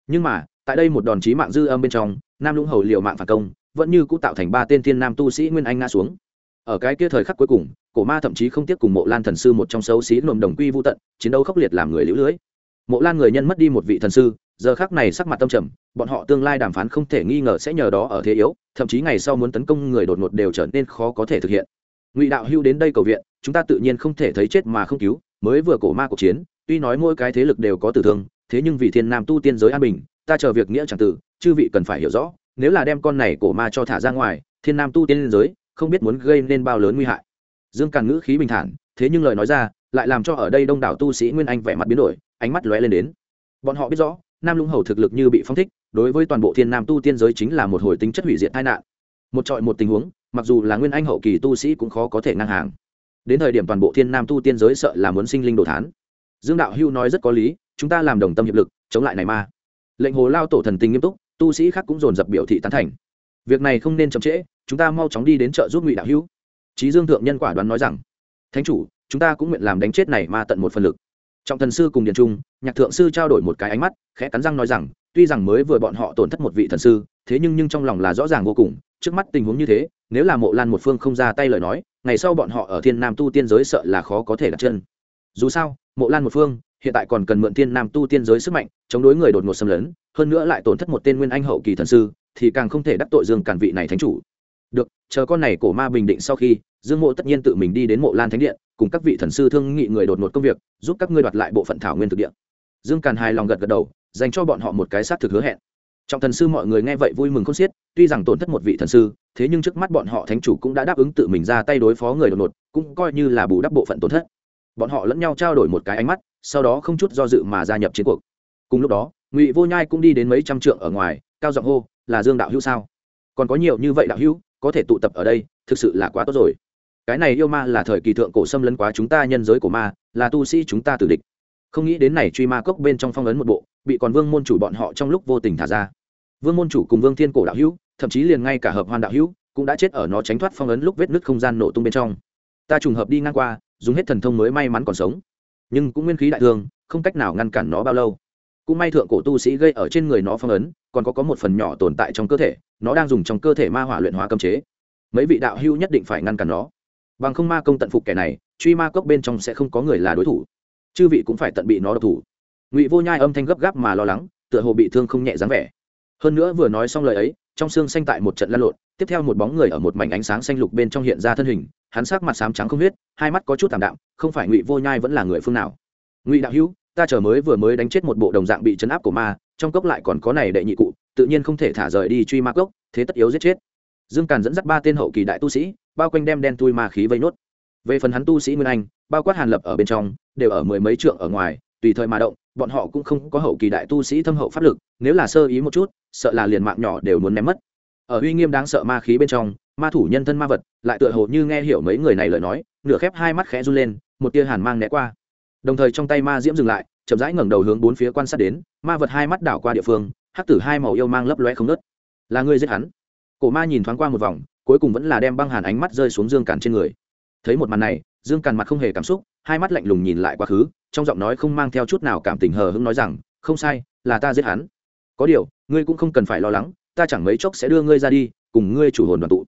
Nhưng mà, tại đây một đòn chí mạng dư âm bên trong, nam lũng hầu liều mạng phản công, vẫn như cũ tạo thành ba tên thiên nam tu sĩ nguyên anh ngã xuống. Ở cái kia thời khắc cuối cùng, cổ ma thậm chí không tiếc cùng mộ lan thần sư một trong xấu xí nồm đồng quy vô tận, chiến đấu khốc liệt làm người lũ lưới mộ lan người nhân mất đi một vị thần sư, giờ khác này sắc mặt tâm trầm, bọn họ tương lai đàm phán không thể nghi ngờ sẽ nhờ đó ở thế yếu, thậm chí ngày sau muốn tấn công người đột ngột đều trở nên khó có thể thực hiện. Ngụy đạo hưu đến đây cầu viện, chúng ta tự nhiên không thể thấy chết mà không cứu, mới vừa cổ ma cuộc chiến, tuy nói mỗi cái thế lực đều có tử thương, thế nhưng vì thiên nam tu tiên giới an bình, ta chờ việc nghĩa chẳng tử, chư vị cần phải hiểu rõ, nếu là đem con này cổ ma cho thả ra ngoài, thiên nam tu tiên giới, không biết muốn gây nên bao lớn nguy hại. Dương càn ngữ khí bình thản, thế nhưng lời nói ra, lại làm cho ở đây đông đảo tu sĩ nguyên anh vẻ mặt biến đổi ánh mắt lóe lên đến. Bọn họ biết rõ, nam lũng hầu thực lực như bị phong thích, đối với toàn bộ thiên nam tu tiên giới chính là một hồi tính chất hủy diệt tai nạn. Một trọi một tình huống, mặc dù là nguyên anh hậu kỳ tu sĩ cũng khó có thể ngang hàng. Đến thời điểm toàn bộ thiên nam tu tiên giới sợ là muốn sinh linh đồ thán. Dương đạo hưu nói rất có lý, chúng ta làm đồng tâm hiệp lực, chống lại này ma lệnh hồ lao tổ thần tình nghiêm túc, tu sĩ khác cũng dồn dập biểu thị tán thành. Việc này không nên chậm trễ, chúng ta mau chóng đi đến chợ giúp ngụy đạo hưu. Trí dương thượng nhân quả đoán nói rằng, thánh chủ, chúng ta cũng nguyện làm đánh chết này ma tận một phần lực trọng thần sư cùng điền trung, nhạc thượng sư trao đổi một cái ánh mắt, khẽ cắn răng nói rằng, tuy rằng mới vừa bọn họ tổn thất một vị thần sư, thế nhưng nhưng trong lòng là rõ ràng vô cùng, trước mắt tình huống như thế, nếu là mộ lan một phương không ra tay lời nói, ngày sau bọn họ ở thiên nam tu tiên giới sợ là khó có thể đặt chân. Dù sao, mộ lan một phương, hiện tại còn cần mượn thiên nam tu tiên giới sức mạnh, chống đối người đột ngột xâm lấn, hơn nữa lại tổn thất một tên nguyên anh hậu kỳ thần sư, thì càng không thể đắc tội dương cản vị này thánh chủ. Được, chờ con này cổ ma bình định sau khi, dương mộ tất nhiên tự mình đi đến mộ lan thánh điện cùng các vị thần sư thương nghị người đột ngột công việc, giúp các ngươi đoạt lại bộ phận thảo nguyên thực địa. Dương càn hài lòng gật gật đầu, dành cho bọn họ một cái xác thực hứa hẹn. Trọng thần sư mọi người nghe vậy vui mừng khôn xiết, tuy rằng tổn thất một vị thần sư, thế nhưng trước mắt bọn họ thánh chủ cũng đã đáp ứng tự mình ra tay đối phó người đột ngột, cũng coi như là bù đắp bộ phận tổn thất. Bọn họ lẫn nhau trao đổi một cái ánh mắt, sau đó không chút do dự mà gia nhập chiến cuộc. Cùng lúc đó, ngụy vô nhai cũng đi đến mấy trăm trượng ở ngoài, cao giọng hô, là dương đạo hữu sao? Còn có nhiều như vậy đạo hữu, có thể tụ tập ở đây, thực sự là quá tốt rồi cái này yêu ma là thời kỳ thượng cổ xâm lấn quá chúng ta nhân giới của ma, là tu sĩ chúng ta tử địch. Không nghĩ đến này truy ma cốc bên trong phong ấn một bộ, bị còn vương môn chủ bọn họ trong lúc vô tình thả ra. Vương môn chủ cùng vương thiên cổ đạo hữu, thậm chí liền ngay cả hợp hoan đạo hữu, cũng đã chết ở nó tránh thoát phong ấn lúc vết nứt không gian nổ tung bên trong. Ta trùng hợp đi ngang qua, dùng hết thần thông mới may mắn còn sống. Nhưng cũng nguyên khí đại thương không cách nào ngăn cản nó bao lâu. Cũng may thượng cổ tu sĩ gây ở trên người nó phong ấn, còn có có một phần nhỏ tồn tại trong cơ thể, nó đang dùng trong cơ thể ma hỏa luyện hóa cấm chế. Mấy vị đạo hữu nhất định phải ngăn cản nó bằng không ma công tận phục kẻ này, truy ma cốc bên trong sẽ không có người là đối thủ. Chư vị cũng phải tận bị nó độc thủ. Ngụy vô nhai âm thanh gấp gáp mà lo lắng, tựa hồ bị thương không nhẹ dáng vẻ. Hơn nữa vừa nói xong lời ấy, trong xương xanh tại một trận lăn lộn, tiếp theo một bóng người ở một mảnh ánh sáng xanh lục bên trong hiện ra thân hình, hắn sắc mặt xám trắng không huyết, hai mắt có chút tảm đạm, không phải ngụy vô nhai vẫn là người phương nào. Ngụy đạo hữu, ta chờ mới vừa mới đánh chết một bộ đồng dạng bị chấn áp của ma, trong cốc lại còn có này đệ nhị cụ, tự nhiên không thể thả rời đi truy ma cốc, thế tất yếu giết chết. Dương càn dẫn dắt ba tên hậu kỳ đại tu sĩ bao quanh đem đen tui ma khí vây nốt. Về phần hắn tu sĩ nguyên anh, bao quát hàn lập ở bên trong, đều ở mười mấy trượng ở ngoài, tùy thời mà động, bọn họ cũng không có hậu kỳ đại tu sĩ thâm hậu pháp lực, nếu là sơ ý một chút, sợ là liền mạng nhỏ đều muốn ném mất. Ở uy nghiêm đáng sợ ma khí bên trong, ma thủ nhân thân ma vật, lại tựa hồ như nghe hiểu mấy người này lời nói, nửa khép hai mắt khẽ run lên, một tia hàn mang né qua. Đồng thời trong tay ma diễm dừng lại, chậm rãi ngẩng đầu hướng bốn phía quan sát đến, ma vật hai mắt đảo qua địa phương, hắc tử hai màu yêu mang lấp loe không nớt là ngươi giết hắn? Cổ ma nhìn thoáng qua một vòng cuối cùng vẫn là đem băng hàn ánh mắt rơi xuống dương càn trên người. Thấy một màn này, dương càn mặt không hề cảm xúc, hai mắt lạnh lùng nhìn lại quá khứ, trong giọng nói không mang theo chút nào cảm tình hờ hững nói rằng, không sai, là ta giết hắn. Có điều, ngươi cũng không cần phải lo lắng, ta chẳng mấy chốc sẽ đưa ngươi ra đi, cùng ngươi chủ hồn đoàn tụ.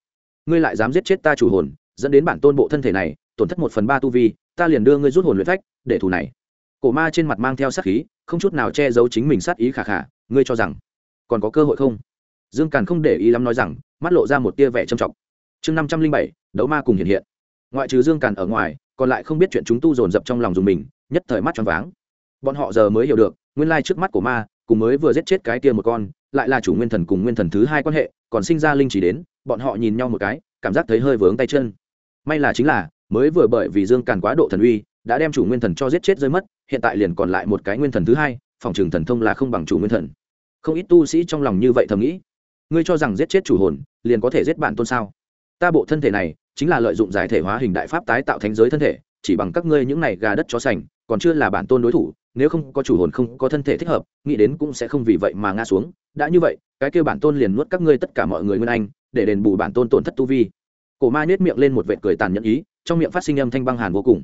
Ngươi lại dám giết chết ta chủ hồn, dẫn đến bản tôn bộ thân thể này, tổn thất một phần ba tu vi, ta liền đưa ngươi rút hồn luyện phách, để thù này. Cổ ma trên mặt mang theo sát khí, không chút nào che giấu chính mình sát ý khả khả ngươi cho rằng còn có cơ hội không? Dương càn không để ý lắm nói rằng mắt lộ ra một tia vẻ trầm trọng. Chương năm trăm linh bảy, đấu ma cùng hiện hiện. Ngoại trừ dương càn ở ngoài, còn lại không biết chuyện chúng tu dồn dập trong lòng dùng mình, nhất thời mắt choáng váng. Bọn họ giờ mới hiểu được, nguyên lai trước mắt của ma, cùng mới vừa giết chết cái kia một con, lại là chủ nguyên thần cùng nguyên thần thứ hai quan hệ, còn sinh ra linh chỉ đến, bọn họ nhìn nhau một cái, cảm giác thấy hơi vướng tay chân. May là chính là, mới vừa bởi vì dương càn quá độ thần uy, đã đem chủ nguyên thần cho giết chết rơi mất, hiện tại liền còn lại một cái nguyên thần thứ hai, phòng trường thần thông là không bằng chủ nguyên thần. Không ít tu sĩ trong lòng như vậy thầm nghĩ ngươi cho rằng giết chết chủ hồn, liền có thể giết bản tôn sao? Ta bộ thân thể này, chính là lợi dụng giải thể hóa hình đại pháp tái tạo thánh giới thân thể, chỉ bằng các ngươi những này gà đất chó sành, còn chưa là bản tôn đối thủ, nếu không có chủ hồn không có thân thể thích hợp, nghĩ đến cũng sẽ không vì vậy mà ngã xuống. Đã như vậy, cái kêu bản tôn liền nuốt các ngươi tất cả mọi người nguyên anh, để đền bù bản tôn tổn thất tu vi. Cổ ma nhét miệng lên một vệt cười tàn nhẫn ý, trong miệng phát sinh âm thanh băng hàn vô cùng.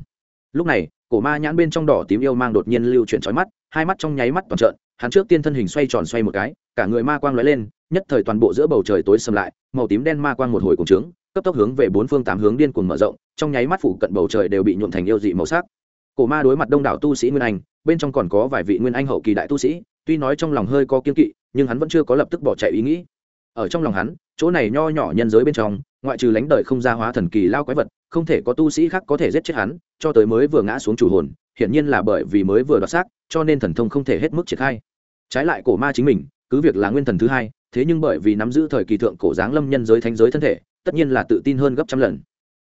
Lúc này, cổ ma nhãn bên trong đỏ tím yêu mang đột nhiên lưu chuyển trói mắt, hai mắt trong nháy mắt toàn trợn hắn trước tiên thân hình xoay tròn xoay một cái, cả người ma quang lóe lên, nhất thời toàn bộ giữa bầu trời tối sầm lại, màu tím đen ma quang một hồi cùng trướng, cấp tốc hướng về bốn phương tám hướng điên cuồng mở rộng, trong nháy mắt phủ cận bầu trời đều bị nhuộm thành yêu dị màu sắc. Cổ ma đối mặt đông đảo tu sĩ nguyên anh, bên trong còn có vài vị nguyên anh hậu kỳ đại tu sĩ, tuy nói trong lòng hơi có kiên kỵ, nhưng hắn vẫn chưa có lập tức bỏ chạy ý nghĩ. Ở trong lòng hắn, chỗ này nho nhỏ nhân giới bên trong, ngoại trừ lãnh đời không ra hóa thần kỳ lao quái vật, không thể có tu sĩ khác có thể giết chết hắn, cho tới mới vừa ngã xuống chủ hồn, hiển nhiên là bởi vì mới vừa đoạt xác, cho nên thần thông không thể hết mức triển khai trái lại cổ ma chính mình, cứ việc là nguyên thần thứ hai, thế nhưng bởi vì nắm giữ thời kỳ thượng cổ giáng lâm nhân giới thánh giới thân thể, tất nhiên là tự tin hơn gấp trăm lần.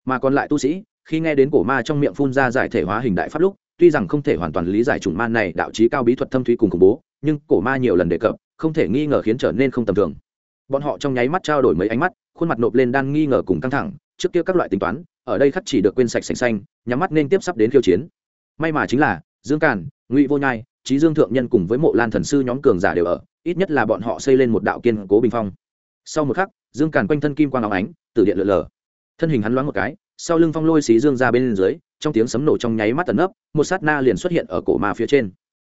Mà còn lại tu sĩ, khi nghe đến cổ ma trong miệng phun ra giải thể hóa hình đại pháp lúc, tuy rằng không thể hoàn toàn lý giải chủng ma này đạo trí cao bí thuật thâm thúy cùng khủng bố, nhưng cổ ma nhiều lần đề cập, không thể nghi ngờ khiến trở nên không tầm thường. Bọn họ trong nháy mắt trao đổi mấy ánh mắt, khuôn mặt nộp lên đang nghi ngờ cùng căng thẳng, trước kia các loại tính toán, ở đây khắc chỉ được quên sạch sành xanh, nhắm mắt nên tiếp sắp đến khiêu chiến. May mà chính là, dương càn, ngụy vô nhai trí dương thượng nhân cùng với mộ lan thần sư nhóm cường giả đều ở, ít nhất là bọn họ xây lên một đạo kiên cố bình phong. Sau một khắc, dương càn quanh thân kim quang áo ánh từ điện lượn lờ. Thân hình hắn loáng một cái, sau lưng phong lôi xí dương ra bên dưới, trong tiếng sấm nổ trong nháy mắt tận ấp một sát na liền xuất hiện ở cổ ma phía trên.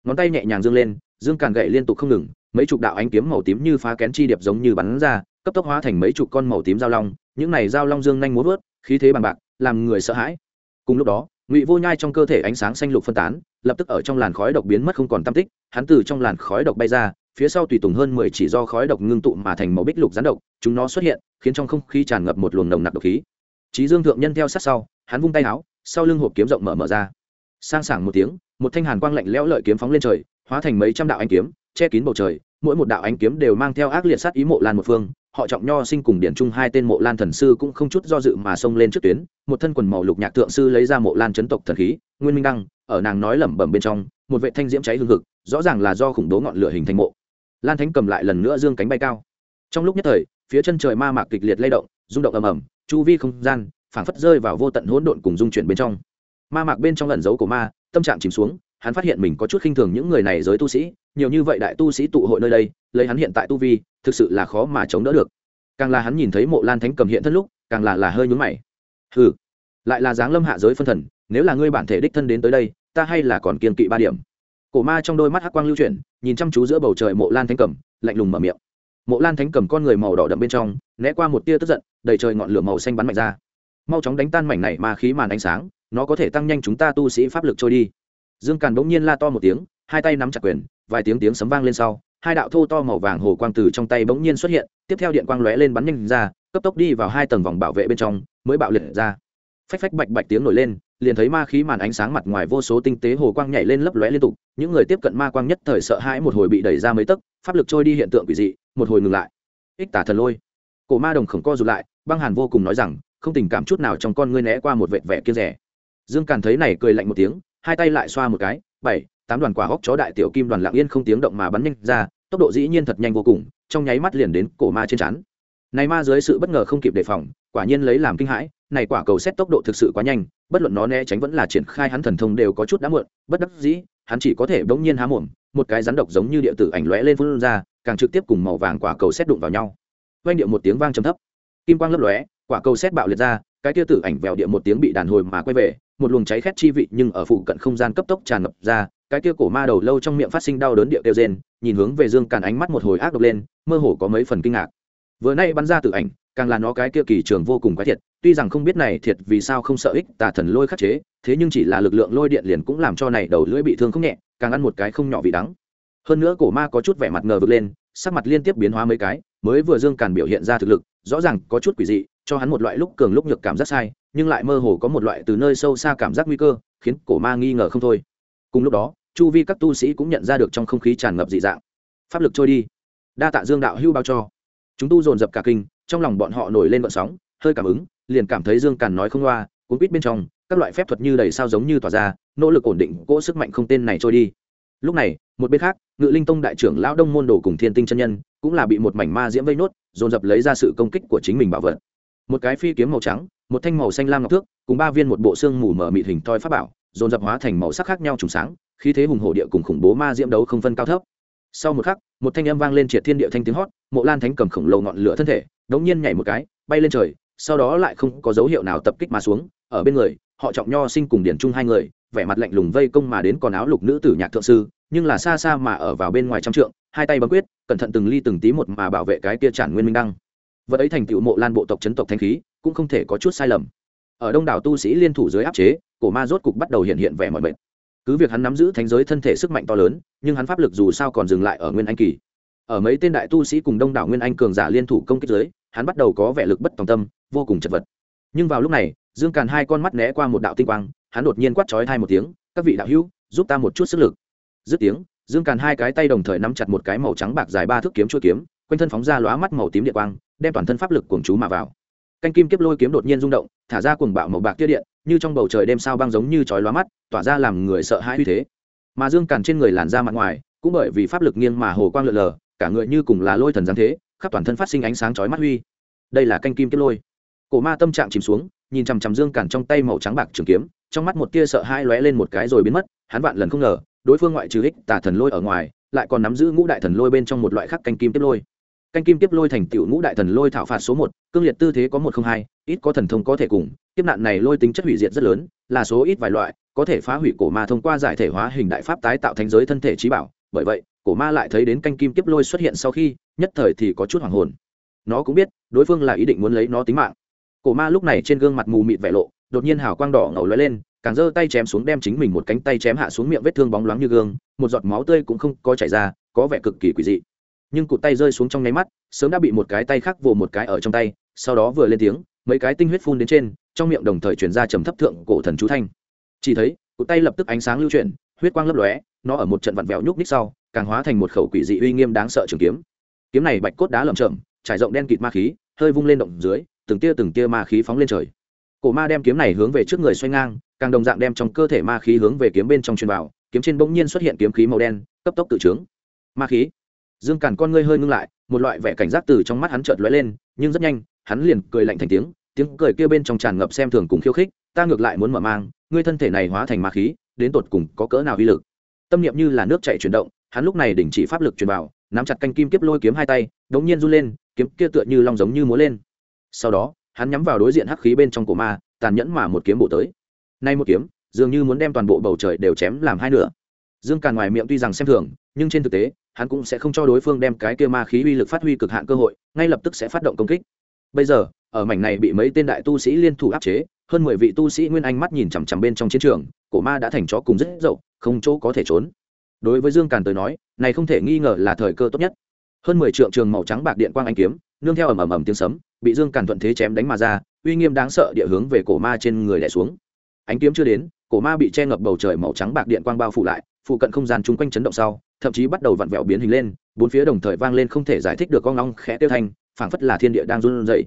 Ngón tay nhẹ nhàng dương lên, dương càn gậy liên tục không ngừng, mấy chục đạo ánh kiếm màu tím như phá kén chi điệp giống như bắn ra, cấp tốc hóa thành mấy chục con màu tím dao long, những này dao long dương nhanh muốn vớt khí thế bằng bạc, làm người sợ hãi. Cùng lúc đó ngụy vô nhai trong cơ thể ánh sáng xanh lục phân tán, lập tức ở trong làn khói độc biến mất không còn tam tích, hắn từ trong làn khói độc bay ra, phía sau tùy tùng hơn mười chỉ do khói độc ngưng tụ mà thành màu bích lục rắn độc, chúng nó xuất hiện, khiến trong không khí tràn ngập một luồng nồng nặc độc khí. Trí dương thượng nhân theo sát sau, hắn vung tay áo, sau lưng hộp kiếm rộng mở mở ra. Sang sảng một tiếng, một thanh hàn quang lạnh lẽo lợi kiếm phóng lên trời, hóa thành mấy trăm đạo ánh kiếm, che kín bầu trời, mỗi một đạo ánh kiếm đều mang theo ác liệt sát ý mộ lan một phương họ trọng nho sinh cùng điển trung hai tên mộ lan thần sư cũng không chút do dự mà xông lên trước tuyến, một thân quần màu lục nhạc thượng sư lấy ra mộ lan chấn tộc thần khí, nguyên minh đăng, ở nàng nói lẩm bẩm bên trong, một vệ thanh diễm cháy hương thực rõ ràng là do khủng bố ngọn lửa hình thành mộ. Lan thánh cầm lại lần nữa dương cánh bay cao. Trong lúc nhất thời, phía chân trời ma mạc kịch liệt lay động, rung động ầm ầm, chu vi không gian, phảng phất rơi vào vô tận hỗn độn cùng dung chuyển bên trong. Ma mạc bên trong ẩn dấu của ma, tâm trạng chìm xuống, hắn phát hiện mình có chút khinh thường những người này giới tu sĩ, nhiều như vậy đại tu sĩ tụ hội nơi đây lấy hắn hiện tại tu vi, thực sự là khó mà chống đỡ được. Càng là hắn nhìn thấy mộ lan thánh cầm hiện thân lúc, càng là là hơi nhún mày. Hừ, lại là dáng lâm hạ giới phân thần, nếu là ngươi bản thể đích thân đến tới đây, ta hay là còn kiên kỵ ba điểm. Cổ ma trong đôi mắt hắc quang lưu chuyển, nhìn chăm chú giữa bầu trời mộ lan thánh cầm, lạnh lùng mở miệng. Mộ lan thánh cầm con người màu đỏ đậm bên trong, né qua một tia tức giận, đầy trời ngọn lửa màu xanh bắn mạnh ra. Mau chóng đánh tan mảnh này mà khí màn ánh sáng, nó có thể tăng nhanh chúng ta tu sĩ pháp lực trôi đi. Dương càn bỗng nhiên la to một tiếng, hai tay nắm chặt quyền, vài tiếng tiếng sấm vang lên sau hai đạo thô to màu vàng hồ quang từ trong tay bỗng nhiên xuất hiện, tiếp theo điện quang lóe lên bắn nhanh ra, cấp tốc đi vào hai tầng vòng bảo vệ bên trong, mới bạo liệt ra. Phách phách bạch bạch tiếng nổi lên, liền thấy ma khí màn ánh sáng mặt ngoài vô số tinh tế hồ quang nhảy lên lấp lóe liên tục, những người tiếp cận ma quang nhất thời sợ hãi một hồi bị đẩy ra mấy tấc, pháp lực trôi đi hiện tượng quỷ dị, một hồi ngừng lại. Ích tả thần lôi. Cổ ma đồng khổng co rụt lại, băng hàn vô cùng nói rằng, không tình cảm chút nào trong con ngươi né qua một vệt vẻ kia rẻ. Dương càn thấy này cười lạnh một tiếng, hai tay lại xoa một cái, bảy, tám đoàn quả hóc chó đại tiểu kim đoàn lạng yên không tiếng động mà bắn nhanh ra tốc độ dĩ nhiên thật nhanh vô cùng, trong nháy mắt liền đến cổ ma trên chắn này ma dưới sự bất ngờ không kịp đề phòng, quả nhiên lấy làm kinh hãi, này quả cầu xét tốc độ thực sự quá nhanh, bất luận nó né tránh vẫn là triển khai hắn thần thông đều có chút đã muộn, bất đắc dĩ, hắn chỉ có thể bỗng nhiên há mồm, một cái rắn độc giống như địa tử ảnh lóe lên phun ra, càng trực tiếp cùng màu vàng quả cầu xét đụng vào nhau. Oanh điệu một tiếng vang trầm thấp, kim quang lấp lóe, quả cầu xét bạo liệt ra, cái tia tử ảnh vèo địa một tiếng bị đàn hồi mà quay về, một luồng cháy khét chi vị nhưng ở phụ cận không gian cấp tốc tràn ngập ra cái kia cổ ma đầu lâu trong miệng phát sinh đau đớn địa kêu rên, nhìn hướng về dương càn ánh mắt một hồi ác độc lên, mơ hồ có mấy phần kinh ngạc. Vừa nay bắn ra từ ảnh, càng là nó cái kia kỳ trường vô cùng quái thiệt, tuy rằng không biết này thiệt vì sao không sợ ích, tà thần lôi khắc chế, thế nhưng chỉ là lực lượng lôi điện liền cũng làm cho này đầu lưỡi bị thương không nhẹ, càng ăn một cái không nhỏ vị đắng. Hơn nữa cổ ma có chút vẻ mặt ngờ vực lên, sắc mặt liên tiếp biến hóa mấy cái, mới vừa dương càn biểu hiện ra thực lực, rõ ràng có chút quỷ dị, cho hắn một loại lúc cường lúc nhược cảm giác sai, nhưng lại mơ hồ có một loại từ nơi sâu xa cảm giác nguy cơ, khiến cổ ma nghi ngờ không thôi. Cùng lúc đó chu vi các tu sĩ cũng nhận ra được trong không khí tràn ngập dị dạng. Pháp lực trôi đi, đa tạ dương đạo hưu bao cho. Chúng tu dồn dập cả kinh, trong lòng bọn họ nổi lên vận sóng, hơi cảm ứng, liền cảm thấy dương càn nói không loa, cuốn quýt bên trong, các loại phép thuật như đầy sao giống như tỏa ra, nỗ lực ổn định cỗ sức mạnh không tên này trôi đi. Lúc này, một bên khác, ngự linh tông đại trưởng lão đông môn đồ cùng thiên tinh chân nhân cũng là bị một mảnh ma diễm vây nốt, dồn dập lấy ra sự công kích của chính mình bảo vật. Một cái phi kiếm màu trắng, một thanh màu xanh lam ngọc thước, cùng ba viên một bộ xương mù mở mịt hình thoi pháp bảo, dồn dập hóa thành màu sắc khác nhau trùng sáng khí thế hùng hổ địa cùng khủng bố ma diễm đấu không phân cao thấp. Sau một khắc, một thanh âm vang lên triệt thiên địa thanh tiếng hót, mộ lan thánh cầm khổng lồ ngọn lửa thân thể, đống nhiên nhảy một cái, bay lên trời, sau đó lại không có dấu hiệu nào tập kích mà xuống, ở bên người, họ trọng nho sinh cùng điển chung hai người, vẻ mặt lạnh lùng vây công mà đến còn áo lục nữ tử nhạc thượng sư, nhưng là xa xa mà ở vào bên ngoài trăm trượng, hai tay bấm quyết, cẩn thận từng ly từng tí một mà bảo vệ cái kia tràn nguyên minh đăng. Vật ấy thành tựu mộ lan bộ tộc chấn tộc thanh khí, cũng không thể có chút sai lầm. Ở đông đảo tu sĩ liên thủ dưới áp chế, cổ ma rốt cục bắt đầu hiện hiện vẻ mọi mệt cứ việc hắn nắm giữ thánh giới thân thể sức mạnh to lớn, nhưng hắn pháp lực dù sao còn dừng lại ở nguyên anh kỳ. Ở mấy tên đại tu sĩ cùng đông đảo nguyên anh cường giả liên thủ công kích giới hắn bắt đầu có vẻ lực bất tòng tâm, vô cùng chật vật. Nhưng vào lúc này, dương càn hai con mắt né qua một đạo tinh quang, hắn đột nhiên quát trói hai một tiếng, các vị đạo hữu, giúp ta một chút sức lực. Dứt tiếng, dương càn hai cái tay đồng thời nắm chặt một cái màu trắng bạc dài ba thước kiếm chua kiếm, quanh thân phóng ra lóa mắt màu tím điện quang, đem toàn thân pháp lực cuồng chú mà vào. Canh kim kiếp lôi kiếm đột nhiên rung động, thả ra cuồng bạo màu bạc tiết điện như trong bầu trời đêm sao băng giống như chói lóa mắt, tỏa ra làm người sợ hãi uy thế. Mà dương càn trên người làn da mặt ngoài, cũng bởi vì pháp lực nghiêng mà hồ quang lượn lờ, cả người như cùng là lôi thần giáng thế, khắp toàn thân phát sinh ánh sáng chói mắt huy đây là canh kim kiếp lôi. Cổ ma tâm trạng chìm xuống, nhìn chằm chằm dương càn trong tay màu trắng bạc trường kiếm, trong mắt một tia sợ hãi lóe lên một cái rồi biến mất, hắn vạn lần không ngờ, đối phương ngoại trừ ích tà thần lôi ở ngoài, lại còn nắm giữ ngũ đại thần lôi bên trong một loại khác canh kim tiếp lôi canh kim tiếp lôi thành tựu ngũ đại thần lôi thảo phạt số một, cương liệt tư thế có một không hai, ít có thần thông có thể cùng tiếp nạn này lôi tính chất hủy diệt rất lớn, là số ít vài loại, có thể phá hủy cổ ma thông qua giải thể hóa hình đại pháp tái tạo thành giới thân thể trí bảo, bởi vậy, cổ ma lại thấy đến canh kim tiếp lôi xuất hiện sau khi, nhất thời thì có chút hoàng hồn. Nó cũng biết, đối phương là ý định muốn lấy nó tính mạng. Cổ ma lúc này trên gương mặt mù mịt vẻ lộ, đột nhiên hào quang đỏ ngầu lóe lên, càng giơ tay chém xuống đem chính mình một cánh tay chém hạ xuống miệng vết thương bóng loáng như gương, một giọt máu tươi cũng không có chảy ra, có vẻ cực kỳ quỷ dị nhưng cụt tay rơi xuống trong nháy mắt, sớm đã bị một cái tay khác vồ một cái ở trong tay, sau đó vừa lên tiếng, mấy cái tinh huyết phun đến trên, trong miệng đồng thời chuyển ra trầm thấp thượng cổ thần chú thanh. Chỉ thấy, cụt tay lập tức ánh sáng lưu chuyển, huyết quang lấp lóe, nó ở một trận vặn vẹo nhúc ních sau, càng hóa thành một khẩu quỷ dị uy nghiêm đáng sợ trường kiếm. Kiếm này bạch cốt đá lầm chậm trải rộng đen kịt ma khí, hơi vung lên động dưới, từng tia từng tia ma khí phóng lên trời. Cổ ma đem kiếm này hướng về trước người xoay ngang, càng đồng dạng đem trong cơ thể ma khí hướng về kiếm bên trong truyền vào, kiếm trên bỗng nhiên xuất hiện kiếm khí màu đen, cấp tốc tự trướng. Ma khí dương càn con ngươi hơi ngưng lại, một loại vẻ cảnh giác từ trong mắt hắn chợt lóe lên, nhưng rất nhanh, hắn liền cười lạnh thành tiếng tiếng cười kia bên trong tràn ngập xem thường cùng khiêu khích, ta ngược lại muốn mở mang, ngươi thân thể này hóa thành ma khí, đến tột cùng có cỡ nào uy lực? Tâm niệm như là nước chảy chuyển động, hắn lúc này đình chỉ pháp lực truyền vào, nắm chặt canh kim kiếp lôi kiếm hai tay đống nhiên run lên, kiếm kia tựa như long giống như múa lên. Sau đó, hắn nhắm vào đối diện hắc khí bên trong cổ ma, tàn nhẫn mà một kiếm bổ tới. Nay một kiếm, dường như muốn đem toàn bộ bầu trời đều chém làm hai nửa dương càn ngoài miệng tuy rằng xem thường, nhưng trên thực tế, hắn cũng sẽ không cho đối phương đem cái kia ma khí uy lực phát huy cực hạn cơ hội, ngay lập tức sẽ phát động công kích. Bây giờ, ở mảnh này bị mấy tên đại tu sĩ liên thủ áp chế, hơn mười vị tu sĩ nguyên anh mắt nhìn chằm chằm bên trong chiến trường, cổ ma đã thành chó cùng rất dậu, không chỗ có thể trốn. Đối với dương càn tới nói, này không thể nghi ngờ là thời cơ tốt nhất. Hơn mười trượng trường màu trắng bạc điện quang anh kiếm, nương theo ầm ầm ầm tiếng sấm, bị dương càn thuận thế chém đánh mà ra, uy nghiêm đáng sợ địa hướng về cổ ma trên người đẻ xuống. Ánh kiếm chưa đến, cổ ma bị che ngập bầu trời màu trắng bạc điện quang bao phủ lại phụ cận không gian chung quanh chấn động sau, thậm chí bắt đầu vặn vẹo biến hình lên, bốn phía đồng thời vang lên không thể giải thích được con ngong khẽ tiêu thanh, phảng phất là thiên địa đang run rẩy.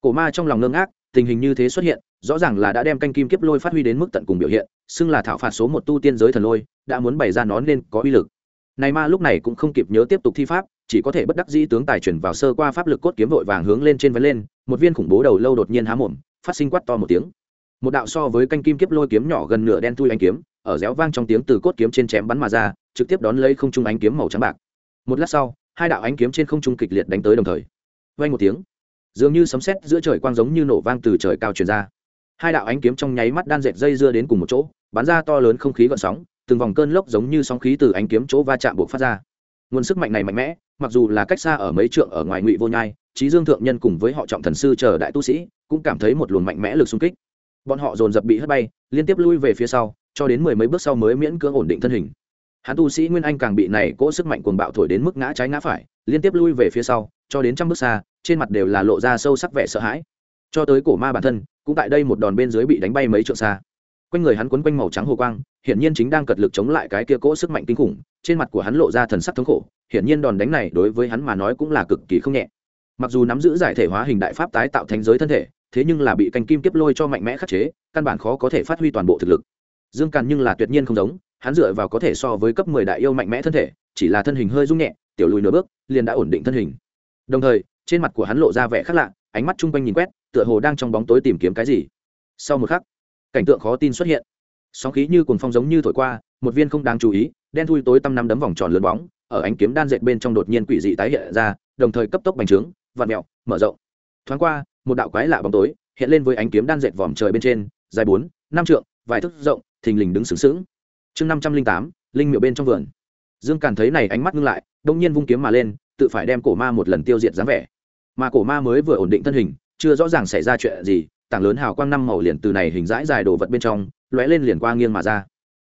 Cổ ma trong lòng ngơ ngác, tình hình như thế xuất hiện, rõ ràng là đã đem canh kim kiếp lôi phát huy đến mức tận cùng biểu hiện, xưng là thảo phạt số một tu tiên giới thần lôi, đã muốn bày ra nó nên có uy lực. Này ma lúc này cũng không kịp nhớ tiếp tục thi pháp, chỉ có thể bất đắc dĩ tướng tài chuyển vào sơ qua pháp lực cốt kiếm vội vàng hướng lên trên vấn lên, một viên khủng bố đầu lâu đột nhiên há mồm, phát sinh quát to một tiếng. Một đạo so với canh kim kiếp lôi kiếm nhỏ gần nửa đen thui anh kiếm ở réo vang trong tiếng từ cốt kiếm trên chém bắn mà ra, trực tiếp đón lấy không trung ánh kiếm màu trắng bạc. Một lát sau, hai đạo ánh kiếm trên không trung kịch liệt đánh tới đồng thời. Vang một tiếng, dường như sấm sét giữa trời quang giống như nổ vang từ trời cao truyền ra. Hai đạo ánh kiếm trong nháy mắt đan dệt dây dưa đến cùng một chỗ, bắn ra to lớn không khí gợn sóng, từng vòng cơn lốc giống như sóng khí từ ánh kiếm chỗ va chạm buộc phát ra. Nguồn sức mạnh này mạnh mẽ, mặc dù là cách xa ở mấy trượng ở ngoài ngụy vô nhai trí dương thượng nhân cùng với họ trọng thần sư chờ đại tu sĩ, cũng cảm thấy một luồng mạnh mẽ lực xung kích. Bọn họ dồn dập bị hất bay, liên tiếp lui về phía sau cho đến mười mấy bước sau mới miễn cưỡng ổn định thân hình. Hắn tu sĩ nguyên anh càng bị này cỗ sức mạnh cuồng bạo thổi đến mức ngã trái ngã phải, liên tiếp lui về phía sau, cho đến trăm bước xa, trên mặt đều là lộ ra sâu sắc vẻ sợ hãi. Cho tới cổ ma bản thân, cũng tại đây một đòn bên dưới bị đánh bay mấy trượng xa. Quanh người hắn quấn quanh màu trắng hồ quang, hiển nhiên chính đang cật lực chống lại cái kia cỗ sức mạnh kinh khủng, trên mặt của hắn lộ ra thần sắc thống khổ, hiển nhiên đòn đánh này đối với hắn mà nói cũng là cực kỳ không nhẹ. Mặc dù nắm giữ giải thể hóa hình đại pháp tái tạo thành giới thân thể, thế nhưng là bị canh kim tiếp lôi cho mạnh mẽ khắc chế, căn bản khó có thể phát huy toàn bộ thực lực dương càn nhưng là tuyệt nhiên không giống, hắn dựa vào có thể so với cấp mười đại yêu mạnh mẽ thân thể, chỉ là thân hình hơi rung nhẹ, tiểu lùi nửa bước, liền đã ổn định thân hình. Đồng thời, trên mặt của hắn lộ ra vẻ khác lạ, ánh mắt chung quanh nhìn quét, tựa hồ đang trong bóng tối tìm kiếm cái gì. Sau một khắc, cảnh tượng khó tin xuất hiện. Sóng khí như cuồng phong giống như thổi qua, một viên không đáng chú ý, đen thui tối tăm năm đấm vòng tròn lớn bóng, ở ánh kiếm đan dệt bên trong đột nhiên quỷ dị tái hiện ra, đồng thời cấp tốc bành trướng, vặn mẹo, mở rộng. Thoáng qua, một đạo quái lạ bóng tối, hiện lên với ánh kiếm đan dệt vòm trời bên trên, dài bốn, năm trượng, vài thước rộng thình lình đứng sướng sướng chương năm trăm linh tám, linh miệu bên trong vườn. Dương càn thấy này ánh mắt ngưng lại đông nhiên vung kiếm mà lên, tự phải đem cổ ma một lần tiêu diệt dáng vẻ. Mà cổ ma mới vừa ổn định thân hình, chưa rõ ràng xảy ra chuyện gì, tảng lớn hào quang năm màu liền từ này hình dãi dài đồ vật bên trong, lóe lên liền qua nghiêng mà ra.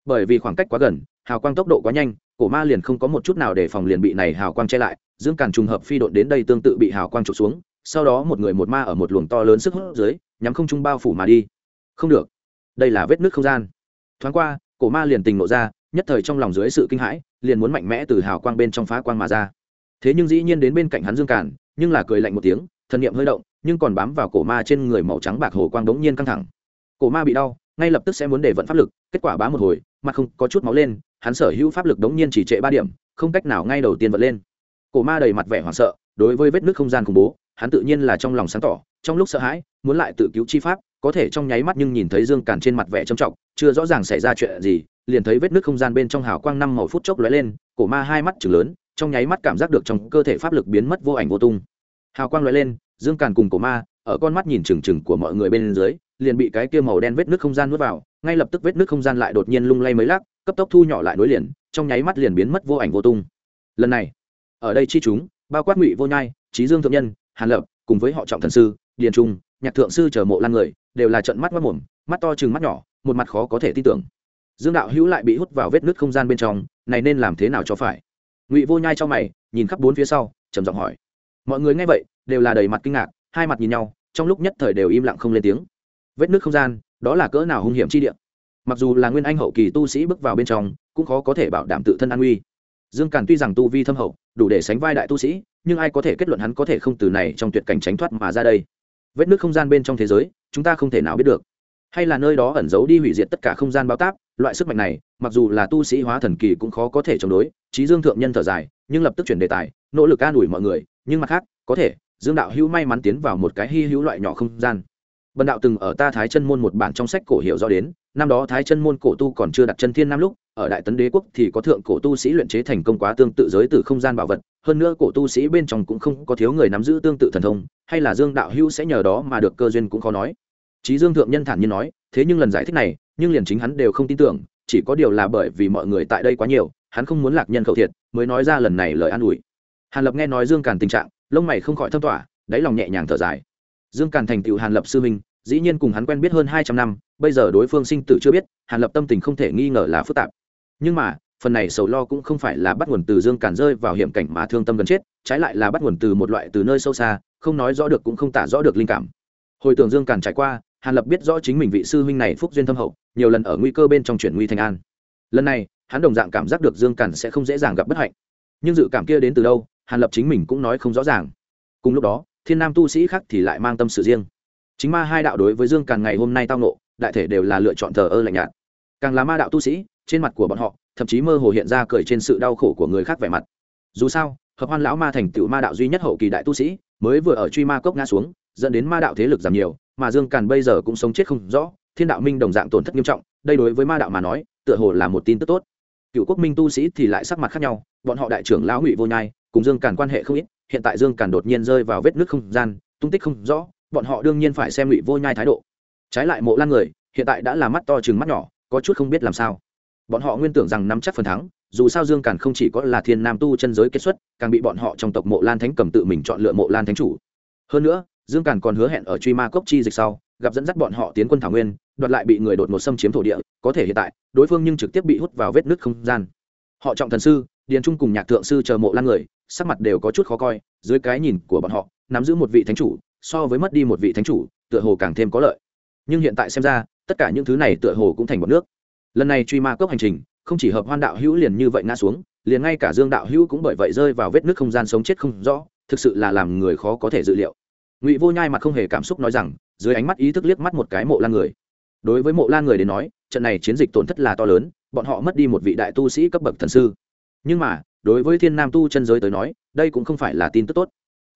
Bởi vì khoảng cách quá gần, hào quang tốc độ quá nhanh, cổ ma liền không có một chút nào để phòng liền bị này hào quang che lại. Dương càn trùng hợp phi độn đến đây tương tự bị hào quang trục xuống, sau đó một người một ma ở một luồng to lớn sức hút dưới, nhắm không trung bao phủ mà đi. Không được. Đây là vết nước không gian thoáng qua, cổ ma liền tình nộ ra, nhất thời trong lòng dưới sự kinh hãi, liền muốn mạnh mẽ từ hào quang bên trong phá quang mà ra. Thế nhưng dĩ nhiên đến bên cạnh hắn dương càn, nhưng là cười lạnh một tiếng, thần niệm hơi động, nhưng còn bám vào cổ ma trên người màu trắng bạc hồ quang đống nhiên căng thẳng. Cổ ma bị đau, ngay lập tức sẽ muốn để vận pháp lực, kết quả bám một hồi, mặt không có chút máu lên, hắn sở hữu pháp lực đống nhiên chỉ trệ ba điểm, không cách nào ngay đầu tiên vận lên. Cổ ma đầy mặt vẻ hoảng sợ, đối với vết nước không gian khủng bố, hắn tự nhiên là trong lòng sáng tỏ, trong lúc sợ hãi, muốn lại tự cứu chi pháp có thể trong nháy mắt nhưng nhìn thấy dương càn trên mặt vẻ trầm trọng, chưa rõ ràng xảy ra chuyện gì, liền thấy vết nước không gian bên trong hào quang năm màu phút chốc lóe lên, cổ ma hai mắt chừng lớn, trong nháy mắt cảm giác được trong cơ thể pháp lực biến mất vô ảnh vô tung. Hào quang lóe lên, dương càn cùng cổ ma, ở con mắt nhìn trừng trừng của mọi người bên dưới, liền bị cái kia màu đen vết nước không gian nuốt vào, ngay lập tức vết nước không gian lại đột nhiên lung lay mấy lắc, cấp tốc thu nhỏ lại nối liền, trong nháy mắt liền biến mất vô ảnh vô tung. Lần này, ở đây chi chúng, bao quát ngụy vô nhai trí dương thượng nhân, hàn lập, cùng với họ trọng thần sư, điền trung, nhạc thượng sư chờ mộ lan người đều là trận mắt mắt mồm, mắt to chừng mắt nhỏ, một mặt khó có thể tin tưởng. Dương đạo hữu lại bị hút vào vết nứt không gian bên trong, này nên làm thế nào cho phải? Ngụy vô nhai cho mày, nhìn khắp bốn phía sau, trầm giọng hỏi. Mọi người nghe vậy, đều là đầy mặt kinh ngạc, hai mặt nhìn nhau, trong lúc nhất thời đều im lặng không lên tiếng. Vết nứt không gian, đó là cỡ nào hung hiểm chi địa? Mặc dù là nguyên anh hậu kỳ tu sĩ bước vào bên trong, cũng khó có thể bảo đảm tự thân an nguy. Dương càn tuy rằng tu vi thâm hậu, đủ để sánh vai đại tu sĩ, nhưng ai có thể kết luận hắn có thể không từ này trong tuyệt cảnh tránh thoát mà ra đây? Vết nước không gian bên trong thế giới, chúng ta không thể nào biết được. Hay là nơi đó ẩn giấu đi hủy diệt tất cả không gian bao táp, loại sức mạnh này, mặc dù là tu sĩ hóa thần kỳ cũng khó có thể chống đối, trí dương thượng nhân thở dài, nhưng lập tức chuyển đề tài, nỗ lực an ủi mọi người, nhưng mặt khác, có thể, dương đạo hữu may mắn tiến vào một cái hy hữu loại nhỏ không gian. Bần đạo từng ở ta thái chân môn một bản trong sách cổ hiểu rõ đến năm đó thái chân môn cổ tu còn chưa đặt chân thiên nam lúc, ở đại tấn đế quốc thì có thượng cổ tu sĩ luyện chế thành công quá tương tự giới từ không gian bảo vật, hơn nữa cổ tu sĩ bên trong cũng không có thiếu người nắm giữ tương tự thần thông, hay là dương đạo hữu sẽ nhờ đó mà được cơ duyên cũng khó nói. Trí dương thượng nhân thản nhiên nói, thế nhưng lần giải thích này, nhưng liền chính hắn đều không tin tưởng, chỉ có điều là bởi vì mọi người tại đây quá nhiều, hắn không muốn lạc nhân khẩu thiệt, mới nói ra lần này lời an ủi. Hàn lập nghe nói dương càn tình trạng, lông mày không khỏi thâm tỏa, đáy lòng nhẹ nhàng thở dài. Dương càn thành tựu hàn lập sư minh dĩ nhiên cùng hắn quen biết hơn hai trăm năm, bây giờ đối phương sinh tử chưa biết, hàn lập tâm tình không thể nghi ngờ là phức tạp. Nhưng mà, phần này sầu lo cũng không phải là bắt nguồn từ dương Cản rơi vào hiểm cảnh mà thương tâm gần chết, trái lại là bắt nguồn từ một loại từ nơi sâu xa, không nói rõ được cũng không tả rõ được linh cảm. Hồi tưởng dương Cản trải qua, hàn lập biết rõ chính mình vị sư huynh này phúc duyên thâm hậu, nhiều lần ở nguy cơ bên trong chuyển nguy thành an. Lần này, hắn đồng dạng cảm giác được dương Cản sẽ không dễ dàng gặp bất hạnh. Nhưng dự cảm kia đến từ đâu, hàn lập chính mình cũng nói không rõ ràng. Cùng lúc đó, thiên nam tu sĩ khác thì lại mang tâm sự riêng chính ma hai đạo đối với dương càn ngày hôm nay tao nộ đại thể đều là lựa chọn thờ ơ lạnh nhạt. Càng là ma đạo tu sĩ, trên mặt của bọn họ, thậm chí mơ hồ hiện ra cười trên sự đau khổ của người khác vẻ mặt. Dù sao, hợp hoan lão ma thành tựu ma đạo duy nhất hậu kỳ đại tu sĩ, mới vừa ở truy ma cốc ngã xuống, dẫn đến ma đạo thế lực giảm nhiều, mà dương càn bây giờ cũng sống chết không rõ, thiên đạo minh đồng dạng tổn thất nghiêm trọng, đây đối với ma đạo mà nói, tựa hồ là một tin tức tốt. Cựu quốc minh tu sĩ thì lại sắc mặt khác nhau, bọn họ đại trưởng lão ngụy vô nhai, cùng dương càn quan hệ không ít, hiện tại dương càn đột nhiên rơi vào vết nước không gian, tung tích không rõ bọn họ đương nhiên phải xem ngụy vô nhai thái độ. Trái lại mộ lan người, hiện tại đã là mắt to chừng mắt nhỏ, có chút không biết làm sao. Bọn họ nguyên tưởng rằng nắm chắc phần thắng, dù sao dương càn không chỉ có là thiên nam tu chân giới kết xuất, càng bị bọn họ trong tộc mộ lan thánh cầm tự mình chọn lựa mộ lan thánh chủ. Hơn nữa, dương càn còn hứa hẹn ở truy ma cốc chi dịch sau, gặp dẫn dắt bọn họ tiến quân thảo nguyên, đoạt lại bị người đột ngột xâm chiếm thổ địa, có thể hiện tại, đối phương nhưng trực tiếp bị hút vào vết nứt không gian. Họ trọng thần sư, điền trung cùng nhạc thượng sư chờ mộ lan người, sắc mặt đều có chút khó coi, dưới cái nhìn của bọn họ, nắm giữ một vị thánh chủ so với mất đi một vị thánh chủ, tựa hồ càng thêm có lợi. Nhưng hiện tại xem ra, tất cả những thứ này tựa hồ cũng thành một nước. Lần này truy ma cốc hành trình, không chỉ hợp hoan đạo hữu liền như vậy ngã xuống, liền ngay cả dương đạo hữu cũng bởi vậy rơi vào vết nước không gian sống chết không rõ, thực sự là làm người khó có thể dự liệu. Ngụy vô nhai mặt không hề cảm xúc nói rằng, dưới ánh mắt ý thức liếc mắt một cái mộ lan người. Đối với mộ lan người đến nói, trận này chiến dịch tổn thất là to lớn, bọn họ mất đi một vị đại tu sĩ cấp bậc thần sư. Nhưng mà, đối với thiên nam tu chân giới tới nói, đây cũng không phải là tin tức tốt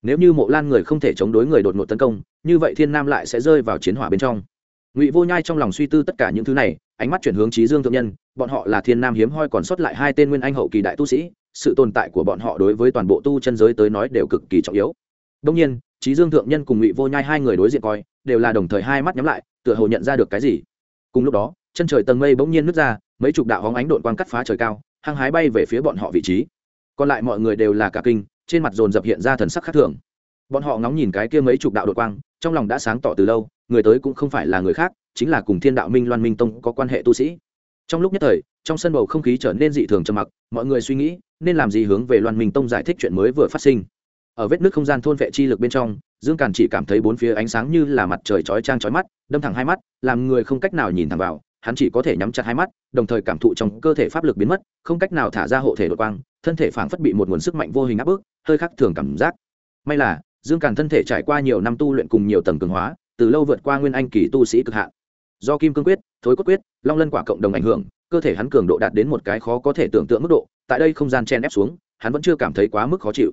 nếu như mộ lan người không thể chống đối người đột ngột tấn công, như vậy thiên nam lại sẽ rơi vào chiến hỏa bên trong. Ngụy vô nhai trong lòng suy tư tất cả những thứ này, ánh mắt chuyển hướng trí dương thượng nhân, bọn họ là thiên nam hiếm hoi còn sót lại hai tên nguyên anh hậu kỳ đại tu sĩ, sự tồn tại của bọn họ đối với toàn bộ tu chân giới tới nói đều cực kỳ trọng yếu. Đông nhiên, trí dương thượng nhân cùng ngụy vô nhai hai người đối diện coi, đều là đồng thời hai mắt nhắm lại, tựa hồ nhận ra được cái gì. Cùng lúc đó, chân trời tầng mây bỗng nhiên nứt ra, mấy chục đạo hóng ánh đội quang cắt phá trời cao, hăng hái bay về phía bọn họ vị trí. Còn lại mọi người đều là cả kinh trên mặt dồn dập hiện ra thần sắc khác thường. Bọn họ ngóng nhìn cái kia mấy chục đạo đội quang, trong lòng đã sáng tỏ từ lâu, người tới cũng không phải là người khác, chính là cùng thiên đạo minh, loan minh tông có quan hệ tu sĩ. Trong lúc nhất thời, trong sân bầu không khí trở nên dị thường trầm mặc, mọi người suy nghĩ, nên làm gì hướng về loan minh tông giải thích chuyện mới vừa phát sinh. Ở vết nước không gian thôn vệ chi lực bên trong, dương càn chỉ cảm thấy bốn phía ánh sáng như là mặt trời chói trang chói mắt, đâm thẳng hai mắt, làm người không cách nào nhìn thẳng vào, hắn chỉ có thể nhắm chặt hai mắt, đồng thời cảm thụ trong cơ thể pháp lực biến mất, không cách nào thả ra hộ thể đột quang thân thể phảng phất bị một nguồn sức mạnh vô hình áp bức, hơi khác thường cảm giác. May là, dương càn thân thể trải qua nhiều năm tu luyện cùng nhiều tầng cường hóa, từ lâu vượt qua nguyên anh kỳ tu sĩ cực hạn. Do kim cương quyết, thối cốt quyết, long lân quả cộng đồng ảnh hưởng, cơ thể hắn cường độ đạt đến một cái khó có thể tưởng tượng mức độ, tại đây không gian chen ép xuống, hắn vẫn chưa cảm thấy quá mức khó chịu.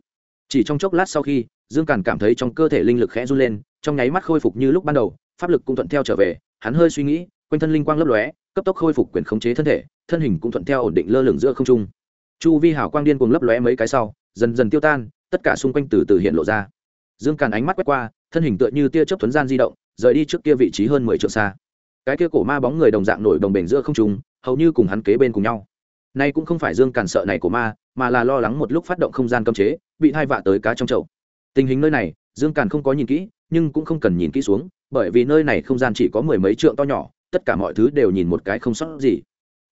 Chỉ trong chốc lát sau khi, dương càn cảm thấy trong cơ thể linh lực khẽ run lên, trong nháy mắt khôi phục như lúc ban đầu, pháp lực cũng thuận theo trở về, hắn hơi suy nghĩ, quanh thân linh quang lấp lóe, cấp tốc khôi phục quyền khống chế thân thể, thân hình cũng thuận theo ổn định lơ lửng giữa không trung chu vi hào quang điên cuồng lấp lóe mấy cái sau dần dần tiêu tan tất cả xung quanh từ từ hiện lộ ra. Dương càn ánh mắt quét qua thân hình tựa như tia chớp thuấn gian di động rời đi trước kia vị trí hơn mười triệu xa. Cái kia cổ ma bóng người đồng dạng nổi đồng bền giữa không trùng, hầu như cùng hắn kế bên cùng nhau. Nay cũng không phải dương càn sợ này của ma mà là lo lắng một lúc phát động không gian cấm chế bị hai vạ tới cá trong chậu. Tình hình nơi này dương càn không có nhìn kỹ nhưng cũng không cần nhìn kỹ xuống bởi vì nơi này không gian chỉ có mười mấy trượng to nhỏ tất cả mọi thứ đều nhìn một cái không sót gì.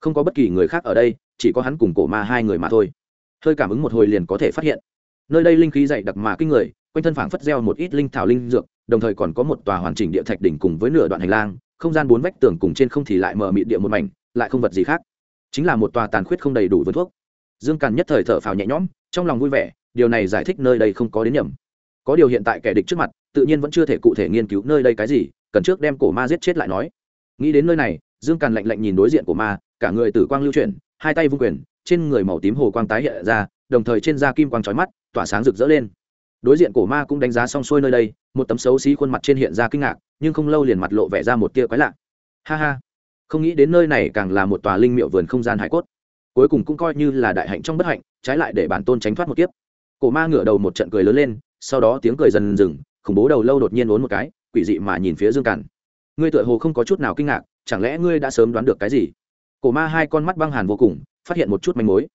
Không có bất kỳ người khác ở đây chỉ có hắn cùng cổ ma hai người mà thôi. Hơi cảm ứng một hồi liền có thể phát hiện. Nơi đây linh khí dày đặc mà kinh người, quanh thân phảng phất gieo một ít linh thảo linh dược, đồng thời còn có một tòa hoàn chỉnh địa thạch đỉnh cùng với nửa đoạn hành lang, không gian bốn vách tường cùng trên không thì lại mở mịt địa một mảnh, lại không vật gì khác. Chính là một tòa tàn khuyết không đầy đủ vườn thuốc. Dương càn nhất thời thở phào nhẹ nhõm, trong lòng vui vẻ, điều này giải thích nơi đây không có đến nhầm. Có điều hiện tại kẻ địch trước mặt, tự nhiên vẫn chưa thể cụ thể nghiên cứu nơi đây cái gì, cần trước đem cổ ma giết chết lại nói. Nghĩ đến nơi này, dương càn lạnh lạnh nhìn đối diện của ma, cả người tử quang lưu chuyển hai tay vung quyền, trên người màu tím hồ quang tái hiện ra, đồng thời trên da kim quang trói mắt, tỏa sáng rực rỡ lên. Đối diện cổ ma cũng đánh giá xong xuôi nơi đây, một tấm xấu xí khuôn mặt trên hiện ra kinh ngạc, nhưng không lâu liền mặt lộ vẻ ra một tia quái lạ. Ha ha, không nghĩ đến nơi này càng là một tòa linh miệu vườn không gian hải cốt. Cuối cùng cũng coi như là đại hạnh trong bất hạnh, trái lại để bản tôn tránh thoát một kiếp. Cổ ma ngửa đầu một trận cười lớn lên, sau đó tiếng cười dần dừng, khủng bố đầu lâu đột nhiên uốn một cái, quỷ dị mà nhìn phía dương càn. Ngươi tựa hồ không có chút nào kinh ngạc, chẳng lẽ ngươi đã sớm đoán được cái gì? Cổ ma hai con mắt băng hàn vô cùng, phát hiện một chút manh mối.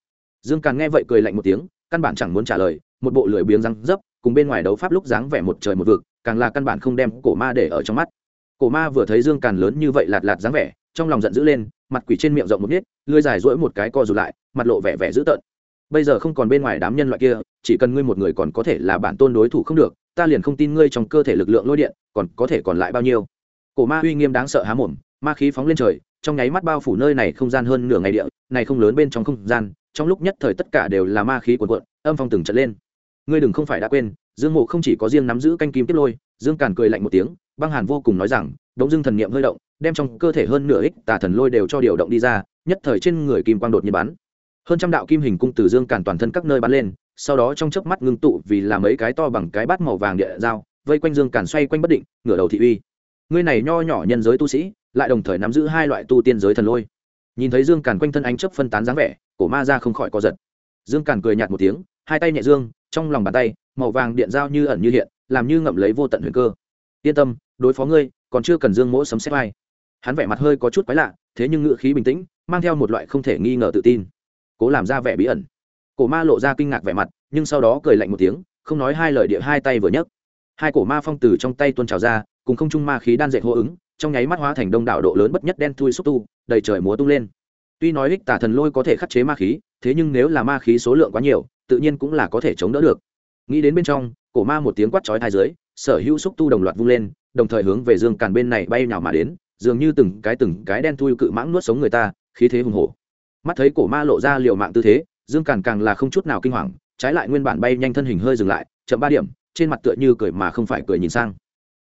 Dương càn nghe vậy cười lạnh một tiếng, căn bản chẳng muốn trả lời, một bộ lười biếng răng dấp, cùng bên ngoài đấu pháp lúc dáng vẻ một trời một vực, càng là căn bản không đem cổ ma để ở trong mắt. Cổ ma vừa thấy dương càn lớn như vậy lạt lạt dáng vẻ, trong lòng giận dữ lên, mặt quỷ trên miệng rộng một nít lưới dài rỗi một cái co rụt lại, mặt lộ vẻ vẻ dữ tợn. Bây giờ không còn bên ngoài đám nhân loại kia, chỉ cần ngươi một người còn có thể là bản tôn đối thủ không được, ta liền không tin ngươi trong cơ thể lực lượng lôi điện, còn có thể còn lại bao nhiêu. Cổ ma uy nghiêm đáng sợ há mồm, ma khí phóng lên trời trong nháy mắt bao phủ nơi này không gian hơn nửa ngày địa, này không lớn bên trong không gian, trong lúc nhất thời tất cả đều là ma khí cuồn cuộn, âm phong từng trận lên. Ngươi đừng không phải đã quên, dương mộ không chỉ có riêng nắm giữ canh kim tiếp lôi, dương càn cười lạnh một tiếng, băng hàn vô cùng nói rằng, đống dương thần niệm hơi động, đem trong cơ thể hơn nửa ích tà thần lôi đều cho điều động đi ra, nhất thời trên người kim quang đột nhiên bắn. Hơn trăm đạo kim hình cung từ dương càn toàn thân các nơi bắn lên, sau đó trong chớp mắt ngưng tụ vì là mấy cái to bằng cái bát màu vàng địa dao vây quanh dương càn xoay quanh bất định, ngửa đầu thị uy. Ngươi này nho nhỏ nhân giới tu sĩ lại đồng thời nắm giữ hai loại tu tiên giới thần lôi. Nhìn thấy dương càn quanh thân ánh chấp phân tán dáng vẻ, cổ ma ra không khỏi co giật. Dương càn cười nhạt một tiếng, hai tay nhẹ dương, trong lòng bàn tay, màu vàng điện dao như ẩn như hiện, làm như ngậm lấy vô tận huyền cơ. Yên tâm, đối phó ngươi, còn chưa cần dương mỗ sấm xét vai. Hắn vẻ mặt hơi có chút quái lạ, thế nhưng ngựa khí bình tĩnh, mang theo một loại không thể nghi ngờ tự tin. Cố làm ra vẻ bí ẩn. Cổ ma lộ ra kinh ngạc vẻ mặt, nhưng sau đó cười lạnh một tiếng, không nói hai lời địa hai tay vừa nhấc. Hai cổ ma phong từ trong tay tuôn trào ra, cùng không trung ma khí đan dệt hô ứng trong nháy mắt hóa thành đông đảo độ lớn bất nhất đen thui xúc tu, đầy trời múa tung lên. Tuy nói ích tả thần lôi có thể khắc chế ma khí, thế nhưng nếu là ma khí số lượng quá nhiều, tự nhiên cũng là có thể chống đỡ được. Nghĩ đến bên trong, cổ ma một tiếng quát chói hai dưới, sở hữu xúc tu đồng loạt vung lên, đồng thời hướng về dương càn bên này bay nhào mà đến, dường như từng cái từng cái đen thui cự mãng nuốt sống người ta, khí thế hùng hổ. Mắt thấy cổ ma lộ ra liều mạng tư thế, dương càn càng là không chút nào kinh hoàng, trái lại nguyên bản bay nhanh thân hình hơi dừng lại, chậm ba điểm, trên mặt tựa như cười mà không phải cười nhìn sang.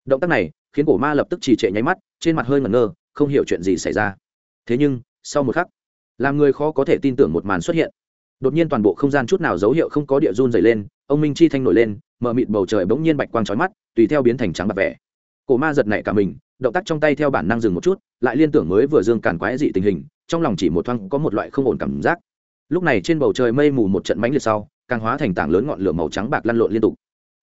Động tác này khiến cổ ma lập tức trì trệ nháy mắt, trên mặt hơi ngẩn ngơ, không hiểu chuyện gì xảy ra. Thế nhưng, sau một khắc, làm người khó có thể tin tưởng một màn xuất hiện. Đột nhiên toàn bộ không gian chút nào dấu hiệu không có địa run dày lên, ông minh chi thanh nổi lên mở mịt bầu trời bỗng nhiên bạch quang trói mắt, tùy theo biến thành trắng bạc vẻ. Cổ ma giật nảy cả mình, động tác trong tay theo bản năng dừng một chút, lại liên tưởng mới vừa dương càn quái dị tình hình, trong lòng chỉ một thoáng có một loại không ổn cảm giác. Lúc này trên bầu trời mây mù một trận mánh liệt sau, càng hóa thành tảng lớn ngọn lửa màu trắng bạc lăn lộn liên tục.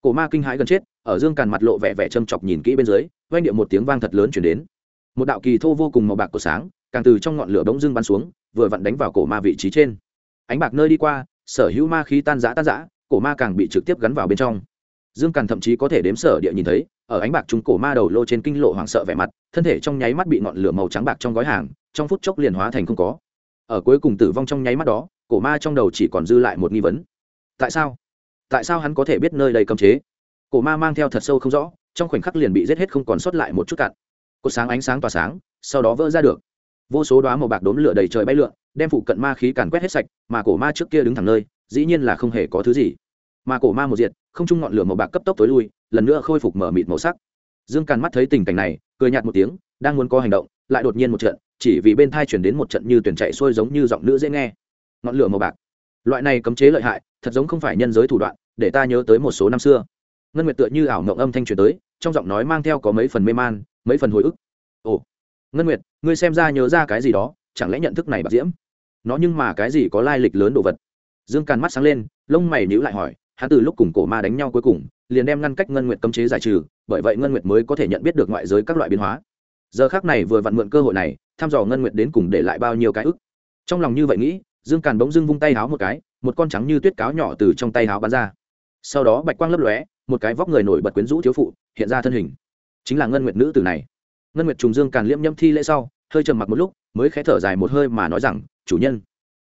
Cổ ma kinh hãi gần chết ở dương càn mặt lộ vẻ vẻ châm chọc nhìn kỹ bên dưới oanh điệu một tiếng vang thật lớn chuyển đến. Một đạo kỳ thô vô cùng màu bạc của sáng, càng từ trong ngọn lửa bỗng dưng bắn xuống, vừa vặn đánh vào cổ ma vị trí trên. Ánh bạc nơi đi qua, sở hữu ma khí tan giã tan giã cổ ma càng bị trực tiếp gắn vào bên trong. Dương càn thậm chí có thể đếm sở địa nhìn thấy, ở ánh bạc chúng cổ ma đầu lô trên kinh lộ hoảng sợ vẻ mặt, thân thể trong nháy mắt bị ngọn lửa màu trắng bạc trong gói hàng, trong phút chốc liền hóa thành không có. Ở cuối cùng tử vong trong nháy mắt đó, cổ ma trong đầu chỉ còn dư lại một nghi vấn. Tại sao? Tại sao hắn có thể biết nơi đây cấm chế? Cổ ma mang theo thật sâu không rõ, trong khoảnh khắc liền bị giết hết không còn sót lại một chút cạn cột sáng ánh sáng tỏa sáng, sau đó vỡ ra được. Vô số đoá màu bạc đốm lửa đầy trời bay lượn, đem phụ cận ma khí càn quét hết sạch, mà cổ ma trước kia đứng thẳng nơi, dĩ nhiên là không hề có thứ gì. Mà cổ ma một diệt, không chung ngọn lửa màu bạc cấp tốc tối lui, lần nữa khôi phục mở mịt màu sắc. Dương càn mắt thấy tình cảnh này, cười nhạt một tiếng, đang muốn có hành động, lại đột nhiên một trận, chỉ vì bên thai chuyển đến một trận như tuyển chạy xuôi giống như giọng nữ dễ nghe. Ngọn lửa màu bạc. Loại này cấm chế lợi hại, thật giống không phải nhân giới thủ đoạn, để ta nhớ tới một số năm xưa ngân nguyệt tựa như ảo mộng âm thanh truyền tới, trong giọng nói mang theo có mấy phần mê man, mấy phần hồi ức. Ồ, ngân nguyệt, ngươi xem ra nhớ ra cái gì đó, chẳng lẽ nhận thức này bạc diễm? Nó nhưng mà cái gì có lai lịch lớn đồ vật? Dương càn mắt sáng lên, lông mày nhíu lại hỏi, hắn từ lúc cùng cổ ma đánh nhau cuối cùng, liền đem ngăn cách ngân nguyệt cấm chế giải trừ, bởi vậy ngân nguyệt mới có thể nhận biết được ngoại giới các loại biến hóa. Giờ khác này vừa vặn mượn cơ hội này, thăm dò ngân nguyệt đến cùng để lại bao nhiêu cái ức. Trong lòng như vậy nghĩ, dương càn bỗng dưng vung tay háo một cái, một con trắng như tuyết cáo nhỏ từ trong tay háo bắn ra. Sau đó bạch quang lấp lóe một cái vóc người nổi bật quyến rũ thiếu phụ, hiện ra thân hình. Chính là ngân nguyệt nữ tử này. Ngân nguyệt trùng dương càn liễm nhâm thi lễ sau, hơi trầm mặc một lúc, mới khé thở dài một hơi mà nói rằng, chủ nhân,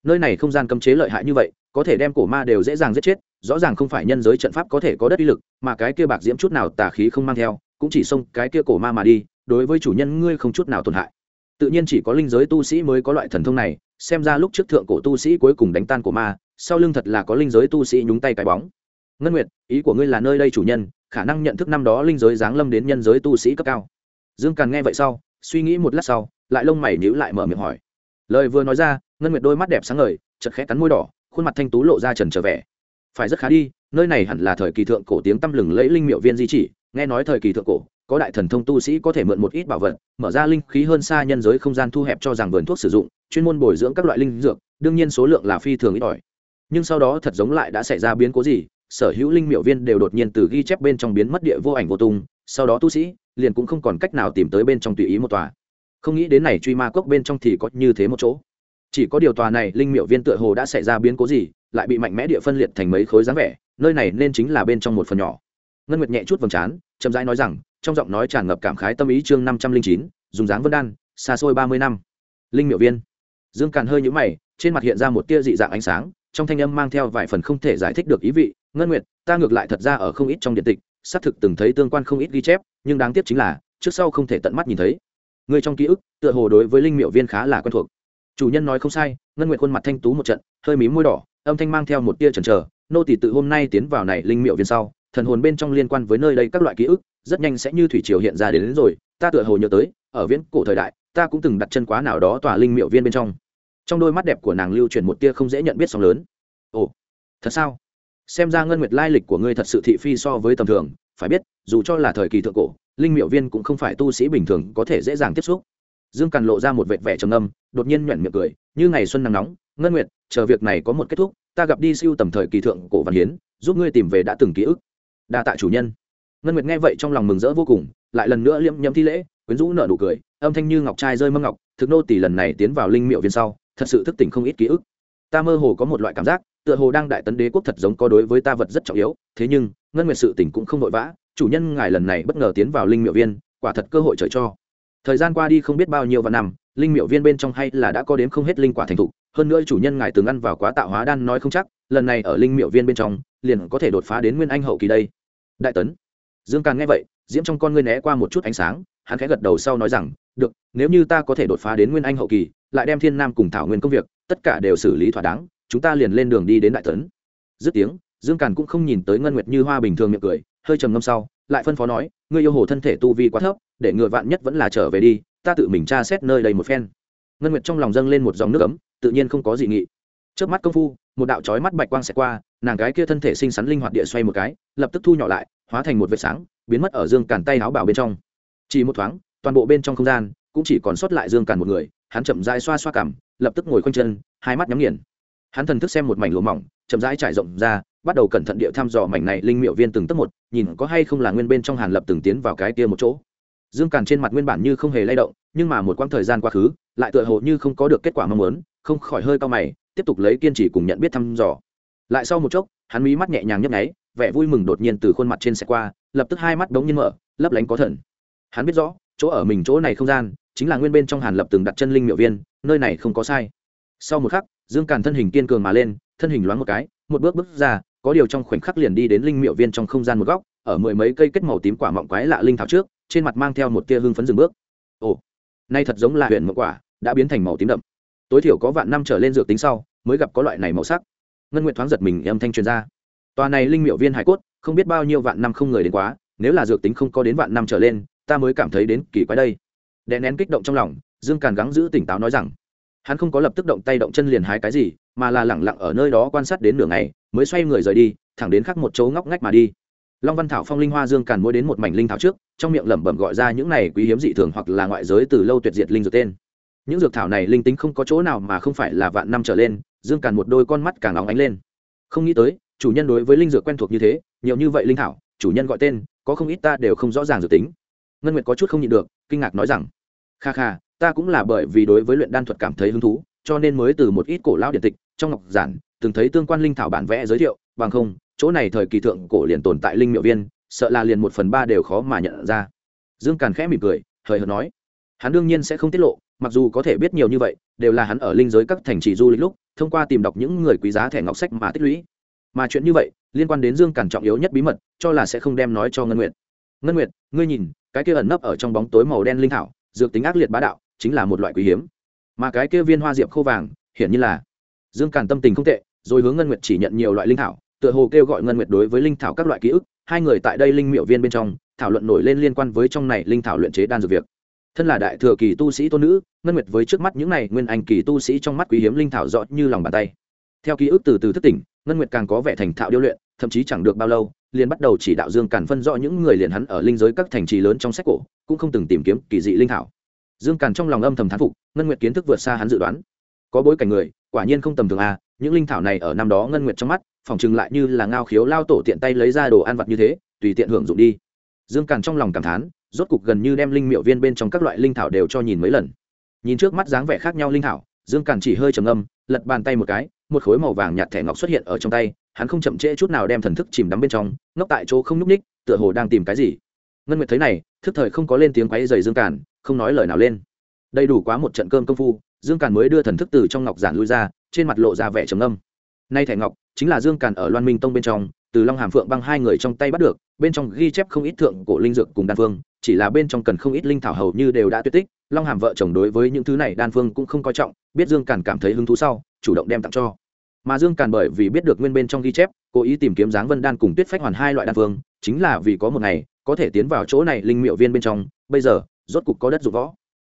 nơi này không gian cấm chế lợi hại như vậy, có thể đem cổ ma đều dễ dàng giết chết, rõ ràng không phải nhân giới trận pháp có thể có đất uy lực, mà cái kia bạc diễm chút nào tà khí không mang theo, cũng chỉ xông cái kia cổ ma mà đi, đối với chủ nhân ngươi không chút nào tổn hại. Tự nhiên chỉ có linh giới tu sĩ mới có loại thần thông này, xem ra lúc trước thượng cổ tu sĩ cuối cùng đánh tan cổ ma, sau lưng thật là có linh giới tu sĩ nhúng tay cái bóng ngân nguyệt, ý của ngươi là nơi đây chủ nhân, khả năng nhận thức năm đó linh giới giáng lâm đến nhân giới tu sĩ cấp cao. Dương càn nghe vậy sau, suy nghĩ một lát sau, lại lông mày nhíu lại mở miệng hỏi. Lời vừa nói ra, ngân nguyệt đôi mắt đẹp sáng ngời chật khẽ cắn môi đỏ, khuôn mặt thanh tú lộ ra trần trở vẻ. Phải rất khá đi, nơi này hẳn là thời kỳ thượng cổ tiếng tăm lừng lẫy linh miệu viên di chỉ, nghe nói thời kỳ thượng cổ, có đại thần thông tu sĩ có thể mượn một ít bảo vật, mở ra linh khí hơn xa nhân giới không gian thu hẹp cho rằng vườn thuốc sử dụng, chuyên môn bồi dưỡng các loại linh dược, đương nhiên số lượng là phi thường ít ỏi. Nhưng sau đó thật giống lại đã xảy ra biến cố gì sở hữu linh miệu viên đều đột nhiên từ ghi chép bên trong biến mất địa vô ảnh vô tung, sau đó tu sĩ liền cũng không còn cách nào tìm tới bên trong tùy ý một tòa. Không nghĩ đến này truy ma cốc bên trong thì có như thế một chỗ. Chỉ có điều tòa này linh miệu viên tựa hồ đã xảy ra biến cố gì, lại bị mạnh mẽ địa phân liệt thành mấy khối dáng vẻ, nơi này nên chính là bên trong một phần nhỏ. Ngân nguyệt nhẹ chút vầng trán, chậm rãi nói rằng, trong giọng nói tràn ngập cảm khái tâm ý chương năm trăm linh chín, dùng dáng vân đan, xa xôi ba mươi năm. Linh miệu viên. Dương càn hơi nhũ mày, trên mặt hiện ra một tia dị dạng ánh sáng, trong thanh âm mang theo vài phần không thể giải thích được ý vị ngân nguyệt ta ngược lại thật ra ở không ít trong điện tịch xác thực từng thấy tương quan không ít ghi chép nhưng đáng tiếc chính là trước sau không thể tận mắt nhìn thấy. Người trong ký ức tựa hồ đối với linh miệu viên khá là quen thuộc. Chủ nhân nói không sai ngân nguyệt khuôn mặt thanh tú một trận hơi mí môi đỏ âm thanh mang theo một tia chần chờ nô tỷ tự hôm nay tiến vào này linh miệu viên sau thần hồn bên trong liên quan với nơi đây các loại ký ức rất nhanh sẽ như thủy triều hiện ra đến, đến rồi ta tựa hồ nhớ tới ở viễn cổ thời đại ta cũng từng đặt chân quá nào đó tòa linh miệu viên bên trong. Trong đôi mắt đẹp của nàng lưu truyền một tia không dễ nhận biết sóng lớn. Ồ thật sao? Xem ra ngân nguyệt lai lịch của ngươi thật sự thị phi so với tầm thường, phải biết, dù cho là thời kỳ thượng cổ, linh miệu viên cũng không phải tu sĩ bình thường có thể dễ dàng tiếp xúc. Dương càn lộ ra một vệt vẻ trầm âm đột nhiên nhoẻn miệng cười, như ngày xuân nắng nóng, ngân nguyệt, chờ việc này có một kết thúc, ta gặp đi siêu tầm thời kỳ thượng cổ văn hiến, giúp ngươi tìm về đã từng ký ức. Đa tạ chủ nhân. Ngân nguyệt nghe vậy trong lòng mừng rỡ vô cùng, lại lần nữa liễm nhâm thi lễ, quyến rũ nở nụ cười, âm thanh như ngọc trai rơi mâm ngọc, thực nô tỷ lần này tiến vào linh miệu viên sau, thật sự thức tỉnh không ít ký ức. Ta mơ hồ có một loại cảm giác tựa hồ đang đại tấn đế quốc thật giống có đối với ta vật rất trọng yếu, thế nhưng, ngân nguyệt sự tỉnh cũng không vội vã, chủ nhân ngài lần này bất ngờ tiến vào linh miệu viên, quả thật cơ hội trời cho. Thời gian qua đi không biết bao nhiêu và năm, linh miệu viên bên trong hay là đã có đến không hết linh quả thành thục, hơn nữa chủ nhân ngài từng ăn vào quá tạo hóa đan nói không chắc, lần này ở linh miệu viên bên trong, liền có thể đột phá đến nguyên anh hậu kỳ đây. Đại tấn. Dương càng nghe vậy, diễm trong con ngươi né qua một chút ánh sáng, hắn khẽ gật đầu sau nói rằng, được, nếu như ta có thể đột phá đến nguyên anh hậu kỳ, lại đem thiên nam cùng thảo nguyên công việc, tất cả đều xử lý thỏa đáng chúng ta liền lên đường đi đến đại tấn. Dứt tiếng dương càn cũng không nhìn tới ngân nguyệt như hoa bình thường miệng cười hơi trầm ngâm sau lại phân phó nói ngươi yêu hồ thân thể tu vi quá thấp để ngựa vạn nhất vẫn là trở về đi ta tự mình tra xét nơi đây một phen. Ngân nguyệt trong lòng dâng lên một dòng nước ấm tự nhiên không có gì nghị. Trước mắt công phu một đạo trói mắt bạch quang sẽ qua nàng gái kia thân thể xinh xắn linh hoạt địa xoay một cái lập tức thu nhỏ lại hóa thành một vệt sáng biến mất ở dương càn tay áo bảo bên trong. Chỉ một thoáng toàn bộ bên trong không gian cũng chỉ còn sót lại dương càn một người hắn chậm rãi xoa xoa cảm, lập tức ngồi khoanh chân hai mắt nhắm nghiền hắn thần thức xem một mảnh lụa mỏng, chậm rãi trải rộng ra, bắt đầu cẩn thận địa thăm dò mảnh này linh miệu viên từng tấc một, nhìn có hay không là nguyên bên trong hàn lập từng tiến vào cái kia một chỗ. Dương càn trên mặt nguyên bản như không hề lay động, nhưng mà một quãng thời gian quá khứ, lại tựa hồ như không có được kết quả mong muốn, không khỏi hơi cao mày, tiếp tục lấy kiên trì cùng nhận biết thăm dò. Lại sau một chốc, hắn mí mắt nhẹ nhàng nhấp nháy, vẻ vui mừng đột nhiên từ khuôn mặt trên xe qua, lập tức hai mắt đống nhiên mở, lấp lánh có thần. Hắn biết rõ, chỗ ở mình chỗ này không gian, chính là nguyên bên trong hàn lập từng đặt chân linh miệu viên, nơi này không có sai. Sau một khắc dương càn thân hình kiên cường mà lên, thân hình loáng một cái, một bước bước ra, có điều trong khoảnh khắc liền đi đến linh miệu viên trong không gian một góc, ở mười mấy cây kết màu tím quả mọng quái lạ linh thảo trước, trên mặt mang theo một tia hương phấn dừng bước. Ồ, nay thật giống là huyện mậu quả, đã biến thành màu tím đậm. Tối thiểu có vạn năm trở lên dược tính sau, mới gặp có loại này màu sắc. Ngân nguyện thoáng giật mình, âm thanh truyền ra. Tòa này linh miệu viên hải cốt, không biết bao nhiêu vạn năm không người đến quá, nếu là dược tính không có đến vạn năm trở lên, ta mới cảm thấy đến kỳ quái đây. Đè nén kích động trong lòng, dương càn gắng giữ tỉnh táo nói rằng hắn không có lập tức động tay động chân liền hái cái gì, mà là lẳng lặng ở nơi đó quan sát đến nửa ngày, mới xoay người rời đi, thẳng đến khắc một chỗ ngóc ngách mà đi. Long văn thảo phong linh hoa dương càn mỗi đến một mảnh linh thảo trước, trong miệng lẩm bẩm gọi ra những này quý hiếm dị thường hoặc là ngoại giới từ lâu tuyệt diệt linh dược tên. Những dược thảo này linh tính không có chỗ nào mà không phải là vạn năm trở lên, dương càn một đôi con mắt càng óng ánh lên. Không nghĩ tới, chủ nhân đối với linh dược quen thuộc như thế, nhiều như vậy linh thảo, chủ nhân gọi tên, có không ít ta đều không rõ ràng dược tính. Ngân nguyệt có chút không nhịn được, kinh ngạc nói rằng, kha kha ta cũng là bởi vì đối với luyện đan thuật cảm thấy hứng thú, cho nên mới từ một ít cổ lao điện tịch trong ngọc giản, từng thấy tương quan linh thảo bản vẽ giới thiệu, bằng không, chỗ này thời kỳ thượng cổ liền tồn tại linh miệu viên, sợ là liền một phần ba đều khó mà nhận ra. Dương càn khẽ mỉm cười, hời hợt nói, hắn đương nhiên sẽ không tiết lộ, mặc dù có thể biết nhiều như vậy, đều là hắn ở linh giới các thành trì du lịch lúc, thông qua tìm đọc những người quý giá thẻ ngọc sách mà tích lũy. Mà chuyện như vậy, liên quan đến dương càn trọng yếu nhất bí mật, cho là sẽ không đem nói cho ngân nguyệt. Ngân nguyệt, ngươi nhìn, cái kia ẩn nấp ở trong bóng tối màu đen linh thảo, dược tính ác liệt bá đạo chính là một loại quý hiếm. Mà cái kia viên hoa diệp khô vàng, hiển nhiên là dương càn tâm tình không tệ, rồi hướng ngân nguyệt chỉ nhận nhiều loại linh thảo, tựa hồ kêu gọi ngân nguyệt đối với linh thảo các loại ký ức, hai người tại đây linh miệu viên bên trong, thảo luận nổi lên liên quan với trong này linh thảo luyện chế đan dược việc. Thân là đại thừa kỳ tu sĩ tôn nữ, ngân nguyệt với trước mắt những này nguyên anh kỳ tu sĩ trong mắt quý hiếm linh thảo rõ như lòng bàn tay. Theo ký ức từ từ thức tỉnh, ngân nguyệt càng có vẻ thành thạo điêu luyện, thậm chí chẳng được bao lâu, liền bắt đầu chỉ đạo dương càn phân rõ những người liền hắn ở linh giới các thành trì lớn trong sách cổ, cũng không từng tìm kiếm kỳ dị linh thảo dương càn trong lòng âm thầm thán phục, ngân nguyệt kiến thức vượt xa hắn dự đoán. Có bối cảnh người, quả nhiên không tầm thường à những linh thảo này ở năm đó ngân nguyệt trong mắt phòng chừng lại như là ngao khiếu lao tổ tiện tay lấy ra đồ ăn vặt như thế, tùy tiện hưởng dụng đi. Dương càn trong lòng cảm thán, rốt cục gần như đem linh miệu viên bên trong các loại linh thảo đều cho nhìn mấy lần. Nhìn trước mắt dáng vẻ khác nhau linh thảo, dương càn chỉ hơi trầm âm lật bàn tay một cái, một khối màu vàng nhạt thẻ ngọc xuất hiện ở trong tay, hắn không chậm trễ chút nào đem thần thức chìm đắm bên trong, ngốc tại chỗ không nhúc ních tựa hồ đang tìm cái gì ngân nguyệt thấy này, thức thời không có lên tiếng quáy dày dương càn, không nói lời nào lên. Đầy đủ quá một trận cơm công phu, dương càn mới đưa thần thức từ trong ngọc giản lui ra, trên mặt lộ ra vẻ trầm âm nay thẻ ngọc, chính là dương càn ở loan minh tông bên trong, từ long hàm phượng băng hai người trong tay bắt được, bên trong ghi chép không ít thượng cổ linh dược cùng đan phương, chỉ là bên trong cần không ít linh thảo hầu như đều đã tuyệt tích, long hàm vợ chồng đối với những thứ này đan phương cũng không coi trọng, biết dương càn cảm thấy hứng thú sau, chủ động đem tặng cho. Mà dương càn bởi vì biết được nguyên bên trong ghi chép, cố ý tìm kiếm dáng vân đan cùng tuyết phách hoàn hai loại đan phương chính là vì có một ngày, có thể tiến vào chỗ này linh miệu viên bên trong, bây giờ, rốt cục có đất dụng võ.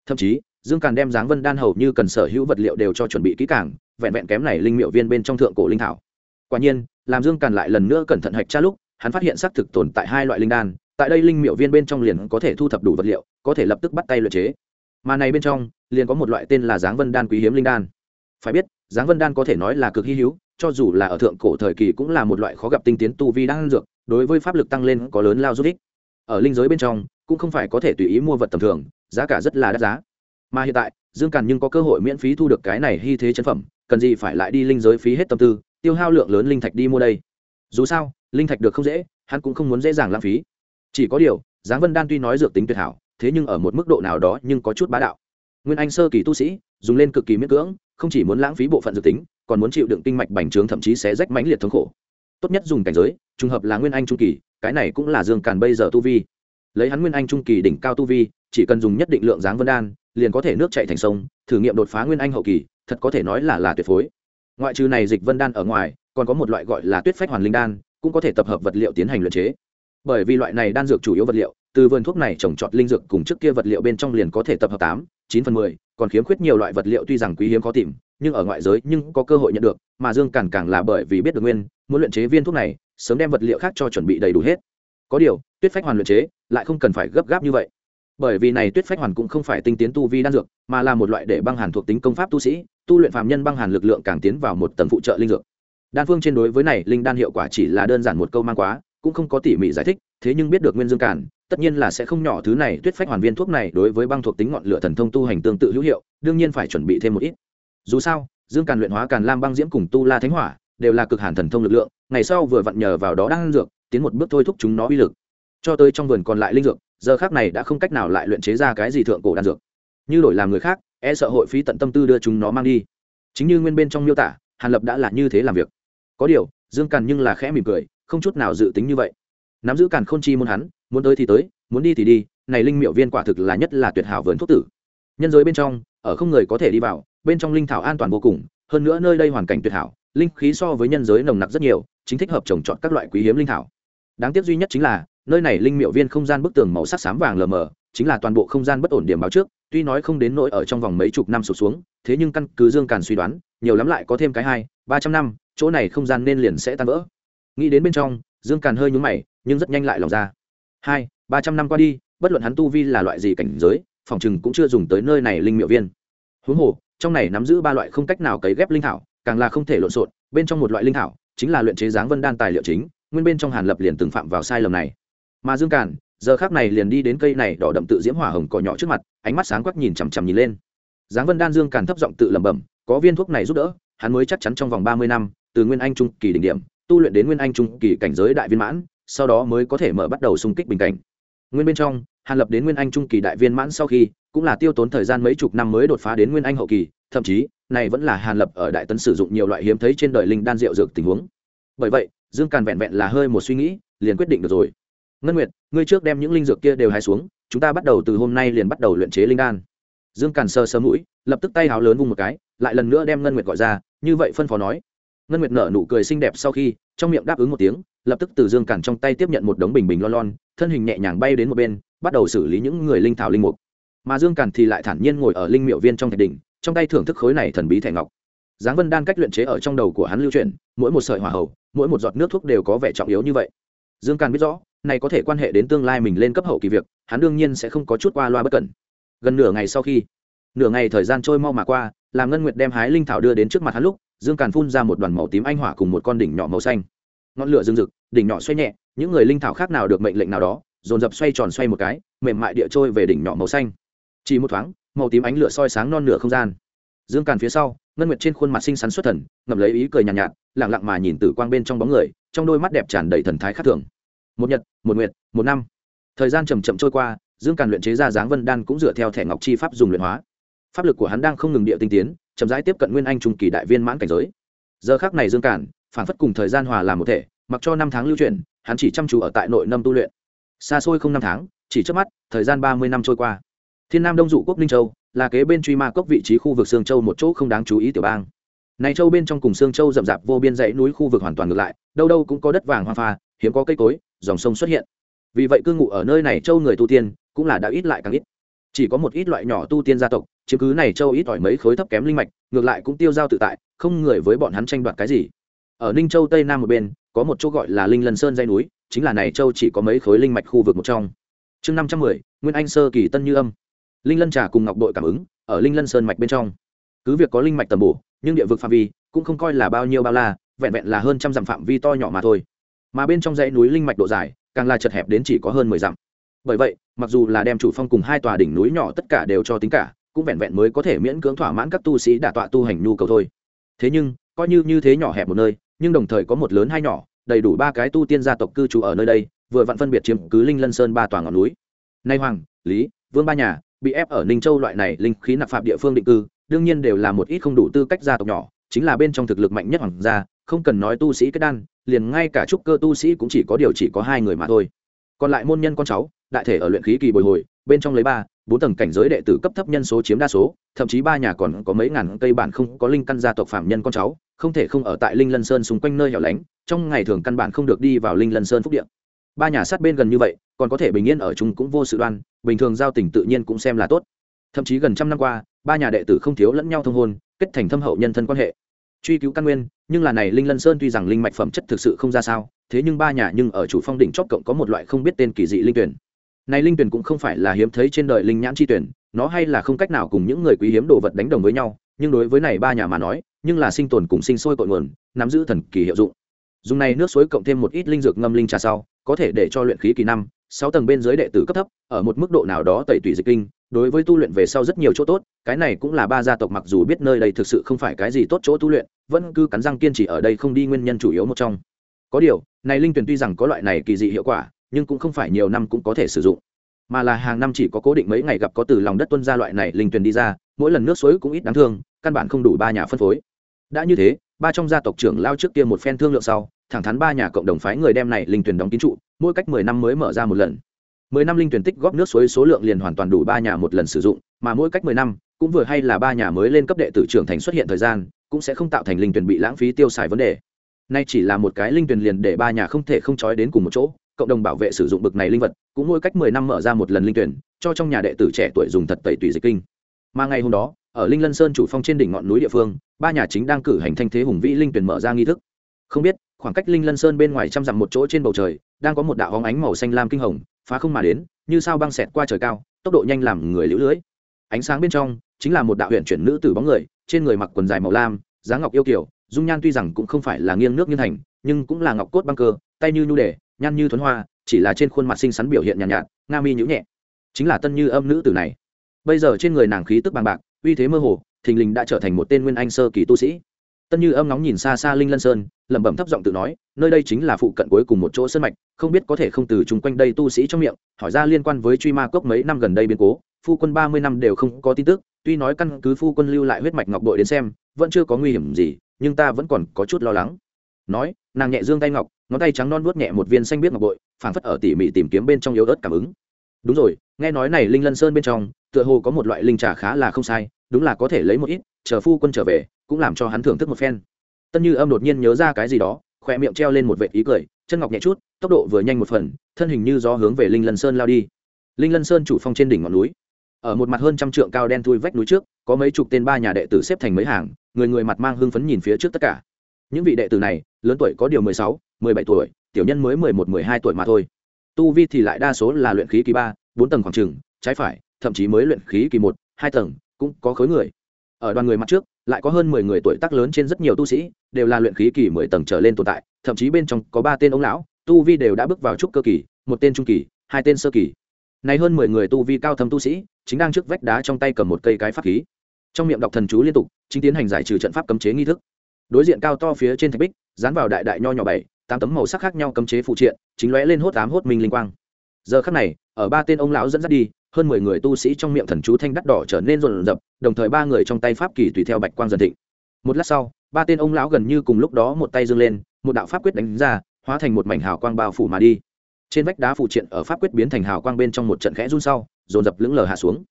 Thậm chí, dương càn đem dáng vân đan hầu như cần sở hữu vật liệu đều cho chuẩn bị kỹ càng, vẹn vẹn kém này linh miệu viên bên trong thượng cổ linh thảo. Quả nhiên, làm dương càn lại lần nữa cẩn thận hạch tra lúc, hắn phát hiện xác thực tồn tại hai loại linh đan, tại đây linh miệu viên bên trong liền có thể thu thập đủ vật liệu, có thể lập tức bắt tay luyện chế. Mà này bên trong, liền có một loại tên là dáng vân đan quý hiếm linh đan. Phải biết dáng vân đan có thể nói là cực hy hữu, cho dù là ở thượng cổ thời kỳ cũng là một loại khó gặp tinh tiến tu vi đan dược đối với pháp lực tăng lên có lớn lao giúp ích. Ở linh giới bên trong, cũng không phải có thể tùy ý mua vật tầm thường, giá cả rất là đắt giá. Mà hiện tại, dương càn nhưng có cơ hội miễn phí thu được cái này hy thế chân phẩm, cần gì phải lại đi linh giới phí hết tâm tư, tiêu hao lượng lớn linh thạch đi mua đây. Dù sao, linh thạch được không dễ, hắn cũng không muốn dễ dàng lãng phí. Chỉ có điều, giáng vân đan tuy nói dược tính tuyệt hảo, thế nhưng ở một mức độ nào đó nhưng có chút bá đạo. Nguyên anh sơ kỳ tu sĩ, dùng lên cực kỳ miễn cưỡng, không chỉ muốn lãng phí bộ phận dược tính, còn muốn chịu đựng kinh mạch bành trướng thậm chí sẽ rách mãnh liệt thống khổ tốt nhất dùng cảnh giới, trùng hợp là nguyên anh trung kỳ, cái này cũng là dương càn bây giờ tu vi. Lấy hắn nguyên anh trung kỳ đỉnh cao tu vi, chỉ cần dùng nhất định lượng dáng vân đan, liền có thể nước chạy thành sông, thử nghiệm đột phá nguyên anh hậu kỳ, thật có thể nói là là tuyệt phối. Ngoại trừ này dịch vân đan ở ngoài, còn có một loại gọi là tuyết phách hoàn linh đan, cũng có thể tập hợp vật liệu tiến hành luyện chế. Bởi vì loại này đan dược chủ yếu vật liệu, từ vườn thuốc này trồng trọt linh dược cùng trước kia vật liệu bên trong liền có thể tập hợp tám, chín phần mười, còn khiếm khuyết nhiều loại vật liệu tuy rằng quý hiếm khó tìm nhưng ở ngoại giới nhưng có cơ hội nhận được, mà dương càng càng là bởi vì biết được nguyên, muốn luyện chế viên thuốc này, sớm đem vật liệu khác cho chuẩn bị đầy đủ hết. Có điều, tuyết phách hoàn luyện chế, lại không cần phải gấp gáp như vậy. Bởi vì này tuyết phách hoàn cũng không phải tinh tiến tu vi đan dược, mà là một loại để băng hàn thuộc tính công pháp tu sĩ, tu luyện phạm nhân băng hàn lực lượng càng tiến vào một tầng phụ trợ linh dược. Đan phương trên đối với này linh đan hiệu quả chỉ là đơn giản một câu mang quá, cũng không có tỉ mỉ giải thích, thế nhưng biết được nguyên dương cản tất nhiên là sẽ không nhỏ thứ này, tuyết phách hoàn viên thuốc này đối với băng thuộc tính ngọn lửa thần thông tu hành tương tự hữu hiệu, đương nhiên phải chuẩn bị thêm một ít dù sao, dương càn luyện hóa càn lam băng diễm cùng tu la thánh hỏa đều là cực hàn thần thông lực lượng, ngày sau vừa vặn nhờ vào đó đang dược, tiến một bước thôi thúc chúng nó uy lực. Cho tới trong vườn còn lại linh dược, giờ khác này đã không cách nào lại luyện chế ra cái gì thượng cổ đan dược. Như đổi làm người khác e sợ hội phí tận tâm tư đưa chúng nó mang đi. Chính như nguyên bên trong miêu tả, hàn lập đã là như thế làm việc. Có điều, dương càn nhưng là khẽ mỉm cười, không chút nào dự tính như vậy. Nắm giữ càn khôn chi môn hắn, muốn tới thì tới, muốn đi thì đi, này linh miệu viên quả thực là nhất là tuyệt hảo vườn thuốc tử. Nhân giới bên trong, ở không người có thể đi vào bên trong linh thảo an toàn vô cùng, hơn nữa nơi đây hoàn cảnh tuyệt hảo, linh khí so với nhân giới nồng nặc rất nhiều, chính thích hợp trồng trọt các loại quý hiếm linh thảo. Đáng tiếc duy nhất chính là, nơi này linh miệu viên không gian bức tường màu sắc xám vàng lờ mờ, chính là toàn bộ không gian bất ổn điểm báo trước, tuy nói không đến nỗi ở trong vòng mấy chục năm sụt xuống, thế nhưng căn cứ dương càn suy đoán, nhiều lắm lại có thêm cái hai, ba trăm năm, chỗ này không gian nên liền sẽ tan vỡ. Nghĩ đến bên trong, dương càn hơi nhúng mày, nhưng rất nhanh lại lòng ra. Hai, ba trăm năm qua đi, bất luận hắn tu vi là loại gì cảnh giới, phòng chừng cũng chưa dùng tới nơi này linh miệu viên. Huống hồ trong này nắm giữ ba loại không cách nào cấy ghép linh thảo, càng là không thể lộn xộn, bên trong một loại linh thảo chính là luyện chế dáng vân đan tài liệu chính, nguyên bên trong hàn lập liền từng phạm vào sai lầm này. Mà dương càn, giờ khác này liền đi đến cây này đỏ đậm tự diễm hỏa hồng cỏ nhỏ trước mặt, ánh mắt sáng quắc nhìn chằm chằm nhìn lên. Giáng vân đan dương càn thấp giọng tự lẩm bẩm, có viên thuốc này giúp đỡ, hắn mới chắc chắn trong vòng ba mươi năm, từ nguyên anh trung kỳ đỉnh điểm, tu luyện đến nguyên anh trung kỳ cảnh giới đại viên mãn, sau đó mới có thể mở bắt đầu xung kích bình cảnh. Nguyên bên trong hàn lập đến nguyên anh trung kỳ đại viên mãn sau khi, cũng là tiêu tốn thời gian mấy chục năm mới đột phá đến nguyên anh hậu kỳ, thậm chí, này vẫn là hàn lập ở đại tấn sử dụng nhiều loại hiếm thấy trên đời linh đan rượu dược tình huống. Bởi vậy, dương càn vẹn vẹn là hơi một suy nghĩ, liền quyết định được rồi. Ngân nguyệt, ngươi trước đem những linh dược kia đều hái xuống, chúng ta bắt đầu từ hôm nay liền bắt đầu luyện chế linh đan. Dương càn sơ sơ mũi, lập tức tay háo lớn vung một cái, lại lần nữa đem ngân nguyệt gọi ra, như vậy phân phó nói. Ngân nguyệt nở nụ cười xinh đẹp sau khi, trong miệng đáp ứng một tiếng, lập tức từ dương càn trong tay tiếp nhận một đống bình bình lon lon, thân hình nhẹ nhàng bay đến một bên bắt đầu xử lý những người linh thảo linh mục. Mà dương càn thì lại thản nhiên ngồi ở linh miệu viên trong thạch đỉnh, trong tay thưởng thức khối này thần bí thẻ ngọc. Giáng vân đan cách luyện chế ở trong đầu của hắn lưu truyền mỗi một sợi hỏa hầu, mỗi một giọt nước thuốc đều có vẻ trọng yếu như vậy. Dương càn biết rõ, này có thể quan hệ đến tương lai mình lên cấp hậu kỳ việc, hắn đương nhiên sẽ không có chút qua loa bất cẩn. Gần nửa ngày sau khi, nửa ngày thời gian trôi mau mà qua, làm ngân nguyệt đem hái linh thảo đưa đến trước mặt hắn lúc, dương càn phun ra một đoàn màu tím anh hỏa cùng một con đỉnh nhỏ màu xanh. Ngọn lửa rừng rực, đỉnh nhỏ xoay nhẹ, những người linh thảo khác nào được mệnh lệnh nào đó dồn dập xoay tròn xoay một cái mềm mại địa trôi về đỉnh nhỏ màu xanh. Chỉ một thoáng màu tím ánh lửa soi sáng non nửa không gian. Dương càn phía sau ngân nguyệt trên khuôn mặt xinh xắn xuất thần ngậm lấy ý cười nhàn nhạt, nhạt lẳng lặng mà nhìn tử quang bên trong bóng người trong đôi mắt đẹp tràn đầy thần thái khác thường. Một nhật một nguyệt một năm. Thời gian chầm chậm trôi qua dương càn luyện chế ra dáng vân đan cũng dựa theo thẻ ngọc chi pháp dùng luyện hóa. Pháp lực của hắn đang không ngừng địa tinh tiến chậm rãi tiếp cận nguyên anh trung kỳ đại viên mãn cảnh giới. Giờ khác này dương càn phản phất cùng thời gian hòa làm một thể mặc cho năm tháng lưu truyền hắn chỉ chăm chú ở tại nội năm tu luyện xa xôi không năm tháng, chỉ trước mắt, thời gian ba mươi năm trôi qua. Thiên nam đông dụ quốc ninh châu là kế bên truy ma cốc vị trí khu vực sương châu một chỗ không đáng chú ý tiểu bang. Này châu bên trong cùng sương châu rậm rạp vô biên dãy núi khu vực hoàn toàn ngược lại, đâu đâu cũng có đất vàng hoa pha, hiếm có cây cối, dòng sông xuất hiện. Vì vậy cư ngụ ở nơi này châu người tu tiên cũng là đã ít lại càng ít. Chỉ có một ít loại nhỏ tu tiên gia tộc, chiếm cứ này châu ít ỏi mấy khối thấp kém linh mạch, ngược lại cũng tiêu giao tự tại, không người với bọn hắn tranh đoạt cái gì. Ở ninh châu tây nam một bên, có một chỗ gọi là linh lân sơn dây núi chính là này châu chỉ có mấy khối linh mạch khu vực một trong. Chương năm trăm mười, nguyên anh sơ kỳ tân như âm. Linh lân trà cùng ngọc đội cảm ứng, ở linh lân sơn mạch bên trong. Cứ việc có linh mạch tầm bổ, nhưng địa vực phạm vi cũng không coi là bao nhiêu bao la, vẹn vẹn là hơn trăm dặm phạm vi to nhỏ mà thôi. Mà bên trong dãy núi linh mạch độ dài, càng là chật hẹp đến chỉ có hơn mười dặm. Bởi vậy, mặc dù là đem chủ phong cùng hai tòa đỉnh núi nhỏ tất cả đều cho tính cả, cũng vẹn vẹn mới có thể miễn cưỡng thỏa mãn các tu sĩ đả tọa tu hành nhu cầu thôi. Thế nhưng, coi như như thế nhỏ hẹp một nơi, nhưng đồng thời có một lớn hai nhỏ đầy đủ ba cái tu tiên gia tộc cư trú ở nơi đây, vừa vặn phân biệt chiếm cứ linh lân sơn ba tòa ngọn núi. Nay hoàng, lý, vương ba nhà bị ép ở ninh châu loại này linh khí nạp phạm địa phương định cư, đương nhiên đều là một ít không đủ tư cách gia tộc nhỏ, chính là bên trong thực lực mạnh nhất hoàng gia, không cần nói tu sĩ kết đan, liền ngay cả trúc cơ tu sĩ cũng chỉ có điều chỉ có hai người mà thôi. Còn lại môn nhân con cháu, đại thể ở luyện khí kỳ bồi hồi, bên trong lấy ba, bốn tầng cảnh giới đệ tử cấp thấp nhân số chiếm đa số, thậm chí ba nhà còn có mấy ngàn cây bản không có linh căn gia tộc phạm nhân con cháu không thể không ở tại linh lân sơn xung quanh nơi hẻo lánh, trong ngày thường căn bản không được đi vào linh lân sơn phúc điện ba nhà sát bên gần như vậy, còn có thể bình yên ở chung cũng vô sự đoan, bình thường giao tình tự nhiên cũng xem là tốt. Thậm chí gần trăm năm qua, ba nhà đệ tử không thiếu lẫn nhau thông hôn, kết thành thâm hậu nhân thân quan hệ. Truy cứu căn nguyên, nhưng là này linh lân sơn tuy rằng linh mạch phẩm chất thực sự không ra sao, thế nhưng ba nhà nhưng ở chủ phong đỉnh chót cộng có một loại không biết tên kỳ dị linh tuyển. Này linh tuyển cũng không phải là hiếm thấy trên đời linh nhãn chi tuyển, nó hay là không cách nào cùng những người quý hiếm đồ vật đánh đồng với nhau, nhưng đối với này ba nhà mà nói nhưng là sinh tồn cùng sinh sôi cội nguồn, nắm giữ thần kỳ hiệu dụng. Dùng này nước suối cộng thêm một ít linh dược ngâm linh trà sau, có thể để cho luyện khí kỳ năm, sáu tầng bên dưới đệ tử cấp thấp, ở một mức độ nào đó tẩy tủy dịch kinh, đối với tu luyện về sau rất nhiều chỗ tốt, cái này cũng là ba gia tộc mặc dù biết nơi đây thực sự không phải cái gì tốt chỗ tu luyện, vẫn cứ cắn răng kiên trì ở đây không đi nguyên nhân chủ yếu một trong. Có điều, này linh tuyển tuy rằng có loại này kỳ dị hiệu quả, nhưng cũng không phải nhiều năm cũng có thể sử dụng. Mà là hàng năm chỉ có cố định mấy ngày gặp có từ lòng đất tuân ra loại này linh tuyển đi ra, mỗi lần nước suối cũng ít đáng thương, căn bản không đủ ba nhà phân phối đã như thế, ba trong gia tộc trưởng lao trước kia một phen thương lượng sau, thẳng thắn ba nhà cộng đồng phái người đem này linh tuyển đóng kín trụ, mỗi cách mười năm mới mở ra một lần. Mười năm linh tuyển tích góp nước suối số lượng liền hoàn toàn đủ ba nhà một lần sử dụng, mà mỗi cách mười năm, cũng vừa hay là ba nhà mới lên cấp đệ tử trưởng thành xuất hiện thời gian, cũng sẽ không tạo thành linh tuyển bị lãng phí tiêu xài vấn đề. Nay chỉ là một cái linh tuyển liền để ba nhà không thể không trói đến cùng một chỗ, cộng đồng bảo vệ sử dụng bực này linh vật, cũng mỗi cách mười năm mở ra một lần linh tuyển, cho trong nhà đệ tử trẻ tuổi dùng thật tẩy tùy dịch kinh. Mà ngày hôm đó ở linh lân sơn chủ phong trên đỉnh ngọn núi địa phương ba nhà chính đang cử hành thanh thế hùng vĩ linh tuyển mở ra nghi thức. Không biết khoảng cách linh lân sơn bên ngoài trăm dặm một chỗ trên bầu trời đang có một đạo hóng ánh màu xanh lam kinh hồng phá không mà đến như sao băng xẹt qua trời cao tốc độ nhanh làm người lũ lưới. Ánh sáng bên trong chính là một đạo huyện chuyển nữ tử bóng người trên người mặc quần dài màu lam giá ngọc yêu kiểu dung nhan tuy rằng cũng không phải là nghiêng nước như thành nhưng cũng là ngọc cốt băng cơ tay như nhu đề nhan như thuấn hoa chỉ là trên khuôn mặt xinh xắn biểu hiện nhàn nhạt, nhạt nga mi nhũ nhẹ. Chính là tân như âm nữ tử này. Bây giờ trên người nàng khí tức bằng bạc uy thế mơ hồ, thình lình đã trở thành một tên nguyên anh sơ kỳ tu sĩ. Tân như âm nóng nhìn xa xa linh lân sơn, lẩm bẩm thấp giọng tự nói, nơi đây chính là phụ cận cuối cùng một chỗ sân mạch, không biết có thể không từ chung quanh đây tu sĩ trong miệng, hỏi ra liên quan với truy ma cốc mấy năm gần đây biến cố, phu quân ba mươi năm đều không có tin tức, tuy nói căn cứ phu quân lưu lại huyết mạch ngọc bội đến xem, vẫn chưa có nguy hiểm gì, nhưng ta vẫn còn có chút lo lắng. Nói, nàng nhẹ dương tay ngọc, ngón tay trắng non nuốt nhẹ một viên xanh biết ngọc bội, phảng phất ở tỉ mỉ tìm kiếm bên trong yếu ớt cảm ứng. Đúng rồi, nghe nói này linh lân sơn bên trong tựa hồ có một loại linh trà khá là không sai, đúng là có thể lấy một ít, chờ phu quân trở về, cũng làm cho hắn thưởng thức một phen. Tân như âm đột nhiên nhớ ra cái gì đó, khỏe miệng treo lên một vệ ý cười, chân ngọc nhẹ chút, tốc độ vừa nhanh một phần, thân hình như gió hướng về linh lân sơn lao đi. Linh lân sơn chủ phong trên đỉnh ngọn núi. Ở một mặt hơn trăm trượng cao đen thui vách núi trước, có mấy chục tên ba nhà đệ tử xếp thành mấy hàng, người người mặt mang hưng phấn nhìn phía trước tất cả. Những vị đệ tử này, lớn tuổi có điều mười sáu, mười bảy tuổi, tiểu nhân mới mười một, mười hai tuổi mà thôi. Tu vi thì lại đa số là luyện khí kỳ ba, bốn tầng khoảng trừng trái phải thậm chí mới luyện khí kỳ một, hai tầng, cũng có khối người. Ở đoàn người mặt trước, lại có hơn mười người tuổi tác lớn trên rất nhiều tu sĩ, đều là luyện khí kỳ mười tầng trở lên tồn tại, thậm chí bên trong có ba tên ông lão, tu vi đều đã bước vào trúc cơ kỳ, một tên trung kỳ, hai tên sơ kỳ. Này hơn mười người tu vi cao thâm tu sĩ, chính đang trước vách đá trong tay cầm một cây cái pháp khí. Trong miệng đọc thần chú liên tục, chính tiến hành giải trừ trận pháp cấm chế nghi thức. Đối diện cao to phía trên thạch bích, dán vào đại đại nho nhỏ bảy, tám tấm màu sắc khác nhau cấm chế phụ triện, chính lóe lên hốt tám hốt minh linh quang. Giờ khắc này, ở ba tên ông lão dẫn dắt đi hơn mười người tu sĩ trong miệng thần chú thanh đắt đỏ trở nên rộn rập, đồng thời ba người trong tay pháp kỳ tùy theo bạch quang dần thịnh. Một lát sau, ba tên ông lão gần như cùng lúc đó một tay dâng lên, một đạo pháp quyết đánh ra, hóa thành một mảnh hào quang bao phủ mà đi. Trên vách đá phụ triện ở pháp quyết biến thành hào quang bên trong một trận khẽ run sau, dồn dập lững lờ hạ xuống.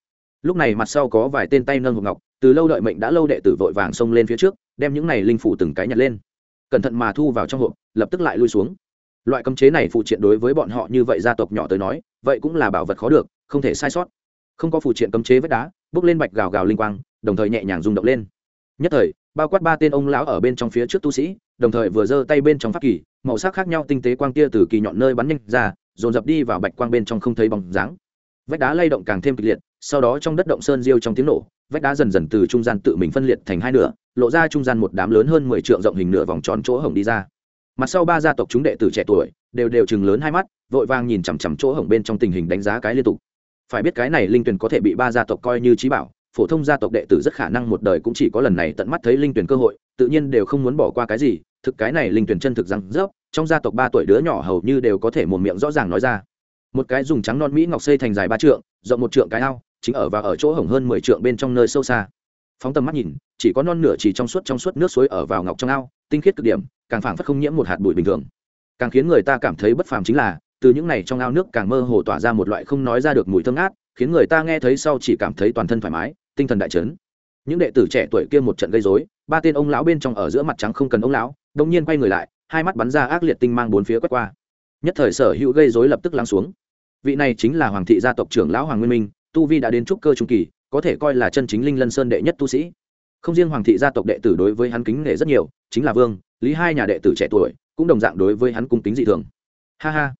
Lúc này mặt sau có vài tên tay nâng hộp ngọc, từ lâu đợi mệnh đã lâu đệ tử vội vàng xông lên phía trước, đem những này linh phủ từng cái nhặt lên. Cẩn thận mà thu vào trong hộp, lập tức lại lui xuống. Loại cấm chế này phụ triện đối với bọn họ như vậy gia tộc nhỏ tới nói, vậy cũng là bảo vật khó được không thể sai sót. Không có phụ triện cấm chế vách đá bốc lên bạch gào gào linh quang, đồng thời nhẹ nhàng rung động lên. Nhất thời, bao quát ba tên ông lão ở bên trong phía trước tu sĩ, đồng thời vừa giơ tay bên trong pháp kỳ, màu sắc khác nhau tinh tế quang tia từ kỳ nhọn nơi bắn nhanh ra, dồn dập đi vào bạch quang bên trong không thấy bóng dáng. Vách đá lay động càng thêm kịch liệt, sau đó trong đất động sơn diêu trong tiếng nổ, vách đá dần dần từ trung gian tự mình phân liệt thành hai nửa, lộ ra trung gian một đám lớn hơn mười trượng rộng hình nửa vòng tròn chỗ hổng đi ra. Mặt sau ba gia tộc chúng đệ tử trẻ tuổi, đều đều chừng lớn hai mắt, vội vàng nhìn chằm chằm chỗ hổng bên trong tình hình đánh giá cái liên tục phải biết cái này linh tuyển có thể bị ba gia tộc coi như trí bảo, phổ thông gia tộc đệ tử rất khả năng một đời cũng chỉ có lần này tận mắt thấy linh tuyển cơ hội, tự nhiên đều không muốn bỏ qua cái gì, thực cái này linh tuyển chân thực rằng rớp, trong gia tộc ba tuổi đứa nhỏ hầu như đều có thể một miệng rõ ràng nói ra. Một cái dùng trắng non mỹ ngọc xây thành dài ba trượng, rộng một trượng cái ao, chính ở và ở chỗ hổng hơn mười trượng bên trong nơi sâu xa. Phóng tầm mắt nhìn, chỉ có non nửa chỉ trong suốt trong suốt nước suối ở vào ngọc trong ao, tinh khiết cực điểm, càng phảng phất không nhiễm một hạt bụi bình thường. Càng khiến người ta cảm thấy bất phàm chính là từ những này trong ao nước càng mơ hồ tỏa ra một loại không nói ra được mùi thơm ngát, khiến người ta nghe thấy sau chỉ cảm thấy toàn thân thoải mái, tinh thần đại chấn. Những đệ tử trẻ tuổi kia một trận gây rối, ba tên ông lão bên trong ở giữa mặt trắng không cần ông lão đông nhiên quay người lại, hai mắt bắn ra ác liệt tinh mang bốn phía quét qua. Nhất thời sở hữu gây rối lập tức lắng xuống. Vị này chính là hoàng thị gia tộc trưởng lão hoàng nguyên minh, tu vi đã đến trúc cơ trung kỳ, có thể coi là chân chính linh lân sơn đệ nhất tu sĩ. Không riêng hoàng thị gia tộc đệ tử đối với hắn kính nể rất nhiều, chính là vương, lý hai nhà đệ tử trẻ tuổi, cũng đồng dạng đối với hắn cung kính dị thường. Ha ha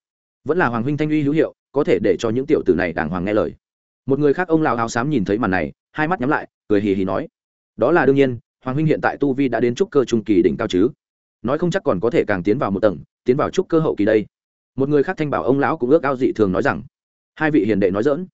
vẫn là hoàng huynh thanh uy hữu hiệu, có thể để cho những tiểu tử này đàng hoàng nghe lời. Một người khác ông lão áo xám nhìn thấy màn này, hai mắt nhắm lại, cười hì hì nói, đó là đương nhiên, hoàng huynh hiện tại tu vi đã đến trúc cơ trung kỳ đỉnh cao chứ? Nói không chắc còn có thể càng tiến vào một tầng, tiến vào trúc cơ hậu kỳ đây. Một người khác thanh bảo ông lão cũng ước ao dị thường nói rằng, hai vị hiền đệ nói dỡn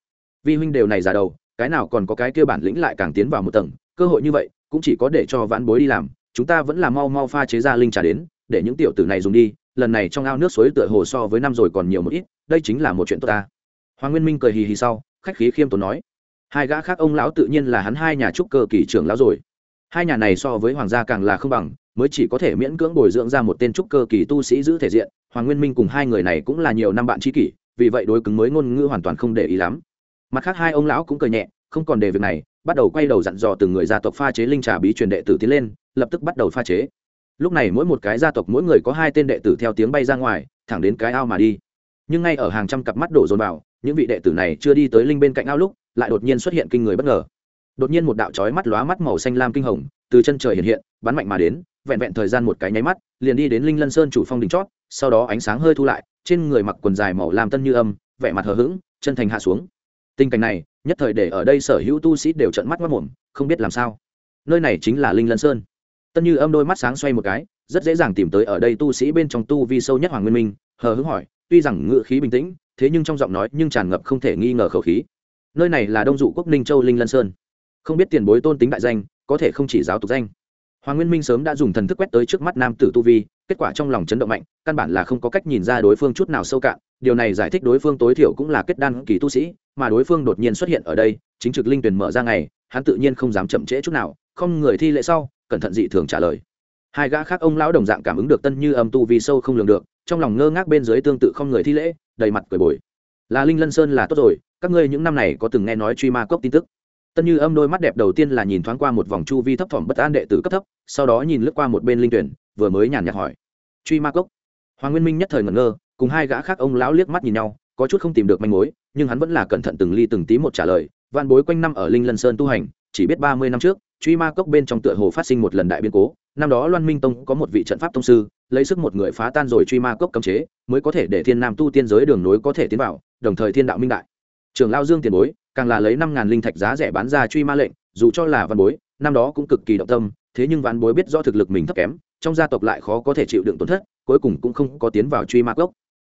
vi huynh đều này già đầu, cái nào còn có cái kia bản lĩnh lại càng tiến vào một tầng, cơ hội như vậy, cũng chỉ có để cho vãn bối đi làm, chúng ta vẫn là mau mau pha chế ra linh trà đến, để những tiểu tử này dùng đi lần này trong ao nước suối tựa hồ so với năm rồi còn nhiều một ít, đây chính là một chuyện tốt ta. Hoàng nguyên minh cười hì hì sau, khách khí khiêm tốn nói. Hai gã khác ông lão tự nhiên là hắn hai nhà trúc cơ kỳ trưởng lão rồi. Hai nhà này so với hoàng gia càng là không bằng, mới chỉ có thể miễn cưỡng bồi dưỡng ra một tên trúc cơ kỳ tu sĩ giữ thể diện. Hoàng nguyên minh cùng hai người này cũng là nhiều năm bạn tri kỷ, vì vậy đối cứng mới ngôn ngữ hoàn toàn không để ý lắm. Mặt khác hai ông lão cũng cười nhẹ, không còn để việc này, bắt đầu quay đầu dặn dò từng người gia tộc pha chế linh trà bí truyền đệ tử tiến lên, lập tức bắt đầu pha chế lúc này mỗi một cái gia tộc mỗi người có hai tên đệ tử theo tiếng bay ra ngoài, thẳng đến cái ao mà đi. Nhưng ngay ở hàng trăm cặp mắt đổ dồn vào, những vị đệ tử này chưa đi tới linh bên cạnh ao lúc, lại đột nhiên xuất hiện kinh người bất ngờ. Đột nhiên một đạo chói mắt lóa mắt màu xanh lam kinh hồng, từ chân trời hiện hiện, bắn mạnh mà đến, vẹn vẹn thời gian một cái nháy mắt, liền đi đến linh lân sơn chủ phong đỉnh chót, sau đó ánh sáng hơi thu lại, trên người mặc quần dài màu lam tân như âm, vẻ mặt hờ hững, chân thành hạ xuống. Tình cảnh này, nhất thời để ở đây sở hữu tu sĩ đều trận mắt mất mồm, không biết làm sao. Nơi này chính là linh lân sơn tân như âm đôi mắt sáng xoay một cái, rất dễ dàng tìm tới ở đây tu sĩ bên trong tu vi sâu nhất hoàng nguyên minh, hờ hững hỏi, tuy rằng ngựa khí bình tĩnh, thế nhưng trong giọng nói nhưng tràn ngập không thể nghi ngờ khẩu khí. Nơi này là đông dụ quốc ninh châu linh lân sơn. Không biết tiền bối tôn tính đại danh, có thể không chỉ giáo tục danh. Hoàng nguyên minh sớm đã dùng thần thức quét tới trước mắt nam tử tu vi, kết quả trong lòng chấn động mạnh, căn bản là không có cách nhìn ra đối phương chút nào sâu cạn. Điều này giải thích đối phương tối thiểu cũng là kết đan kỳ tu sĩ, mà đối phương đột nhiên xuất hiện ở đây, chính trực linh tuyển mở ra ngày, hắn tự nhiên không dám chậm trễ chút nào, không người thi lễ sau cẩn thận dị thường trả lời. Hai gã khác ông lão đồng dạng cảm ứng được tân như âm tu vì sâu không lường được, trong lòng ngơ ngác bên dưới tương tự không người thi lễ, đầy mặt cười bồi. Là linh lân sơn là tốt rồi, các ngươi những năm này có từng nghe nói truy ma cốc tin tức? Tân như âm đôi mắt đẹp đầu tiên là nhìn thoáng qua một vòng chu vi thấp thỏm bất an đệ tử cấp thấp, sau đó nhìn lướt qua một bên linh tuyển, vừa mới nhàn nhạt hỏi. Truy ma cốc? Hoàng nguyên minh nhất thời ngẩn ngơ, cùng hai gã khác ông lão liếc mắt nhìn nhau, có chút không tìm được manh mối, nhưng hắn vẫn là cẩn thận từng ly từng tí một trả lời van bối quanh năm ở linh lân sơn tu hành, chỉ biết ba mươi năm trước truy ma cốc bên trong tựa hồ phát sinh một lần đại biến cố, năm đó loan minh tông có một vị trận pháp tông sư, lấy sức một người phá tan rồi truy ma cốc cấm chế, mới có thể để thiên nam tu tiên giới đường nối có thể tiến vào, đồng thời thiên đạo minh đại. Trường lao dương tiền bối, càng là lấy năm ngàn linh thạch giá rẻ bán ra truy ma lệnh, dù cho là văn bối, năm đó cũng cực kỳ động tâm, thế nhưng văn bối biết do thực lực mình thấp kém, trong gia tộc lại khó có thể chịu đựng tổn thất, cuối cùng cũng không có tiến vào truy ma cốc.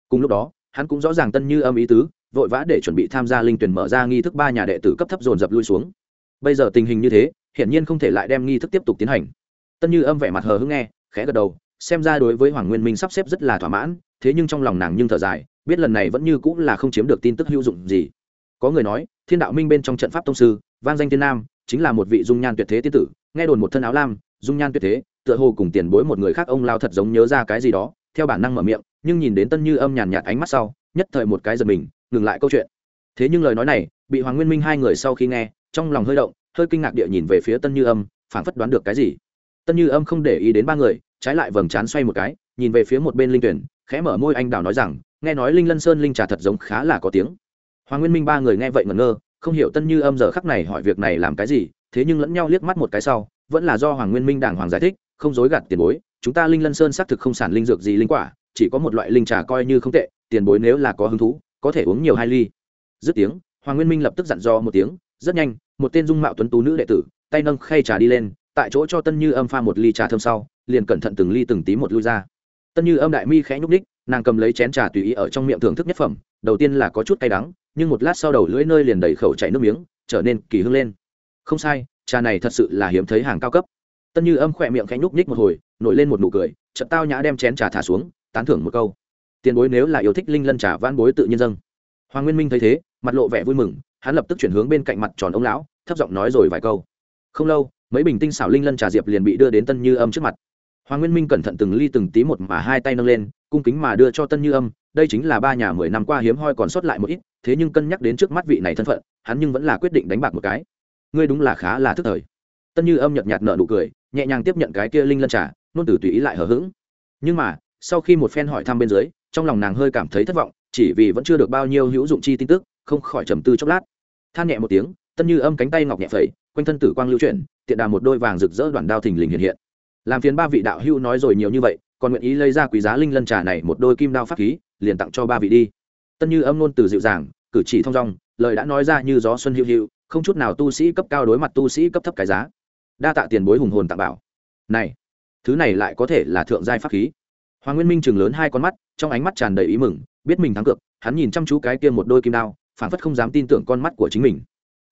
Cùng lúc đó, hắn cũng rõ ràng tân như âm ý tứ, vội vã để chuẩn bị tham gia linh tuyển mở ra nghi thức ba nhà đệ tử cấp thấp dồn dập lui xuống. Bây giờ tình hình như thế hiển nhiên không thể lại đem nghi thức tiếp tục tiến hành. Tân như âm vẻ mặt hờ hững nghe, khẽ gật đầu, xem ra đối với hoàng nguyên minh sắp xếp rất là thỏa mãn, thế nhưng trong lòng nàng nhưng thở dài, biết lần này vẫn như cũng là không chiếm được tin tức hữu dụng gì. Có người nói, thiên đạo minh bên trong trận pháp tông sư, vang danh thiên nam, chính là một vị dung nhan tuyệt thế tiên tử, nghe đồn một thân áo lam, dung nhan tuyệt thế, tựa hồ cùng tiền bối một người khác ông lao thật giống nhớ ra cái gì đó, theo bản năng mở miệng, nhưng nhìn đến tân như âm nhàn nhạt ánh mắt sau, nhất thời một cái giật mình, ngừng lại câu chuyện. Thế nhưng lời nói này, bị hoàng nguyên minh hai người sau khi nghe, trong lòng hơi động hơi kinh ngạc địa nhìn về phía tân như âm, phảng phất đoán được cái gì. Tân như âm không để ý đến ba người, trái lại vầng trán xoay một cái, nhìn về phía một bên linh tuyển, khẽ mở môi anh đào nói rằng, nghe nói linh lân sơn linh trà thật giống khá là có tiếng. Hoàng nguyên minh ba người nghe vậy ngẩn ngơ, không hiểu tân như âm giờ khắc này hỏi việc này làm cái gì, thế nhưng lẫn nhau liếc mắt một cái sau, vẫn là do hoàng nguyên minh đàng hoàng giải thích, không dối gạt tiền bối, chúng ta linh lân sơn xác thực không sản linh dược gì linh quả, chỉ có một loại linh trà coi như không tệ, tiền bối nếu là có hứng thú, có thể uống nhiều hai ly. Dứt tiếng, hoàng nguyên minh lập tức dặn dò một tiếng, rất nhanh một tên dung mạo tuấn tú nữ đệ tử, tay nâng khay trà đi lên, tại chỗ cho tân như âm pha một ly trà thơm sau, liền cẩn thận từng ly từng tí một lui ra. Tân như âm đại mi khẽ nhúc ních nàng cầm lấy chén trà tùy ý ở trong miệng thưởng thức nhất phẩm, đầu tiên là có chút cay đắng, nhưng một lát sau đầu lưỡi nơi liền đầy khẩu chảy nước miếng, trở nên kỳ hương lên. Không sai, trà này thật sự là hiếm thấy hàng cao cấp. Tân như âm khỏe miệng khẽ nhúc ních một hồi, nổi lên một nụ cười, chợt tao nhã đem chén trà thả xuống, tán thưởng một câu. Tiền bối nếu là yêu thích linh lân trà van bối tự nhiên dâng. Hoàng nguyên minh thấy thế, mặt lộ vẻ vui mừng hắn lập tức chuyển hướng bên cạnh mặt tròn ông lão, thấp giọng nói rồi vài câu. Không lâu, mấy bình tinh xảo linh lân trà diệp liền bị đưa đến tân như âm trước mặt. Hoàng nguyên minh cẩn thận từng ly từng tí một mà hai tay nâng lên, cung kính mà đưa cho tân như âm, đây chính là ba nhà mười năm qua hiếm hoi còn sót lại một ít, thế nhưng cân nhắc đến trước mắt vị này thân phận, hắn nhưng vẫn là quyết định đánh bạc một cái. Ngươi đúng là khá là thức thời. Tân như âm nhợt nhạt nở nụ cười, nhẹ nhàng tiếp nhận cái kia linh lân trà, nôn tử tùy ý lại hờ hững. Nhưng mà, sau khi một phen hỏi thăm bên dưới, trong lòng nàng hơi cảm thấy thất vọng, chỉ vì vẫn chưa được bao nhiêu hữu dụng chi tin tức, không khỏi trầm tư chốc lát than nhẹ một tiếng, tân như âm cánh tay ngọc nhẹ phẩy, quanh thân tử quang lưu chuyển, tiện đà một đôi vàng rực rỡ đoàn đao thình lình hiện hiện. Làm phiền ba vị đạo hưu nói rồi nhiều như vậy, còn nguyện ý lấy ra quý giá linh lân trà này một đôi kim đao pháp khí, liền tặng cho ba vị đi. Tân như âm nôn từ dịu dàng, cử chỉ thong dong, lời đã nói ra như gió xuân hữu hữu không chút nào tu sĩ cấp cao đối mặt tu sĩ cấp thấp cái giá. Đa tạ tiền bối hùng hồn tặng bảo. Này, thứ này lại có thể là thượng giai pháp khí. Hoàng nguyên minh chừng lớn hai con mắt, trong ánh mắt tràn đầy ý mừng, biết mình thắng cược, hắn nhìn chăm chú cái kia một đôi kim đao phản phất không dám tin tưởng con mắt của chính mình.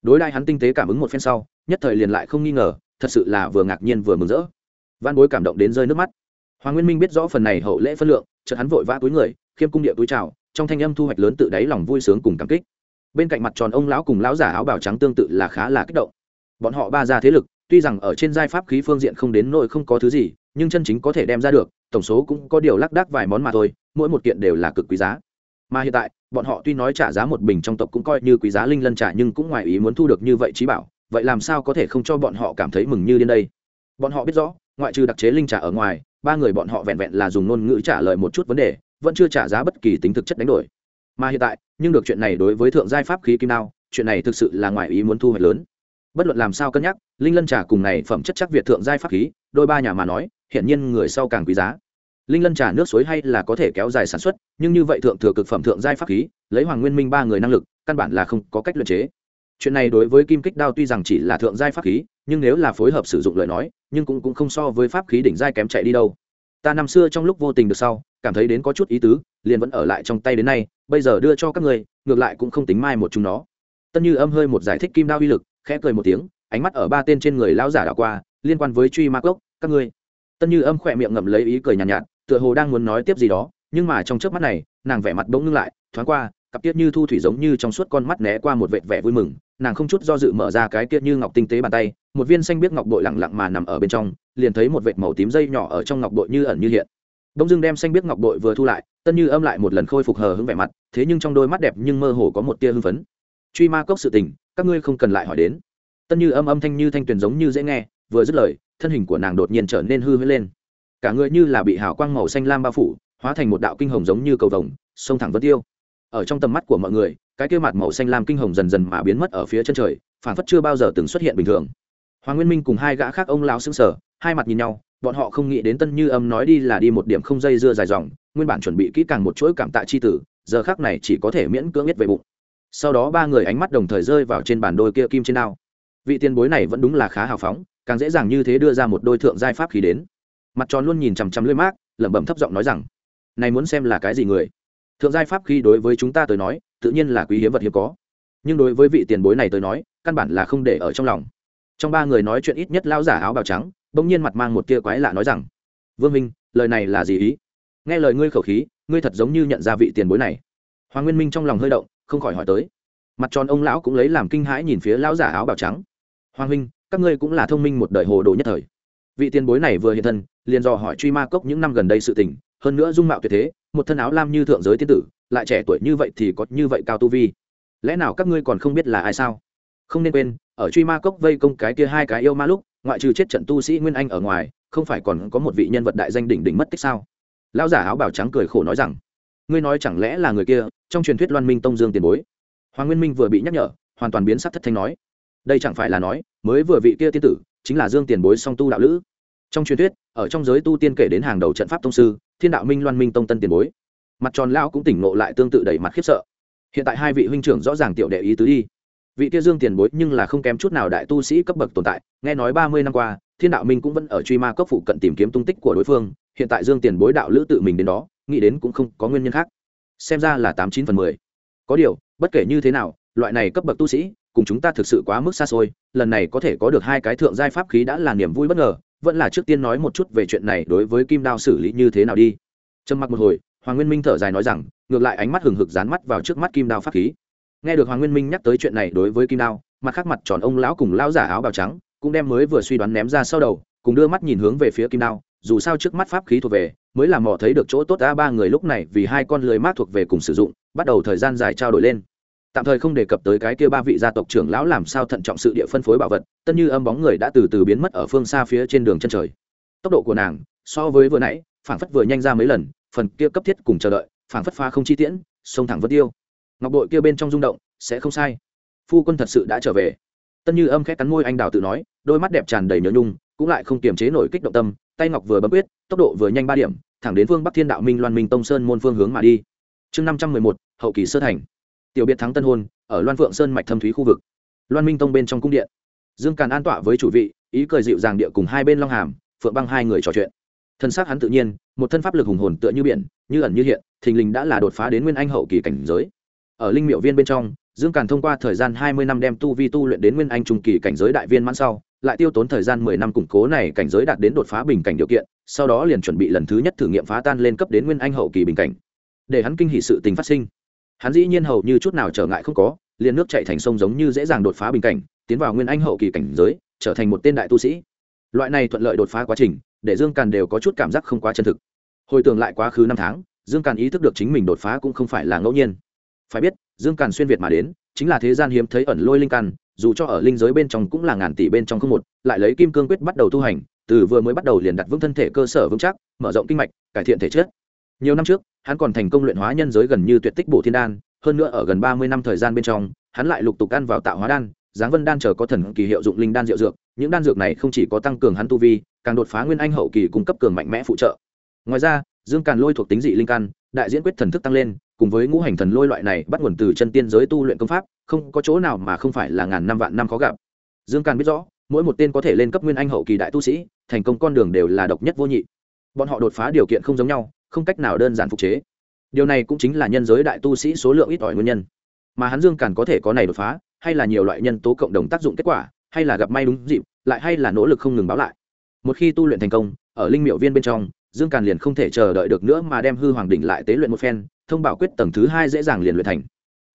Đối đai hắn tinh tế cảm ứng một phen sau, nhất thời liền lại không nghi ngờ, thật sự là vừa ngạc nhiên vừa mừng rỡ. Văn bối cảm động đến rơi nước mắt. Hoàng nguyên minh biết rõ phần này hậu lễ phân lượng, chợt hắn vội vã túi người, khiêm cung địa túi trào trong thanh âm thu hoạch lớn tự đáy lòng vui sướng cùng cảm kích. Bên cạnh mặt tròn ông lão cùng lão giả áo bào trắng tương tự là khá là kích động. Bọn họ ba ra thế lực, tuy rằng ở trên giai pháp khí phương diện không đến nỗi không có thứ gì, nhưng chân chính có thể đem ra được, tổng số cũng có điều lác đác vài món mà thôi, mỗi một kiện đều là cực quý giá. Mà hiện tại bọn họ tuy nói trả giá một bình trong tộc cũng coi như quý giá linh lân trả nhưng cũng ngoài ý muốn thu được như vậy trí bảo, vậy làm sao có thể không cho bọn họ cảm thấy mừng như đến đây? Bọn họ biết rõ, ngoại trừ đặc chế linh trả ở ngoài, ba người bọn họ vẹn vẹn là dùng ngôn ngữ trả lời một chút vấn đề, vẫn chưa trả giá bất kỳ tính thực chất đánh đổi. Mà hiện tại, nhưng được chuyện này đối với thượng giai pháp khí kim đao, chuyện này thực sự là ngoài ý muốn thu hoạch lớn. Bất luận làm sao cân nhắc, linh lân trà cùng này phẩm chất chắc việt thượng giai pháp khí, đôi ba nhà mà nói hiện nhiên người sau càng quý giá linh lân trà nước suối hay là có thể kéo dài sản xuất nhưng như vậy thượng thừa cực phẩm thượng giai pháp khí lấy hoàng nguyên minh ba người năng lực căn bản là không có cách luyện chế. Chuyện này đối với kim kích đao tuy rằng chỉ là thượng giai pháp khí nhưng nếu là phối hợp sử dụng lời nói nhưng cũng, cũng không so với pháp khí đỉnh giai kém chạy đi đâu. Ta năm xưa trong lúc vô tình được sau cảm thấy đến có chút ý tứ liền vẫn ở lại trong tay đến nay bây giờ đưa cho các người ngược lại cũng không tính mai một chúng nó. Tân như âm hơi một giải thích kim đao uy lực khẽ cười một tiếng ánh mắt ở ba tên trên người lão giả đảo qua liên quan với truy ma cốc các ngươi. Tân như âm khỏe miệng ngậm lấy ý cười nhàn nhạt, nhạt tựa hồ đang muốn nói tiếp gì đó, nhưng mà trong chớp mắt này, nàng vẻ mặt bỗng ngưng lại, thoáng qua, cặp tiết như thu thủy giống như trong suốt con mắt né qua một vệt vẻ vui mừng, nàng không chút do dự mở ra cái tiết như ngọc tinh tế bàn tay, một viên xanh biết ngọc bội lặng lặng mà nằm ở bên trong, liền thấy một vệt màu tím dây nhỏ ở trong ngọc bội như ẩn như hiện. Đông dương đem xanh biết ngọc bội vừa thu lại, tân như âm lại một lần khôi phục hờ hững vẻ mặt, thế nhưng trong đôi mắt đẹp nhưng mơ hồ có một tia hưng phấn. Truy ma cốc sự tình, các ngươi không cần lại hỏi đến. Tân như âm âm thanh như thanh tuyền giống như dễ nghe, vừa dứt lời, thân hình của nàng đột nhiên trở nên hư huyễn lên cả người như là bị hào quang màu xanh lam bao phủ, hóa thành một đạo kinh hồng giống như cầu vồng, sông thẳng vân tiêu. Ở trong tầm mắt của mọi người, cái kia mặt màu xanh lam kinh hồng dần dần mà biến mất ở phía chân trời phản phất chưa bao giờ từng xuất hiện bình thường. Hoàng nguyên minh cùng hai gã khác ông lão xương sở hai mặt nhìn nhau, bọn họ không nghĩ đến tân như âm nói đi là đi một điểm không dây dưa dài dòng, nguyên bản chuẩn bị kỹ càng một chuỗi cảm tạ chi tử, giờ khác này chỉ có thể miễn cưỡng nhất về bụng. Sau đó ba người ánh mắt đồng thời rơi vào trên bản đôi kia kim trên ao. Vị tiền bối này vẫn đúng là khá hào phóng, càng dễ dàng như thế đưa ra một đôi thượng giai pháp khí đến mặt tròn luôn nhìn chằm chằm lưỡi mát lẩm bẩm thấp giọng nói rằng, này muốn xem là cái gì người? Thượng giai pháp khi đối với chúng ta tới nói, tự nhiên là quý hiếm vật hiếm có. Nhưng đối với vị tiền bối này tới nói, căn bản là không để ở trong lòng. Trong ba người nói chuyện ít nhất lão giả áo bào trắng, bỗng nhiên mặt mang một tia quái lạ nói rằng, vương minh, lời này là gì ý? Nghe lời ngươi khẩu khí, ngươi thật giống như nhận ra vị tiền bối này. Hoàng nguyên minh trong lòng hơi động, không khỏi hỏi tới. Mặt tròn ông lão cũng lấy làm kinh hãi nhìn phía lão giả áo bào trắng. Hoàng huynh các ngươi cũng là thông minh một đời hồ đồ nhất thời vị tiền bối này vừa hiện thân, liền dò hỏi truy ma cốc những năm gần đây sự tình, hơn nữa dung mạo tuyệt thế, một thân áo lam như thượng giới tiên tử, lại trẻ tuổi như vậy thì có như vậy cao tu vi. Lẽ nào các ngươi còn không biết là ai sao? Không nên quên, ở truy ma cốc vây công cái kia hai cái yêu ma lúc, ngoại trừ chết trận tu sĩ nguyên anh ở ngoài, không phải còn có một vị nhân vật đại danh đỉnh đỉnh mất tích sao? Lão giả áo bảo trắng cười khổ nói rằng, ngươi nói chẳng lẽ là người kia, trong truyền thuyết loan minh tông dương tiền bối? Hoàng nguyên minh vừa bị nhắc nhở, hoàn toàn biến sắc thất thanh nói. Đây chẳng phải là nói, mới vừa vị kia tiên tử chính là dương tiền bối song tu đạo lữ. Trong truyền thuyết, ở trong giới tu tiên kể đến hàng đầu trận pháp tông sư, thiên đạo minh loan minh tông tân tiền bối. Mặt tròn lão cũng tỉnh ngộ lại tương tự đầy mặt khiếp sợ. Hiện tại hai vị huynh trưởng rõ ràng tiểu đệ ý tứ đi. Vị kia dương tiền bối nhưng là không kém chút nào đại tu sĩ cấp bậc tồn tại, nghe nói ba mươi năm qua, thiên đạo minh cũng vẫn ở truy ma cấp phụ cận tìm kiếm tung tích của đối phương, hiện tại dương tiền bối đạo lữ tự mình đến đó, nghĩ đến cũng không có nguyên nhân khác. Xem ra là tám chín phần mười. Có điều, bất kể như thế nào, loại này cấp bậc tu sĩ cùng chúng ta thực sự quá mức xa xôi, lần này có thể có được hai cái thượng giai pháp khí đã là niềm vui bất ngờ, vẫn là trước tiên nói một chút về chuyện này đối với kim đao xử lý như thế nào đi. Trầm mặc một hồi, hoàng nguyên minh thở dài nói rằng, ngược lại ánh mắt hừng hực dán mắt vào trước mắt kim đao pháp khí. Nghe được hoàng nguyên minh nhắc tới chuyện này đối với kim đao, mặt khác mặt tròn ông lão cùng lão giả áo bào trắng cũng đem mới vừa suy đoán ném ra sau đầu, cùng đưa mắt nhìn hướng về phía kim đao, dù sao trước mắt pháp khí thuộc về, mới làm mò thấy được chỗ tốt a ba người lúc này vì hai con lưới mát thuộc về cùng sử dụng, bắt đầu thời gian dài trao đổi lên tạm thời không đề cập tới cái kia ba vị gia tộc trưởng lão làm sao thận trọng sự địa phân phối bảo vật, tân như âm bóng người đã từ từ biến mất ở phương xa phía trên đường chân trời. Tốc độ của nàng, so với vừa nãy, phảng phất vừa nhanh ra mấy lần, phần kia cấp thiết cùng chờ đợi, phảng phất pha không chi tiễn, sông thẳng vân tiêu. Ngọc đội kia bên trong rung động, sẽ không sai. Phu quân thật sự đã trở về. Tân như âm khét cắn môi anh đào tự nói, đôi mắt đẹp tràn đầy nhớ nhung, cũng lại không kiềm chế nổi kích động tâm, tay ngọc vừa bấm quyết, tốc độ vừa nhanh ba điểm, thẳng đến phương bắc thiên đạo minh loan minh tông sơn môn phương hướng mà đi. Chương năm trăm mười một, hậu kỳ sơ thành tiểu biệt thắng tân hôn, ở loan phượng sơn mạch thâm thúy khu vực. Loan minh tông bên trong cung điện. Dương càn an tọa với chủ vị, ý cười dịu dàng địa cùng hai bên long hàm, phượng băng hai người trò chuyện. Thân xác hắn tự nhiên, một thân pháp lực hùng hồn tựa như biển, như ẩn như hiện, thình lình đã là đột phá đến nguyên anh hậu kỳ cảnh giới. Ở linh miệu viên bên trong, dương càn thông qua thời gian hai mươi năm đem tu vi tu luyện đến nguyên anh trung kỳ cảnh giới đại viên mãn sau, lại tiêu tốn thời gian mười năm củng cố này cảnh giới đạt đến đột phá bình cảnh điều kiện, sau đó liền chuẩn bị lần thứ nhất thử nghiệm phá tan lên cấp đến nguyên anh hậu kỳ bình cảnh. Để hắn kinh hỉ sự tình phát sinh hắn dĩ nhiên hầu như chút nào trở ngại không có, liền nước chạy thành sông giống như dễ dàng đột phá bình cảnh, tiến vào nguyên anh hậu kỳ cảnh giới, trở thành một tên đại tu sĩ. Loại này thuận lợi đột phá quá trình, để dương càn đều có chút cảm giác không quá chân thực. Hồi tưởng lại quá khứ năm tháng, dương càn ý thức được chính mình đột phá cũng không phải là ngẫu nhiên. Phải biết, dương càn xuyên việt mà đến, chính là thế gian hiếm thấy ẩn lôi linh căn, dù cho ở linh giới bên trong cũng là ngàn tỷ bên trong không một, lại lấy kim cương quyết bắt đầu tu hành, từ vừa mới bắt đầu liền đặt vững thân thể cơ sở vững chắc, mở rộng kinh mạch, cải thiện thể chất nhiều năm trước, hắn còn thành công luyện hóa nhân giới gần như tuyệt tích bổ thiên đan, hơn nữa ở gần ba mươi năm thời gian bên trong, hắn lại lục tục ăn vào tạo hóa đan, giáng vân đan chờ có thần kỳ hiệu dụng linh đan diệu dược, những đan dược này không chỉ có tăng cường hắn tu vi, càng đột phá nguyên anh hậu kỳ cung cấp cường mạnh mẽ phụ trợ. Ngoài ra, dương càn lôi thuộc tính dị linh căn, đại diễn quyết thần thức tăng lên, cùng với ngũ hành thần lôi loại này bắt nguồn từ chân tiên giới tu luyện công pháp, không có chỗ nào mà không phải là ngàn năm vạn năm khó gặp. Dương càn biết rõ, mỗi một tên có thể lên cấp nguyên anh hậu kỳ đại tu sĩ, thành công con đường đều là độc nhất vô nhị. Bọn họ đột phá điều kiện không giống nhau không cách nào đơn giản phục chế. Điều này cũng chính là nhân giới đại tu sĩ số lượng ít ỏi nguyên nhân. Mà hắn dương càn có thể có này đột phá, hay là nhiều loại nhân tố cộng đồng tác dụng kết quả, hay là gặp may đúng dịp, lại hay là nỗ lực không ngừng báo lại. Một khi tu luyện thành công, ở linh miệu viên bên trong, dương càn liền không thể chờ đợi được nữa mà đem hư hoàng đỉnh lại tế luyện một phen, thông bảo quyết tầng thứ hai dễ dàng liền luyện thành.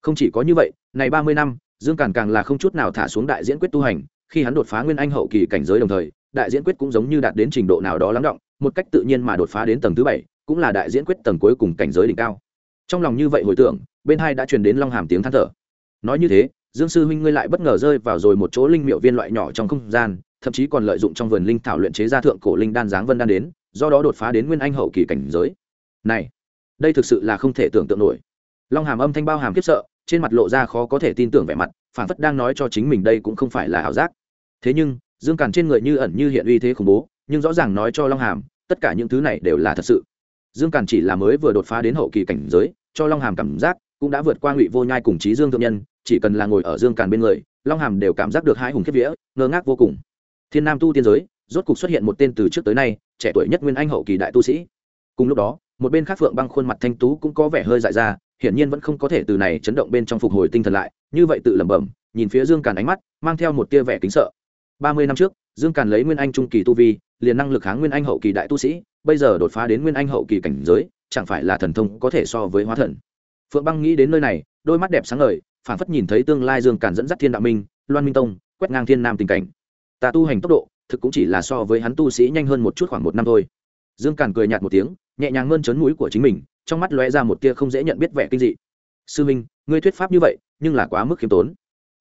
Không chỉ có như vậy, này ba mươi năm, dương càn càng là không chút nào thả xuống đại diễn quyết tu hành, khi hắn đột phá nguyên anh hậu kỳ cảnh giới đồng thời, đại diễn quyết cũng giống như đạt đến trình độ nào đó lắng động, một cách tự nhiên mà đột phá đến tầng thứ bảy cũng là đại diễn quyết tầng cuối cùng cảnh giới đỉnh cao. Trong lòng như vậy hồi tưởng, bên hai đã truyền đến long hàm tiếng than thở. Nói như thế, dương sư huynh ngươi lại bất ngờ rơi vào rồi một chỗ linh miệu viên loại nhỏ trong không gian, thậm chí còn lợi dụng trong vườn linh thảo luyện chế ra thượng cổ linh đan dáng vân đan đến, do đó đột phá đến nguyên anh hậu kỳ cảnh giới. Này, đây thực sự là không thể tưởng tượng nổi. Long hàm âm thanh bao hàm kiếp sợ, trên mặt lộ ra khó có thể tin tưởng vẻ mặt phản phất đang nói cho chính mình đây cũng không phải là ảo giác. Thế nhưng, dương càn trên người như ẩn như hiện uy thế khủng bố, nhưng rõ ràng nói cho long hàm, tất cả những thứ này đều là thật sự dương càn chỉ là mới vừa đột phá đến hậu kỳ cảnh giới, cho long hàm cảm giác cũng đã vượt qua ngụy vô nhai cùng trí dương thượng nhân, chỉ cần là ngồi ở dương càn bên người, long hàm đều cảm giác được hai hùng kiếp vía, ngơ ngác vô cùng. Thiên nam tu tiên giới, rốt cục xuất hiện một tên từ trước tới nay, trẻ tuổi nhất nguyên anh hậu kỳ đại tu sĩ. Cùng lúc đó, một bên khác phượng băng khuôn mặt thanh tú cũng có vẻ hơi dại ra, hiển nhiên vẫn không có thể từ này chấn động bên trong phục hồi tinh thần lại, như vậy tự lẩm bẩm, nhìn phía dương càn ánh mắt, mang theo một tia vẻ kính sợ. Ba mươi năm trước, dương càn lấy nguyên anh trung kỳ tu vi, liền năng lực kháng nguyên anh hậu kỳ đại tu sĩ bây giờ đột phá đến nguyên anh hậu kỳ cảnh giới, chẳng phải là thần thông có thể so với hóa thần. Phượng băng nghĩ đến nơi này, đôi mắt đẹp sáng lời phản phất nhìn thấy tương lai dương càn dẫn dắt thiên đạo minh, loan minh tông, quét ngang thiên nam tình cảnh. Ta tu hành tốc độ, thực cũng chỉ là so với hắn tu sĩ nhanh hơn một chút khoảng một năm thôi. Dương càn cười nhạt một tiếng, nhẹ nhàng mơn trớn mũi của chính mình, trong mắt lóe ra một tia không dễ nhận biết vẻ kinh dị. Sư minh, ngươi thuyết pháp như vậy, nhưng là quá mức khiêm tốn.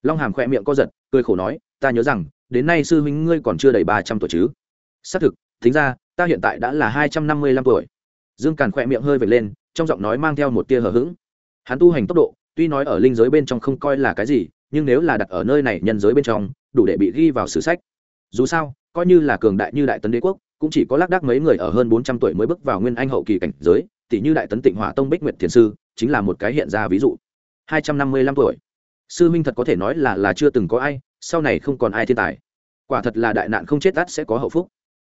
Long hàm khỏe miệng co giật, cười khổ nói, ta nhớ rằng, đến nay sư minh ngươi còn chưa đầy ba trăm tuổi chứ. Xác thực tính ra, ta hiện tại đã là hai trăm năm mươi lăm tuổi. Dương càn khỏe miệng hơi vệt lên, trong giọng nói mang theo một tia hờ hững. Hắn tu hành tốc độ, tuy nói ở linh giới bên trong không coi là cái gì, nhưng nếu là đặt ở nơi này nhân giới bên trong, đủ để bị ghi vào sử sách. Dù sao, coi như là cường đại như đại tấn đế quốc, cũng chỉ có lác đác mấy người ở hơn bốn trăm tuổi mới bước vào nguyên anh hậu kỳ cảnh giới tỷ như đại tấn tịnh hỏa tông bích nguyệt thiền sư, chính là một cái hiện ra ví dụ. hai trăm năm mươi lăm tuổi. Sư minh thật có thể nói là là chưa từng có ai, sau này không còn ai thiên tài. Quả thật là đại nạn không chết tắt sẽ có hậu phúc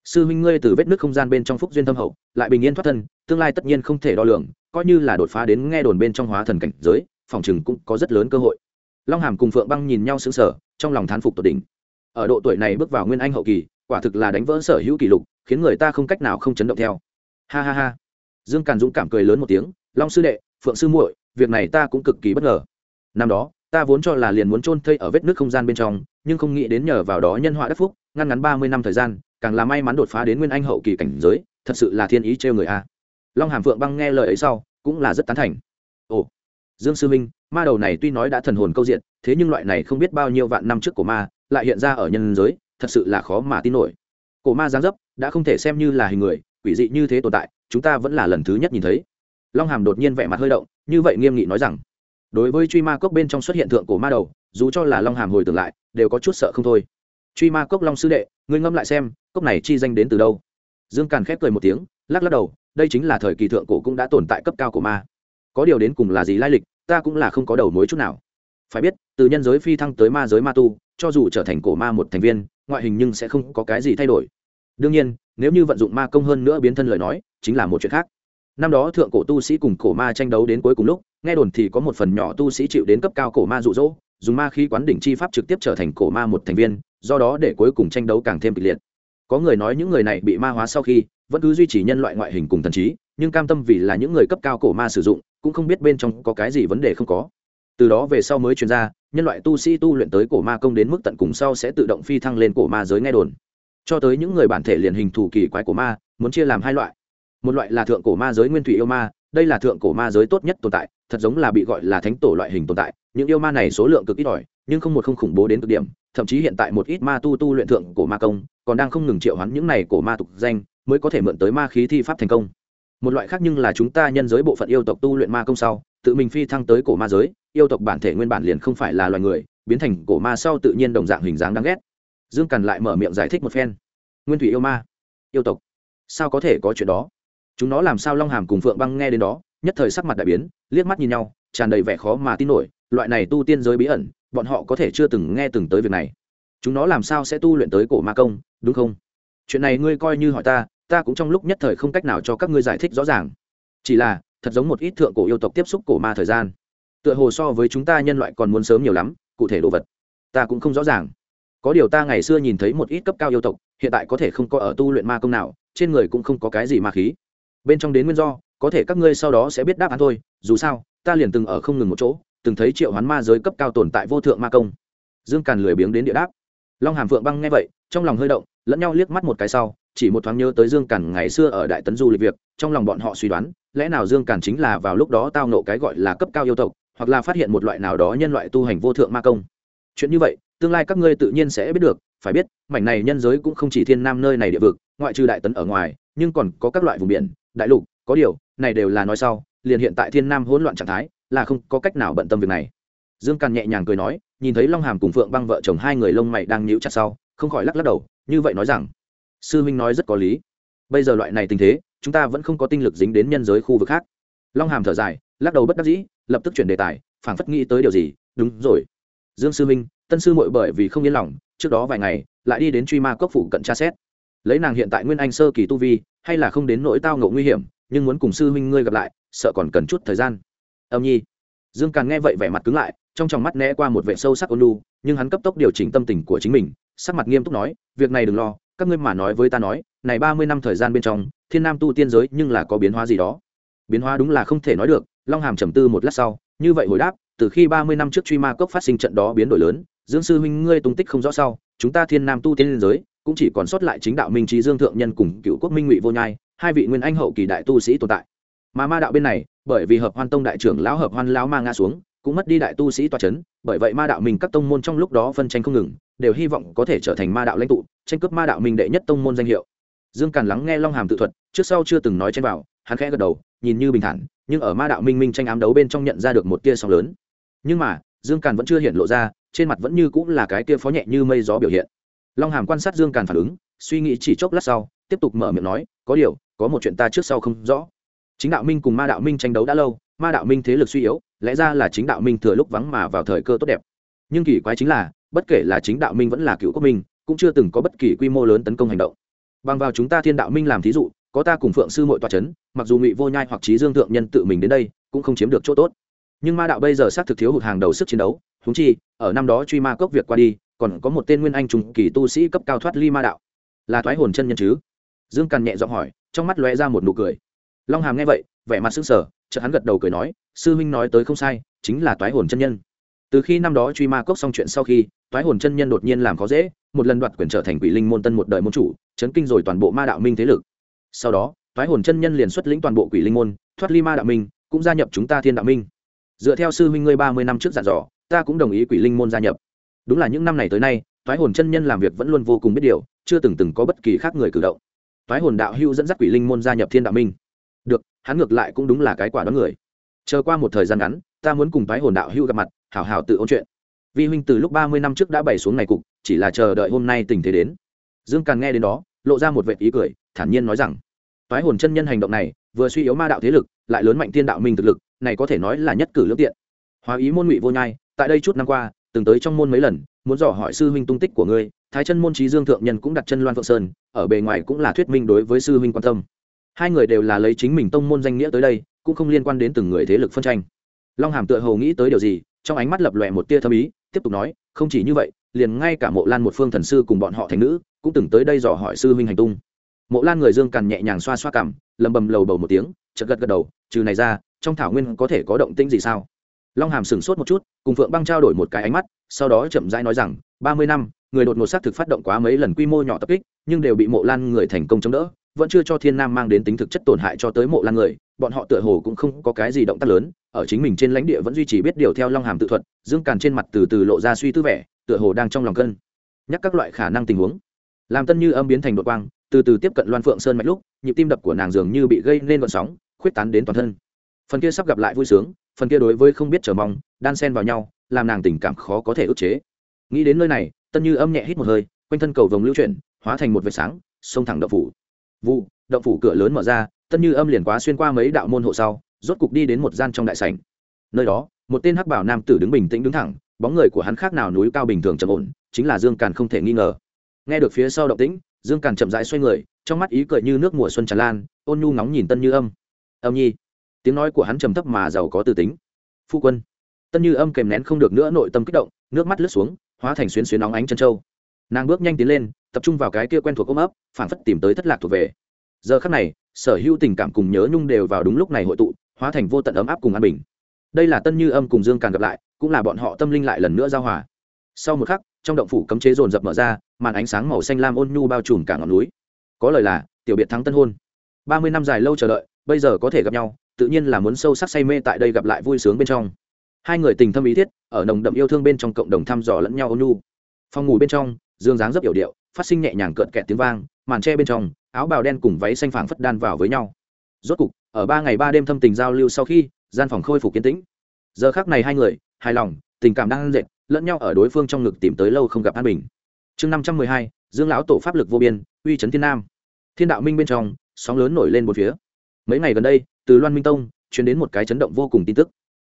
sư huynh ngươi từ vết nước không gian bên trong phúc duyên thâm hậu, lại bình yên thoát thân, tương lai tất nhiên không thể đo lường, coi như là đột phá đến nghe đồn bên trong hóa thần cảnh giới, phòng chừng cũng có rất lớn cơ hội. Long hàm cùng phượng băng nhìn nhau sững sờ, trong lòng thán phục tột đỉnh. Ở độ tuổi này bước vào nguyên anh hậu kỳ, quả thực là đánh vỡ sở hữu kỷ lục, khiến người ta không cách nào không chấn động theo. Ha ha ha. Dương càn dũng cảm cười lớn một tiếng, long sư đệ, phượng sư muội, việc này ta cũng cực kỳ bất ngờ. Năm đó, ta vốn cho là liền muốn chôn thây ở vết nước không gian bên trong, nhưng không nghĩ đến nhờ vào đó nhân họa đất phúc, ngăn ngắn ba mươi năm thời gian càng là may mắn đột phá đến nguyên anh hậu kỳ cảnh giới, thật sự là thiên ý trêu người a. Long hàm phượng băng nghe lời ấy sau, cũng là rất tán thành. Ồ, dương sư minh, ma đầu này tuy nói đã thần hồn câu diện, thế nhưng loại này không biết bao nhiêu vạn năm trước của ma, lại hiện ra ở nhân giới, thật sự là khó mà tin nổi. Cổ ma giáng dấp, đã không thể xem như là hình người, quỷ dị như thế tồn tại, chúng ta vẫn là lần thứ nhất nhìn thấy. Long hàm đột nhiên vẻ mặt hơi động, như vậy nghiêm nghị nói rằng, đối với truy ma cốc bên trong xuất hiện thượng cổ ma đầu, dù cho là long hàm hồi tưởng lại, đều có chút sợ không thôi truy ma cốc long sư đệ, ngươi ngâm lại xem, cốc này chi danh đến từ đâu? Dương càn khép cười một tiếng, lắc lắc đầu, đây chính là thời kỳ thượng cổ cũng đã tồn tại cấp cao của ma. Có điều đến cùng là gì lai lịch, ta cũng là không có đầu mối chút nào. Phải biết, từ nhân giới phi thăng tới ma giới ma tu, cho dù trở thành cổ ma một thành viên, ngoại hình nhưng sẽ không có cái gì thay đổi. Đương nhiên, nếu như vận dụng ma công hơn nữa biến thân lời nói, chính là một chuyện khác. Năm đó thượng cổ tu sĩ cùng cổ ma tranh đấu đến cuối cùng lúc, nghe đồn thì có một phần nhỏ tu sĩ chịu đến cấp cao cổ ma rụ rỗ dùng ma khí quán đỉnh chi pháp trực tiếp trở thành cổ ma một thành viên do đó để cuối cùng tranh đấu càng thêm kịch liệt. Có người nói những người này bị ma hóa sau khi, vẫn cứ duy trì nhân loại ngoại hình cùng thần trí, nhưng cam tâm vì là những người cấp cao cổ ma sử dụng, cũng không biết bên trong có cái gì vấn đề không có. Từ đó về sau mới chuyên ra, nhân loại tu sĩ tu luyện tới cổ ma công đến mức tận cùng sau sẽ tự động phi thăng lên cổ ma giới nghe đồn. Cho tới những người bản thể liền hình thủ kỳ quái cổ ma, muốn chia làm hai loại. Một loại là thượng cổ ma giới nguyên thủy yêu ma, đây là thượng cổ ma giới tốt nhất tồn tại, thật giống là bị gọi là thánh tổ loại hình tồn tại, những yêu ma này số lượng cực ít ỏi nhưng không một không khủng bố đến cực điểm, thậm chí hiện tại một ít ma tu tu luyện thượng cổ ma công, còn đang không ngừng triệu hoán những này cổ ma tục danh, mới có thể mượn tới ma khí thi pháp thành công. Một loại khác nhưng là chúng ta nhân giới bộ phận yêu tộc tu luyện ma công sau, tự mình phi thăng tới cổ ma giới, yêu tộc bản thể nguyên bản liền không phải là loài người, biến thành cổ ma sau tự nhiên đồng dạng hình dáng đáng ghét. Dương cằn lại mở miệng giải thích một phen. Nguyên thủy yêu ma, yêu tộc, sao có thể có chuyện đó? Chúng nó làm sao long hàm cùng phượng băng nghe đến đó, nhất thời sắc mặt đại biến, liếc mắt nhìn nhau, tràn đầy vẻ khó mà tin nổi, loại này tu tiên giới bí ẩn bọn họ có thể chưa từng nghe từng tới việc này. Chúng nó làm sao sẽ tu luyện tới cổ ma công, đúng không? Chuyện này ngươi coi như hỏi ta ta cũng trong lúc nhất thời không cách nào cho các ngươi giải thích rõ ràng. Chỉ là, thật giống một ít thượng cổ yêu tộc tiếp xúc cổ ma thời gian. Tựa hồ so với chúng ta nhân loại còn muốn sớm nhiều lắm, cụ thể đồ vật, ta cũng không rõ ràng. Có điều ta ngày xưa nhìn thấy một ít cấp cao yêu tộc, hiện tại có thể không có ở tu luyện ma công nào, trên người cũng không có cái gì ma khí. Bên trong đến nguyên do, có thể các ngươi sau đó sẽ biết đáp án thôi, dù sao, ta liền từng ở không ngừng một chỗ từng thấy triệu hoán ma giới cấp cao tồn tại vô thượng ma công. Dương càn lười biếng đến địa đáp. Long hàm phượng băng nghe vậy, trong lòng hơi động, lẫn nhau liếc mắt một cái sau, chỉ một thoáng nhớ tới dương càn ngày xưa ở đại tấn du lịch việc, trong lòng bọn họ suy đoán, lẽ nào dương càn chính là vào lúc đó tao nộ cái gọi là cấp cao yêu tộc, hoặc là phát hiện một loại nào đó nhân loại tu hành vô thượng ma công. Chuyện như vậy, tương lai các ngươi tự nhiên sẽ biết được, phải biết, mảnh này nhân giới cũng không chỉ thiên nam nơi này địa vực, ngoại trừ đại tấn ở ngoài, nhưng còn có các loại vùng biển, đại lục, có điều, này đều là nói sau, liền hiện tại thiên nam hỗn loạn trạng thái là không có cách nào bận tâm việc này. Dương càn nhẹ nhàng cười nói, nhìn thấy long hàm cùng phượng băng vợ chồng hai người lông mày đang nhíu chặt sau, không khỏi lắc lắc đầu, như vậy nói rằng, sư minh nói rất có lý. Bây giờ loại này tình thế, chúng ta vẫn không có tinh lực dính đến nhân giới khu vực khác. Long hàm thở dài, lắc đầu bất đắc dĩ, lập tức chuyển đề tài, phảng phất nghĩ tới điều gì, đúng rồi. Dương sư minh tân sư mội bởi vì không yên lòng, trước đó vài ngày, lại đi đến truy ma cốc phủ cận tra xét. Lấy nàng hiện tại nguyên anh sơ kỳ tu vi, hay là không đến nỗi tao ngộ nguy hiểm, nhưng muốn cùng sư huynh ngươi gặp lại, sợ còn cần chút thời gian âm nhi. Dương càn nghe vậy vẻ mặt cứng lại, trong tròng mắt né qua một vệ sâu sắc ôn lu nhưng hắn cấp tốc điều chỉnh tâm tình của chính mình, sắc mặt nghiêm túc nói, việc này đừng lo, các ngươi mà nói với ta nói, này ba mươi năm thời gian bên trong, thiên nam tu tiên giới nhưng là có biến hóa gì đó. Biến hóa đúng là không thể nói được, long hàm trầm tư một lát sau, như vậy hồi đáp, từ khi ba mươi năm trước truy ma cốc phát sinh trận đó biến đổi lớn, dương sư huynh ngươi tung tích không rõ sau, chúng ta thiên nam tu tiên giới, cũng chỉ còn sót lại chính đạo minh trí dương thượng nhân cùng cựu quốc minh ngụy vô nhai, hai vị nguyên anh hậu kỳ đại tu sĩ tồn tại. Mà ma đạo bên này bởi vì hợp hoan tông đại trưởng lão hợp hoan lão ma ngã xuống, cũng mất đi đại tu sĩ toa c h ấ n bởi vậy ma đạo mình các tông môn trong lúc đó phân tranh không ngừng, đều hy vọng có thể trở thành ma đạo lãnh tụ, tranh cướp ma đạo mình đệ nhất tông môn danh hiệu. Dương càn lắng nghe long hàm tự thuật, trước sau chưa từng nói trên vào, hắn khẽ gật đầu, nhìn như bình thản, nhưng ở ma đạo minh minh tranh ám đấu bên trong nhận ra được một tia sóng lớn. Nhưng mà, dương càn vẫn chưa hiện lộ ra, trên mặt vẫn như cũng là cái tia phó nhẹ như mây gió biểu hiện. Long hàm quan sát dương càn phản ứng, suy nghĩ chỉ chốc lát sau, tiếp tục mở miệng nói, có điều, có một chuyện ta trước sau không rõ chính đạo minh cùng ma đạo minh tranh đấu đã lâu, ma đạo minh thế lực suy yếu, lẽ ra là chính đạo minh thừa lúc vắng mà vào thời cơ tốt đẹp. Nhưng kỳ quái chính là, bất kể là chính đạo minh vẫn là cựu quốc minh, cũng chưa từng có bất kỳ quy mô lớn tấn công hành động. Bằng vào chúng ta thiên đạo minh làm thí dụ, có ta cùng phượng sư mội tòa c h ấ n mặc dù ngụy vô nhai hoặc trí dương thượng nhân tự mình đến đây, cũng không chiếm được chỗ tốt. Nhưng ma đạo bây giờ xác thực thiếu hụt hàng đầu sức chiến đấu thúng chi, ở năm đó truy ma cốc việc qua đi, còn có một tên nguyên anh trùng kỳ tu sĩ cấp cao thoát ly ma đạo. Là thoái hồn chân nhân chứ? Dương càn nhẹ giọng hỏi, trong mắt lóe ra một nụ cười long hàm nghe vậy, vẻ mặt sững sờ, chợt hắn gật đầu cười nói, sư huynh nói tới không sai, chính là toái hồn chân nhân. Từ khi năm đó truy ma cốc xong chuyện sau khi, toái hồn chân nhân đột nhiên làm khó dễ, một lần đoạt quyền trở thành quỷ linh môn tân một đời môn chủ, chấn kinh rồi toàn bộ ma đạo minh thế lực. Sau đó, toái hồn chân nhân liền xuất lĩnh toàn bộ quỷ linh môn, thoát ly ma đạo minh, cũng gia nhập chúng ta thiên đạo minh. Dựa theo sư huynh ngươi ba mươi năm trước dặn dò, ta cũng đồng ý quỷ linh môn gia nhập. Đúng là những năm này tới nay, toái hồn chân nhân làm việc vẫn luôn vô cùng biết điều, chưa từng từng có bất kỳ khác người cử động. Toái hồn đạo hưu dẫn dắt quỷ linh môn gia nhập thiên đạo minh được, hắn ngược lại cũng đúng là cái quả đón người. Chờ qua một thời gian ngắn, ta muốn cùng Thái hồn đạo hưu gặp mặt, hảo hảo tự ôn chuyện. Vi huynh từ lúc ba mươi năm trước đã bày xuống này cục, chỉ là chờ đợi hôm nay tình thế đến. Dương càn nghe đến đó, lộ ra một vệ ý cười, thản nhiên nói rằng toái hồn chân nhân hành động này, vừa suy yếu ma đạo thế lực, lại lớn mạnh thiên đạo minh thực lực, này có thể nói là nhất cử lương tiện. Hóa ý môn ngụy vô nhai, tại đây chút năm qua, từng tới trong môn mấy lần, muốn dò hỏi sư huynh tung tích của ngươi, thái chân môn trí dương thượng nhân cũng đặt chân loan phượng sơn, ở bề ngoài cũng là thuyết minh đối với sư huynh quan tâm hai người đều là lấy chính mình tông môn danh nghĩa tới đây, cũng không liên quan đến từng người thế lực phân tranh. Long hàm tựa hồ nghĩ tới điều gì, trong ánh mắt lập lòe một tia thâm ý, tiếp tục nói, không chỉ như vậy, liền ngay cả mộ lan một phương thần sư cùng bọn họ thành nữ, cũng từng tới đây dò hỏi sư huynh hành tung. Mộ lan người dương cằn nhẹ nhàng xoa xoa cảm lầm bầm lầu bầu một tiếng chật gật gật đầu, trừ này ra, trong thảo nguyên có thể có động tĩnh gì sao? Long hàm sửng sốt một chút, cùng phượng băng trao đổi một cái ánh mắt, sau đó chậm rãi nói rằng, ba mươi năm, người đột ngột xác thực phát động quá mấy lần quy mô nhỏ tập kích, nhưng đều bị mộ lan người thành công chống đỡ vẫn chưa cho thiên nam mang đến tính thực chất tổn hại cho tới mộ lan người, bọn họ tựa hồ cũng không có cái gì động tác lớn, ở chính mình trên lãnh địa vẫn duy trì biết điều theo long hàm tự thuật, dương càn trên mặt từ từ lộ ra suy tư vẻ, tựa hồ đang trong lòng cân nhắc các loại khả năng tình huống. Làm tân như âm biến thành đột quang, từ từ tiếp cận loan phượng sơn mạch lúc, nhịp tim đập của nàng dường như bị gây nên vận sóng, khuyết tán đến toàn thân. Phần kia sắp gặp lại vui sướng, phần kia đối với không biết chờ mong, đan sen vào nhau, làm nàng tình cảm khó có thể ức chế. Nghĩ đến nơi này, tân như âm nhẹ hít một hơi, quanh thân cầu vồng lưu chuyển, hóa thành một vệt sáng xông thẳng đậu phủ vụ, động phủ cửa lớn mở ra, tân như âm liền quá xuyên qua mấy đạo môn hộ sau, rốt cục đi đến một gian trong đại sảnh. Nơi đó, một tên hắc bảo nam tử đứng bình tĩnh đứng thẳng, bóng người của hắn khác nào núi cao bình thường trầm ổn, chính là dương càn không thể nghi ngờ. Nghe được phía sau động tĩnh, dương càn chậm rãi xoay người, trong mắt ý cười như nước mùa xuân tràn lan, ôn nhu ngóng nhìn tân như âm. Âm nhi. Tiếng nói của hắn trầm thấp mà giàu có từ tính. Phu quân. Tân như âm kèm nén không được nữa nội tâm kích động, nước mắt lướt xuống, hóa thành xuyến xuyến nóng ánh chân trâu nàng bước nhanh tiến lên tập trung vào cái kia quen thuộc ôm ấp phản phất tìm tới thất lạc thuộc về. Giờ khắc này, sở hữu tình cảm cùng nhớ nhung đều vào đúng lúc này hội tụ, hóa thành vô tận ấm áp cùng an bình. Đây là tân như âm cùng dương càng gặp lại, cũng là bọn họ tâm linh lại lần nữa giao hòa. Sau một khắc, trong động phủ cấm chế rồn rập mở ra, màn ánh sáng màu xanh lam ôn nhu bao trùm cả ngọn núi. Có lời là, tiểu biệt thắng tân hôn. Ba mươi năm dài lâu chờ đợi, bây giờ có thể gặp nhau, tự nhiên là muốn sâu sắc say mê tại đây gặp lại vui sướng bên trong. Hai người tình thâm ý thiết, ở nồng đậm yêu thương bên trong cộng đồng thăm dò lẫn nhau ôn nhu. Phòng ngủ bên trong, dương dáng rất hiểu điệu phát sinh nhẹ nhàng cợt kẹt tiếng vang, màn tre bên trong, áo bào đen cùng váy xanh phảng phất đan vào với nhau. Rốt cục, ở ba ngày ba đêm thâm tình giao lưu sau khi, gian phòng khôi phục kiến tĩnh. Giờ khác này hai người, hài lòng, tình cảm đang dệt, lẫn nhau ở đối phương trong ngực tìm tới lâu không gặp an bình. Chương năm trăm mười hai, dương lão tổ pháp lực vô biên, uy trấn thiên nam. Thiên đạo minh bên trong, sóng lớn nổi lên một phía. Mấy ngày gần đây, từ loan minh tông chuyển đến một cái chấn động vô cùng tin tức.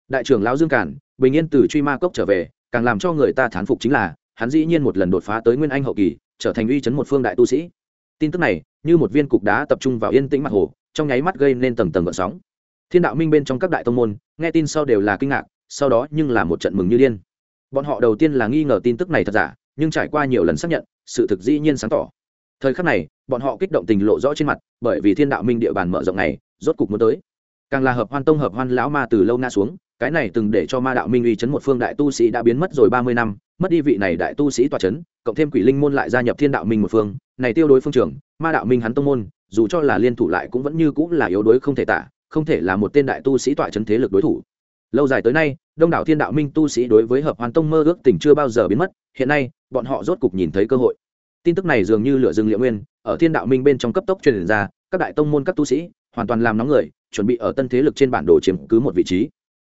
Đại trưởng lão dương cản, bình yên từ truy ma cốc trở về, càng làm cho người ta thán phục chính là hắn dĩ nhiên một lần đột phá tới nguyên anh hậu kỳ, trở thành uy chấn một phương đại tu sĩ. Tin tức này, như một viên cục đá tập trung vào yên tĩnh mặt hồ, trong nháy mắt gây nên tầng tầng gợn sóng. Thiên đạo minh bên trong các đại tông môn, nghe tin sau đều là kinh ngạc, sau đó nhưng là một trận mừng như điên. Bọn họ đầu tiên là nghi ngờ tin tức này thật giả, nhưng trải qua nhiều lần xác nhận, sự thực dĩ nhiên sáng tỏ. Thời khắc này, bọn họ kích động tình lộ rõ trên mặt, bởi vì thiên đạo minh địa bàn mở rộng này, rốt cục muốn tới. Càng là hợp hoan tông hợp hoan lão ma từ lâu na xuống cái này từng để cho ma đạo minh uy chấn một phương đại tu sĩ đã biến mất rồi ba mươi năm, mất đi vị này đại tu sĩ tòa chấn, cộng thêm quỷ linh môn lại gia nhập thiên đạo minh một phương, này tiêu đối phương trưởng, ma đạo minh hắn tông môn, dù cho là liên thủ lại cũng vẫn như cũng là yếu đối không thể tả, không thể là một tên đại tu sĩ tọa chấn thế lực đối thủ. Lâu dài tới nay, đông đảo thiên đạo minh tu sĩ đối với hợp hoàn tông mơ ước tình chưa bao giờ biến mất, hiện nay, bọn họ rốt cục nhìn thấy cơ hội. Tin tức này dường như lửa rừng liệu nguyên, ở thiên đạo minh bên trong cấp tốc truyền ra, các đại tông môn các tu sĩ, hoàn toàn làm nóng người, chuẩn bị ở tân thế lực trên bản đồ chiếm cứ một vị trí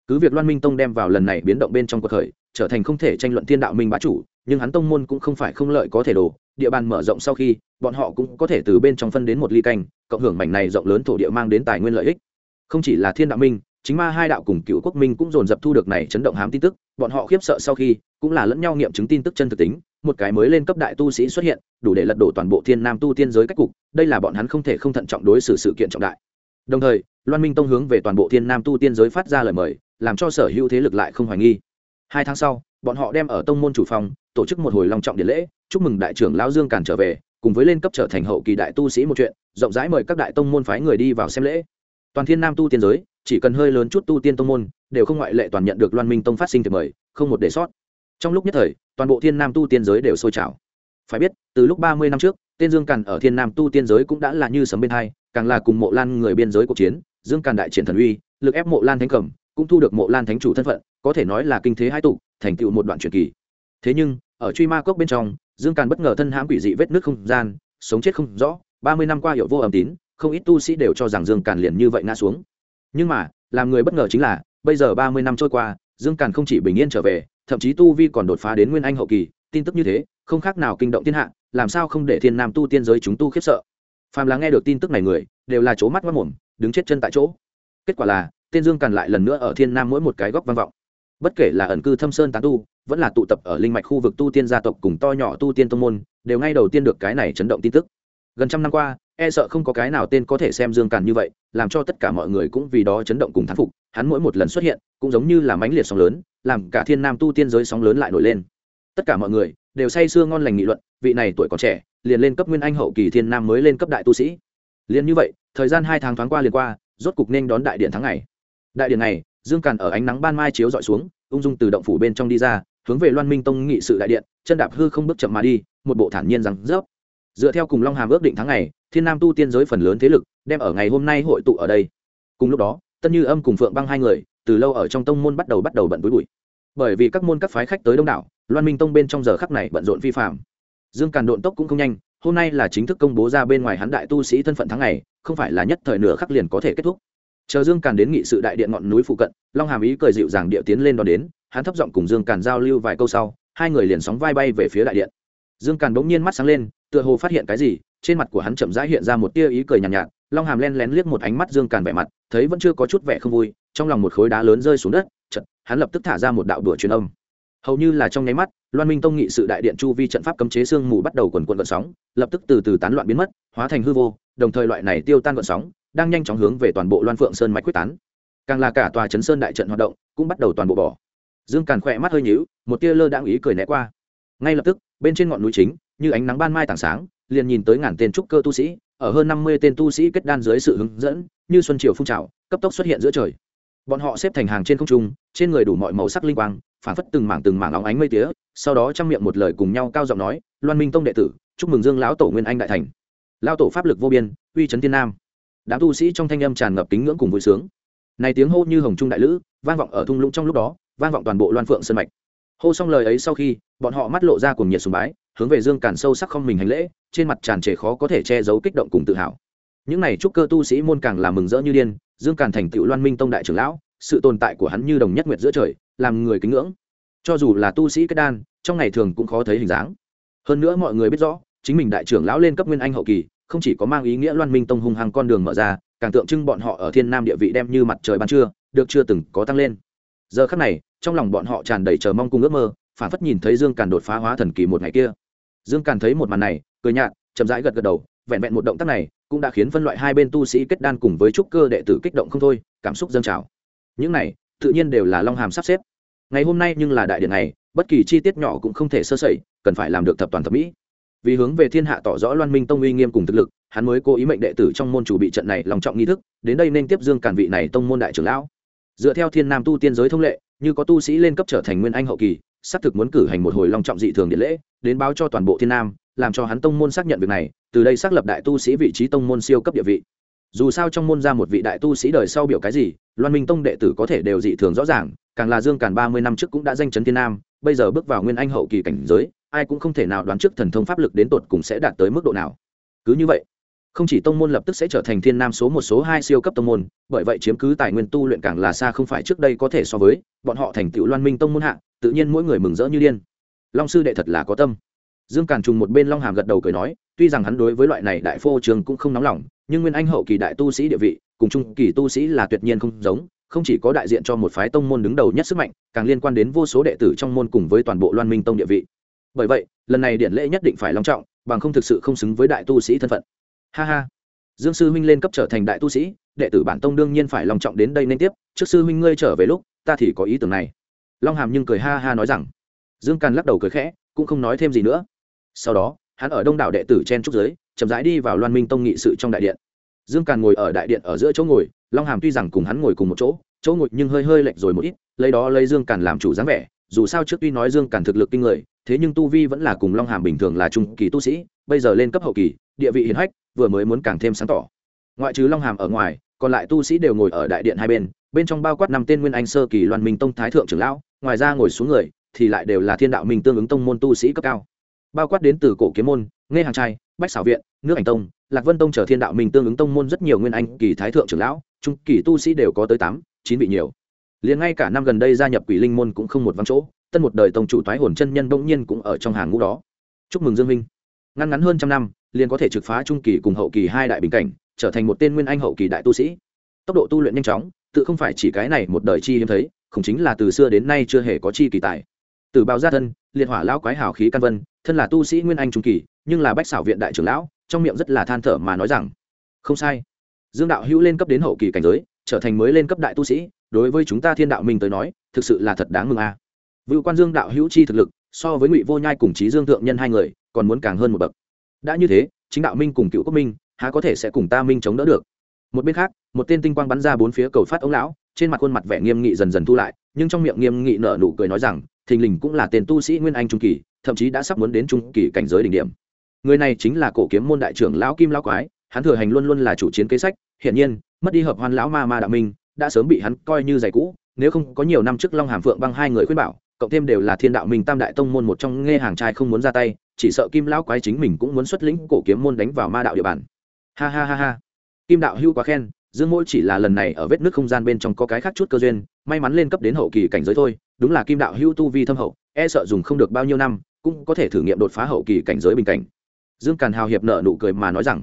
cứ việc loan minh tông đem vào lần này biến động bên trong cuộc khởi, trở thành không thể tranh luận thiên đạo minh bá chủ, nhưng hắn tông môn cũng không phải không lợi có thể đồ địa bàn mở rộng sau khi, bọn họ cũng có thể từ bên trong phân đến một ly canh, cộng hưởng mảnh này rộng lớn thổ địa mang đến tài nguyên lợi ích. Không chỉ là thiên đạo minh, chính ma hai đạo cùng cựu quốc minh cũng dồn dập thu được này chấn động hám tin tức, bọn họ khiếp sợ sau khi, cũng là lẫn nhau nghiệm chứng tin tức chân thực tính, một cái mới lên cấp đại tu sĩ xuất hiện, đủ để lật đổ toàn bộ thiên nam tu tiên giới cách cục, đây là bọn hắn không thể không thận trọng đối xử sự kiện trọng đại đồng thời, loan minh tông hướng về toàn bộ thiên nam tu tiên giới phát ra lời mời, làm cho sở hữu thế lực lại không hoài nghi. Hai tháng sau, bọn họ đem ở tông môn chủ phòng, tổ chức một hồi long trọng điện lễ, chúc mừng đại trưởng lão dương càn trở về, cùng với lên cấp trở thành hậu kỳ đại tu sĩ một chuyện, rộng rãi mời các đại tông môn phái người đi vào xem lễ. Toàn thiên nam tu tiên giới, chỉ cần hơi lớn chút tu tiên tông môn, đều không ngoại lệ toàn nhận được loan minh tông phát sinh thiệp mời, không một để sót. Trong lúc nhất thời, toàn bộ thiên nam tu tiên giới đều sôi trào. Phải biết, từ lúc ba mươi năm trước tên dương càn ở thiên nam tu tiên giới cũng đã là như sấm bên hai, càng là cùng mộ lan người biên giới cuộc chiến, dương càn đại triển thần uy, lực ép mộ lan thánh cẩm cũng thu được mộ lan thánh chủ thân phận, có thể nói là kinh thế hai tụ, thành tựu một đoạn truyền kỳ. Thế nhưng, ở truy ma cốc bên trong, dương càn bất ngờ thân hãm quỷ dị vết nước không gian, sống chết không rõ, ba mươi năm qua hiệu vô âm tín, không ít tu sĩ đều cho rằng dương càn liền như vậy ngã xuống. Nhưng mà, làm người bất ngờ chính là, bây giờ ba mươi năm trôi qua, dương càn không chỉ bình yên trở về, thậm chí tu vi còn đột phá đến nguyên anh hậu kỳ, tin tức như thế, không khác nào kinh động thiên hạ làm sao không để thiên nam tu tiên giới chúng tu khiếp sợ? Phàm là nghe được tin tức này người, đều là chỗ mắt mất mồm, đứng chết chân tại chỗ. Kết quả là, tên dương càn lại lần nữa ở thiên nam mỗi một cái góc vang vọng. Bất kể là ẩn cư thâm sơn tán tu, vẫn là tụ tập ở linh mạch khu vực tu tiên gia tộc cùng to nhỏ tu tiên tông môn, đều ngay đầu tiên được cái này chấn động tin tức. Gần trăm năm qua e sợ không có cái nào tên có thể xem dương càn như vậy, làm cho tất cả mọi người cũng vì đó chấn động cùng thán phục. Hắn mỗi một lần xuất hiện, cũng giống như là mãnh liệt sóng lớn, làm cả thiên nam tu tiên giới sóng lớn lại nổi lên. Tất cả mọi người đều say sưa ngon lành nghị luận, vị này tuổi còn trẻ, liền lên cấp nguyên anh hậu kỳ thiên nam mới lên cấp đại tu sĩ. Liền như vậy, thời gian hai tháng thoáng qua liền qua, rốt cục nên đón đại điện tháng ngày. Đại điện này dương càn ở ánh nắng ban mai chiếu dọi xuống, ung dung từ động phủ bên trong đi ra, hướng về loan minh tông nghị sự đại điện, chân đạp hư không bước chậm mà đi, một bộ thản nhiên rằng rớp dựa theo cùng long hàm ước định tháng ngày, thiên nam tu tiên giới phần lớn thế lực đem ở ngày hôm nay hội tụ ở đây. Cùng lúc đó, tân như âm cùng phượng băng hai người, từ lâu ở trong tông môn bắt đầu bắt đầu bận với bụi. Bởi vì các môn các phái khách tới đông đảo loan minh tông bên trong giờ khắc này bận rộn vi phạm dương càn độn tốc cũng không nhanh hôm nay là chính thức công bố ra bên ngoài hắn đại tu sĩ thân phận tháng ngày không phải là nhất thời nửa khắc liền có thể kết thúc. Chờ dương càn đến nghị sự đại điện ngọn núi phụ cận long hàm ý cười dịu dàng địa tiến lên đón đến hắn thấp giọng cùng dương càn giao lưu vài câu sau hai người liền sóng vai bay về phía đại điện. Dương càn bỗng nhiên mắt sáng lên tựa hồ phát hiện cái gì trên mặt của hắn chậm rãi hiện ra một tia ý cười nhàn nhạt, nhạt long hàm len lén liếc một ánh mắt dương càn vẻ mặt thấy vẫn chưa có chút vẻ không vui trong lòng một khối đá lớn rơi xuống đất chật hắn lập tức thả ra một đạo đùa truyền âm hầu như là trong nháy mắt, loan minh tông nghị sự đại điện chu vi trận pháp cấm chế sương mù bắt đầu quần quận vận sóng, lập tức từ từ tán loạn biến mất, hóa thành hư vô, đồng thời loại này tiêu tan vận sóng đang nhanh chóng hướng về toàn bộ loan phượng sơn mạch quyết tán. Càng là cả tòa chấn sơn đại trận hoạt động cũng bắt đầu toàn bộ bỏ. Dương càn khỏe mắt hơi nhíu, một tia lơ đãng ý cười né qua. Ngay lập tức, bên trên ngọn núi chính, như ánh nắng ban mai tảng sáng, liền nhìn tới ngàn tên trúc cơ tu sĩ, ở hơn năm mươi tên tu sĩ kết đan dưới sự hướng dẫn, như xuân triều phun trào, cấp tốc xuất hiện giữa trời. Bọn họ xếp thành hàng trên không trung, trên người đủ mọi màu sắc linh quang phản phất từng mảng từng mảng óng ánh mây tía, sau đó trong miệng một lời cùng nhau cao giọng nói, loan minh tông đệ tử, chúc mừng dương lão tổ nguyên anh đại thành. Lao tổ pháp lực vô biên, uy trấn thiên nam. Đám tu sĩ trong thanh âm tràn ngập kính ngưỡng cùng vui sướng. Này tiếng hô như hồng trung đại lữ, vang vọng ở thung lũng trong lúc đó, vang vọng toàn bộ loan phượng sơn mạch. Hô xong lời ấy sau khi, bọn họ mắt lộ ra cùng nhiệt sùng bái, hướng về dương càn sâu sắc không mình hành lễ, trên mặt tràn trề khó có thể che giấu kích động cùng tự hào. Những này trúc cơ tu sĩ môn càng làm mừng rỡ như điên, dương càn thành tựu loan minh tông đại trưởng lão, sự tồn tại của hắn như đồng nhất nguyệt giữa trời làm người kính ngưỡng. Cho dù là tu sĩ kết đan, trong ngày thường cũng khó thấy hình dáng. Hơn nữa mọi người biết rõ, chính mình đại trưởng lão lên cấp nguyên anh hậu kỳ, không chỉ có mang ý nghĩa loan minh tông hung hăng con đường mở ra, càng tượng trưng bọn họ ở thiên nam địa vị đem như mặt trời ban trưa, được chưa từng có tăng lên. Giờ khắc này, trong lòng bọn họ tràn đầy chờ mong cùng ước mơ, phản phất nhìn thấy dương càn đột phá hóa thần kỳ một ngày kia. Dương càn thấy một màn này, cười nhạt, chậm rãi gật gật đầu, vẹn vẹn một động tác này, cũng đã khiến phân loại hai bên tu sĩ kết đan cùng với trúc cơ đệ tử kích động không thôi, cảm xúc dâng trào. Những này tự nhiên đều là long hàm sắp xếp. Ngày hôm nay nhưng là đại điện này, bất kỳ chi tiết nhỏ cũng không thể sơ sẩy, cần phải làm được thập toàn thập mỹ. Vì hướng về thiên hạ tỏ rõ loan minh tông uy nghiêm cùng thực lực, hắn mới cố ý mệnh đệ tử trong môn chủ bị trận này lòng trọng nghi thức, đến đây nên tiếp dương cản vị này tông môn đại trưởng lão. Dựa theo thiên nam tu tiên giới thông lệ, như có tu sĩ lên cấp trở thành nguyên anh hậu kỳ, xác thực muốn cử hành một hồi long trọng dị thường điện lễ, đến báo cho toàn bộ thiên nam, làm cho hắn tông môn xác nhận việc này, từ đây xác lập đại tu sĩ vị trí tông môn siêu cấp địa vị dù sao trong môn ra một vị đại tu sĩ đời sau biểu cái gì, loan minh tông đệ tử có thể đều dị thường rõ ràng, càng là dương càn ba mươi năm trước cũng đã danh chấn thiên nam, bây giờ bước vào nguyên anh hậu kỳ cảnh giới, ai cũng không thể nào đoán trước thần thông pháp lực đến tột cùng sẽ đạt tới mức độ nào. Cứ như vậy, không chỉ tông môn lập tức sẽ trở thành thiên nam số một số hai siêu cấp tông môn, bởi vậy chiếm cứ tài nguyên tu luyện càng là xa không phải trước đây có thể so với, bọn họ thành tựu loan minh tông môn hạ, tự nhiên mỗi người mừng rỡ như điên. Long sư đệ thật là có tâm dương càn trùng một bên long hàm gật đầu cười nói, tuy rằng hắn đối với loại này đại phô trường cũng không nóng lòng, nhưng nguyên anh hậu kỳ đại tu sĩ địa vị, cùng trung kỳ tu sĩ là tuyệt nhiên không giống, không chỉ có đại diện cho một phái tông môn đứng đầu nhất sức mạnh, càng liên quan đến vô số đệ tử trong môn cùng với toàn bộ loan minh tông địa vị. Bởi vậy, lần này điện lễ nhất định phải long trọng, bằng không thực sự không xứng với đại tu sĩ thân phận. Ha ha. Dương sư huynh lên cấp trở thành đại tu sĩ, đệ tử bản tông đương nhiên phải long trọng đến đây nên tiếp, trước sư huynh ngươi trở về lúc, ta thì có ý tưởng này. Long hàm nhưng cười ha ha nói rằng. Dương càn lắc đầu cười khẽ, cũng không nói thêm gì nữa sau đó, hắn ở đông đảo đệ tử chen trúc giới chậm rãi đi vào loan minh tông nghị sự trong đại điện. Dương càn ngồi ở đại điện ở giữa chỗ ngồi, long hàm tuy rằng cùng hắn ngồi cùng một chỗ chỗ ngồi nhưng hơi hơi lệch rồi một ít, lấy đó lấy dương càn làm chủ dáng vẻ, dù sao trước tuy nói dương càn thực lực kinh người, thế nhưng tu vi vẫn là cùng long hàm bình thường là trung kỳ tu sĩ, bây giờ lên cấp hậu kỳ, địa vị hiền hách, vừa mới muốn càng thêm sáng tỏ. Ngoại trừ long hàm ở ngoài, còn lại tu sĩ đều ngồi ở đại điện hai bên bên trong bao quát năm tên nguyên anh sơ kỳ loan minh tông thái thượng trưởng lão, ngoài ra ngồi xuống người, thì lại đều là thiên đạo minh tương ứng tông môn tu sĩ cấp cao bao quát đến từ cổ kiếm môn nghe hàng trai, bách xảo viện, nước ảnh tông, lạc vân tông chờ thiên đạo mình tương ứng tông môn rất nhiều nguyên anh, kỳ thái thượng trưởng lão, trung kỳ tu sĩ đều có tới tám, chín vị nhiều. Liền ngay cả năm gần đây gia nhập quỷ linh môn cũng không một vắng chỗ, tân một đời tông chủ thoái hồn chân nhân bỗng nhiên cũng ở trong hàng ngũ đó. Chúc mừng dương minh. Ngăn ngắn hơn trăm năm, liền có thể trực phá trung kỳ cùng hậu kỳ hai đại bình cảnh, trở thành một tên nguyên anh hậu kỳ đại tu sĩ. Tốc độ tu luyện nhanh chóng, tự không phải chỉ cái này một đời chi hiếm thấy, không chính là từ xưa đến nay chưa hề có chi kỳ tài. Từ bao gia thân, liệt hỏa lão quái hào khí căn vân thân là tu sĩ nguyên anh trung kỳ, nhưng là bách xảo viện đại trưởng lão, trong miệng rất là than thở mà nói rằng, không sai. Dương đạo hữu lên cấp đến hậu kỳ cảnh giới, trở thành mới lên cấp đại tu sĩ, đối với chúng ta thiên đạo minh tới nói, thực sự là thật đáng mừng a. À. vựu quan dương đạo hữu chi thực lực, so với ngụy vô nhai cùng trí dương thượng nhân hai người, còn muốn càng hơn một bậc. Đã như thế, chính đạo minh cùng cựu quốc minh, há có thể sẽ cùng ta minh chống đỡ được? Một bên khác, một tên tinh quang bắn ra bốn phía cầu phát ông lão, trên mặt khuôn mặt vẻ nghiêm nghị dần dần thu lại, nhưng trong miệng nghiêm nghị nở nụ cười nói rằng, thình lình cũng là tên tu sĩ nguyên anh trung kỳ thậm chí đã sắp muốn đến trung kỳ cảnh giới đỉnh điểm. Người này chính là cổ kiếm môn đại trưởng lão kim lão quái, hắn thừa hành luôn luôn là chủ chiến kế sách, hiển nhiên, mất đi hợp hoan lão ma ma đạo minh, đã sớm bị hắn coi như giày cũ, nếu không có nhiều năm trước long hàm phượng băng hai người khuyên bảo, cộng thêm đều là thiên đạo minh tam đại tông môn một trong nghe hàng trai không muốn ra tay, chỉ sợ kim lão quái chính mình cũng muốn xuất lĩnh cổ kiếm môn đánh vào ma đạo địa bàn. Ha ha ha ha. Kim đạo hưu quá khen, dương mỗi chỉ là lần này ở vết nước không gian bên trong có cái khác chút cơ duyên, may mắn lên cấp đến hậu kỳ cảnh giới thôi, đúng là kim đạo hưu tu vi thâm hậu e sợ dùng không được bao nhiêu năm, cũng có thể thử nghiệm đột phá hậu kỳ cảnh giới bình cảnh. Dương càn hào hiệp nợ nụ cười mà nói rằng,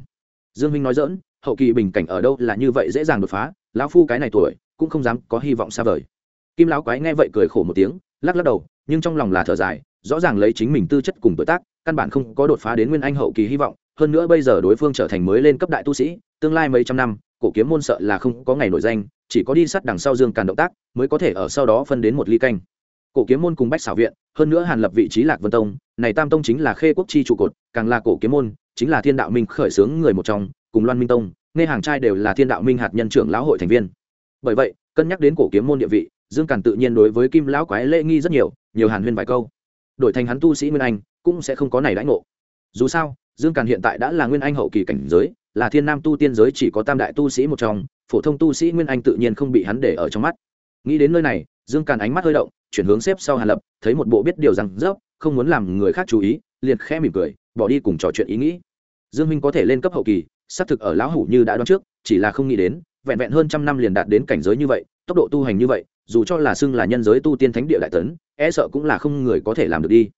dương minh nói dỡn hậu kỳ bình cảnh ở đâu là như vậy dễ dàng đột phá, lão phu cái này tuổi, cũng không dám có hy vọng xa vời. Kim lão quái nghe vậy cười khổ một tiếng, lắc lắc đầu, nhưng trong lòng là thở dài, rõ ràng lấy chính mình tư chất cùng tuổi tác, căn bản không có đột phá đến nguyên anh hậu kỳ hy vọng, hơn nữa bây giờ đối phương trở thành mới lên cấp đại tu sĩ, tương lai mấy trăm năm, cổ kiếm môn sợ là không có ngày nổi danh, chỉ có đi sát đằng sau dương càn động tác, mới có thể ở sau đó phân đến một ly canh cổ kiếm môn cùng bách xảo viện, hơn nữa hàn lập vị trí lạc vân tông, này tam tông chính là khê quốc chi trụ cột, càng là cổ kiếm môn, chính là thiên đạo minh khởi xướng người một trong, cùng loan minh tông, nghe hàng trai đều là thiên đạo minh hạt nhân trưởng lão hội thành viên. Bởi vậy, cân nhắc đến cổ kiếm môn địa vị, dương càn tự nhiên đối với kim lão quái lễ nghi rất nhiều nhiều hàn huyên vài câu. Đổi thành hắn tu sĩ nguyên anh, cũng sẽ không có này đãi ngộ. Dù sao, dương càn hiện tại đã là nguyên anh hậu kỳ cảnh giới, là thiên nam tu tiên giới chỉ có tam đại tu sĩ một trong, phổ thông tu sĩ nguyên anh tự nhiên không bị hắn để ở trong mắt nghĩ đến nơi này, dương càn ánh mắt hơi động, chuyển hướng xếp sau hàn lập, thấy một bộ biết điều rằng dốc không muốn làm người khác chú ý, liền khẽ mỉm cười, bỏ đi cùng trò chuyện ý nghĩ. Dương minh có thể lên cấp hậu kỳ, xác thực ở lão hủ như đã đoán trước, chỉ là không nghĩ đến, vẹn vẹn hơn trăm năm liền đạt đến cảnh giới như vậy, tốc độ tu hành như vậy, dù cho là xưng là nhân giới tu tiên thánh địa đại tấn e sợ cũng là không người có thể làm được đi.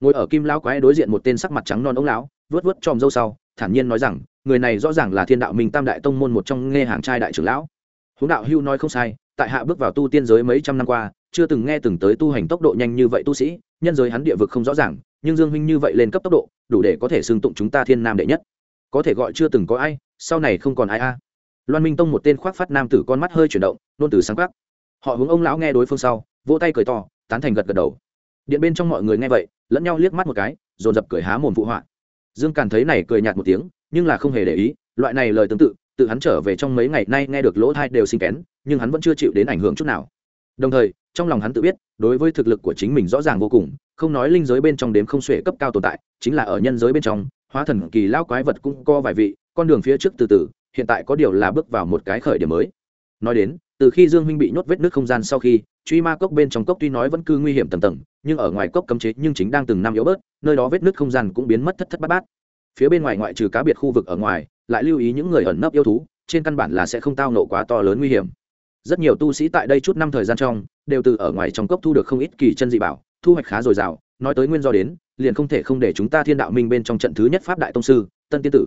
Ngồi ở kim lão quái đối diện một tên sắc mặt trắng non ống lão vớt vớt tròm dâu sau, thản nhiên nói rằng, người này rõ ràng là thiên đạo minh tam đại tông môn một trong nghe hàng trai đại trưởng lão. Huống đạo hưu nói không sai tại hạ bước vào tu tiên giới mấy trăm năm qua, chưa từng nghe từng tới tu hành tốc độ nhanh như vậy tu sĩ, nhân giới hắn địa vực không rõ ràng, nhưng dương huynh như vậy lên cấp tốc độ, đủ để có thể xưng tụng chúng ta thiên nam đệ nhất. Có thể gọi chưa từng có ai, sau này không còn ai a. Loan minh tông một tên khoác phát nam tử con mắt hơi chuyển động, nôn từ sáng quắc. Họ hướng ông lão nghe đối phương sau, vỗ tay cười to, tán thành gật gật đầu. Điện bên trong mọi người nghe vậy, lẫn nhau liếc mắt một cái, dồn dập cười há mồm phụ họa. Dương càn thấy này cười nhạt một tiếng, nhưng là không hề để ý, loại này lời tương tự tự hắn trở về trong mấy ngày nay nghe được lỗ thai đều sinh kén, nhưng hắn vẫn chưa chịu đến ảnh hưởng chút nào. Đồng thời, trong lòng hắn tự biết, đối với thực lực của chính mình rõ ràng vô cùng, không nói linh giới bên trong đếm không xuể cấp cao tồn tại, chính là ở nhân giới bên trong, hóa thần kỳ lao quái vật cũng có vài vị, con đường phía trước từ từ, hiện tại có điều là bước vào một cái khởi điểm mới. Nói đến, từ khi dương minh bị nhốt vết nước không gian sau khi, truy ma cốc bên trong cốc tuy nói vẫn cứ nguy hiểm tầm tầng, nhưng ở ngoài cốc cấm chế nhưng chính đang từng năm yếu bớt, nơi đó vết nước không gian cũng biến mất thất thất bát bát. Phía bên ngoài ngoại trừ cá biệt khu vực ở ngoài lại lưu ý những người ẩn nấp yêu thú, trên căn bản là sẽ không tao nộ quá to lớn nguy hiểm. Rất nhiều tu sĩ tại đây chút năm thời gian trong, đều từ ở ngoài trong cốc thu được không ít kỳ chân dị bảo, thu hoạch khá dồi dào, nói tới nguyên do đến, liền không thể không để chúng ta thiên đạo minh bên trong trận thứ nhất pháp đại tông sư, tân tiên tử.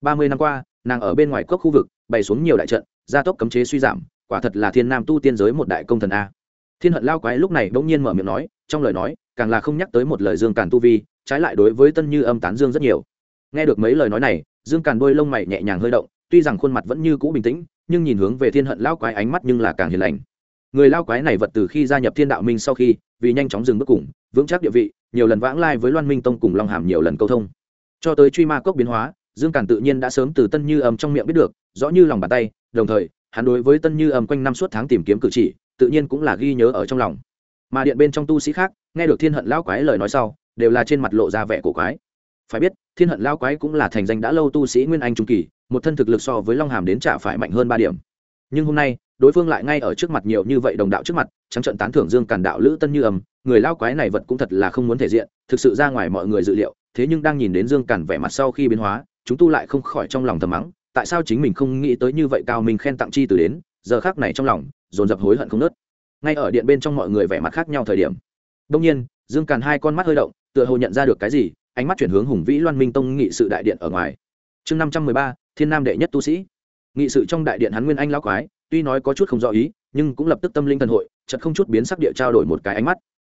Ba mươi năm qua, nàng ở bên ngoài cốc khu vực, bày xuống nhiều đại trận, gia tốc cấm chế suy giảm, quả thật là thiên nam tu tiên giới một đại công thần a. Thiên hận lao quái lúc này bỗng nhiên mở miệng nói, trong lời nói, càng là không nhắc tới một lời dương càn tu vi, trái lại đối với tân như âm tán dương rất nhiều. Nghe được mấy lời nói này dương càn đôi lông mày nhẹ nhàng hơi động, tuy rằng khuôn mặt vẫn như cũ bình tĩnh, nhưng nhìn hướng về thiên hận lao quái ánh mắt nhưng là càng hiền lành. Người lao quái này vật từ khi gia nhập thiên đạo minh sau khi, vì nhanh chóng dừng bước cùng, vững chắc địa vị, nhiều lần vãng lai với loan minh tông cùng long hàm nhiều lần câu thông. Cho tới truy ma cốc biến hóa, dương càn tự nhiên đã sớm từ tân như âm trong miệng biết được, rõ như lòng bàn tay, đồng thời, hắn đối với tân như âm quanh năm suốt tháng tìm kiếm cử chỉ, tự nhiên cũng là ghi nhớ ở trong lòng. Mà điện bên trong tu sĩ khác, nghe được thiên hận lao quái lời nói sau, đều là trên mặt lộ ra vẻ cổ quái phải biết, thiên hận lao quái cũng là thành danh đã lâu tu sĩ nguyên anh trung kỳ, một thân thực lực so với long hàm đến trả phải mạnh hơn ba điểm. Nhưng hôm nay, đối phương lại ngay ở trước mặt nhiều như vậy đồng đạo trước mặt, trắng trận tán thưởng dương càn đạo lữ tân như âm, người lao quái này vật cũng thật là không muốn thể diện, thực sự ra ngoài mọi người dự liệu, thế nhưng đang nhìn đến dương càn vẻ mặt sau khi biến hóa, chúng tu lại không khỏi trong lòng thầm mắng, tại sao chính mình không nghĩ tới như vậy cao mình khen tặng chi từ đến, giờ khác này trong lòng, dồn dập hối hận không nớt. Ngay ở điện bên trong mọi người vẻ mặt khác nhau thời điểm. Đông nhiên, dương càn hai con mắt hơi động, tựa hồ nhận ra được cái gì ánh mắt chuyển hướng hùng vĩ loan minh tông nghị sự đại điện ở ngoài. Chương năm trăm mười ba, thiên nam đệ nhất tu sĩ. Nghị sự trong đại điện hắn nguyên anh lão quái, tuy nói có chút không rõ ý, nhưng cũng lập tức tâm linh thần hội chật không chút biến sắc địa trao đổi một cái ánh mắt.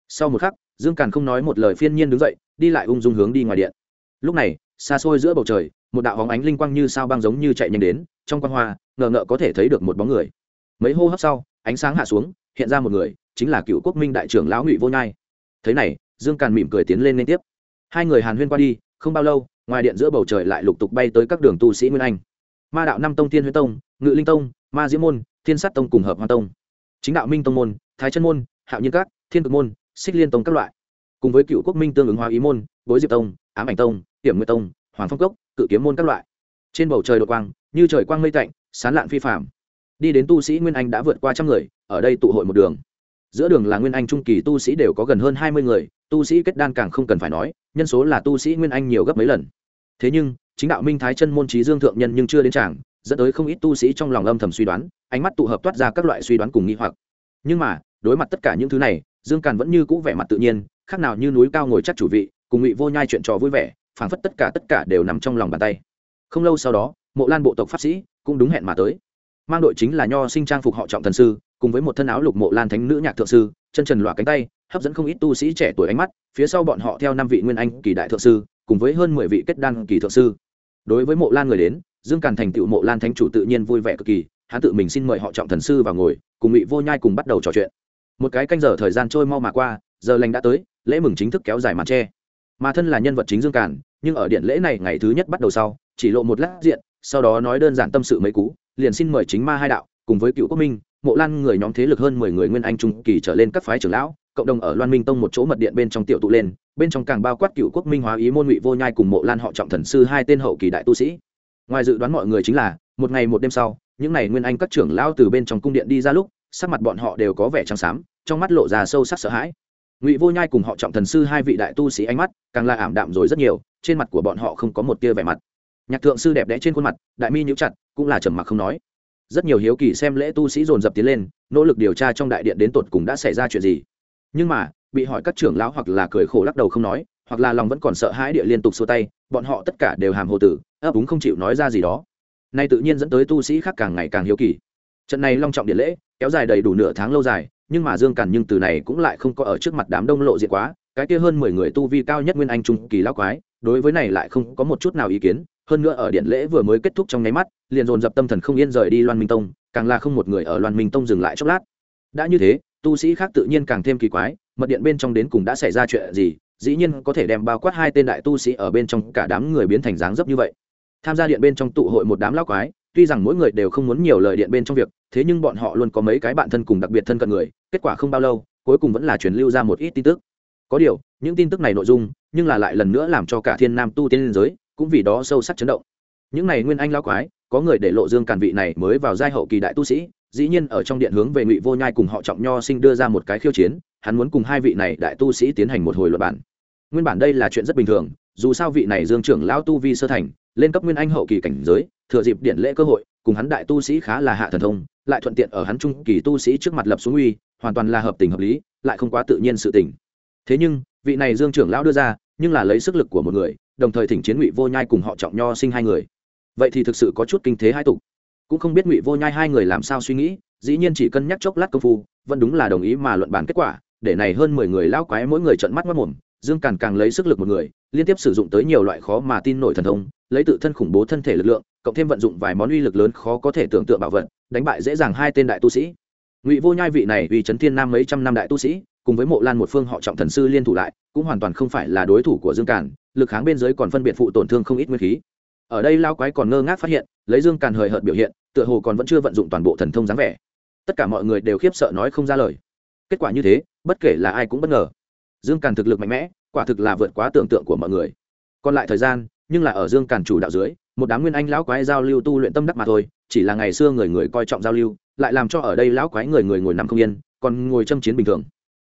Sau một khắc, dương càn không nói một lời phiên nhiên đứng dậy, đi lại ung dung hướng đi ngoài điện. Lúc này, xa xôi giữa bầu trời, một đạo hóng ánh linh quang như sao băng giống như chạy nhanh đến, trong quan hoa, ngờ ngợ có thể thấy được một bóng người. Mấy hô hấp sau, ánh sáng hạ xuống, hiện ra một người, chính là cựu quốc minh đại trưởng lão ngụy vô nhai. Thế này, dương càn mỉm cười tiến lên liên tiếp hai người hàn huyên qua đi, không bao lâu, ngoài điện giữa bầu trời lại lục tục bay tới các đường tu sĩ nguyên anh. Ma đạo năm tông Thiên huyết tông, ngự linh tông, ma diễm môn, thiên sát tông cùng hợp hoa tông. Chính đạo minh tông môn, thái chân môn, hạo nhiên các, thiên cực môn, xích liên tông các loại. Cùng với cựu quốc minh tương ứng hóa ý môn, bối diệp tông, ám ảnh tông hiểm nguyệt tông, hoàng phong cốc, cự kiếm môn các loại. Trên bầu trời đột quang, như trời quang mây tạnh, sán lạn phi phạm đi đến tu sĩ nguyên anh đã vượt qua trăm người, ở đây tụ hội một đường. Giữa đường là nguyên anh trung kỳ tu sĩ đều có gần hơn hai mươi người tu sĩ kết đan càng không cần phải nói, nhân số là tu sĩ nguyên anh nhiều gấp mấy lần. Thế nhưng, chính đạo minh thái chân môn trí dương thượng nhân nhưng chưa đến tràng, dẫn tới không ít tu sĩ trong lòng âm thầm suy đoán, ánh mắt tụ hợp toát ra các loại suy đoán cùng nghi hoặc. Nhưng mà, đối mặt tất cả những thứ này, dương càn vẫn như cũ vẻ mặt tự nhiên, khác nào như núi cao ngồi chắc chủ vị, cùng ngụy vô nhai chuyện trò vui vẻ, phảng phất tất cả tất cả đều nằm trong lòng bàn tay. Không lâu sau đó, mộ lan bộ tộc pháp sĩ cũng đúng hẹn mà tới. Mang đội chính là nho sinh trang phục họ trọng thần sư, cùng với một thân áo lục mộ lan thánh nữ nhạc thượng sư chân trần loạ cánh tay, hấp dẫn không ít tu sĩ trẻ tuổi ánh mắt, phía sau bọn họ theo năm vị nguyên anh kỳ đại thượng sư, cùng với hơn mười vị kết đan kỳ thượng sư. Đối với mộ lan người đến, dương càn thành tựu mộ lan thánh chủ tự nhiên vui vẻ cực kỳ, hắn tự mình xin mời họ trọng thần sư vào ngồi, cùng ngụy vô nhai cùng bắt đầu trò chuyện. Một cái canh giờ thời gian trôi mau mà qua, giờ lành đã tới, lễ mừng chính thức kéo dài màn tre. Mà thân là nhân vật chính dương càn, nhưng ở điện lễ này ngày thứ nhất bắt đầu sau, chỉ lộ một lát diện, sau đó nói đơn giản tâm sự mấy cú, liền xin mời chính ma hai đạo, cùng với cựu quốc minh mộ lan người nhóm thế lực hơn mười người nguyên anh trung kỳ trở lên các phái trưởng lão, cộng đồng ở loan minh tông một chỗ mật điện bên trong tiểu tụ lên, bên trong càng bao quát cựu quốc minh hóa ý môn ngụy vô nhai cùng mộ lan họ trọng thần sư hai tên hậu kỳ đại tu sĩ. Ngoài dự đoán mọi người chính là, một ngày một đêm sau, những n à y nguyên anh các trưởng lão từ bên trong cung điện đi ra lúc, sắc mặt bọn họ đều có vẻ trắng xám, trong mắt lộ ra sâu sắc sợ hãi. Ngụy vô nhai cùng họ trọng thần sư hai vị đại tu sĩ ánh mắt càng là ảm đạm rồi rất nhiều, trên mặt của bọn họ không có một tia vẻ mặt. Nhạc thượng sư đẹp đẽ trên khuôn mặt, đại mi nhũ chặt, cũng là trầm mặc không nói rất nhiều hiếu kỳ xem lễ tu sĩ dồn dập tiến lên, nỗ lực điều tra trong đại điện đến tột cùng đã xảy ra chuyện gì. Nhưng mà, bị hỏi các trưởng lão hoặc là cười khổ lắc đầu không nói, hoặc là lòng vẫn còn sợ hãi địa liên tục xua tay, bọn họ tất cả đều hàm hồ tử, ấp úng không chịu nói ra gì đó. Nay tự nhiên dẫn tới tu sĩ khác càng ngày càng hiếu kỳ. Trận này long trọng điện lễ, kéo dài đầy đủ nửa tháng lâu dài, nhưng mà dương càn nhưng từ này cũng lại không có ở trước mặt đám đông lộ diện quá, cái kia hơn mười người tu vi cao nhất nguyên anh trung kỳ lão quái, đối với này lại không có một chút nào ý kiến hơn nữa ở điện lễ vừa mới kết thúc trong nháy mắt, liền dồn dập tâm thần không yên rời đi loan minh tông, càng là không một người ở loan minh tông dừng lại chốc lát. Đã như thế, tu sĩ khác tự nhiên càng thêm kỳ quái, mật điện bên trong đến cùng đã xảy ra chuyện gì, dĩ nhiên có thể đem bao quát hai tên đại tu sĩ ở bên trong cả đám người biến thành dáng dấp như vậy. Tham gia điện bên trong tụ hội một đám lão quái, tuy rằng mỗi người đều không muốn nhiều lời điện bên trong việc, thế nhưng bọn họ luôn có mấy cái bạn thân cùng đặc biệt thân cận người, kết quả không bao lâu, cuối cùng vẫn là truyền lưu ra một ít tin tức. Có điều, những tin tức này nội dung, nhưng là lại lần nữa làm cho cả thiên nam tu tiên liên giới cũng vì đó sâu sắc chấn động. Những này nguyên anh lao quái, có người để lộ dương càn vị này mới vào giai hậu kỳ đại tu sĩ, dĩ nhiên ở trong điện hướng về ngụy vô nhai cùng họ trọng nho sinh đưa ra một cái khiêu chiến, hắn muốn cùng hai vị này đại tu sĩ tiến hành một hồi luật bản nguyên bản đây là chuyện rất bình thường, dù sao vị này dương trưởng lão tu vi sơ thành, lên cấp nguyên anh hậu kỳ cảnh giới, thừa dịp điện lễ cơ hội, cùng hắn đại tu sĩ khá là hạ thần thông, lại thuận tiện ở hắn trung kỳ tu sĩ trước mặt lập xuống uy, hoàn toàn là hợp tình hợp lý, lại không quá tự nhiên sự tình. Thế nhưng, vị này dương trưởng lão đưa ra nhưng là lấy sức lực của một người, đồng thời thỉnh chiến ngụy vô nhai cùng họ trọng nho sinh hai người. Vậy thì thực sự có chút kinh thế hai tục. Cũng không biết ngụy vô nhai hai người làm sao suy nghĩ, dĩ nhiên chỉ cân nhắc chốc lát công phu, vẫn đúng là đồng ý mà luận bàn kết quả, để này hơn mười người lao quái mỗi người trận mắt mất mồm, dương càn càng lấy sức lực một người, liên tiếp sử dụng tới nhiều loại khó mà tin nổi thần thông, lấy tự thân khủng bố thân thể lực lượng, cộng thêm vận dụng vài món uy lực lớn khó có thể tưởng tượng bảo vật, đánh bại dễ dàng hai tên đại tu sĩ. Ngụy vô nhai vị này uy chấn thiên nam mấy trăm năm đại tu sĩ, cùng với mộ lan một phương họ trọng thần sư liên thủ lại cũng hoàn toàn không phải là đối thủ của dương càn, lực kháng bên dưới còn phân biệt phụ tổn thương không ít nguyên khí. Ở đây lao quái còn ngơ ngác phát hiện, lấy dương càn hời hợt biểu hiện, tựa hồ còn vẫn chưa vận dụng toàn bộ thần thông dáng vẻ. Tất cả mọi người đều khiếp sợ nói không ra lời. Kết quả như thế, bất kể là ai cũng bất ngờ. Dương càn thực lực mạnh mẽ, quả thực là vượt quá tưởng tượng của mọi người. Còn lại thời gian, nhưng là ở dương càn chủ đạo dưới, một đám nguyên anh lão quái giao lưu tu luyện tâm đắc mà thôi, chỉ là ngày xưa người người coi trọng giao lưu, lại làm cho ở đây lão quái người người ngồi nằm không yên, còn ngồi châm chiến bình thường.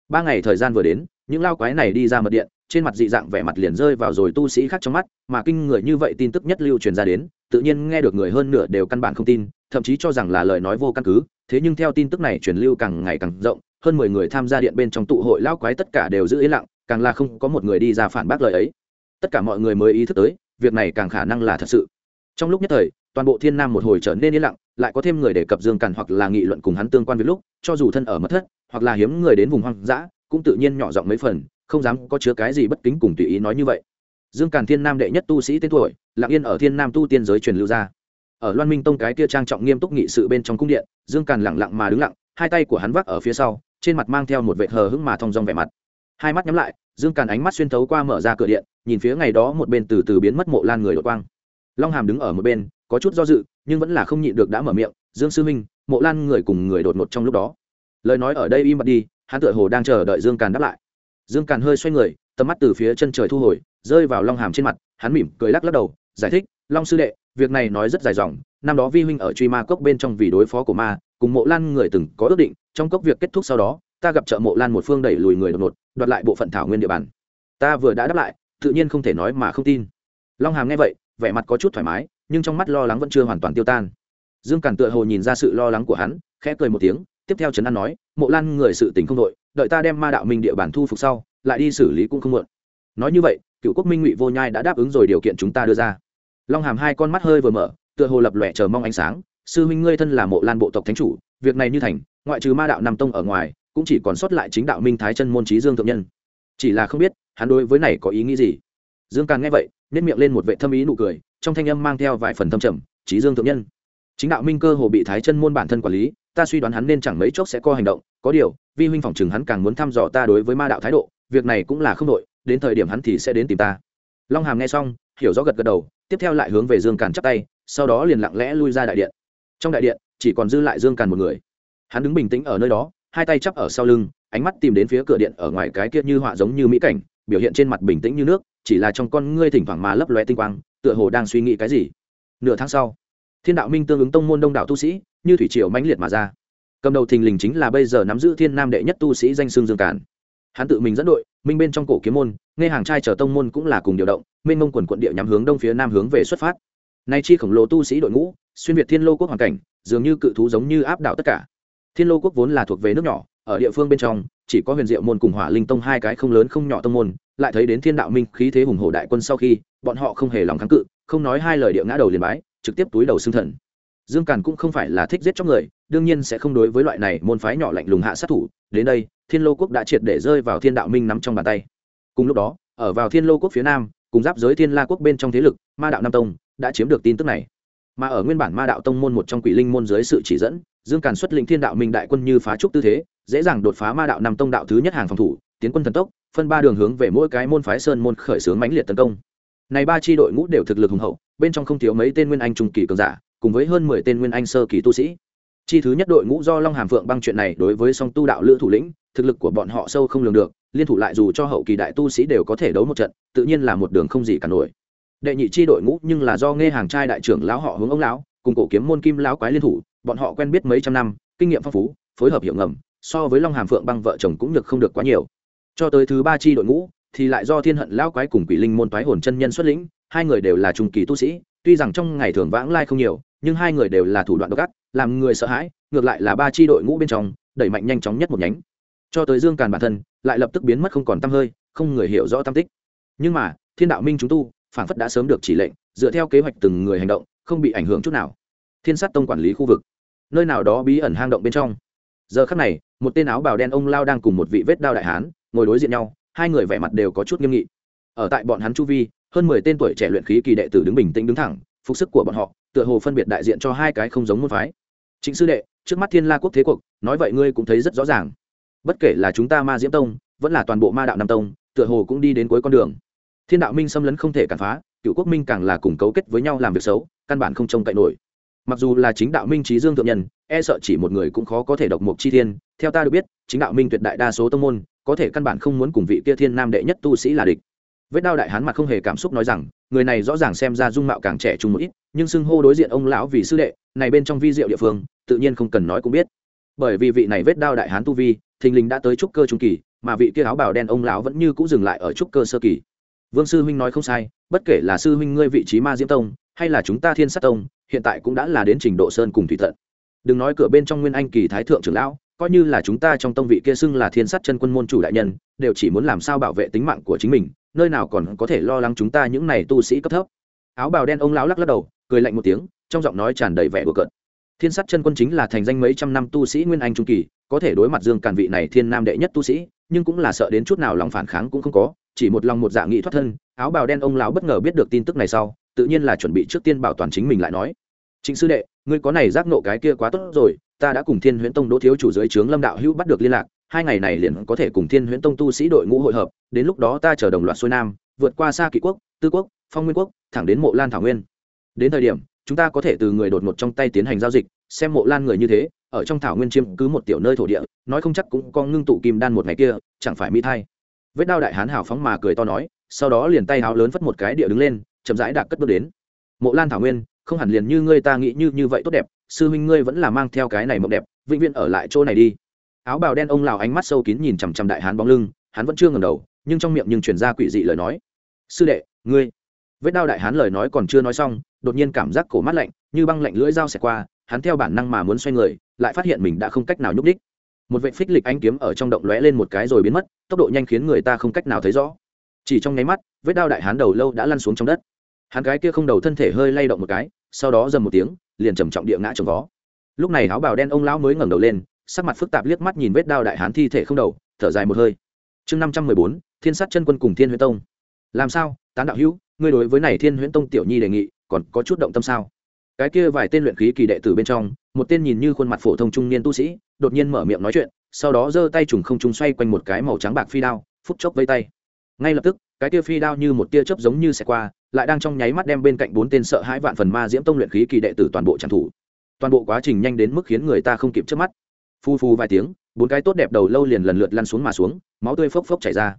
Ba ngày thời gian vừa đến những lao quái này đi ra mật điện, trên mặt dị dạng vẻ mặt liền rơi vào rồi tu sĩ khác trong mắt, mà kinh người như vậy tin tức nhất lưu truyền ra đến, tự nhiên nghe được người hơn nửa đều căn bản không tin, thậm chí cho rằng là lời nói vô căn cứ. Thế nhưng theo tin tức này truyền lưu càng ngày càng rộng, hơn mười người tham gia điện bên trong tụ hội lao quái tất cả đều giữ yên lặng, càng là không có một người đi ra phản bác lời ấy. Tất cả mọi người mới ý thức tới, việc này càng khả năng là thật sự. Trong lúc nhất thời, toàn bộ thiên nam một hồi trở nên yên lặng, lại có thêm người đề cập dương càn hoặc là nghị luận cùng hắn tương quan với lúc, cho dù thân ở mất thất, hoặc là hiếm người đến vùng hoang dã cũng tự nhiên nhỏ giọng mấy phần, không dám có chứa cái gì bất kính cùng tùy ý nói như vậy. Dương càn thiên nam đệ nhất tu sĩ tên tuổi, lặng yên ở thiên nam tu tiên giới truyền lưu ra. Ở loan minh tông cái kia trang trọng nghiêm túc nghị sự bên trong cung điện, dương càn lặng lặng mà đứng lặng, hai tay của hắn vác ở phía sau, trên mặt mang theo một vệt hờ hững mà thong dong vẻ mặt. Hai mắt nhắm lại, dương càn ánh mắt xuyên thấu qua mở ra cửa điện, nhìn phía ngày đó một bên từ từ biến mất mộ lan người đột quang. Long hàm đứng ở một bên, có chút do dự, nhưng vẫn là không nhịn được đã mở miệng, dương sư minh mộ lan người cùng người đột ngột trong lúc đó. Lời nói ở đây im bặt đi hắn tựa hồ đang chờ đợi dương càn đáp lại. Dương càn hơi xoay người, tầm mắt từ phía chân trời thu hồi, rơi vào long hàm trên mặt, hắn mỉm cười lắc lắc đầu, giải thích, long sư đệ, việc này nói rất dài dòng, năm đó vi huynh ở truy ma cốc bên trong vì đối phó của ma, cùng mộ lan người từng có ước định, trong cốc việc kết thúc sau đó, ta gặp trợ mộ lan một phương đẩy lùi người đột ngột, đoạt lại bộ phận thảo nguyên địa bàn. Ta vừa đã đáp lại, tự nhiên không thể nói mà không tin. Long hàm nghe vậy, vẻ mặt có chút thoải mái, nhưng trong mắt lo lắng vẫn chưa hoàn toàn tiêu tan. Dương càn tựa hồ nhìn ra sự lo lắng của hắn, khẽ cười một tiếng, tiếp theo trấn an nói mộ lan người sự tình không đội, đợi ta đem ma đạo minh địa bàn thu phục sau, lại đi xử lý cũng không muộn. Nói như vậy, cựu quốc minh ngụy vô nhai đã đáp ứng rồi điều kiện chúng ta đưa ra. Long hàm hai con mắt hơi vừa mở, tựa hồ lập lòe chờ mong ánh sáng. Sư huynh ngươi thân là mộ lan bộ tộc thánh chủ, việc này như thành, ngoại trừ ma đạo nam tông ở ngoài, cũng chỉ còn sót lại chính đạo minh thái chân môn trí dương thượng nhân. Chỉ là không biết, hắn đối với này có ý nghĩ gì. Dương càng nghe vậy nếp miệng lên một vệ thâm ý nụ cười, trong thanh âm mang theo vài phần thâm trầm, trí dương thượng nhân. Chính đạo minh cơ hồ bị thái chân môn bản thân quản lý ta suy đoán hắn nên chẳng mấy chốc sẽ có hành động, có điều, vi huynh phỏng chừng hắn càng muốn thăm dò ta đối với ma đạo thái độ, việc này cũng là không đội đến thời điểm hắn thì sẽ đến tìm ta. Long hàm nghe xong, hiểu rõ gật gật đầu, tiếp theo lại hướng về dương càn chắp tay, sau đó liền lặng lẽ lui ra đại điện. Trong đại điện, chỉ còn dư lại dương càn một người. Hắn đứng bình tĩnh ở nơi đó, hai tay chắp ở sau lưng, ánh mắt tìm đến phía cửa điện ở ngoài cái kia như họa giống như mỹ cảnh, biểu hiện trên mặt bình tĩnh như nước, chỉ là trong con ngươi thỉnh thoảng mà lấp loe tinh quang, tựa hồ đang suy nghĩ cái gì. Nửa tháng sau thiên đạo minh tương ứng tông môn đông đảo tu sĩ, như thủy triều mãnh liệt mà ra. Cầm đầu thình lình chính là bây giờ nắm giữ thiên nam đệ nhất tu sĩ danh xương dương cản hắn tự mình dẫn đội, minh bên trong cổ kiếm môn, nghe hàng trai chở tông môn cũng là cùng điều động minh mông quần quận địa nhắm hướng đông phía nam hướng về xuất phát. Nay chi khổng lồ tu sĩ đội ngũ, xuyên việt thiên lô quốc hoàn cảnh, dường như cự thú giống như áp đảo tất cả. Thiên lô quốc vốn là thuộc về nước nhỏ, ở địa phương bên trong, chỉ có huyền diệu môn cùng hỏa linh tông hai cái không lớn không nhỏ tông môn, lại thấy đến thiên đạo minh khí thế hùng hổ đại quân sau khi, bọn họ không hề lòng kháng cự, không nói hai lời địa ngã đầu liền bái trực tiếp túi đầu xương thần. Dương càn cũng không phải là thích giết chóc người, đương nhiên sẽ không đối với loại này môn phái nhỏ lạnh lùng hạ sát thủ. Đến đây, thiên lô quốc đã triệt để rơi vào thiên đạo minh nắm trong bàn tay. Cùng lúc đó, ở vào thiên lô quốc phía nam, cùng giáp giới thiên la quốc bên trong thế lực, ma đạo nam tông đã chiếm được tin tức này. Mà ở nguyên bản ma đạo tông môn một trong quỷ linh môn dưới sự chỉ dẫn, dương càn xuất lĩnh thiên đạo minh đại quân như phá trúc tư thế, dễ dàng đột phá ma đạo nam tông đạo thứ nhất hàng phòng thủ, tiến quân thần tốc, phân ba đường hướng về mỗi cái môn phái sơn môn khởi xướng mãnh liệt tấn công. Này ba chi đội ngũ đều thực lực hùng hậu bên trong không thiếu mấy tên nguyên anh trung kỳ cường giả, cùng với hơn mười tên nguyên anh sơ kỳ tu sĩ. Chi thứ nhất đội ngũ do long hàm phượng băng chuyện này đối với song tu đạo lữ thủ lĩnh, thực lực của bọn họ sâu không lường được, liên thủ lại dù cho hậu kỳ đại tu sĩ đều có thể đấu một trận, tự nhiên là một đường không gì cả nổi. Đệ nhị chi đội ngũ nhưng là do nghe hàng trai đại trưởng lão họ hướng ông lão, cùng cổ kiếm môn kim lão quái liên thủ, bọn họ quen biết mấy trăm năm, kinh nghiệm phong phú, phối hợp hiệu ngầm, so với long hàm phượng băng vợ chồng cũng được không được quá nhiều. Cho tới thứ ba chi đội ngũ, thì lại do thiên hận lão quái cùng quỷ linh môn toái hồn chân nhân xuất lĩnh hai người đều là trung kỳ tu sĩ, tuy rằng trong ngày thường vãng lai không nhiều, nhưng hai người đều là thủ đoạn độc ác, làm người sợ hãi, ngược lại là ba chi đội ngũ bên trong, đẩy mạnh nhanh chóng nhất một nhánh. Cho tới dương càn bản thân, lại lập tức biến mất không còn tăm hơi, không người hiểu rõ tam tích. Nhưng mà, thiên đạo minh chúng tu phản phất đã sớm được chỉ lệnh, dựa theo kế hoạch từng người hành động, không bị ảnh hưởng chút nào. Thiên sát tông quản lý khu vực, nơi nào đó bí ẩn hang động bên trong. Giờ khắc này, một tên áo bào đen ông lao đang cùng một vị vết đao đại hán, ngồi đối diện nhau, hai người vẻ mặt đều có chút nghiêm nghị ở tại bọn hắn chu vi, hơn mười tên tuổi trẻ luyện khí kỳ đệ tử đứng bình tĩnh đứng thẳng, phục sức của bọn họ, tựa hồ phân biệt đại diện cho hai cái không giống môn phái. Chính sư đệ, trước mắt thiên la quốc thế cuộc, nói vậy ngươi cũng thấy rất rõ ràng. Bất kể là chúng ta ma diễm tông, vẫn là toàn bộ ma đạo nam tông, tựa hồ cũng đi đến cuối con đường. Thiên đạo minh xâm lấn không thể cản phá cựu quốc minh càng là cùng cấu kết với nhau làm việc xấu, căn bản không trông cậy nổi. Mặc dù là chính đạo minh trí dương thượng nhân e sợ chỉ một người cũng khó có thể độc mục chi thiên, theo ta được biết, chính đạo minh tuyệt đại đa số tông môn, có thể căn bản không muốn cùng vị kia thiên nam đệ nhất tu sĩ là địch vết đao đại hán mặt không hề cảm xúc nói rằng, người này rõ ràng xem ra dung mạo càng trẻ trung một ít, nhưng xưng hô đối diện ông lão vì sư đệ, này bên trong vi diệu địa phương, tự nhiên không cần nói cũng biết. Bởi vì vị này vết đao đại hán tu vi, thình lình đã tới trúc cơ trung kỳ, mà vị kia áo bào đen ông lão vẫn như cũ dừng lại ở trúc cơ sơ kỳ. Vương sư huynh nói không sai, bất kể là sư huynh ngươi vị trí ma diễm tông, hay là chúng ta thiên sát tông, hiện tại cũng đã là đến trình độ sơn cùng thủy thận. Đừng nói cửa bên trong nguyên anh kỳ thái thượng trưởng lão, coi như là chúng ta trong tông vị kia xưng là thiên sát chân quân môn chủ đại nhân, đều chỉ muốn làm sao bảo vệ tính mạng của chính mình nơi nào còn có thể lo lắng chúng ta những này tu sĩ cấp thấp. Áo bào đen ông lão lắc lắc đầu, cười lạnh một tiếng, trong giọng nói tràn đầy vẻ của cợt. Thiên sát chân quân chính là thành danh mấy trăm năm tu sĩ nguyên anh trung kỳ, có thể đối mặt dương càn vị này thiên nam đệ nhất tu sĩ, nhưng cũng là sợ đến chút nào lòng phản kháng cũng không có, chỉ một lòng một dạ nghị thoát thân, áo bào đen ông lão bất ngờ biết được tin tức này sau, tự nhiên là chuẩn bị trước tiên bảo toàn chính mình lại nói. Chính sư đệ, ngươi có này giác nộ cái kia quá tốt rồi, ta đã cùng thiên huyễn tông đỗ thiếu chủ dưới trướng lâm đạo hữu bắt được liên lạc hai ngày này liền có thể cùng thiên huyễn tông tu sĩ đội ngũ hội hợp, đến lúc đó ta chờ đồng loạt xuôi nam, vượt qua xa kỵ quốc, tư quốc, phong nguyên quốc, thẳng đến mộ lan thảo nguyên. Đến thời điểm, chúng ta có thể từ người đột ngột trong tay tiến hành giao dịch, xem mộ lan người như thế, ở trong thảo nguyên chiêm cứ một tiểu nơi thổ địa, nói không chắc cũng có ngưng tụ kim đan một ngày kia, chẳng phải mỹ thay vết đao đại hán hào phóng mà cười to nói, sau đó liền tay háo lớn phất một cái địa đứng lên, chậm rãi đạp cất bước đến. Mộ lan thảo nguyên, không hẳn liền như ngươi ta nghĩ như như vậy tốt đẹp, sư huynh ngươi vẫn là mang theo cái này mộng đẹp, vĩnh viễn ở lại chỗ này đi áo bào đen ông lào ánh mắt sâu kín nhìn chằm chằm đại hán bóng lưng, hắn vẫn chưa ngầm đầu, nhưng trong miệng nhưng chuyển ra quỷ dị lời nói. Sư đệ, ngươi. Vết đao đại hán lời nói còn chưa nói xong, đột nhiên cảm giác cổ mắt lạnh, như băng lạnh lưỡi dao xẹt qua, hắn theo bản năng mà muốn xoay người, lại phát hiện mình đã không cách nào nhúc đích một vệ phích lịch anh kiếm ở trong động lóe lên một cái rồi biến mất, tốc độ nhanh khiến người ta không cách nào thấy rõ. Chỉ trong nháy mắt, vết đao đại hán đầu lâu đã lăn xuống trong đất. Hắn cái kia không đầu thân thể hơi lay động một cái, sau đó dầm một tiếng, liền trầm trọng địa ngã trồng vó. Lúc này áo bào đen ông lão mới ngẩng đầu lên sắc mặt phức tạp liếc mắt nhìn vết đao đại hán thi thể không đầu, thở dài một hơi. Chương năm trăm mười bốn, thiên sát chân quân cùng thiên huyễn tông. Làm sao? Tán đạo hữu, ngươi đối với này thiên huyễn tông tiểu nhi đề nghị, còn có chút động tâm sao? Cái kia vài tên luyện khí kỳ đệ tử bên trong, một tên nhìn như khuôn mặt phổ thông trung niên tu sĩ, đột nhiên mở miệng nói chuyện, sau đó giơ tay trùng không trung xoay quanh một cái màu trắng bạc phi đao, phút chốc vây tay. Ngay lập tức, cái tia phi đao như một tia chớp giống như xẻ qua, lại đang trong nháy mắt đem bên cạnh bốn tên sợ hãi vạn phần ma diễm tông luyện khí kỳ đệ tử toàn bộ tràn thủ toàn bộ quá trình nhanh đến mức khiến người ta không kịp trước mắt phu phu vài tiếng, bốn cái tốt đẹp đầu lâu liền lần lượt lăn xuống mà xuống, máu tươi phốc phốc chảy ra.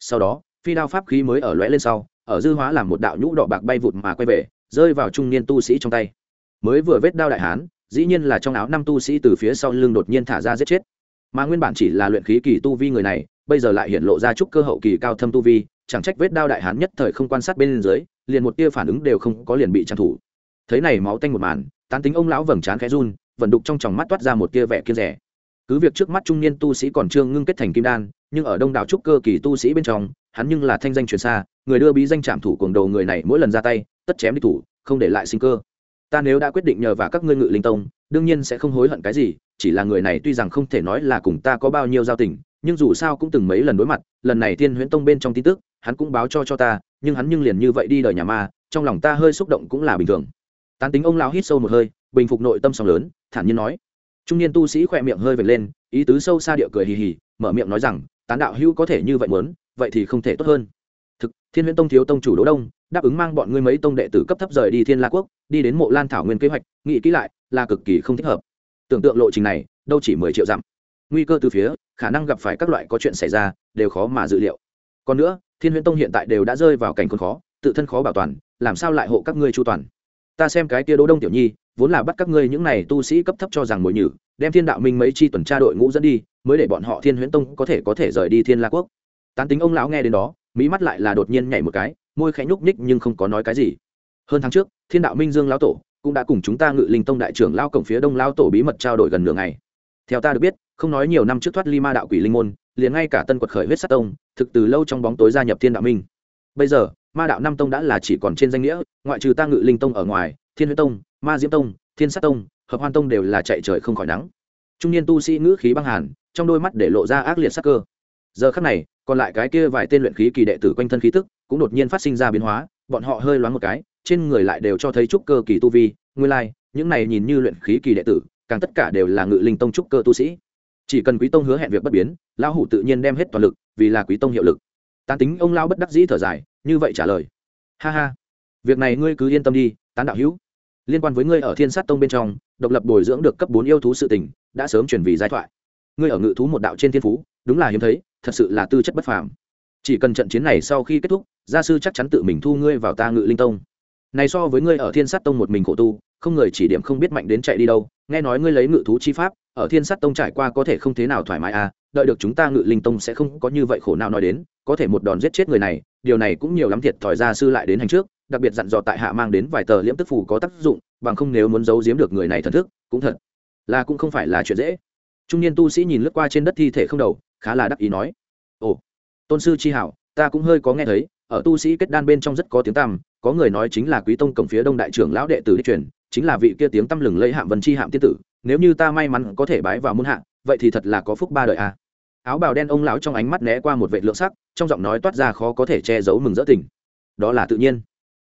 Sau đó, phi đao pháp khí mới ở lóe lên sau, ở dư hóa làm một đạo nhũ đỏ bạc bay vụt mà quay về, rơi vào trung niên tu sĩ trong tay. Mới vừa vết đao đại hán, dĩ nhiên là trong áo năm tu sĩ từ phía sau lưng đột nhiên thả ra giết chết. Mà nguyên bản chỉ là luyện khí kỳ tu vi người này, bây giờ lại hiện lộ ra chút cơ hậu kỳ cao thâm tu vi, chẳng trách vết đao đại hán nhất thời không quan sát bên dưới, liền một tia phản ứng đều không có liền bị trang thủ. Thấy này máu tanh một màn, tán tính ông lão vầng trán khẽ run vận đục trong tròng mắt toát ra một tia vẻ kiên rẻ. Cứ việc trước mắt trung niên tu sĩ còn chưa ngưng kết thành kim đan, nhưng ở đông đảo trúc cơ kỳ tu sĩ bên trong, hắn nhưng là thanh danh truyền xa, người đưa bí danh trạm thủ cuồng đầu người này mỗi lần ra tay, tất chém đi thủ, không để lại sinh cơ. Ta nếu đã quyết định nhờ vào các ngươi ngự linh tông, đương nhiên sẽ không hối hận cái gì, chỉ là người này tuy rằng không thể nói là cùng ta có bao nhiêu giao tình, nhưng dù sao cũng từng mấy lần đối mặt, lần này tiên huyễn tông bên trong tin tức, hắn cũng báo cho cho ta, nhưng hắn nhưng liền như vậy đi đời nhà ma, trong lòng ta hơi xúc động cũng là bình thường. Tán tính ông lão hít sâu một hơi bình phục nội tâm sóng lớn, thản nhiên nói. Trung niên tu sĩ khỏe miệng hơi vệt lên, ý tứ sâu xa địa cười hì hì, mở miệng nói rằng, tán đạo hữu có thể như vậy muốn, vậy thì không thể tốt hơn. Thực, thiên huyễn tông thiếu tông chủ đỗ đông, đáp ứng mang bọn ngươi mấy tông đệ tử cấp thấp rời đi thiên la quốc, đi đến mộ lan thảo nguyên kế hoạch, nghĩ kỹ lại, là cực kỳ không thích hợp. Tưởng tượng lộ trình này, đâu chỉ mười triệu dặm. Nguy cơ từ phía, khả năng gặp phải các loại có chuyện xảy ra, đều khó mà dự liệu. Còn nữa, thiên huyễn tông hiện tại đều đã rơi vào cảnh khốn khó, tự thân khó bảo toàn, làm sao lại hộ các ngươi chu toàn? Ta xem cái tia đỗ đông tiểu nhi, vốn là bắt các ngươi những này tu sĩ cấp thấp cho rằng mồi nhử, đem thiên đạo minh mấy chi tuần tra đội ngũ dẫn đi, mới để bọn họ thiên huyễn tông có thể có thể rời đi thiên la quốc. Tán tính ông lão nghe đến đó mỹ mắt lại là đột nhiên nhảy một cái, môi khẽ nhúc nhích nhưng không có nói cái gì. Hơn tháng trước, thiên đạo minh dương lão tổ cũng đã cùng chúng ta ngự linh tông đại trưởng lao cổng phía đông lao tổ bí mật trao đổi gần nửa ngày. Theo ta được biết, không nói nhiều năm trước thoát ly ma đạo quỷ linh môn, liền ngay cả tân quật khởi huyết sát tông, thực từ lâu trong bóng tối gia nhập thiên đạo minh. Bây giờ ma đạo năm tông đã là chỉ còn trên danh nghĩa, ngoại trừ ta ngự linh tông ở ngoài, thiên huyết tông, ma diễm tông, thiên sát tông, hợp hoan tông đều là chạy trời không khỏi nắng. Trung niên tu sĩ ngữ khí băng hàn, trong đôi mắt để lộ ra ác liệt sắc cơ. Giờ khắc này, còn lại cái kia vài tên luyện khí kỳ đệ tử quanh thân khí tức cũng đột nhiên phát sinh ra biến hóa, bọn họ hơi loáng một cái, trên người lại đều cho thấy trúc cơ kỳ tu vi, nguyên lai, những này nhìn như luyện khí kỳ đệ tử, càng tất cả đều là ngự linh tông trúc cơ tu sĩ. Chỉ cần quý tông hứa hẹn việc bất biến, lão hủ tự nhiên đem hết toàn lực, vì là quý tông hiệu lực tán tính ông lão bất đắc dĩ thở dài, như vậy trả lời. Ha ha, việc này ngươi cứ yên tâm đi, tán đạo hữu. Liên quan với ngươi ở thiên sát tông bên trong, độc lập bồi dưỡng được cấp bốn yêu thú sự tình, đã sớm chuyển vì giai thoại. Ngươi ở ngự thú một đạo trên thiên phú, đúng là hiếm thấy, thật sự là tư chất bất phàm. Chỉ cần trận chiến này sau khi kết thúc, gia sư chắc chắn tự mình thu ngươi vào ta ngự linh tông. Này so với ngươi ở thiên sát tông một mình khổ tu, không người chỉ điểm không biết mạnh đến chạy đi đâu, nghe nói ngươi lấy ngự thú chi pháp, ở thiên sát tông trải qua có thể không thế nào thoải mái à đợi được chúng ta ngự linh tông sẽ không có như vậy khổ nào nói đến, có thể một đòn giết chết người này, điều này cũng nhiều lắm thiệt thòi gia sư lại đến hành trước, đặc biệt dặn dò tại hạ mang đến vài tờ liễm tức phù có tác dụng, bằng không nếu muốn giấu giếm được người này thần thức, cũng thật là cũng không phải là chuyện dễ trung niên tu sĩ nhìn lướt qua trên đất thi thể không đầu, khá là đắc ý nói, ồ, tôn sư chi hảo, ta cũng hơi có nghe thấy, ở tu sĩ kết đan bên trong rất có tiếng tăm, có người nói chính là quý tông cổng phía đông đại trưởng lão đệ tử đi truyền, chính là vị kia tiếng tăm lừng lẫy hạm vân chi hạm tiên tử, nếu như ta may mắn có thể bái vào môn hạ, vậy thì thật là có phúc ba đời à áo bào đen ông lão trong ánh mắt né qua một vệ lượng sắc, trong giọng nói toát ra khó có thể che giấu mừng rỡ tình. Đó là tự nhiên.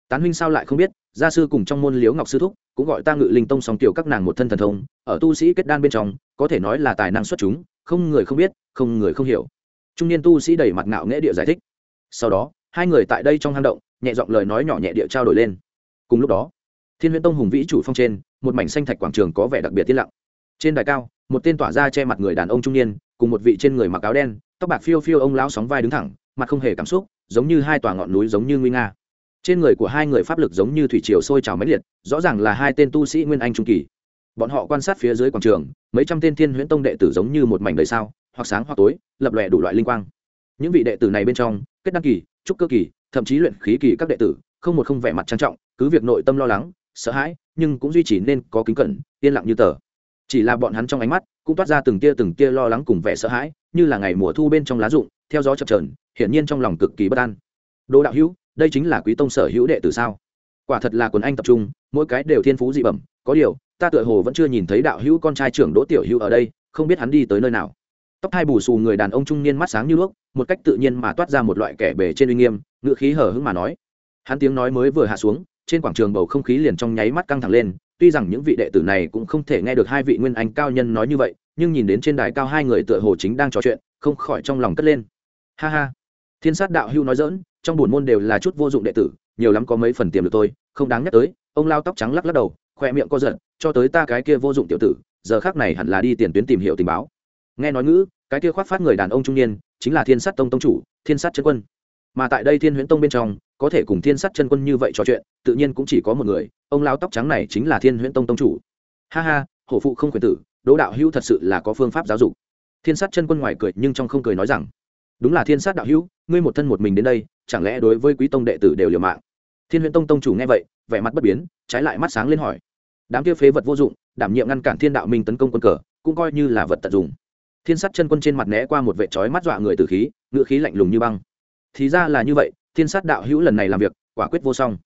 Tán huynh sao lại không biết, gia sư cùng trong môn liếu ngọc sư thúc cũng gọi ta ngự linh tông song tiểu các nàng một thân thần thông, ở tu sĩ kết đan bên trong, có thể nói là tài năng xuất chúng, không người không biết, không người không hiểu. Trung niên tu sĩ đầy mặt ngạo nghễ địa giải thích. Sau đó, hai người tại đây trong hang động, nhẹ giọng lời nói nhỏ nhẹ địa trao đổi lên. Cùng lúc đó, thiên huyễn tông hùng vĩ chủ phong trên, một mảnh xanh thạch quảng trường có vẻ đặc biệt tiết lặng. Trên đài cao, một tên tỏa ra che mặt người đàn ông trung niên cùng một vị trên người mặc áo đen, tóc bạc phiêu phiêu ông lão sóng vai đứng thẳng, mặt không hề cảm xúc, giống như hai tòa ngọn núi giống như nguy nga. Trên người của hai người pháp lực giống như thủy triều sôi trào mãnh liệt, rõ ràng là hai tên tu sĩ nguyên anh trung kỳ. Bọn họ quan sát phía dưới quảng trường, mấy trăm tên thiên huyễn tông đệ tử giống như một mảnh đời sao, hoặc sáng hoặc tối, lập lòe đủ loại linh quang. Những vị đệ tử này bên trong, kết đăng kỳ, trúc cơ kỳ, thậm chí luyện khí kỳ các đệ tử, không một không vẻ mặt trang trọng, cứ việc nội tâm lo lắng, sợ hãi, nhưng cũng duy trì nên có kính cẩn, yên lặng như tờ chỉ là bọn hắn trong ánh mắt, cũng toát ra từng tia từng tia lo lắng cùng vẻ sợ hãi, như là ngày mùa thu bên trong lá rụng, theo gió chập trờn hiển nhiên trong lòng cực kỳ bất an. Đỗ đạo hữu, đây chính là quý tông sở hữu đệ tử sao? Quả thật là quần anh tập trung, mỗi cái đều thiên phú dị bẩm, có điều, ta tựa hồ vẫn chưa nhìn thấy đạo hữu con trai trưởng đỗ tiểu hữu ở đây, không biết hắn đi tới nơi nào. Tóc hai bù xù người đàn ông trung niên mắt sáng như đuốc một cách tự nhiên mà toát ra một loại kẻ bề trên uy nghiêm ngự khí hở hững mà nói. Hắn tiếng nói mới vừa hạ xuống, trên quảng trường bầu không khí liền trong nháy mắt căng thẳng lên tuy rằng những vị đệ tử này cũng không thể nghe được hai vị nguyên anh cao nhân nói như vậy, nhưng nhìn đến trên đài cao hai người tựa hồ chính đang trò chuyện, không khỏi trong lòng cất lên. Ha ha. Thiên sát đạo hưu nói dỡn trong buồn môn đều là chút vô dụng đệ tử, nhiều lắm có mấy phần tiềm được tôi không đáng nhắc tới, ông lao tóc trắng lắc lắc đầu, khoe miệng co giận cho tới ta cái kia vô dụng tiểu tử, giờ khác này hẳn là đi tiền tuyến tìm hiểu tình báo. Nghe nói ngữ, cái kia khoác phát người đàn ông trung niên, chính là thiên sát tông tông chủ, thiên sát chân quân mà tại đây thiên huyễn tông bên trong, có thể cùng thiên Sắt chân quân như vậy trò chuyện, tự nhiên cũng chỉ có một người, ông lao tóc trắng này chính là thiên huyễn tông tông chủ. Ha ha, hổ phụ không quyền tử, đỗ đạo hữu thật sự là có phương pháp giáo dục. Thiên sát chân quân ngoài cười nhưng trong không cười nói rằng, đúng là thiên sát đạo hữu, ngươi một thân một mình đến đây, chẳng lẽ đối với quý tông đệ tử đều liều mạng? Thiên huyễn tông tông chủ nghe vậy, vẻ mặt bất biến, trái lại mắt sáng lên hỏi, đám kia phế vật vô dụng, đảm nhiệm ngăn cản thiên đạo minh tấn công quân cờ, cũng coi như là vật tận dụng. Thiên sát chân quân trên mặt né qua một vệ trói mắt dọa người từ khí ngựa khí lạnh lùng như băng thì ra là như vậy, thiên sát đạo hữu lần này làm việc, quả quyết vô song.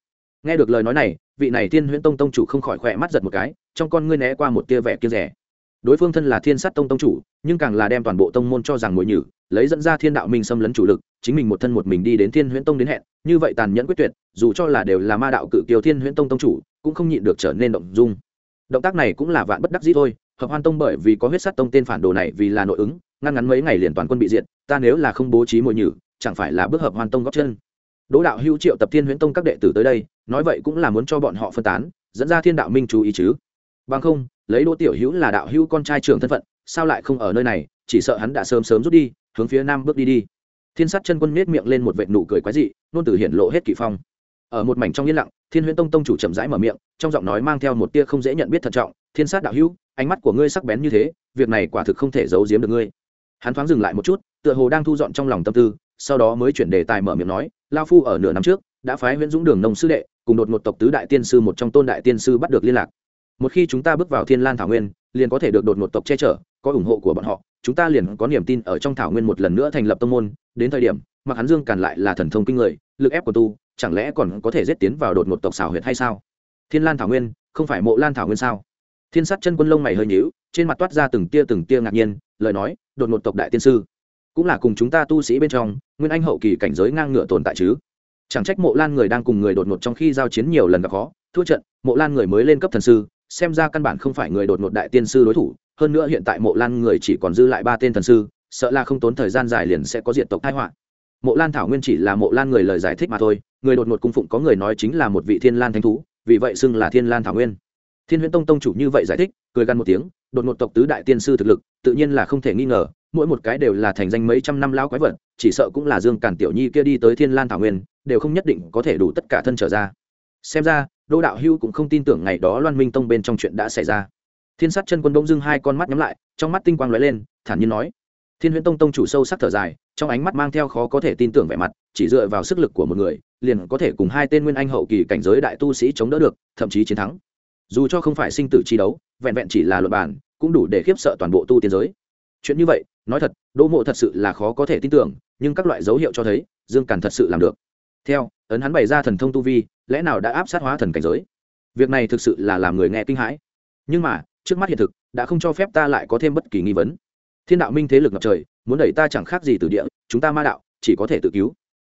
Nghe được lời nói này, vị này thiên huyễn tông tông chủ không khỏi khỏe mắt giật một cái, trong con ngươi né qua một tia vẻ kia rẻ đối phương thân là thiên sát tông tông chủ, nhưng càng là đem toàn bộ tông môn cho rằng mồi nhử, lấy dẫn ra thiên đạo minh xâm lấn chủ lực, chính mình một thân một mình đi đến thiên huyễn tông đến hẹn, như vậy tàn nhẫn quyết tuyệt, dù cho là đều là ma đạo cự kiều thiên huyễn tông tông chủ, cũng không nhịn được trở nên động dung. Động tác này cũng là vạn bất đắc dĩ thôi, hợp hoan tông bởi vì có huyết sát tông tên phản đồ này vì là nội ứng, ngăn ngắn mấy ngày liền toàn quân bị diệt, ta nếu là không bố trí mồi nhử chẳng phải là bước hợp hoàn tông góp chân. Đỗ đạo hữu triệu tập thiên huyễn tông các đệ tử tới đây, nói vậy cũng là muốn cho bọn họ phân tán, dẫn ra thiên đạo minh chú ý chứ. Bằng không, lấy đỗ tiểu hữu là đạo hữu con trai trưởng thân phận, sao lại không ở nơi này, chỉ sợ hắn đã sớm sớm rút đi, hướng phía nam bước đi đi. Thiên sát chân quân nết miệng lên một vệt nụ cười quái dị, nôn từ hiển lộ hết kỳ phong. Ở một mảnh trong yên lặng, thiên huyễn tông tông chủ chậm rãi mở miệng, trong giọng nói mang theo một tia không dễ nhận biết thận trọng, thiên sát đạo hữu, ánh mắt của ngươi sắc bén như thế, việc này quả thực không thể giấu giếm được ngươi. Hắn thoáng dừng lại một chút, tựa hồ đang thu dọn trong lòng tâm tư sau đó mới chuyển đề tài mở miệng nói, lao phu ở nửa năm trước, đã phái nguyễn dũng đường nông sư đệ, cùng đột một tộc tứ đại tiên sư một trong tôn đại tiên sư bắt được liên lạc. Một khi chúng ta bước vào thiên lan thảo nguyên, liền có thể được đột một tộc che chở, có ủng hộ của bọn họ, chúng ta liền có niềm tin ở trong thảo nguyên một lần nữa thành lập tông môn. Đến thời điểm mặc hắn dương càn lại là thần thông kinh người, lực ép của tu, chẳng lẽ còn có thể giết tiến vào đột một tộc xảo huyệt hay sao? Thiên lan thảo nguyên, không phải mộ lan thảo nguyên sao? Thiên sát chân quân lông mày hơi nhíu, trên mặt toát ra từng tia từng tia ngạc nhiên, lời nói, đột một tộc đại tiên sư cũng là cùng chúng ta tu sĩ bên trong, nguyên anh hậu kỳ cảnh giới ngang ngựa tồn tại chứ. Chẳng trách mộ lan người đang cùng người đột ngột trong khi giao chiến nhiều lần gặp khó, thua trận, mộ lan người mới lên cấp thần sư, xem ra căn bản không phải người đột ngột đại tiên sư đối thủ, hơn nữa hiện tại mộ lan người chỉ còn dư lại ba tên thần sư, sợ là không tốn thời gian dài liền sẽ có diện tộc thái họa. Mộ lan thảo nguyên chỉ là mộ lan người lời giải thích mà thôi, người đột ngột cung phụng có người nói chính là một vị thiên lan thánh thú, vì vậy xưng là thiên lan thảo nguyên. Thiên huyễn tông tông chủ như vậy giải thích, cười gần một tiếng, đột ngột tộc tứ đại tiên sư thực lực, tự nhiên là không thể nghi ngờ mỗi một cái đều là thành danh mấy trăm năm lao quái vật, chỉ sợ cũng là dương cản tiểu nhi kia đi tới thiên lan thảo nguyên, đều không nhất định có thể đủ tất cả thân trở ra. Xem ra đô đạo hưu cũng không tin tưởng ngày đó loan minh tông bên trong chuyện đã xảy ra. Thiên sát chân quân đông dưng hai con mắt nhắm lại, trong mắt tinh quang lóe lên, thản nhiên nói thiên huyễn tông tông chủ sâu sắc thở dài, trong ánh mắt mang theo khó có thể tin tưởng vẻ mặt, chỉ dựa vào sức lực của một người, liền có thể cùng hai tên nguyên anh hậu kỳ cảnh giới đại tu sĩ chống đỡ được, thậm chí chiến thắng. Dù cho không phải sinh tử chi đấu, vẹn vẹn chỉ là luật bản cũng đủ để khiếp sợ toàn bộ tu tiên giới. Chuyện như vậy nói thật, đỗ mộ thật sự là khó có thể tin tưởng, nhưng các loại dấu hiệu cho thấy, dương càn thật sự làm được. Theo, ấn hắn bày ra thần thông tu vi, lẽ nào đã áp sát hóa thần cảnh giới? Việc này thực sự là làm người nghe kinh hãi. Nhưng mà, trước mắt hiện thực, đã không cho phép ta lại có thêm bất kỳ nghi vấn. Thiên đạo minh thế lực ngập trời, muốn đẩy ta chẳng khác gì từ địa, chúng ta ma đạo, chỉ có thể tự cứu.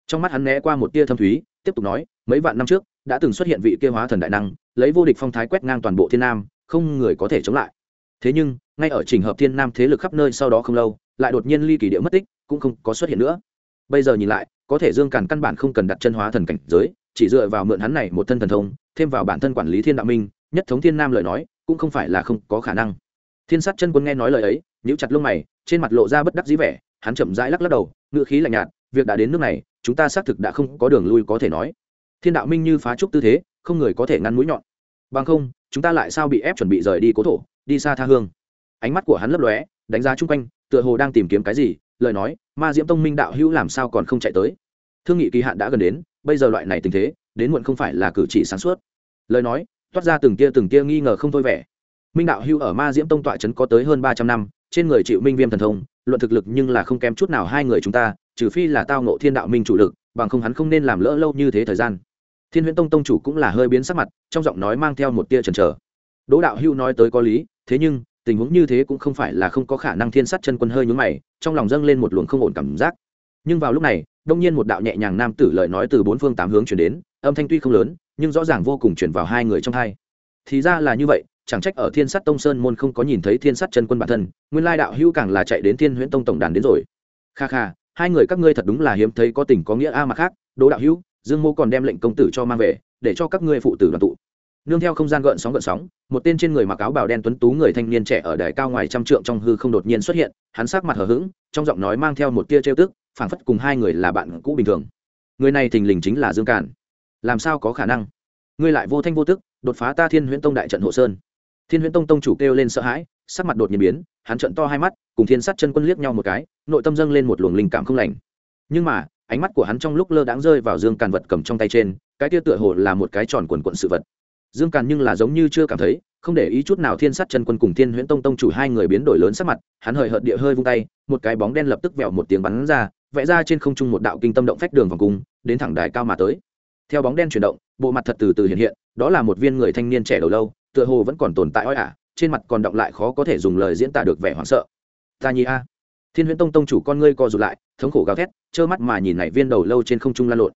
Trong mắt hắn né qua một tia thâm thúy, tiếp tục nói, mấy vạn năm trước, đã từng xuất hiện vị kia hóa thần đại năng, lấy vô địch phong thái quét ngang toàn bộ thiên nam, không người có thể chống lại. Thế nhưng ngay ở trình hợp thiên nam thế lực khắp nơi sau đó không lâu, lại đột nhiên ly kỳ địa mất tích, cũng không có xuất hiện nữa. Bây giờ nhìn lại, có thể dương càn căn bản không cần đặt chân hóa thần cảnh giới, chỉ dựa vào mượn hắn này một thân thần thông, thêm vào bản thân quản lý thiên đạo minh, nhất thống thiên nam lời nói, cũng không phải là không có khả năng. Thiên sát chân quân nghe nói lời ấy, nhíu chặt lông mày, trên mặt lộ ra bất đắc dĩ vẻ, hắn chậm rãi lắc lắc đầu ngựa khí lạnh nhạt, việc đã đến nước này, chúng ta xác thực đã không có đường lui có thể nói. Thiên đạo minh như phá trúc tư thế, không người có thể ngăn mũi nhọn. Bằng không, chúng ta lại sao bị ép chuẩn bị rời đi cố thổ, đi xa tha hương? Ánh mắt của hắn lấp lóe, đánh giá chung quanh, tựa hồ đang tìm kiếm cái gì, lời nói, ma diễm tông minh đạo hữu làm sao còn không chạy tới? Thương nghị kỳ hạn đã gần đến, bây giờ loại này tình thế, đến muộn không phải là cử chỉ sáng suốt. Lời nói, toát ra từng tia từng tia nghi ngờ không thôi vẻ. Minh đạo Hưu ở ma diễm tông tọa trấn có tới hơn ba trăm năm, trên người chịu minh viêm thần thông, luận thực lực nhưng là không kém chút nào hai người chúng ta, trừ phi là tao Ngộ thiên đạo minh chủ lực, bằng không hắn không nên làm lỡ lâu như thế thời gian. Thiên huyễn tông tông chủ cũng là hơi biến sắc mặt, trong giọng nói mang theo một tia chần trở đỗ đạo hưu nói tới có lý, thế nhưng tình huống như thế cũng không phải là không có khả năng thiên sát chân quân hơi nhúng mày, trong lòng dâng lên một luồng không ổn cảm giác. Nhưng vào lúc này, đông nhiên một đạo nhẹ nhàng nam tử lời nói từ bốn phương tám hướng chuyển đến, âm thanh tuy không lớn, nhưng rõ ràng vô cùng chuyển vào hai người trong hai. Thì ra là như vậy, chẳng trách ở thiên sát tông sơn môn không có nhìn thấy thiên sát chân quân bản thân, nguyên lai đạo hữu càng là chạy đến thiên huyễn tông tổng đàn đến rồi. Kha kha, hai người các ngươi thật đúng là hiếm thấy có tình có nghĩa a à mà khác, đỗ đạo hữu, dương mô còn đem lệnh công tử cho mang về, để cho các ngươi phụ tử đoàn tụ nương theo không gian gợn sóng gợn sóng, một tên trên người mặc áo bào đen tuấn tú người thanh niên trẻ ở đài cao ngoài trăm trượng trong hư không đột nhiên xuất hiện, hắn sắc mặt hờ hững, trong giọng nói mang theo một tia trêu tức, phảng phất cùng hai người là bạn cũ bình thường. Người này thình lình chính là dương cản làm sao có khả năng? Ngươi lại vô thanh vô tức, đột phá ta thiên huyễn tông đại trận hộ sơn. Thiên huyễn tông tông chủ kêu lên sợ hãi, sắc mặt đột nhiên biến, hắn trận to hai mắt, cùng thiên sát chân quân liếc nhau một cái, nội tâm dâng lên một luồng linh cảm không lành. Nhưng mà, ánh mắt của hắn trong lúc lơ đãng rơi vào dương càn vật cầm trong tay trên, cái tia tựa hồ là một cái tròn quần quận sự vật dương càn nhưng là giống như chưa cảm thấy, không để ý chút nào thiên sát chân quân cùng thiên huyễn tông tông chủ hai người biến đổi lớn sắc mặt, hắn hời hợt địa hơi vung tay, một cái bóng đen lập tức vẹo một tiếng bắn ra, vẽ ra trên không trung một đạo kinh tâm động phách đường vòng cung, đến thẳng đài cao mà tới. Theo bóng đen chuyển động, bộ mặt thật từ từ hiện hiện, đó là một viên người thanh niên trẻ đầu lâu, tựa hồ vẫn còn tồn tại oi ả, trên mặt còn động lại khó có thể dùng lời diễn tả được vẻ hoảng sợ. Ta nhi a. Thiên huyễn tông tông chủ con ngươi co rụt lại, thống khổ gào thét, trơ mắt mà nhìn này viên đầu lâu trên không trung lan lộn.